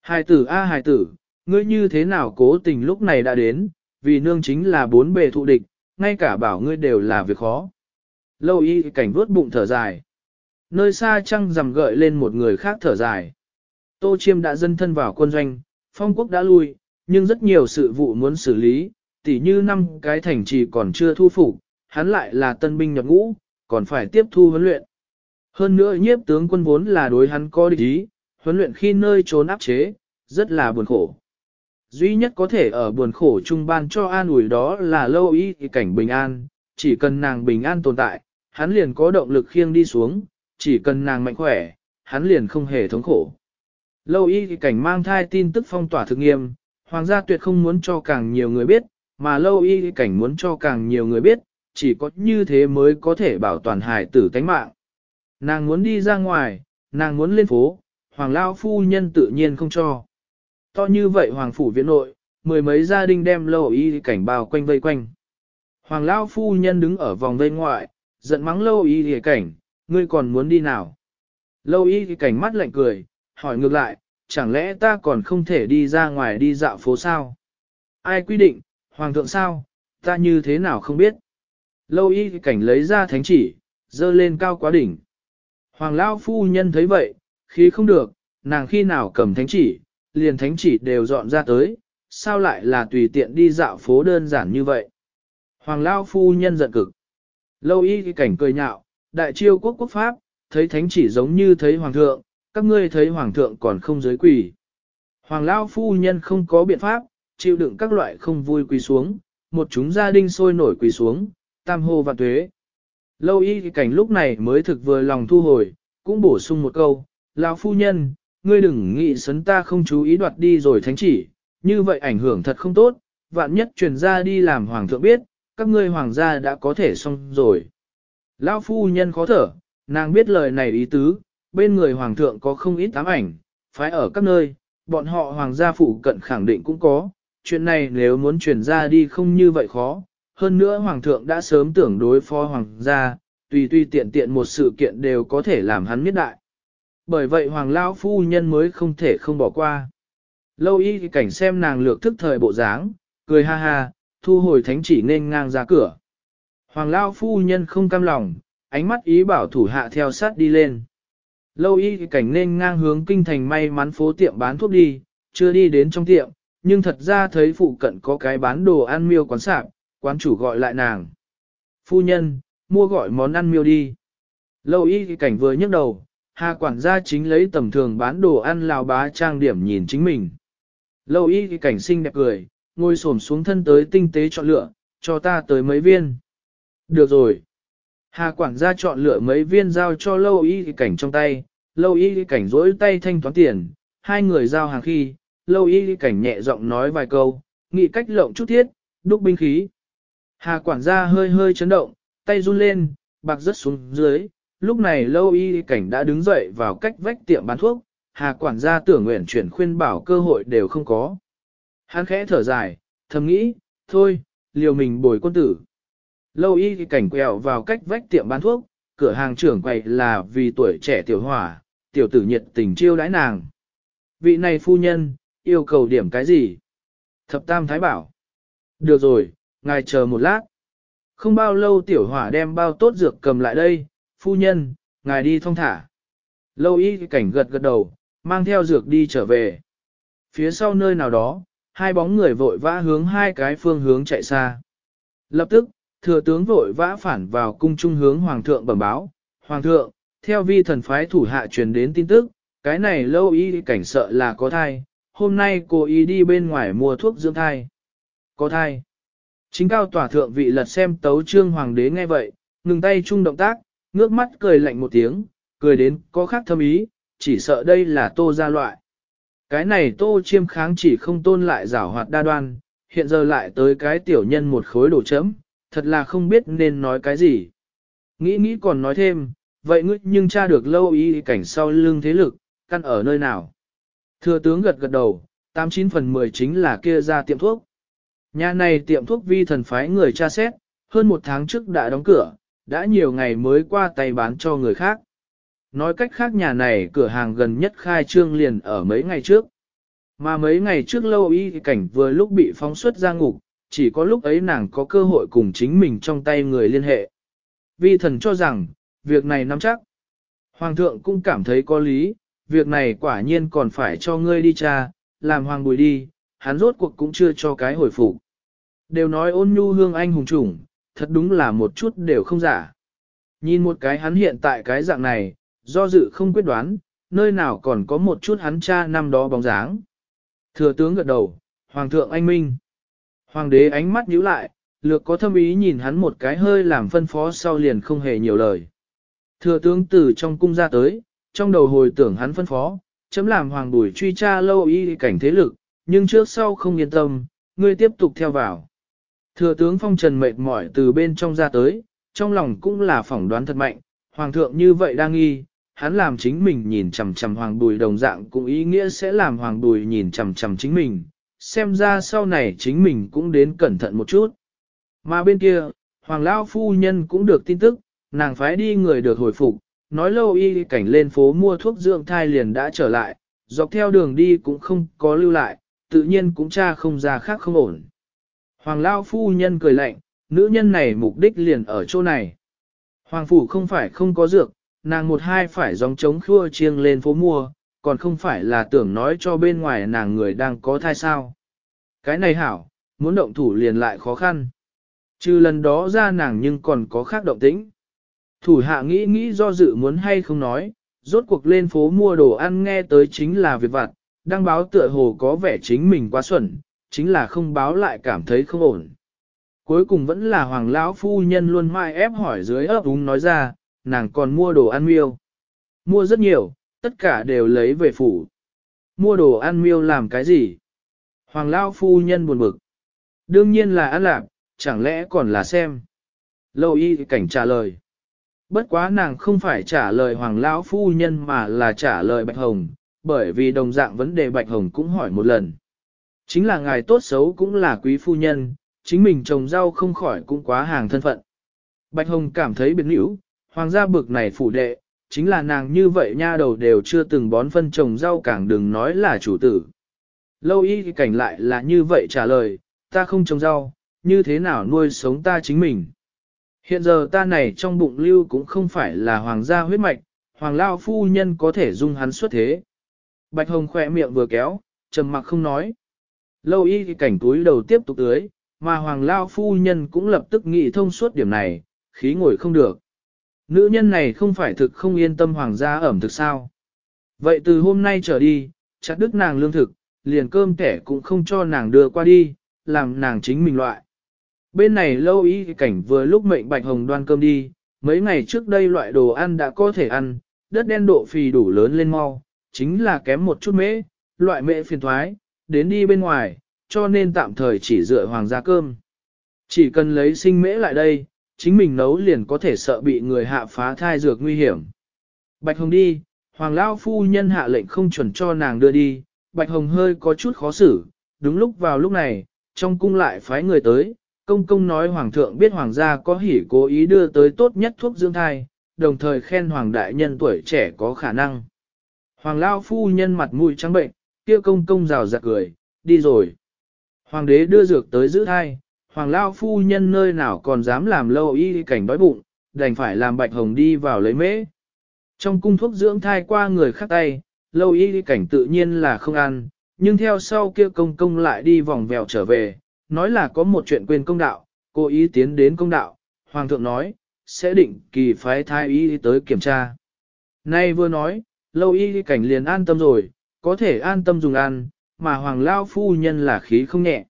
Hài tử a hài tử, ngươi như thế nào cố tình lúc này đã đến, vì nương chính là bốn bề thụ địch, ngay cả bảo ngươi đều là việc khó. Lâu y cảnh vuốt bụng thở dài. Nơi xa trăng rằm gợi lên một người khác thở dài. Tô Chiêm đã dân thân vào quân doanh, phong quốc đã lui, nhưng rất nhiều sự vụ muốn xử lý, tỉ như năm cái thành trì còn chưa thu phục, hắn lại là tân binh nhập ngũ, còn phải tiếp thu huấn luyện. Hơn nữa nhiếp tướng quân vốn là đối hắn có địch ý, huấn luyện khi nơi trốn áp chế, rất là buồn khổ. Duy nhất có thể ở buồn khổ trung ban cho an ủi đó là lâu y cảnh bình an, chỉ cần nàng bình an tồn tại, hắn liền có động lực khiêng đi xuống, chỉ cần nàng mạnh khỏe, hắn liền không hề thống khổ. Lâu y cảnh mang thai tin tức phong tỏa thực nghiêm, hoàng gia tuyệt không muốn cho càng nhiều người biết, mà lâu y cảnh muốn cho càng nhiều người biết, chỉ có như thế mới có thể bảo toàn hài tử tánh mạng. Nàng muốn đi ra ngoài, nàng muốn lên phố, hoàng lao phu nhân tự nhiên không cho. To như vậy hoàng phủ viện nội, mười mấy gia đình đem lâu y cảnh bao quanh vây quanh. Hoàng lao phu nhân đứng ở vòng vây ngoại, giận mắng lâu y cảnh, ngươi còn muốn đi nào? Lâu y cảnh mắt lạnh cười, hỏi ngược lại, chẳng lẽ ta còn không thể đi ra ngoài đi dạo phố sao? Ai quy định, hoàng thượng sao, ta như thế nào không biết? Lâu y cảnh lấy ra thánh chỉ, dơ lên cao quá đỉnh. Hoàng lao phu nhân thấy vậy, khi không được, nàng khi nào cầm thánh chỉ, liền thánh chỉ đều dọn ra tới, sao lại là tùy tiện đi dạo phố đơn giản như vậy? Hoàng lao phu nhân giận cực. Lâu y cảnh cười nhạo, đại chiêu quốc quốc pháp, thấy thánh chỉ giống như thấy hoàng thượng, các ngươi thấy hoàng thượng còn không giới quỳ. Hoàng lão phu nhân không có biện pháp, chịu đựng các loại không vui quỳ xuống, một chúng gia đình sôi nổi quỳ xuống, tam hô và tuế. Lâu y cảnh lúc này mới thực vừa lòng thu hồi, cũng bổ sung một câu, lão phu nhân, ngươi đừng nghĩ sấn ta không chú ý đoạt đi rồi thánh chỉ, như vậy ảnh hưởng thật không tốt, vạn nhất truyền ra đi làm hoàng thượng biết, các ngươi hoàng gia đã có thể xong rồi. Lão phu nhân khó thở, nàng biết lời này ý tứ, bên người hoàng thượng có không ít ám ảnh, phải ở các nơi, bọn họ hoàng gia phủ cận khẳng định cũng có, chuyện này nếu muốn truyền ra đi không như vậy khó, hơn nữa hoàng thượng đã sớm tưởng đối phó hoàng gia, tùy tùy tiện tiện một sự kiện đều có thể làm hắn miết đại. Bởi vậy hoàng lão phu nhân mới không thể không bỏ qua. Lâu y cảnh xem nàng lược thức thời bộ dáng, cười ha ha, thu hồi thánh chỉ nên ngang ra cửa. Hoàng lão phu nhân không cam lòng, ánh mắt ý bảo thủ hạ theo sát đi lên. Lâu y cảnh nên ngang hướng kinh thành may mắn phố tiệm bán thuốc đi, chưa đi đến trong tiệm, nhưng thật ra thấy phụ cận có cái bán đồ ăn miêu quán sạp, quán chủ gọi lại nàng. Phu nhân, mua gọi món ăn miêu đi. Lâu y cảnh vừa nhấc đầu, hà quản gia chính lấy tầm thường bán đồ ăn lào bá trang điểm nhìn chính mình. Lâu y cảnh xinh đẹp cười, ngồi xổm xuống thân tới tinh tế chọn lựa, cho ta tới mấy viên. Được rồi. Hà quản gia chọn lựa mấy viên giao cho lâu y cảnh trong tay, lâu y cảnh rỗi tay thanh toán tiền, hai người giao hàng khi, lâu y cảnh nhẹ giọng nói vài câu, nghĩ cách lộng chút thiết, đúc binh khí. Hà quản gia hơi hơi chấn động, tay run lên, bạc rớt xuống dưới, lúc này lâu y cảnh đã đứng dậy vào cách vách tiệm bán thuốc, hà quản gia tưởng nguyện chuyển khuyên bảo cơ hội đều không có. Hắn khẽ thở dài, thầm nghĩ, thôi, liều mình bồi quân tử. Lâu y cảnh quẹo vào cách vách tiệm bán thuốc, cửa hàng trưởng quầy là vì tuổi trẻ tiểu hỏa, tiểu tử nhiệt tình chiêu đãi nàng. Vị này phu nhân, yêu cầu điểm cái gì? Thập tam thái bảo. Được rồi, ngài chờ một lát. Không bao lâu tiểu hỏa đem bao tốt dược cầm lại đây, phu nhân, ngài đi thong thả. Lâu y cảnh gật gật đầu, mang theo dược đi trở về. Phía sau nơi nào đó, hai bóng người vội vã hướng hai cái phương hướng chạy xa. Lập tức, thừa tướng vội vã phản vào cung trung hướng hoàng thượng bẩm báo. Hoàng thượng, theo vi thần phái thủ hạ truyền đến tin tức, cái này lâu y cảnh sợ là có thai, hôm nay cô Y đi bên ngoài mua thuốc dưỡng thai. Có thai. Chính cao tòa thượng vị lật xem tấu trương hoàng đế nghe vậy, ngừng tay chung động tác, ngước mắt cười lạnh một tiếng, cười đến có khác thâm ý, chỉ sợ đây là tô gia loại. Cái này tô chiêm kháng chỉ không tôn lại giảo hoạt đa đoan, hiện giờ lại tới cái tiểu nhân một khối đổ chấm, thật là không biết nên nói cái gì. Nghĩ nghĩ còn nói thêm, vậy ngươi nhưng tra được lâu ý cảnh sau lưng thế lực, căn ở nơi nào. Thừa tướng gật gật đầu, 89 phần 10 chính là kia ra tiệm thuốc. Nhà này tiệm thuốc vi thần phái người tra xét, hơn một tháng trước đã đóng cửa, đã nhiều ngày mới qua tay bán cho người khác. Nói cách khác nhà này cửa hàng gần nhất khai trương liền ở mấy ngày trước. Mà mấy ngày trước lâu y cảnh vừa lúc bị phóng xuất ra ngục, chỉ có lúc ấy nàng có cơ hội cùng chính mình trong tay người liên hệ. Vi thần cho rằng, việc này nắm chắc. Hoàng thượng cũng cảm thấy có lý, việc này quả nhiên còn phải cho ngươi đi cha, làm hoàng bùi đi, hắn rốt cuộc cũng chưa cho cái hồi phục. Đều nói ôn nhu hương anh hùng chủng, thật đúng là một chút đều không giả. Nhìn một cái hắn hiện tại cái dạng này, do dự không quyết đoán, nơi nào còn có một chút hắn cha năm đó bóng dáng. Thừa tướng gật đầu, Hoàng thượng anh minh. Hoàng đế ánh mắt nhíu lại, lược có thâm ý nhìn hắn một cái hơi làm phân phó sau liền không hề nhiều lời. Thừa tướng từ trong cung ra tới, trong đầu hồi tưởng hắn phân phó, chấm làm hoàng bùi truy tra lâu y cảnh thế lực, nhưng trước sau không yên tâm, ngươi tiếp tục theo vào. Thừa tướng phong trần mệt mỏi từ bên trong ra tới, trong lòng cũng là phỏng đoán thật mạnh, hoàng thượng như vậy đang nghi, hắn làm chính mình nhìn chằm chằm hoàng bùi đồng dạng cũng ý nghĩa sẽ làm hoàng bùi nhìn chằm chằm chính mình, xem ra sau này chính mình cũng đến cẩn thận một chút. Mà bên kia, hoàng lão phu nhân cũng được tin tức, nàng phái đi người được hồi phục, nói lâu y cảnh lên phố mua thuốc dưỡng thai liền đã trở lại, dọc theo đường đi cũng không có lưu lại, tự nhiên cũng cha không ra khác không ổn. Hoàng lão phu nhân cười lạnh, nữ nhân này mục đích liền ở chỗ này. Hoàng phủ không phải không có dược, nàng một hai phải dòng trống khua chiêng lên phố mua, còn không phải là tưởng nói cho bên ngoài nàng người đang có thai sao. Cái này hảo, muốn động thủ liền lại khó khăn. Trừ lần đó ra nàng nhưng còn có khác động tĩnh. Thủ hạ nghĩ nghĩ do dự muốn hay không nói, rốt cuộc lên phố mua đồ ăn nghe tới chính là việc vặt, đăng báo tựa hồ có vẻ chính mình quá xuẩn, chính là không báo lại cảm thấy không ổn. Cuối cùng vẫn là hoàng lão phu nhân luôn mai ép hỏi dưới ấp úng nói ra, nàng còn mua đồ ăn miêu. Mua rất nhiều, tất cả đều lấy về phủ. Mua đồ ăn miêu làm cái gì? Hoàng lão phu nhân buồn bực. Đương nhiên là ăn lạc, chẳng lẽ còn là xem. Lâu y cảnh trả lời. Bất quá nàng không phải trả lời hoàng lão phu nhân mà là trả lời Bạch Hồng, bởi vì đồng dạng vấn đề Bạch Hồng cũng hỏi một lần. Chính là ngài tốt xấu cũng là quý phu nhân, chính mình trồng rau không khỏi cũng quá hàng thân phận. Bạch Hồng cảm thấy biệt nữ, hoàng gia bực này phủ đệ, chính là nàng như vậy nha đầu đều chưa từng bón phân trồng rau càng đừng nói là chủ tử. Lâu y cảnh lại là như vậy trả lời, ta không trồng rau, như thế nào nuôi sống ta chính mình. Hiện giờ ta này trong bụng lưu cũng không phải là hoàng gia huyết mạch, hoàng lao phu nhân có thể dung hắn xuất thế. Bạch Hồng khỏe miệng vừa kéo, trầm mặc không nói. Lâu y cảnh túi đầu tiếp tục tưới, mà hoàng lao phu nhân cũng lập tức nghĩ thông suốt điểm này, khí ngồi không được. Nữ nhân này không phải thực không yên tâm hoàng gia ẩm thực sao. Vậy từ hôm nay trở đi, chặt đứt nàng lương thực, liền cơm kẻ cũng không cho nàng đưa qua đi, làm nàng chính mình loại. Bên này lâu ý cảnh vừa lúc mệnh Bạch Hồng đoan cơm đi, mấy ngày trước đây loại đồ ăn đã có thể ăn, đất đen độ phì đủ lớn lên mau, chính là kém một chút mễ, loại mễ phiền thoái, đến đi bên ngoài, cho nên tạm thời chỉ dựa hoàng gia cơm. Chỉ cần lấy sinh mễ lại đây, chính mình nấu liền có thể sợ bị người hạ phá thai dược nguy hiểm. Bạch Hồng đi, hoàng lão phu nhân hạ lệnh không chuẩn cho nàng đưa đi, Bạch Hồng hơi có chút khó xử, đúng lúc vào lúc này, trong cung lại phái người tới, công công nói hoàng thượng biết hoàng gia có hỉ cố ý đưa tới tốt nhất thuốc dưỡng thai, đồng thời khen hoàng đại nhân tuổi trẻ có khả năng. Hoàng lao phu nhân mặt mũi trắng bệnh, kia công công rào rạc cười, đi rồi. Hoàng đế đưa dược tới giữ thai, hoàng lao phu nhân nơi nào còn dám làm lâu y cảnh đói bụng, đành phải làm bạch hồng đi vào lấy mễ. Trong cung thuốc dưỡng thai qua người khác tay, lâu y cảnh tự nhiên là không ăn, nhưng theo sau kia công công lại đi vòng vèo trở về, nói là có một chuyện quên công đạo, cố ý tiến đến công đạo, hoàng thượng nói, sẽ định kỳ phái thái y tới kiểm tra. Nay vừa nói, lâu y cảnh liền an tâm rồi, có thể an tâm dùng ăn, mà hoàng lao phu nhân là khí không nhẹ.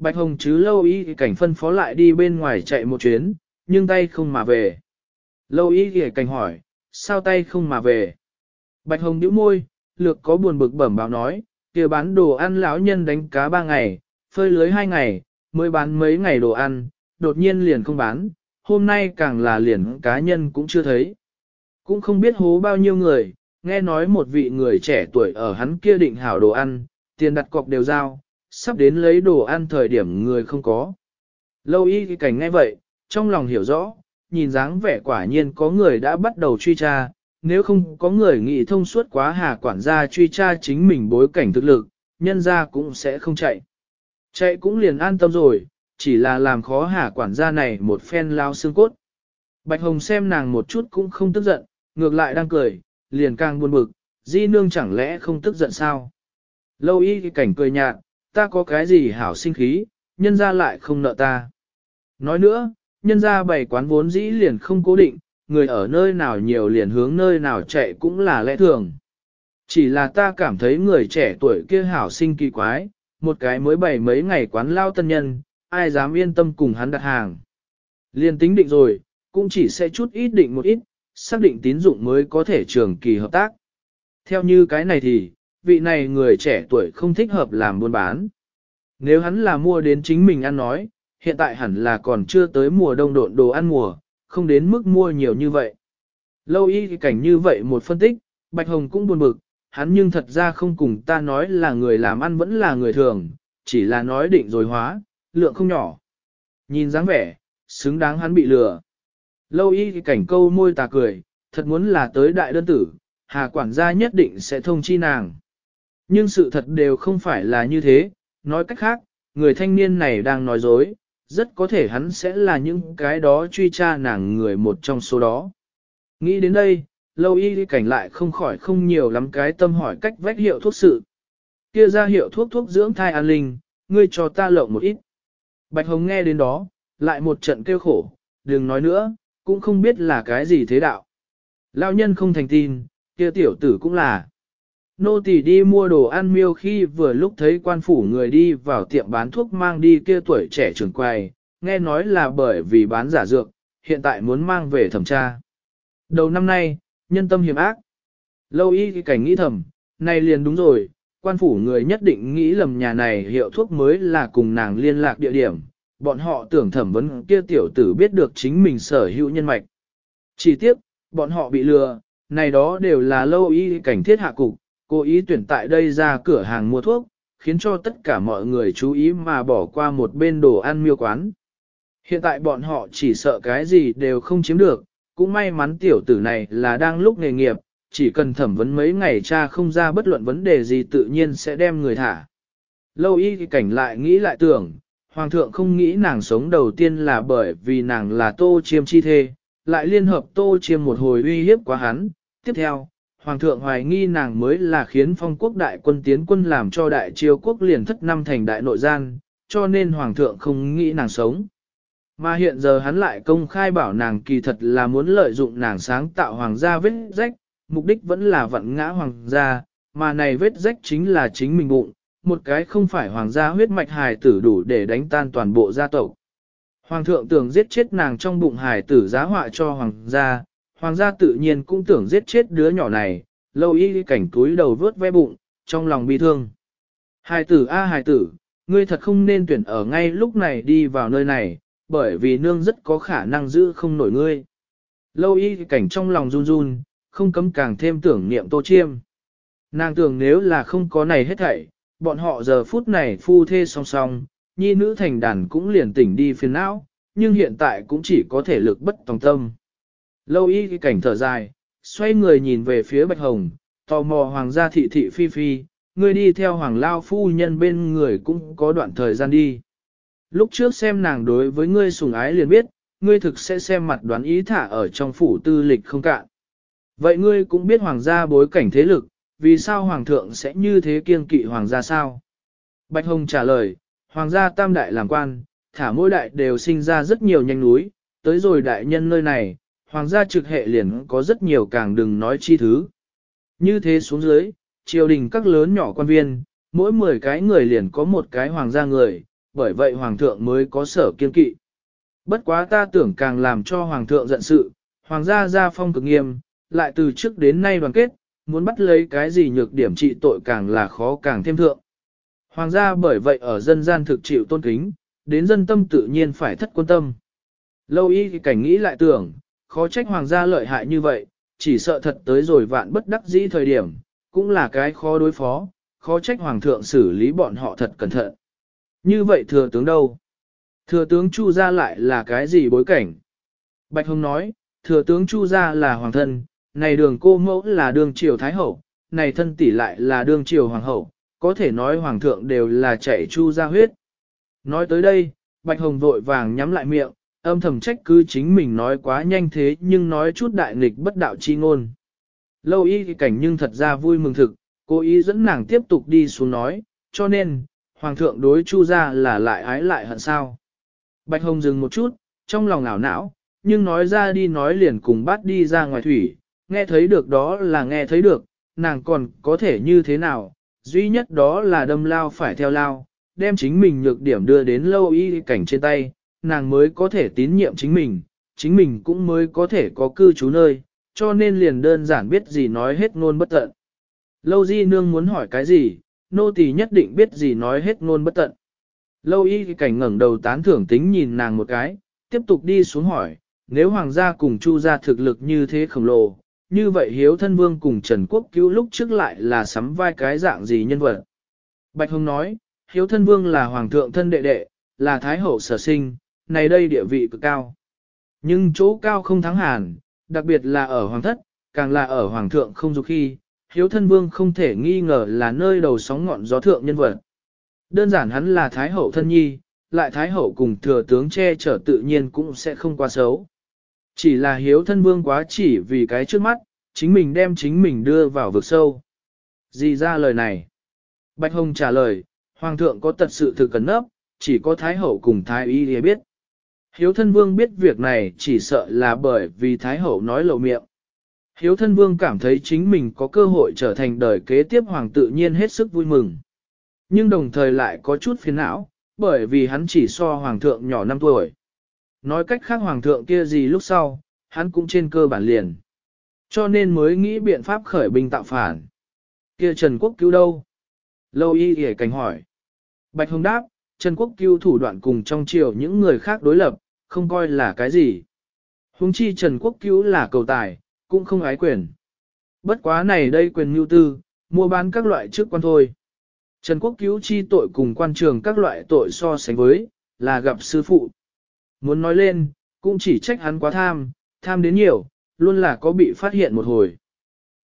Bạch Hồng chứ lâu y cảnh phân phó lại đi bên ngoài chạy một chuyến, nhưng tay không mà về. Lâu y kìa cảnh hỏi, sao tay không mà về? Bạch Hồng nhíu môi, lược có buồn bực bẩm báo nói, kia bán đồ ăn lão nhân đánh cá ba ngày, phơi lưới hai ngày, mới bán mấy ngày đồ ăn, đột nhiên liền không bán, hôm nay càng là liền cá nhân cũng chưa thấy. Cũng không biết hố bao nhiêu người, nghe nói một vị người trẻ tuổi ở hắn kia định hảo đồ ăn, tiền đặt cọc đều giao, sắp đến lấy đồ ăn thời điểm người không có. Lâu y cái cảnh nghe vậy, trong lòng hiểu rõ, nhìn dáng vẻ quả nhiên có người đã bắt đầu truy tra, nếu không có người nghĩ thông suốt quá hà quản gia truy tra chính mình bối cảnh thực lực, nhân ra cũng sẽ không chạy. Chạy cũng liền an tâm rồi, chỉ là làm khó hà quản gia này một phen lao xương cốt. Bạch Hồng xem nàng một chút cũng không tức giận, ngược lại đang cười, liền càng buồn bực, di nương chẳng lẽ không tức giận sao? Lâu y cảnh cười nhạt, ta có cái gì hảo sinh khí, nhân ra lại không nợ ta. Nói nữa, nhân ra bày quán vốn dĩ liền không cố định, người ở nơi nào nhiều liền hướng nơi nào chạy cũng là lẽ thường. Chỉ là ta cảm thấy người trẻ tuổi kia hảo sinh kỳ quái, một cái mới bày mấy ngày quán lao tân nhân, ai dám yên tâm cùng hắn đặt hàng. Liên tính định rồi, cũng chỉ sẽ chút ít định một ít, xác định tín dụng mới có thể trường kỳ hợp tác. Theo như cái này thì, vị này người trẻ tuổi không thích hợp làm buôn bán. Nếu hắn là mua đến chính mình ăn nói, hiện tại hẳn là còn chưa tới mùa đông độn đồ ăn mùa, không đến mức mua nhiều như vậy. Lâu y cảnh như vậy một phân tích, Bạch Hồng cũng buồn bực, hắn nhưng thật ra không cùng ta nói là người làm ăn vẫn là người thường, chỉ là nói định rồi hóa, lượng không nhỏ. Nhìn dáng vẻ, xứng đáng hắn bị lừa. Lâu y cảnh câu môi tà cười, thật muốn là tới đại đơn tử, hà quản gia nhất định sẽ thông chi nàng. Nhưng sự thật đều không phải là như thế, nói cách khác, người thanh niên này đang nói dối, rất có thể hắn sẽ là những cái đó truy tra nàng người một trong số đó. Nghĩ đến đây, lâu y cảnh lại không khỏi không nhiều lắm cái tâm hỏi cách vách hiệu thuốc sự. Kia ra hiệu thuốc thuốc dưỡng thai an linh, ngươi cho ta lộng một ít. Bạch Hồng nghe đến đó, lại một trận kêu khổ, đừng nói nữa, cũng không biết là cái gì thế đạo. Lão nhân không thành tin, kia tiểu tử cũng là. Nô tỳ đi mua đồ ăn miêu khi vừa lúc thấy quan phủ người đi vào tiệm bán thuốc mang đi kia tuổi trẻ trưởng quầy, nghe nói là bởi vì bán giả dược, hiện tại muốn mang về thẩm tra. Đầu năm nay, nhân tâm hiểm ác. Lâu y cái cảnh nghĩ thầm, này liền đúng rồi, quan phủ người nhất định nghĩ lầm nhà này hiệu thuốc mới là cùng nàng liên lạc địa điểm, bọn họ tưởng thẩm vấn kia tiểu tử biết được chính mình sở hữu nhân mạch. Chỉ tiếc, bọn họ bị lừa, này đó đều là lâu y cảnh thiết hạ cục, cố ý tuyển tại đây ra cửa hàng mua thuốc, khiến cho tất cả mọi người chú ý mà bỏ qua một bên đồ ăn miêu quán. Hiện tại bọn họ chỉ sợ cái gì đều không chiếm được, cũng may mắn tiểu tử này là đang lúc nghề nghiệp, chỉ cần thẩm vấn mấy ngày cha không ra bất luận vấn đề gì tự nhiên sẽ đem người thả. Lâu y thì cảnh lại nghĩ lại tưởng, hoàng thượng không nghĩ nàng sống đầu tiên là bởi vì nàng là tô chiêm chi thê, lại liên hợp tô chiêm một hồi uy hiếp quá hắn. Tiếp theo, hoàng thượng hoài nghi nàng mới là khiến phong quốc đại quân tiến quân làm cho đại triều quốc liền thất năm thành đại nội gian, cho nên hoàng thượng không nghĩ nàng sống. Mà hiện giờ hắn lại công khai bảo nàng kỳ thật là muốn lợi dụng nàng sáng tạo hoàng gia vết rách, mục đích vẫn là vận ngã hoàng gia, mà này vết rách chính là chính mình bụng, một cái không phải hoàng gia huyết mạch hài tử đủ để đánh tan toàn bộ gia tộc. Hoàng thượng tưởng giết chết nàng trong bụng hài tử giá họa cho hoàng gia, hoàng gia tự nhiên cũng tưởng giết chết đứa nhỏ này, lâu y cảnh túi đầu vớt ve bụng, trong lòng bi thương. Hài tử a hài tử, ngươi thật không nên tuyển ở ngay lúc này đi vào nơi này, bởi vì nương rất có khả năng giữ không nổi ngươi. Lâu y cảnh trong lòng run run, không cấm càng thêm tưởng niệm tô chiêm. Nàng tưởng nếu là không có này hết thảy, bọn họ giờ phút này phu thê song song, nhi nữ thành đàn cũng liền tỉnh đi phiền não, nhưng hiện tại cũng chỉ có thể lực bất tòng tâm. Lâu y cái cảnh thở dài, xoay người nhìn về phía Bạch Hồng, tò mò hoàng gia thị thị phi phi, người đi theo hoàng lao phu nhân bên người cũng có đoạn thời gian đi. Lúc trước xem nàng đối với ngươi sùng ái liền biết, ngươi thực sẽ xem mặt đoán ý thả ở trong phủ tư lịch không cạn. Vậy ngươi cũng biết hoàng gia bối cảnh thế lực, vì sao hoàng thượng sẽ như thế kiêng kỵ hoàng gia sao? Bạch Hồng trả lời, hoàng gia tam đại làm quan, thả mỗi đại đều sinh ra rất nhiều nhanh núi, tới rồi đại nhân nơi này, hoàng gia trực hệ liền có rất nhiều càng đừng nói chi thứ. Như thế xuống dưới, triều đình các lớn nhỏ quan viên, mỗi 10 cái người liền có một cái hoàng gia người, bởi vậy hoàng thượng mới có sở kiên kỵ. Bất quá ta tưởng càng làm cho hoàng thượng giận sự, hoàng gia gia phong cực nghiêm, lại từ trước đến nay đoàn kết, muốn bắt lấy cái gì nhược điểm trị tội càng là khó càng thêm thượng. Hoàng gia bởi vậy ở dân gian thực chịu tôn kính, đến dân tâm tự nhiên phải thất quân tâm. Lâu y thì cảnh nghĩ lại tưởng, khó trách hoàng gia lợi hại như vậy, chỉ sợ thật tới rồi vạn bất đắc dĩ thời điểm, cũng là cái khó đối phó, khó trách hoàng thượng xử lý bọn họ thật cẩn thận. Như vậy thừa tướng đâu? Thừa tướng Chu gia lại là cái gì bối cảnh? Bạch Hồng nói, thừa tướng Chu gia là hoàng thân, này đường cô mẫu là đường triều thái hậu, này thân tỷ lại là đường triều hoàng hậu, có thể nói hoàng thượng đều là chạy Chu gia huyết. Nói tới đây, Bạch Hồng vội vàng nhắm lại miệng, âm thầm trách cứ chính mình nói quá nhanh thế nhưng nói chút đại nghịch bất đạo chi ngôn. Lâu y thì cảnh nhưng thật ra vui mừng thực, cố ý dẫn nàng tiếp tục đi xuống nói, cho nên, hoàng thượng đối chu ra là lại ái lại hận sao. Bạch Hồng dừng một chút, trong lòng ảo não, nhưng nói ra đi nói liền cùng bắt đi ra ngoài thủy, nghe thấy được đó là nghe thấy được, nàng còn có thể như thế nào, duy nhất đó là đâm lao phải theo lao, đem chính mình nhược điểm đưa đến lâu y cảnh trên tay, nàng mới có thể tín nhiệm chính mình, chính mình cũng mới có thể có cư trú nơi, cho nên liền đơn giản biết gì nói hết ngôn bất tận. Lâu di nương muốn hỏi cái gì, nô tỳ nhất định biết gì nói hết ngôn bất tận. Lâu y cảnh ngẩng đầu tán thưởng tính nhìn nàng một cái, tiếp tục đi xuống hỏi, nếu hoàng gia cùng chu gia thực lực như thế khổng lồ, như vậy hiếu thân vương cùng Trần Quốc cứu lúc trước lại là sắm vai cái dạng gì nhân vật. Bạch Hồng nói, hiếu thân vương là hoàng thượng thân đệ đệ, là thái hậu sở sinh, này đây địa vị cực cao. Nhưng chỗ cao không thắng hàn, đặc biệt là ở hoàng thất, càng là ở hoàng thượng không dục khi, hiếu thân vương không thể nghi ngờ là nơi đầu sóng ngọn gió thượng nhân vật. Đơn giản hắn là thái hậu thân nhi, lại thái hậu cùng thừa tướng che chở tự nhiên cũng sẽ không quá xấu. Chỉ là hiếu thân vương quá chỉ vì cái trước mắt, chính mình đem chính mình đưa vào vực sâu. Gì ra lời này? Bạch Hồng trả lời, Hoàng thượng có tật sự thực cẩn nấp, chỉ có Thái Hậu cùng Thái Y để biết. Hiếu thân vương biết việc này chỉ sợ là bởi vì Thái Hậu nói lộ miệng. Hiếu thân vương cảm thấy chính mình có cơ hội trở thành đời kế tiếp hoàng tự nhiên hết sức vui mừng. Nhưng đồng thời lại có chút phiền não, bởi vì hắn chỉ so hoàng thượng nhỏ 5 tuổi. Nói cách khác hoàng thượng kia gì lúc sau, hắn cũng trên cơ bản liền. Cho nên mới nghĩ biện pháp khởi binh tạo phản. Kia Trần Quốc cứu đâu? Lâu y hề cảnh hỏi. Bạch Hồng đáp, Trần Quốc Cưu thủ đoạn cùng trong triều những người khác đối lập, không coi là cái gì. Hùng chi Trần Quốc cứu là cầu tài, cũng không ái quyền. Bất quá này đây quyền mưu tư, mua bán các loại chức quan thôi. Trần Quốc cứu chi tội cùng quan trường các loại tội so sánh với, là gặp sư phụ. Muốn nói lên, cũng chỉ trách hắn quá tham, tham đến nhiều, luôn là có bị phát hiện một hồi.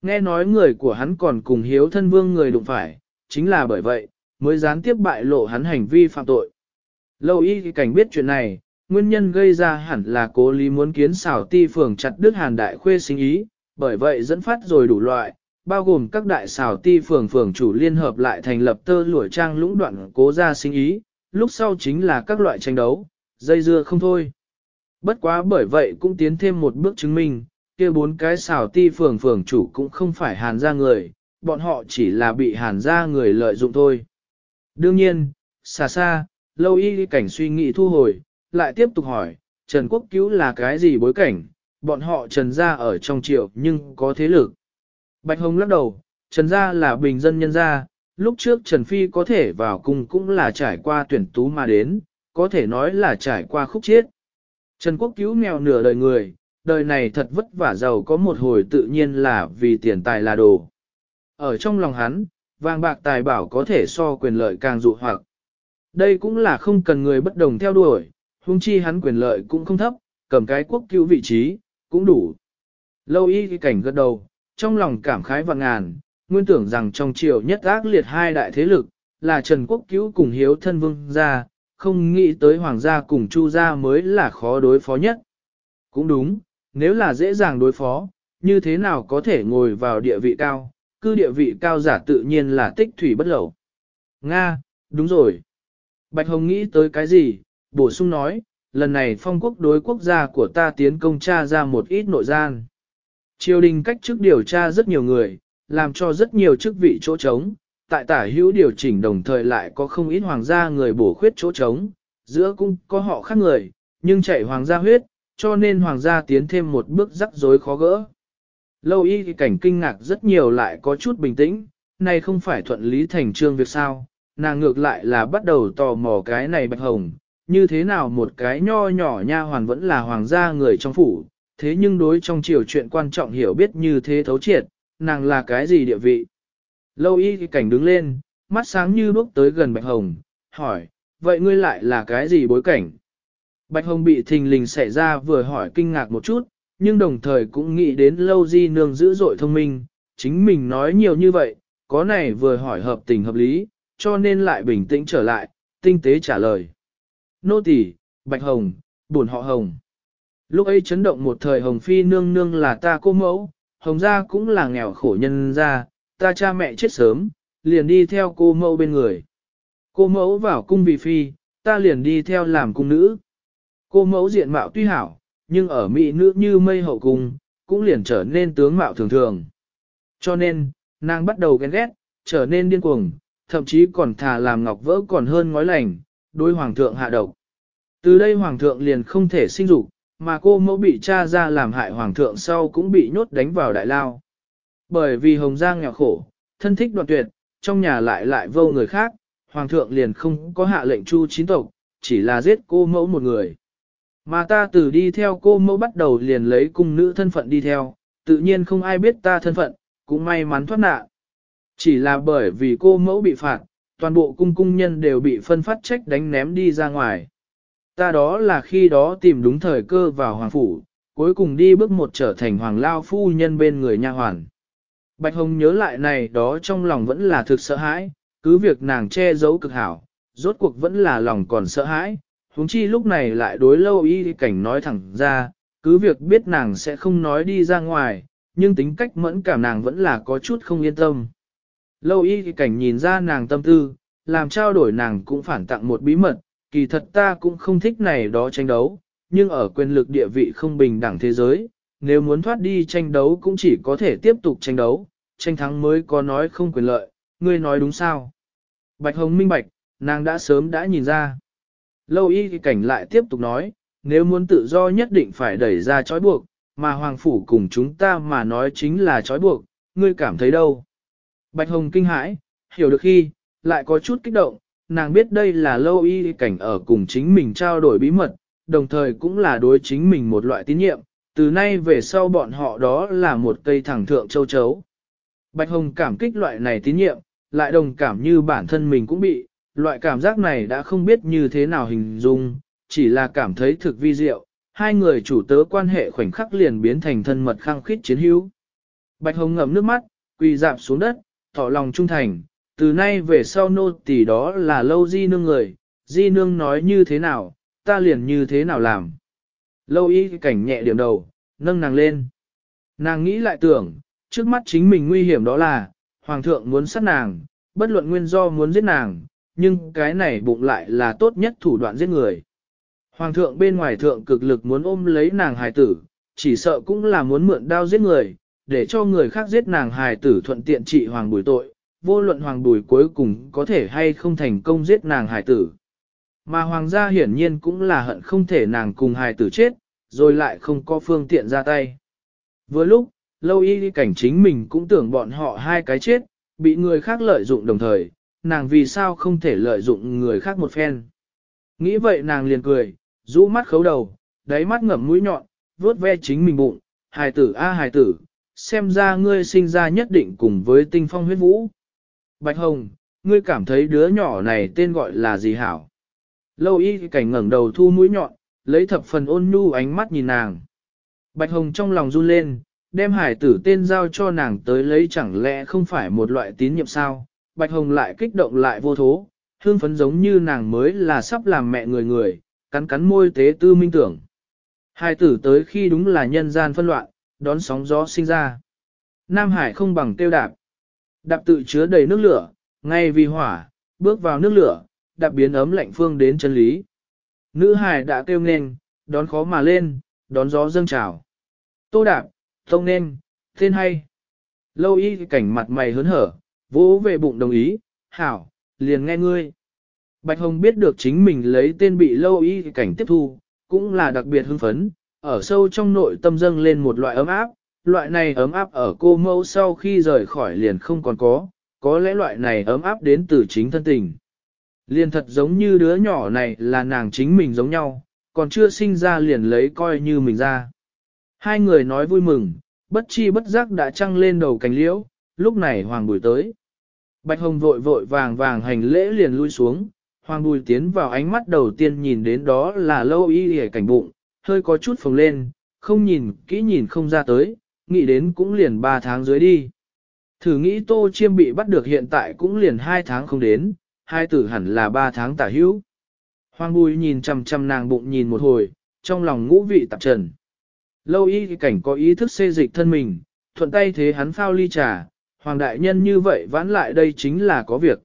Nghe nói người của hắn còn cùng hiếu thân vương người đụng phải, chính là bởi vậy, mới gián tiếp bại lộ hắn hành vi phạm tội. Lâu y cảnh biết chuyện này, nguyên nhân gây ra hẳn là cố lý muốn kiến xảo ti phường chặt đứt hàn đại khuê sinh ý, bởi vậy dẫn phát rồi đủ loại, bao gồm các đại xảo ti phường phường chủ liên hợp lại thành lập tơ lụa trang lũng đoạn cố ra sinh ý, lúc sau chính là các loại tranh đấu, dây dưa không thôi. Bất quá bởi vậy cũng tiến thêm một bước chứng minh, kia bốn cái xảo ti phường phường chủ cũng không phải hàn ra người, bọn họ chỉ là bị hàn ra người lợi dụng thôi. Đương nhiên, xa xa, lâu y cảnh suy nghĩ thu hồi, lại tiếp tục hỏi, Trần Quốc Cứu là cái gì bối cảnh, bọn họ Trần gia ở trong triệu nhưng có thế lực. Bạch Hồng lắc đầu, Trần gia là bình dân nhân gia, lúc trước Trần Phi có thể vào cung cũng là trải qua tuyển tú mà đến, có thể nói là trải qua khúc chết. Trần Quốc Cứu nghèo nửa đời người, đời này thật vất vả giàu có một hồi tự nhiên là vì tiền tài là đồ. Ở trong lòng hắn, vàng bạc tài bảo có thể so quyền lợi càng dụ hoặc. Đây cũng là không cần người bất đồng theo đuổi, huống chi hắn quyền lợi cũng không thấp, cầm cái quốc cứu vị trí, cũng đủ. Lâu y cái cảnh gật đầu, trong lòng cảm khái và ngàn, nguyên tưởng rằng trong triều nhất ác liệt hai đại thế lực, là Trần Quốc Cứu cùng Hiếu Thân Vương gia, không nghĩ tới Hoàng gia cùng Chu gia mới là khó đối phó nhất. Cũng đúng, nếu là dễ dàng đối phó, như thế nào có thể ngồi vào địa vị cao, cư địa vị cao giả tự nhiên là tích thủy bất lẩu. Nga, đúng rồi. Bạch Hồng nghĩ tới cái gì, bổ sung nói, lần này phong quốc đối quốc gia của ta tiến công tra ra một ít nội gian. Triều đình cách chức điều tra rất nhiều người, làm cho rất nhiều chức vị chỗ trống, tại tả hữu điều chỉnh đồng thời lại có không ít hoàng gia người bổ khuyết chỗ trống, giữa cũng có họ khác người, nhưng chạy hoàng gia huyết, cho nên hoàng gia tiến thêm một bước rắc rối khó gỡ. Lâu y thì cảnh kinh ngạc rất nhiều lại có chút bình tĩnh, này không phải thuận lý thành trương việc sao, nàng ngược lại là bắt đầu tò mò cái này bạch hồng, như thế nào một cái nho nhỏ nha hoàn vẫn là hoàng gia người trong phủ, thế nhưng đối trong chiều chuyện quan trọng hiểu biết như thế thấu triệt, nàng là cái gì địa vị. Lâu y thì cảnh đứng lên, mắt sáng như đuốc tới gần bạch hồng, hỏi, vậy ngươi lại là cái gì bối cảnh? Bạch hồng bị thình lình xảy ra vừa hỏi kinh ngạc một chút, nhưng đồng thời cũng nghĩ đến lâu di nương dữ dội thông minh, chính mình nói nhiều như vậy, có này vừa hỏi hợp tình hợp lý, cho nên lại bình tĩnh trở lại, tinh tế trả lời. Nô tỳ, Bạch Hồng, buồn họ Hồng. Lúc ấy chấn động một thời Hồng Phi nương nương là ta cô mẫu, Hồng gia cũng là nghèo khổ nhân gia, ta cha mẹ chết sớm, liền đi theo cô mẫu bên người. Cô mẫu vào cung vì phi, ta liền đi theo làm cung nữ. Cô mẫu diện mạo tuy hảo, nhưng ở mỹ nữ như mây hậu cung, cũng liền trở nên tướng mạo thường thường. Cho nên, nàng bắt đầu ghen ghét, trở nên điên cuồng, thậm chí còn thà làm ngọc vỡ còn hơn ngói lành, đối hoàng thượng hạ độc. Từ đây hoàng thượng liền không thể sinh dục, mà cô mẫu bị cha ra làm hại hoàng thượng sau cũng bị nhốt đánh vào đại lao. Bởi vì hồng giang nghèo khổ, thân thích đoạn tuyệt, trong nhà lại lại vô người khác, hoàng thượng liền không có hạ lệnh chu chín tộc, chỉ là giết cô mẫu một người. Mà ta từ đi theo cô mẫu bắt đầu liền lấy cung nữ thân phận đi theo, tự nhiên không ai biết ta thân phận, cũng may mắn thoát nạn. Chỉ là bởi vì cô mẫu bị phạt, toàn bộ cung cung nhân đều bị phân phát trách đánh ném đi ra ngoài. Ta đó là khi đó tìm đúng thời cơ vào hoàng phủ, cuối cùng đi bước một trở thành hoàng lao phu nhân bên người nha hoàn. Bạch Hồng nhớ lại này đó trong lòng vẫn là thực sợ hãi, cứ việc nàng che giấu cực hảo, rốt cuộc vẫn là lòng còn sợ hãi, huống chi lúc này lại đối lâu y cảnh nói thẳng ra, cứ việc biết nàng sẽ không nói đi ra ngoài, nhưng tính cách mẫn cảm nàng vẫn là có chút không yên tâm. Lâu y cảnh nhìn ra nàng tâm tư, làm trao đổi nàng cũng phản tặng một bí mật, kỳ thật ta cũng không thích này đó tranh đấu, nhưng ở quyền lực địa vị không bình đẳng thế giới, nếu muốn thoát đi tranh đấu cũng chỉ có thể tiếp tục tranh đấu, tranh thắng mới có nói không quyền lợi, ngươi nói đúng sao. Bạch Hồng minh bạch, nàng đã sớm đã nhìn ra. Lâu y cảnh lại tiếp tục nói, nếu muốn tự do nhất định phải đẩy ra trói buộc, mà Hoàng Phủ cùng chúng ta mà nói chính là trói buộc, ngươi cảm thấy đâu? Bạch Hồng kinh hãi, hiểu được khi, lại có chút kích động, nàng biết đây là lâu y cảnh ở cùng chính mình trao đổi bí mật, đồng thời cũng là đối chính mình một loại tín nhiệm, từ nay về sau bọn họ đó là một cây thẳng thượng châu chấu. Bạch Hồng cảm kích loại này tín nhiệm, lại đồng cảm như bản thân mình cũng bị, loại cảm giác này đã không biết như thế nào hình dung, chỉ là cảm thấy thực vi diệu, hai người chủ tớ quan hệ khoảnh khắc liền biến thành thân mật khăng khít chiến hữu. Bạch Hồng ngậm nước mắt, quỳ dạp xuống đất, tỏ lòng trung thành, từ nay về sau nô tỳ đó là lâu di nương người, di nương nói như thế nào, ta liền như thế nào làm. Lâu y cảnh nhẹ điểm đầu, nâng nàng lên. Nàng nghĩ lại tưởng, trước mắt chính mình nguy hiểm đó là, hoàng thượng muốn sát nàng, bất luận nguyên do muốn giết nàng, nhưng cái này bụng lại là tốt nhất thủ đoạn giết người. Hoàng thượng bên ngoài thượng cực lực muốn ôm lấy nàng hài tử, chỉ sợ cũng là muốn mượn đao giết người, để cho người khác giết nàng hài tử thuận tiện trị hoàng bùi tội, vô luận hoàng bùi cuối cùng có thể hay không thành công giết nàng hài tử. Mà hoàng gia hiển nhiên cũng là hận không thể nàng cùng hài tử chết, rồi lại không có phương tiện ra tay. Vừa lúc, lâu y cảnh chính mình cũng tưởng bọn họ hai cái chết, bị người khác lợi dụng đồng thời, nàng vì sao không thể lợi dụng người khác một phen. Nghĩ vậy nàng liền cười, rũ mắt khấu đầu, đáy mắt ngậm mũi nhọn, vuốt ve chính mình bụng, hài tử a hài tử, xem ra ngươi sinh ra nhất định cùng với tinh phong huyết vũ. Bạch Hồng, ngươi cảm thấy đứa nhỏ này tên gọi là gì hảo? Lâu y cảnh ngẩng đầu thu mũi nhọn, lấy thập phần ôn nhu ánh mắt nhìn nàng. Bạch Hồng trong lòng run lên, đem hải tử tên giao cho nàng tới lấy chẳng lẽ không phải một loại tín nhiệm sao? Bạch Hồng lại kích động lại vô thố, hương phấn giống như nàng mới là sắp làm mẹ người người, cắn cắn môi tế tư minh tưởng. Hai tử tới khi đúng là nhân gian phân loạn, đón sóng gió sinh ra. Nam Hải không bằng tiêu đạp. Đạp tự chứa đầy nước lửa, ngay vì hỏa, bước vào nước lửa, đạp biến ấm lạnh phương đến chân lý. Nữ Hải đã kêu nên, đón khó mà lên, đón gió dâng trào. Tô đạp, tông nên, tên hay. Lâu y cảnh mặt mày hớn hở, vỗ về bụng đồng ý, hảo, liền nghe ngươi. Bạch Hồng biết được chính mình lấy tên bị lâu y cảnh tiếp thu, cũng là đặc biệt hưng phấn, ở sâu trong nội tâm dâng lên một loại ấm áp, loại này ấm áp ở cô mẫu sau khi rời khỏi liền không còn có, có lẽ loại này ấm áp đến từ chính thân tình. Liền thật giống như đứa nhỏ này là nàng chính mình giống nhau, còn chưa sinh ra liền lấy coi như mình ra. Hai người nói vui mừng, bất chi bất giác đã trăng lên đầu cánh liễu, lúc này Hoàng Bùi tới. Bạch Hồng vội vội vàng vàng hành lễ liền lui xuống, Hoàng Bùi tiến vào ánh mắt đầu tiên nhìn đến đó là lâu y hề cảnh bụng, hơi có chút phồng lên, không nhìn, kỹ nhìn không ra tới, nghĩ đến cũng liền 3 tháng dưới đi. Thử nghĩ tô chiêm bị bắt được hiện tại cũng liền 2 tháng không đến, hai tử hẳn là 3 tháng tả hữu. Hoàng bùi nhìn chằm chằm nàng bụng nhìn một hồi, trong lòng ngũ vị tạp trần. Lâu y cảnh có ý thức xê dịch thân mình, thuận tay thế hắn phao ly trà, hoàng đại nhân như vậy vãn lại đây chính là có việc.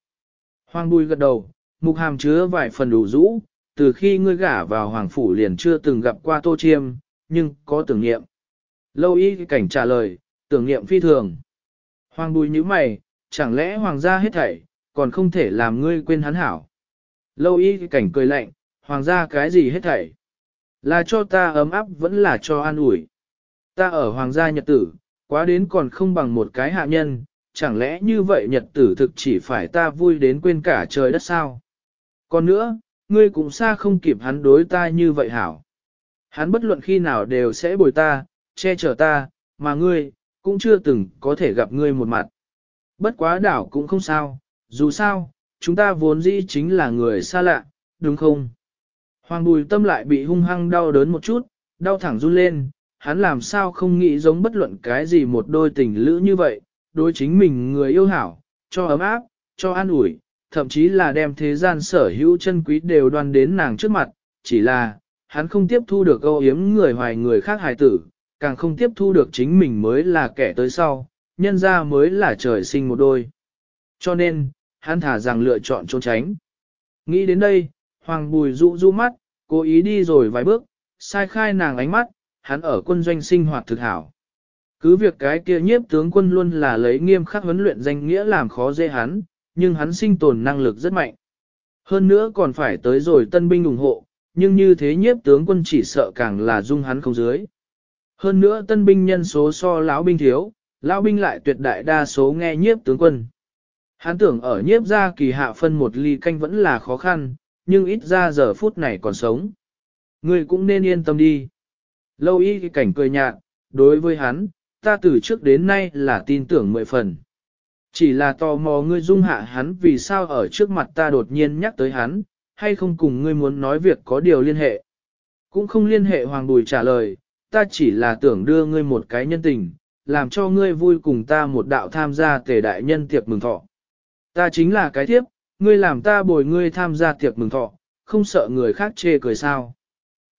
Hoàng bùi gật đầu, mục hàm chứa vài phần đủ rũ, từ khi ngươi gả vào hoàng phủ liền chưa từng gặp qua tô chiêm, nhưng có tưởng niệm. Lâu y cảnh trả lời, tưởng niệm phi thường. Hoàng bùi như mày, chẳng lẽ hoàng gia hết thảy, còn không thể làm ngươi quên hắn hảo. Lâu y cảnh cười lạnh, hoàng gia cái gì hết thảy. Là cho ta ấm áp vẫn là cho an ủi. Ta ở hoàng gia nhật tử, quá đến còn không bằng một cái hạ nhân, chẳng lẽ như vậy nhật tử thực chỉ phải ta vui đến quên cả trời đất sao? Còn nữa, ngươi cũng xa không kịp hắn đối ta như vậy hảo. Hắn bất luận khi nào đều sẽ bồi ta, che chở ta, mà ngươi, cũng chưa từng có thể gặp ngươi một mặt. Bất quá đảo cũng không sao, dù sao, chúng ta vốn dĩ chính là người xa lạ, đúng không? Hoàng bùi tâm lại bị hung hăng đau đớn một chút, đau thẳng run lên, hắn làm sao không nghĩ giống bất luận cái gì một đôi tình lữ như vậy, đối chính mình người yêu hảo, cho ấm áp, cho an ủi, thậm chí là đem thế gian sở hữu chân quý đều đoan đến nàng trước mặt, chỉ là, hắn không tiếp thu được câu yếm người hoài người khác hài tử, càng không tiếp thu được chính mình mới là kẻ tới sau, nhân ra mới là trời sinh một đôi. Cho nên, hắn thả rằng lựa chọn trốn tránh. Nghĩ đến đây, Hoàng Bùi rụ rụ mắt, cố ý đi rồi vài bước, sai khai nàng ánh mắt, hắn ở quân doanh sinh hoạt thực hảo. Cứ việc cái kia nhiếp tướng quân luôn là lấy nghiêm khắc huấn luyện danh nghĩa làm khó dễ hắn, nhưng hắn sinh tồn năng lực rất mạnh. Hơn nữa còn phải tới rồi tân binh ủng hộ, nhưng như thế nhiếp tướng quân chỉ sợ càng là dung hắn không dưới. Hơn nữa tân binh nhân số so lão binh thiếu, lão binh lại tuyệt đại đa số nghe nhiếp tướng quân. Hắn tưởng ở nhiếp gia kỳ hạ phân một ly canh vẫn là khó khăn, nhưng ít ra giờ phút này còn sống. người cũng nên yên tâm đi. Lâu y cái cảnh cười nhạt, đối với hắn, ta từ trước đến nay là tin tưởng mười phần. Chỉ là tò mò ngươi dung hạ hắn vì sao ở trước mặt ta đột nhiên nhắc tới hắn, hay không cùng ngươi muốn nói việc có điều liên hệ. Cũng không liên hệ Hoàng Bùi trả lời, ta chỉ là tưởng đưa ngươi một cái nhân tình, làm cho ngươi vui cùng ta một đạo tham gia tề đại nhân tiệc mừng thọ. Ta chính là cái thiếp, ngươi làm ta bồi ngươi tham gia tiệc mừng thọ, không sợ người khác chê cười sao.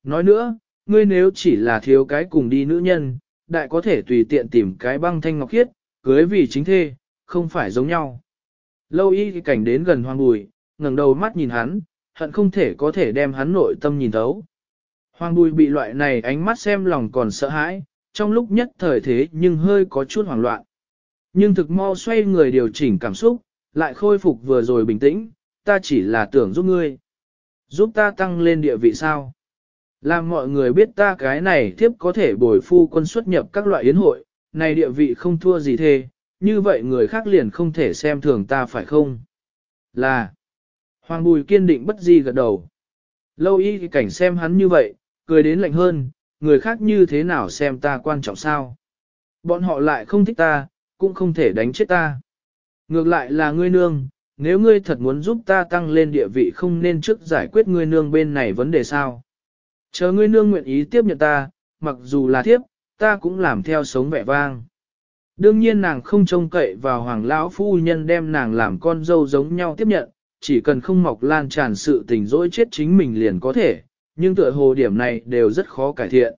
Nói nữa, ngươi nếu chỉ là thiếu cái cùng đi nữ nhân, đại có thể tùy tiện tìm cái băng thanh ngọc khiết, cưới vì chính thê, không phải giống nhau. Lâu y cảnh đến gần hoàng bùi, ngẩng đầu mắt nhìn hắn, hận không thể có thể đem hắn nội tâm nhìn thấu. Hoàng bùi bị loại này ánh mắt xem lòng còn sợ hãi, trong lúc nhất thời thế nhưng hơi có chút hoảng loạn. Nhưng thực mau xoay người điều chỉnh cảm xúc, lại khôi phục vừa rồi bình tĩnh, ta chỉ là tưởng giúp ngươi. Giúp ta tăng lên địa vị sao? Làm mọi người biết ta cái này thiếp có thể bồi phu quân xuất nhập các loại yến hội, này địa vị không thua gì thế, như vậy người khác liền không thể xem thường ta phải không? Là, Hoàng Bùi kiên định bất di gật đầu. Lâu y cảnh xem hắn như vậy, cười đến lạnh hơn, người khác như thế nào xem ta quan trọng sao? Bọn họ lại không thích ta, cũng không thể đánh chết ta. Ngược lại là ngươi nương, nếu ngươi thật muốn giúp ta tăng lên địa vị không nên trước giải quyết ngươi nương bên này vấn đề sao. Chờ ngươi nương nguyện ý tiếp nhận ta, mặc dù là thiếp, ta cũng làm theo sống vẻ vang. Đương nhiên nàng không trông cậy vào hoàng lão phu nhân đem nàng làm con dâu giống nhau tiếp nhận, chỉ cần không mọc lan tràn sự tình dỗi chết chính mình liền có thể, nhưng tựa hồ điểm này đều rất khó cải thiện.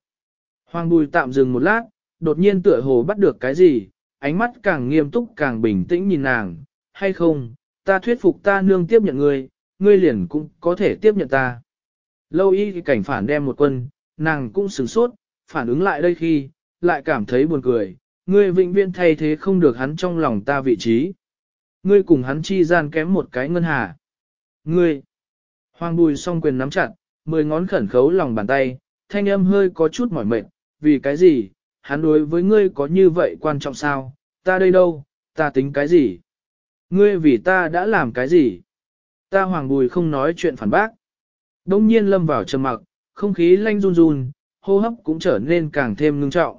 Hoàng bùi tạm dừng một lát, đột nhiên tựa hồ bắt được cái gì, ánh mắt càng nghiêm túc càng bình tĩnh nhìn nàng, hay không, ta thuyết phục ta nương tiếp nhận ngươi, ngươi liền cũng có thể tiếp nhận ta. Lâu y thì cảnh phản đem một quân, nàng cũng sửng sốt, phản ứng lại đây khi, lại cảm thấy buồn cười, ngươi vĩnh viễn thay thế không được hắn trong lòng ta vị trí. Ngươi cùng hắn chi gian kém một cái ngân hà. Ngươi! Hoàng bùi song quyền nắm chặt, mười ngón khẩn khấu lòng bàn tay, thanh âm hơi có chút mỏi mệt, vì cái gì, hắn đối với ngươi có như vậy quan trọng sao, ta đây đâu, ta tính cái gì? Ngươi vì ta đã làm cái gì? Ta hoàng bùi không nói chuyện phản bác. Đông nhiên lâm vào trầm mặc, không khí lanh run run, hô hấp cũng trở nên càng thêm ngưng trọng.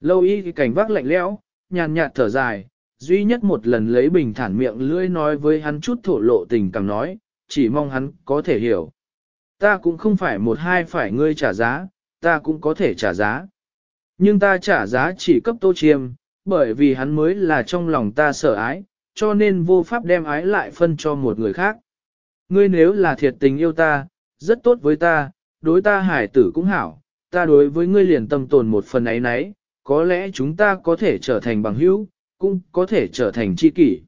Lâu y cảnh vác lạnh lẽo, nhàn nhạt thở dài, duy nhất một lần lấy bình thản miệng lưỡi nói với hắn chút thổ lộ tình cảm nói, chỉ mong hắn có thể hiểu. Ta cũng không phải một hai phải ngươi trả giá, ta cũng có thể trả giá. Nhưng ta trả giá chỉ cấp tô chiêm, bởi vì hắn mới là trong lòng ta sợ ái, cho nên vô pháp đem ái lại phân cho một người khác. Ngươi nếu là thiệt tình yêu ta, rất tốt với ta, đối ta hải tử cũng hảo, ta đối với ngươi liền tâm tồn một phần ấy nấy, có lẽ chúng ta có thể trở thành bằng hữu, cũng có thể trở thành tri kỷ.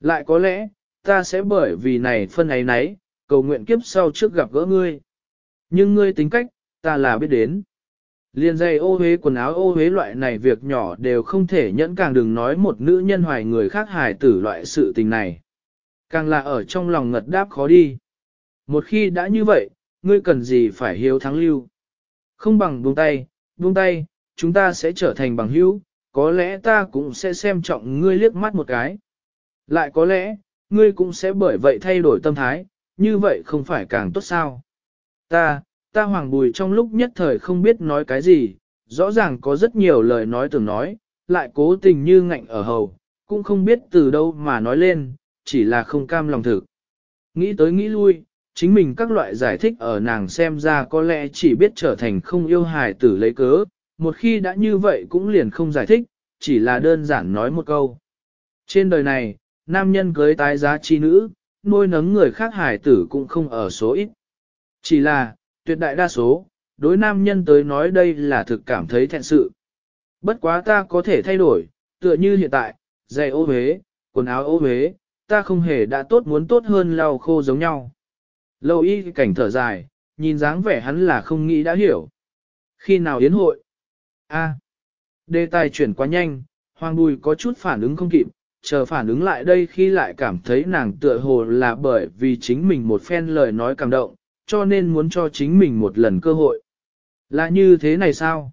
Lại có lẽ, ta sẽ bởi vì này phân ấy nấy, cầu nguyện kiếp sau trước gặp gỡ ngươi. Nhưng ngươi tính cách, ta là biết đến. Liên dây ô huế quần áo ô huế loại này việc nhỏ đều không thể nhẫn càng đừng nói một nữ nhân hoài người khác hài tử loại sự tình này. Càng là ở trong lòng ngật đáp khó đi. Một khi đã như vậy, ngươi cần gì phải hiếu thắng lưu. Không bằng buông tay, buông tay, chúng ta sẽ trở thành bằng hữu, có lẽ ta cũng sẽ xem trọng ngươi liếc mắt một cái. Lại có lẽ, ngươi cũng sẽ bởi vậy thay đổi tâm thái, như vậy không phải càng tốt sao. Ta, ta hoàng bùi trong lúc nhất thời không biết nói cái gì, rõ ràng có rất nhiều lời nói tưởng nói, lại cố tình như ngạnh ở hầu, cũng không biết từ đâu mà nói lên, chỉ là không cam lòng thực. Nghĩ tới nghĩ lui, chính mình các loại giải thích ở nàng xem ra có lẽ chỉ biết trở thành không yêu hài tử lấy cớ, một khi đã như vậy cũng liền không giải thích, chỉ là đơn giản nói một câu. Trên đời này, nam nhân cưới tái giá chi nữ, nuôi nấng người khác hài tử cũng không ở số ít. Chỉ là, tuyệt đại đa số, đối nam nhân tới nói đây là thực cảm thấy thẹn sự. Bất quá ta có thể thay đổi, tựa như hiện tại, giày ô huế, quần áo ô huế, ta không hề đã tốt muốn tốt hơn lau khô giống nhau. Lâu y cảnh thở dài, nhìn dáng vẻ hắn là không nghĩ đã hiểu. Khi nào yến hội? A. đề tài chuyển quá nhanh, hoàng bùi có chút phản ứng không kịp, chờ phản ứng lại đây khi lại cảm thấy nàng tựa hồ là bởi vì chính mình một phen lời nói cảm động, cho nên muốn cho chính mình một lần cơ hội. Là như thế này sao?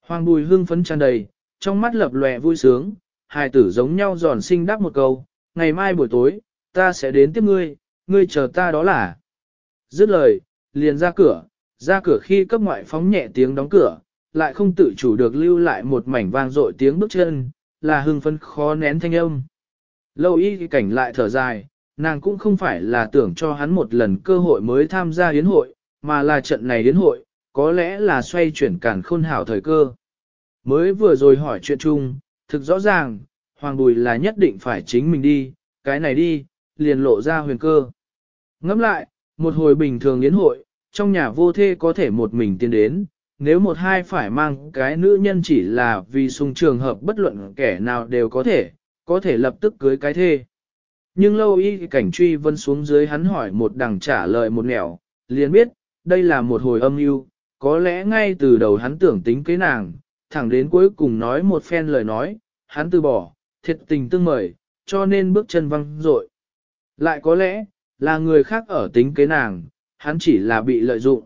Hoàng bùi hưng phấn tràn đầy, trong mắt lập lòe vui sướng, hai tử giống nhau giòn sinh đáp một câu, ngày mai buổi tối, ta sẽ đến tiếp ngươi, ngươi chờ ta đó là. Dứt lời, liền ra cửa, ra cửa khi cấp ngoại phóng nhẹ tiếng đóng cửa, lại không tự chủ được lưu lại một mảnh vang dội tiếng bước chân, là hưng phấn khó nén thanh âm. Lâu y cảnh lại thở dài, nàng cũng không phải là tưởng cho hắn một lần cơ hội mới tham gia yến hội, mà là trận này yến hội, có lẽ là xoay chuyển cản khôn hảo thời cơ. Mới vừa rồi hỏi chuyện chung, thực rõ ràng, Hoàng Bùi là nhất định phải chính mình đi, cái này đi, liền lộ ra huyền cơ. Ngẫm lại, một hồi bình thường yến hội, trong nhà vô thê có thể một mình tiến đến, nếu một hai phải mang cái nữ nhân chỉ là vì sung trường hợp bất luận kẻ nào đều có thể, có thể lập tức cưới cái thê. Nhưng lâu y cảnh truy vân xuống dưới hắn hỏi một đằng trả lời một nẻo, liền biết, đây là một hồi âm mưu có lẽ ngay từ đầu hắn tưởng tính kế nàng, thẳng đến cuối cùng nói một phen lời nói, hắn từ bỏ, thiệt tình tương mời, cho nên bước chân văng rội. Lại có lẽ, là người khác ở tính kế nàng, hắn chỉ là bị lợi dụng.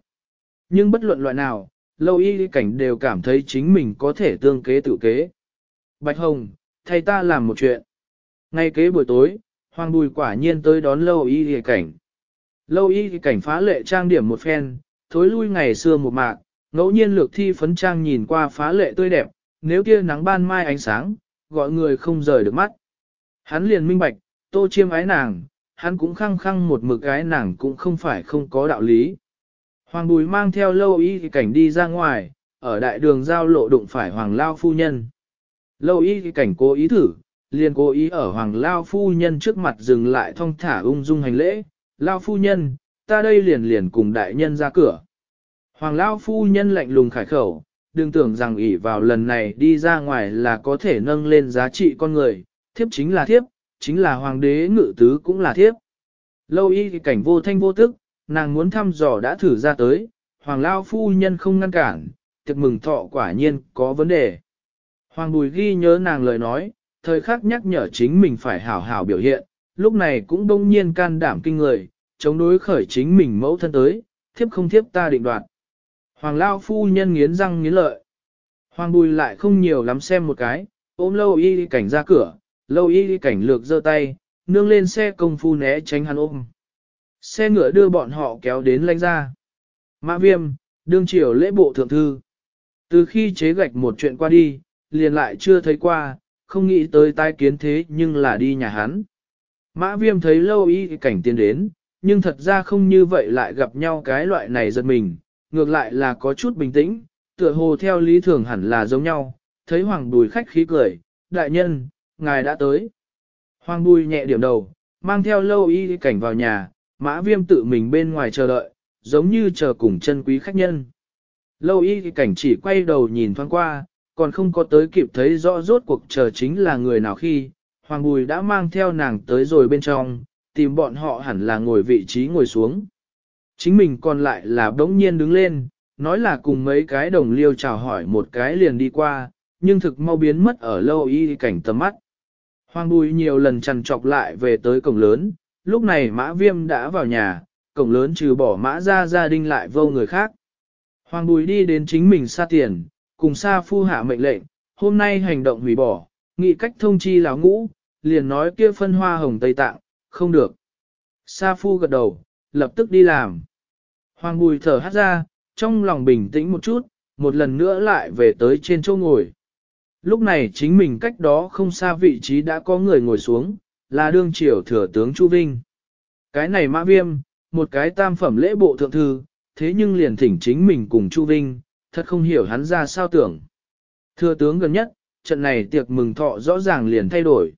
Nhưng bất luận loại nào, lâu y cảnh đều cảm thấy chính mình có thể tương kế tự kế. Bạch Hồng, thay ta làm một chuyện. Ngay kế buổi tối, Hoàng Bùi quả nhiên tới đón lâu y cảnh. Lâu y cảnh phá lệ trang điểm một phen, thối lui ngày xưa một mạc, ngẫu nhiên lược thi phấn trang nhìn qua phá lệ tươi đẹp, nếu kia nắng ban mai ánh sáng, gọi người không rời được mắt. Hắn liền minh bạch, tô chiêm ái nàng, hắn cũng khăng khăng một mực gái nàng cũng không phải không có đạo lý. Hoàng Bùi mang theo lâu y cảnh đi ra ngoài, ở đại đường giao lộ đụng phải Hoàng Lao Phu Nhân. Lâu y cảnh cố ý thử, liền cố ý ở Hoàng Lao Phu Nhân trước mặt dừng lại thong thả ung dung hành lễ. Lao Phu Nhân, ta đây liền liền cùng đại nhân ra cửa. Hoàng Lao Phu Nhân lạnh lùng khải khẩu, đừng tưởng rằng ỷ vào lần này đi ra ngoài là có thể nâng lên giá trị con người, thiếp chính là thiếp, chính là hoàng đế ngự tứ cũng là thiếp. Lâu y cảnh vô thanh vô tức, nàng muốn thăm dò đã thử ra tới, hoàng lao phu nhân không ngăn cản, tiệc mừng thọ quả nhiên có vấn đề. Hoàng bùi ghi nhớ nàng lời nói, thời khắc nhắc nhở chính mình phải hảo hảo biểu hiện, lúc này cũng đông nhiên can đảm kinh người, chống đối khởi chính mình mẫu thân tới, thiếp không thiếp ta định đoạt. Hoàng Lao phu nhân nghiến răng nghiến lợi. Hoàng Bùi lại không nhiều lắm xem một cái, ôm lâu y cảnh ra cửa, lâu y cảnh lược giơ tay, nương lên xe công phu né tránh hắn ôm. Xe ngựa đưa bọn họ kéo đến lanh ra. Mã viêm, đương triều lễ bộ thượng thư. Từ khi chế gạch một chuyện qua đi, liền lại chưa thấy qua, không nghĩ tới tai kiến thế nhưng là đi nhà hắn. Mã viêm thấy lâu y cảnh tiến đến, nhưng thật ra không như vậy lại gặp nhau cái loại này giật mình, ngược lại là có chút bình tĩnh, tựa hồ theo lý thường hẳn là giống nhau, thấy hoàng bùi khách khí cười, đại nhân, ngài đã tới. Hoàng bùi nhẹ điểm đầu, mang theo lâu y cảnh vào nhà, mã viêm tự mình bên ngoài chờ đợi, giống như chờ cùng chân quý khách nhân. Lâu y cảnh chỉ quay đầu nhìn thoáng qua, còn không có tới kịp thấy rõ rốt cuộc chờ chính là người nào khi, Hoàng Bùi đã mang theo nàng tới rồi bên trong, tìm bọn họ hẳn là ngồi vị trí ngồi xuống. Chính mình còn lại là bỗng nhiên đứng lên, nói là cùng mấy cái đồng liêu chào hỏi một cái liền đi qua, nhưng thực mau biến mất ở lâu y cảnh tầm mắt. Hoàng Bùi nhiều lần chằn trọc lại về tới cổng lớn, lúc này mã viêm đã vào nhà, cổng lớn trừ bỏ mã ra gia đình lại vô người khác. Hoàng Bùi đi đến chính mình xa tiền, cùng xa phu hạ mệnh lệnh, hôm nay hành động hủy bỏ, nghị cách thông chi lão ngũ, liền nói kia phân hoa hồng Tây Tạng, không được. Sa phu gật đầu, lập tức đi làm. Hoàng Bùi thở hát ra, trong lòng bình tĩnh một chút, một lần nữa lại về tới trên chỗ ngồi. Lúc này chính mình cách đó không xa vị trí đã có người ngồi xuống, là đương triều thừa tướng Chu Vinh. Cái này mã viêm, một cái tam phẩm lễ bộ thượng thư, thế nhưng liền thỉnh chính mình cùng Chu Vinh, thật không hiểu hắn ra sao tưởng. Thừa tướng gần nhất, trận này tiệc mừng thọ rõ ràng liền thay đổi.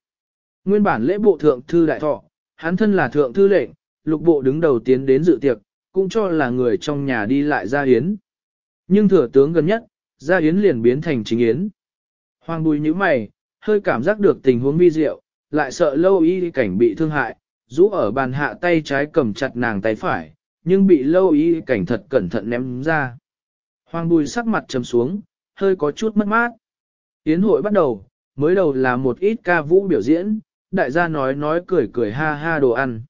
Nguyên bản lễ bộ thượng thư đại thọ, hắn thân là thượng thư lệnh, lục bộ đứng đầu tiến đến dự tiệc, cũng cho là người trong nhà đi lại ra hiến. Nhưng thừa tướng gần nhất, ra hiến liền biến thành chính yến. Hoàng bùi như mày, hơi cảm giác được tình huống vi diệu, lại sợ lâu y cảnh bị thương hại, rũ ở bàn hạ tay trái cầm chặt nàng tay phải, nhưng bị lâu y cảnh thật cẩn thận ném ra. Hoàng bùi sắc mặt trầm xuống, hơi có chút mất mát. Yến hội bắt đầu, mới đầu là một ít ca vũ biểu diễn, đại gia nói nói cười cười ha ha đồ ăn.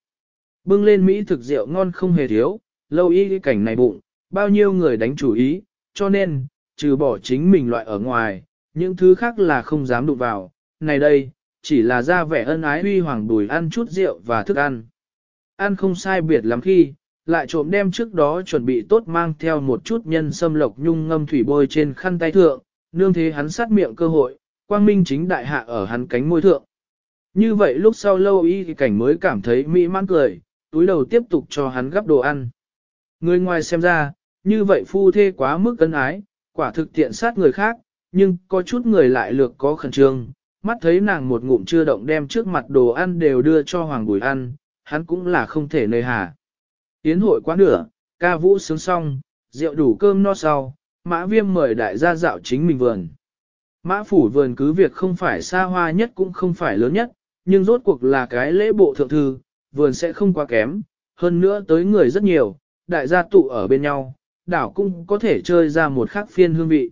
Bưng lên Mỹ thực rượu ngon không hề thiếu, lâu y cảnh này bụng, bao nhiêu người đánh chủ ý, cho nên, trừ bỏ chính mình loại ở ngoài, những thứ khác là không dám đụng vào. Này đây, chỉ là ra vẻ ân ái huy hoàng đùi ăn chút rượu và thức ăn. Ăn không sai biệt lắm khi, lại trộm đem trước đó chuẩn bị tốt mang theo một chút nhân sâm lộc nhung ngâm thủy bôi trên khăn tay thượng, nương thế hắn sát miệng cơ hội, quang minh chính đại hạ ở hắn cánh môi thượng. Như vậy lúc sau lâu y thì cảnh mới cảm thấy mỹ mãn cười, túi đầu tiếp tục cho hắn gắp đồ ăn. Người ngoài xem ra, như vậy phu thê quá mức ân ái, quả thực tiện sát người khác, nhưng có chút người lại lược có khẩn trương, mắt thấy nàng một ngụm chưa động đem trước mặt đồ ăn đều đưa cho Hoàng Bùi ăn, hắn cũng là không thể nơi hà. Tiến hội quá nửa, ca vũ sướng xong, rượu đủ cơm no sau, mã viêm mời đại gia dạo chính mình vườn. Mã phủ vườn cứ việc không phải xa hoa nhất cũng không phải lớn nhất, nhưng rốt cuộc là cái lễ bộ thượng thư, vườn sẽ không quá kém, hơn nữa tới người rất nhiều, đại gia tụ ở bên nhau, đảo cũng có thể chơi ra một khắc phiên hương vị.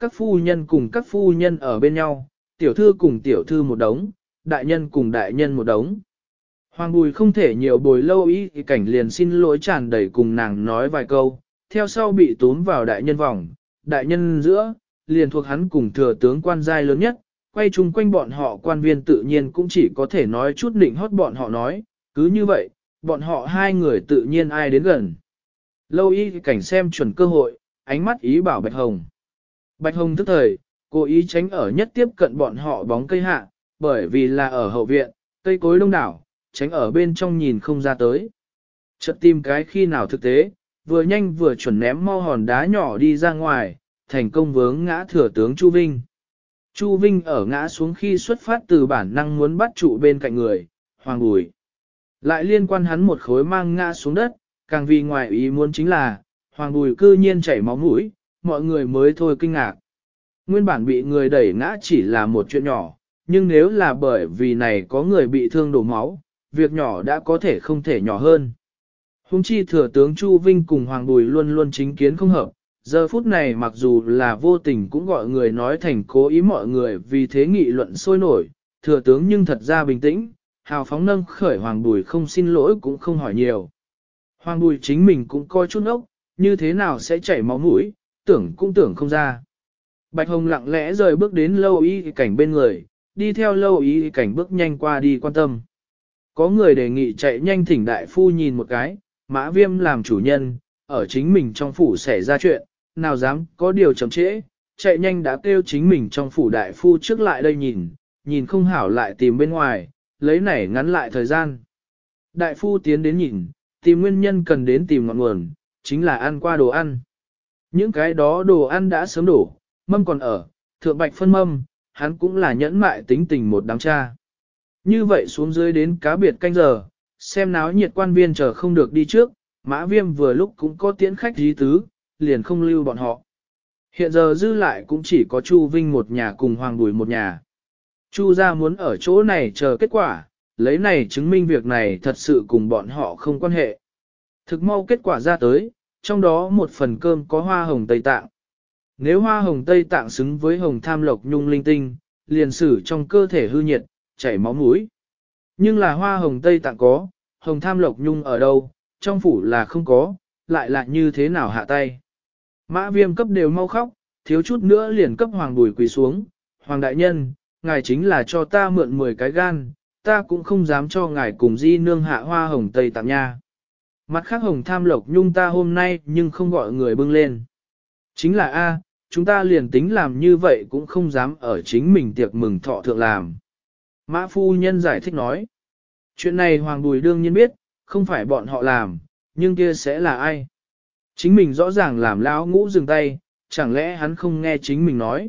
Các phu nhân cùng các phu nhân ở bên nhau, tiểu thư cùng tiểu thư một đống, đại nhân cùng đại nhân một đống. Hoàng Bùi không thể nhiều bồi lâu ý thì cảnh liền xin lỗi tràn đầy cùng nàng nói vài câu, theo sau bị tốn vào đại nhân vòng, đại nhân giữa, liền thuộc hắn cùng thừa tướng quan giai lớn nhất, quay chung quanh bọn họ quan viên tự nhiên cũng chỉ có thể nói chút định hót bọn họ nói, cứ như vậy, bọn họ hai người tự nhiên ai đến gần. Lâu y cảnh xem chuẩn cơ hội, ánh mắt ý bảo Bạch Hồng. Bạch Hồng thức thời, cố ý tránh ở nhất tiếp cận bọn họ bóng cây hạ, bởi vì là ở hậu viện, cây cối đông đảo, tránh ở bên trong nhìn không ra tới. Chợt tìm cái khi nào thực tế, vừa nhanh vừa chuẩn ném mau hòn đá nhỏ đi ra ngoài, thành công vướng ngã thừa tướng Chu Vinh. Chu Vinh ở ngã xuống khi xuất phát từ bản năng muốn bắt trụ bên cạnh người, hoàng bùi. Lại liên quan hắn một khối mang ngã xuống đất, càng vì ngoài ý muốn chính là, hoàng bùi cư nhiên chảy máu mũi, mọi người mới thôi kinh ngạc. Nguyên bản bị người đẩy ngã chỉ là một chuyện nhỏ, nhưng nếu là bởi vì này có người bị thương đổ máu, việc nhỏ đã có thể không thể nhỏ hơn. Hùng chi thừa tướng Chu Vinh cùng Hoàng Bùi luôn luôn chính kiến không hợp, giờ phút này mặc dù là vô tình cũng gọi người nói thành cố ý mọi người vì thế nghị luận sôi nổi, thừa tướng nhưng thật ra bình tĩnh, hào phóng nâng khởi Hoàng Bùi không xin lỗi cũng không hỏi nhiều. Hoàng Bùi chính mình cũng coi chút ốc, như thế nào sẽ chảy máu mũi, tưởng cũng tưởng không ra. Bạch Hồng lặng lẽ rời bước đến lâu y cảnh bên người, đi theo lâu y cảnh bước nhanh qua đi quan tâm. Có người đề nghị chạy nhanh thỉnh đại phu nhìn một cái, mã viêm làm chủ nhân, ở chính mình trong phủ xảy ra chuyện, nào dám có điều chậm trễ, chạy nhanh đã kêu chính mình trong phủ đại phu trước lại đây nhìn, nhìn không hảo lại tìm bên ngoài, lấy nảy ngắn lại thời gian. Đại phu tiến đến nhìn, tìm nguyên nhân cần đến tìm ngọn nguồn, chính là ăn qua đồ ăn. Những cái đó đồ ăn đã sớm đổ, mâm còn ở, thượng bạch phân mâm, hắn cũng là nhẫn mại tính tình một đám cha. Như vậy xuống dưới đến cá biệt canh giờ, xem náo nhiệt quan viên chờ không được đi trước, mã viêm vừa lúc cũng có tiễn khách dí tứ, liền không lưu bọn họ. Hiện giờ dư lại cũng chỉ có Chu Vinh một nhà cùng Hoàng Bùi một nhà. Chu gia muốn ở chỗ này chờ kết quả, lấy này chứng minh việc này thật sự cùng bọn họ không quan hệ. Thực mau kết quả ra tới, trong đó một phần cơm có hoa hồng Tây Tạng. Nếu hoa hồng Tây Tạng xứng với hồng tham lộc nhung linh tinh, liền sử trong cơ thể hư nhiệt, chảy máu mũi. Nhưng là hoa hồng Tây Tạng có, hồng tham lộc nhung ở đâu, trong phủ là không có, lại lại như thế nào hạ tay. Mã viêm cấp đều mau khóc, thiếu chút nữa liền cấp hoàng bùi quỳ xuống. Hoàng đại nhân, ngài chính là cho ta mượn 10 cái gan, ta cũng không dám cho ngài cùng di nương hạ hoa hồng Tây Tạng nha. Mặt khác hồng tham lộc nhung ta hôm nay nhưng không gọi người bưng lên. Chính là A, chúng ta liền tính làm như vậy cũng không dám ở chính mình tiệc mừng thọ thượng làm. Mã phu nhân giải thích nói. Chuyện này Hoàng Bùi đương nhiên biết, không phải bọn họ làm, nhưng kia sẽ là ai? Chính mình rõ ràng làm lão ngũ dừng tay, chẳng lẽ hắn không nghe chính mình nói.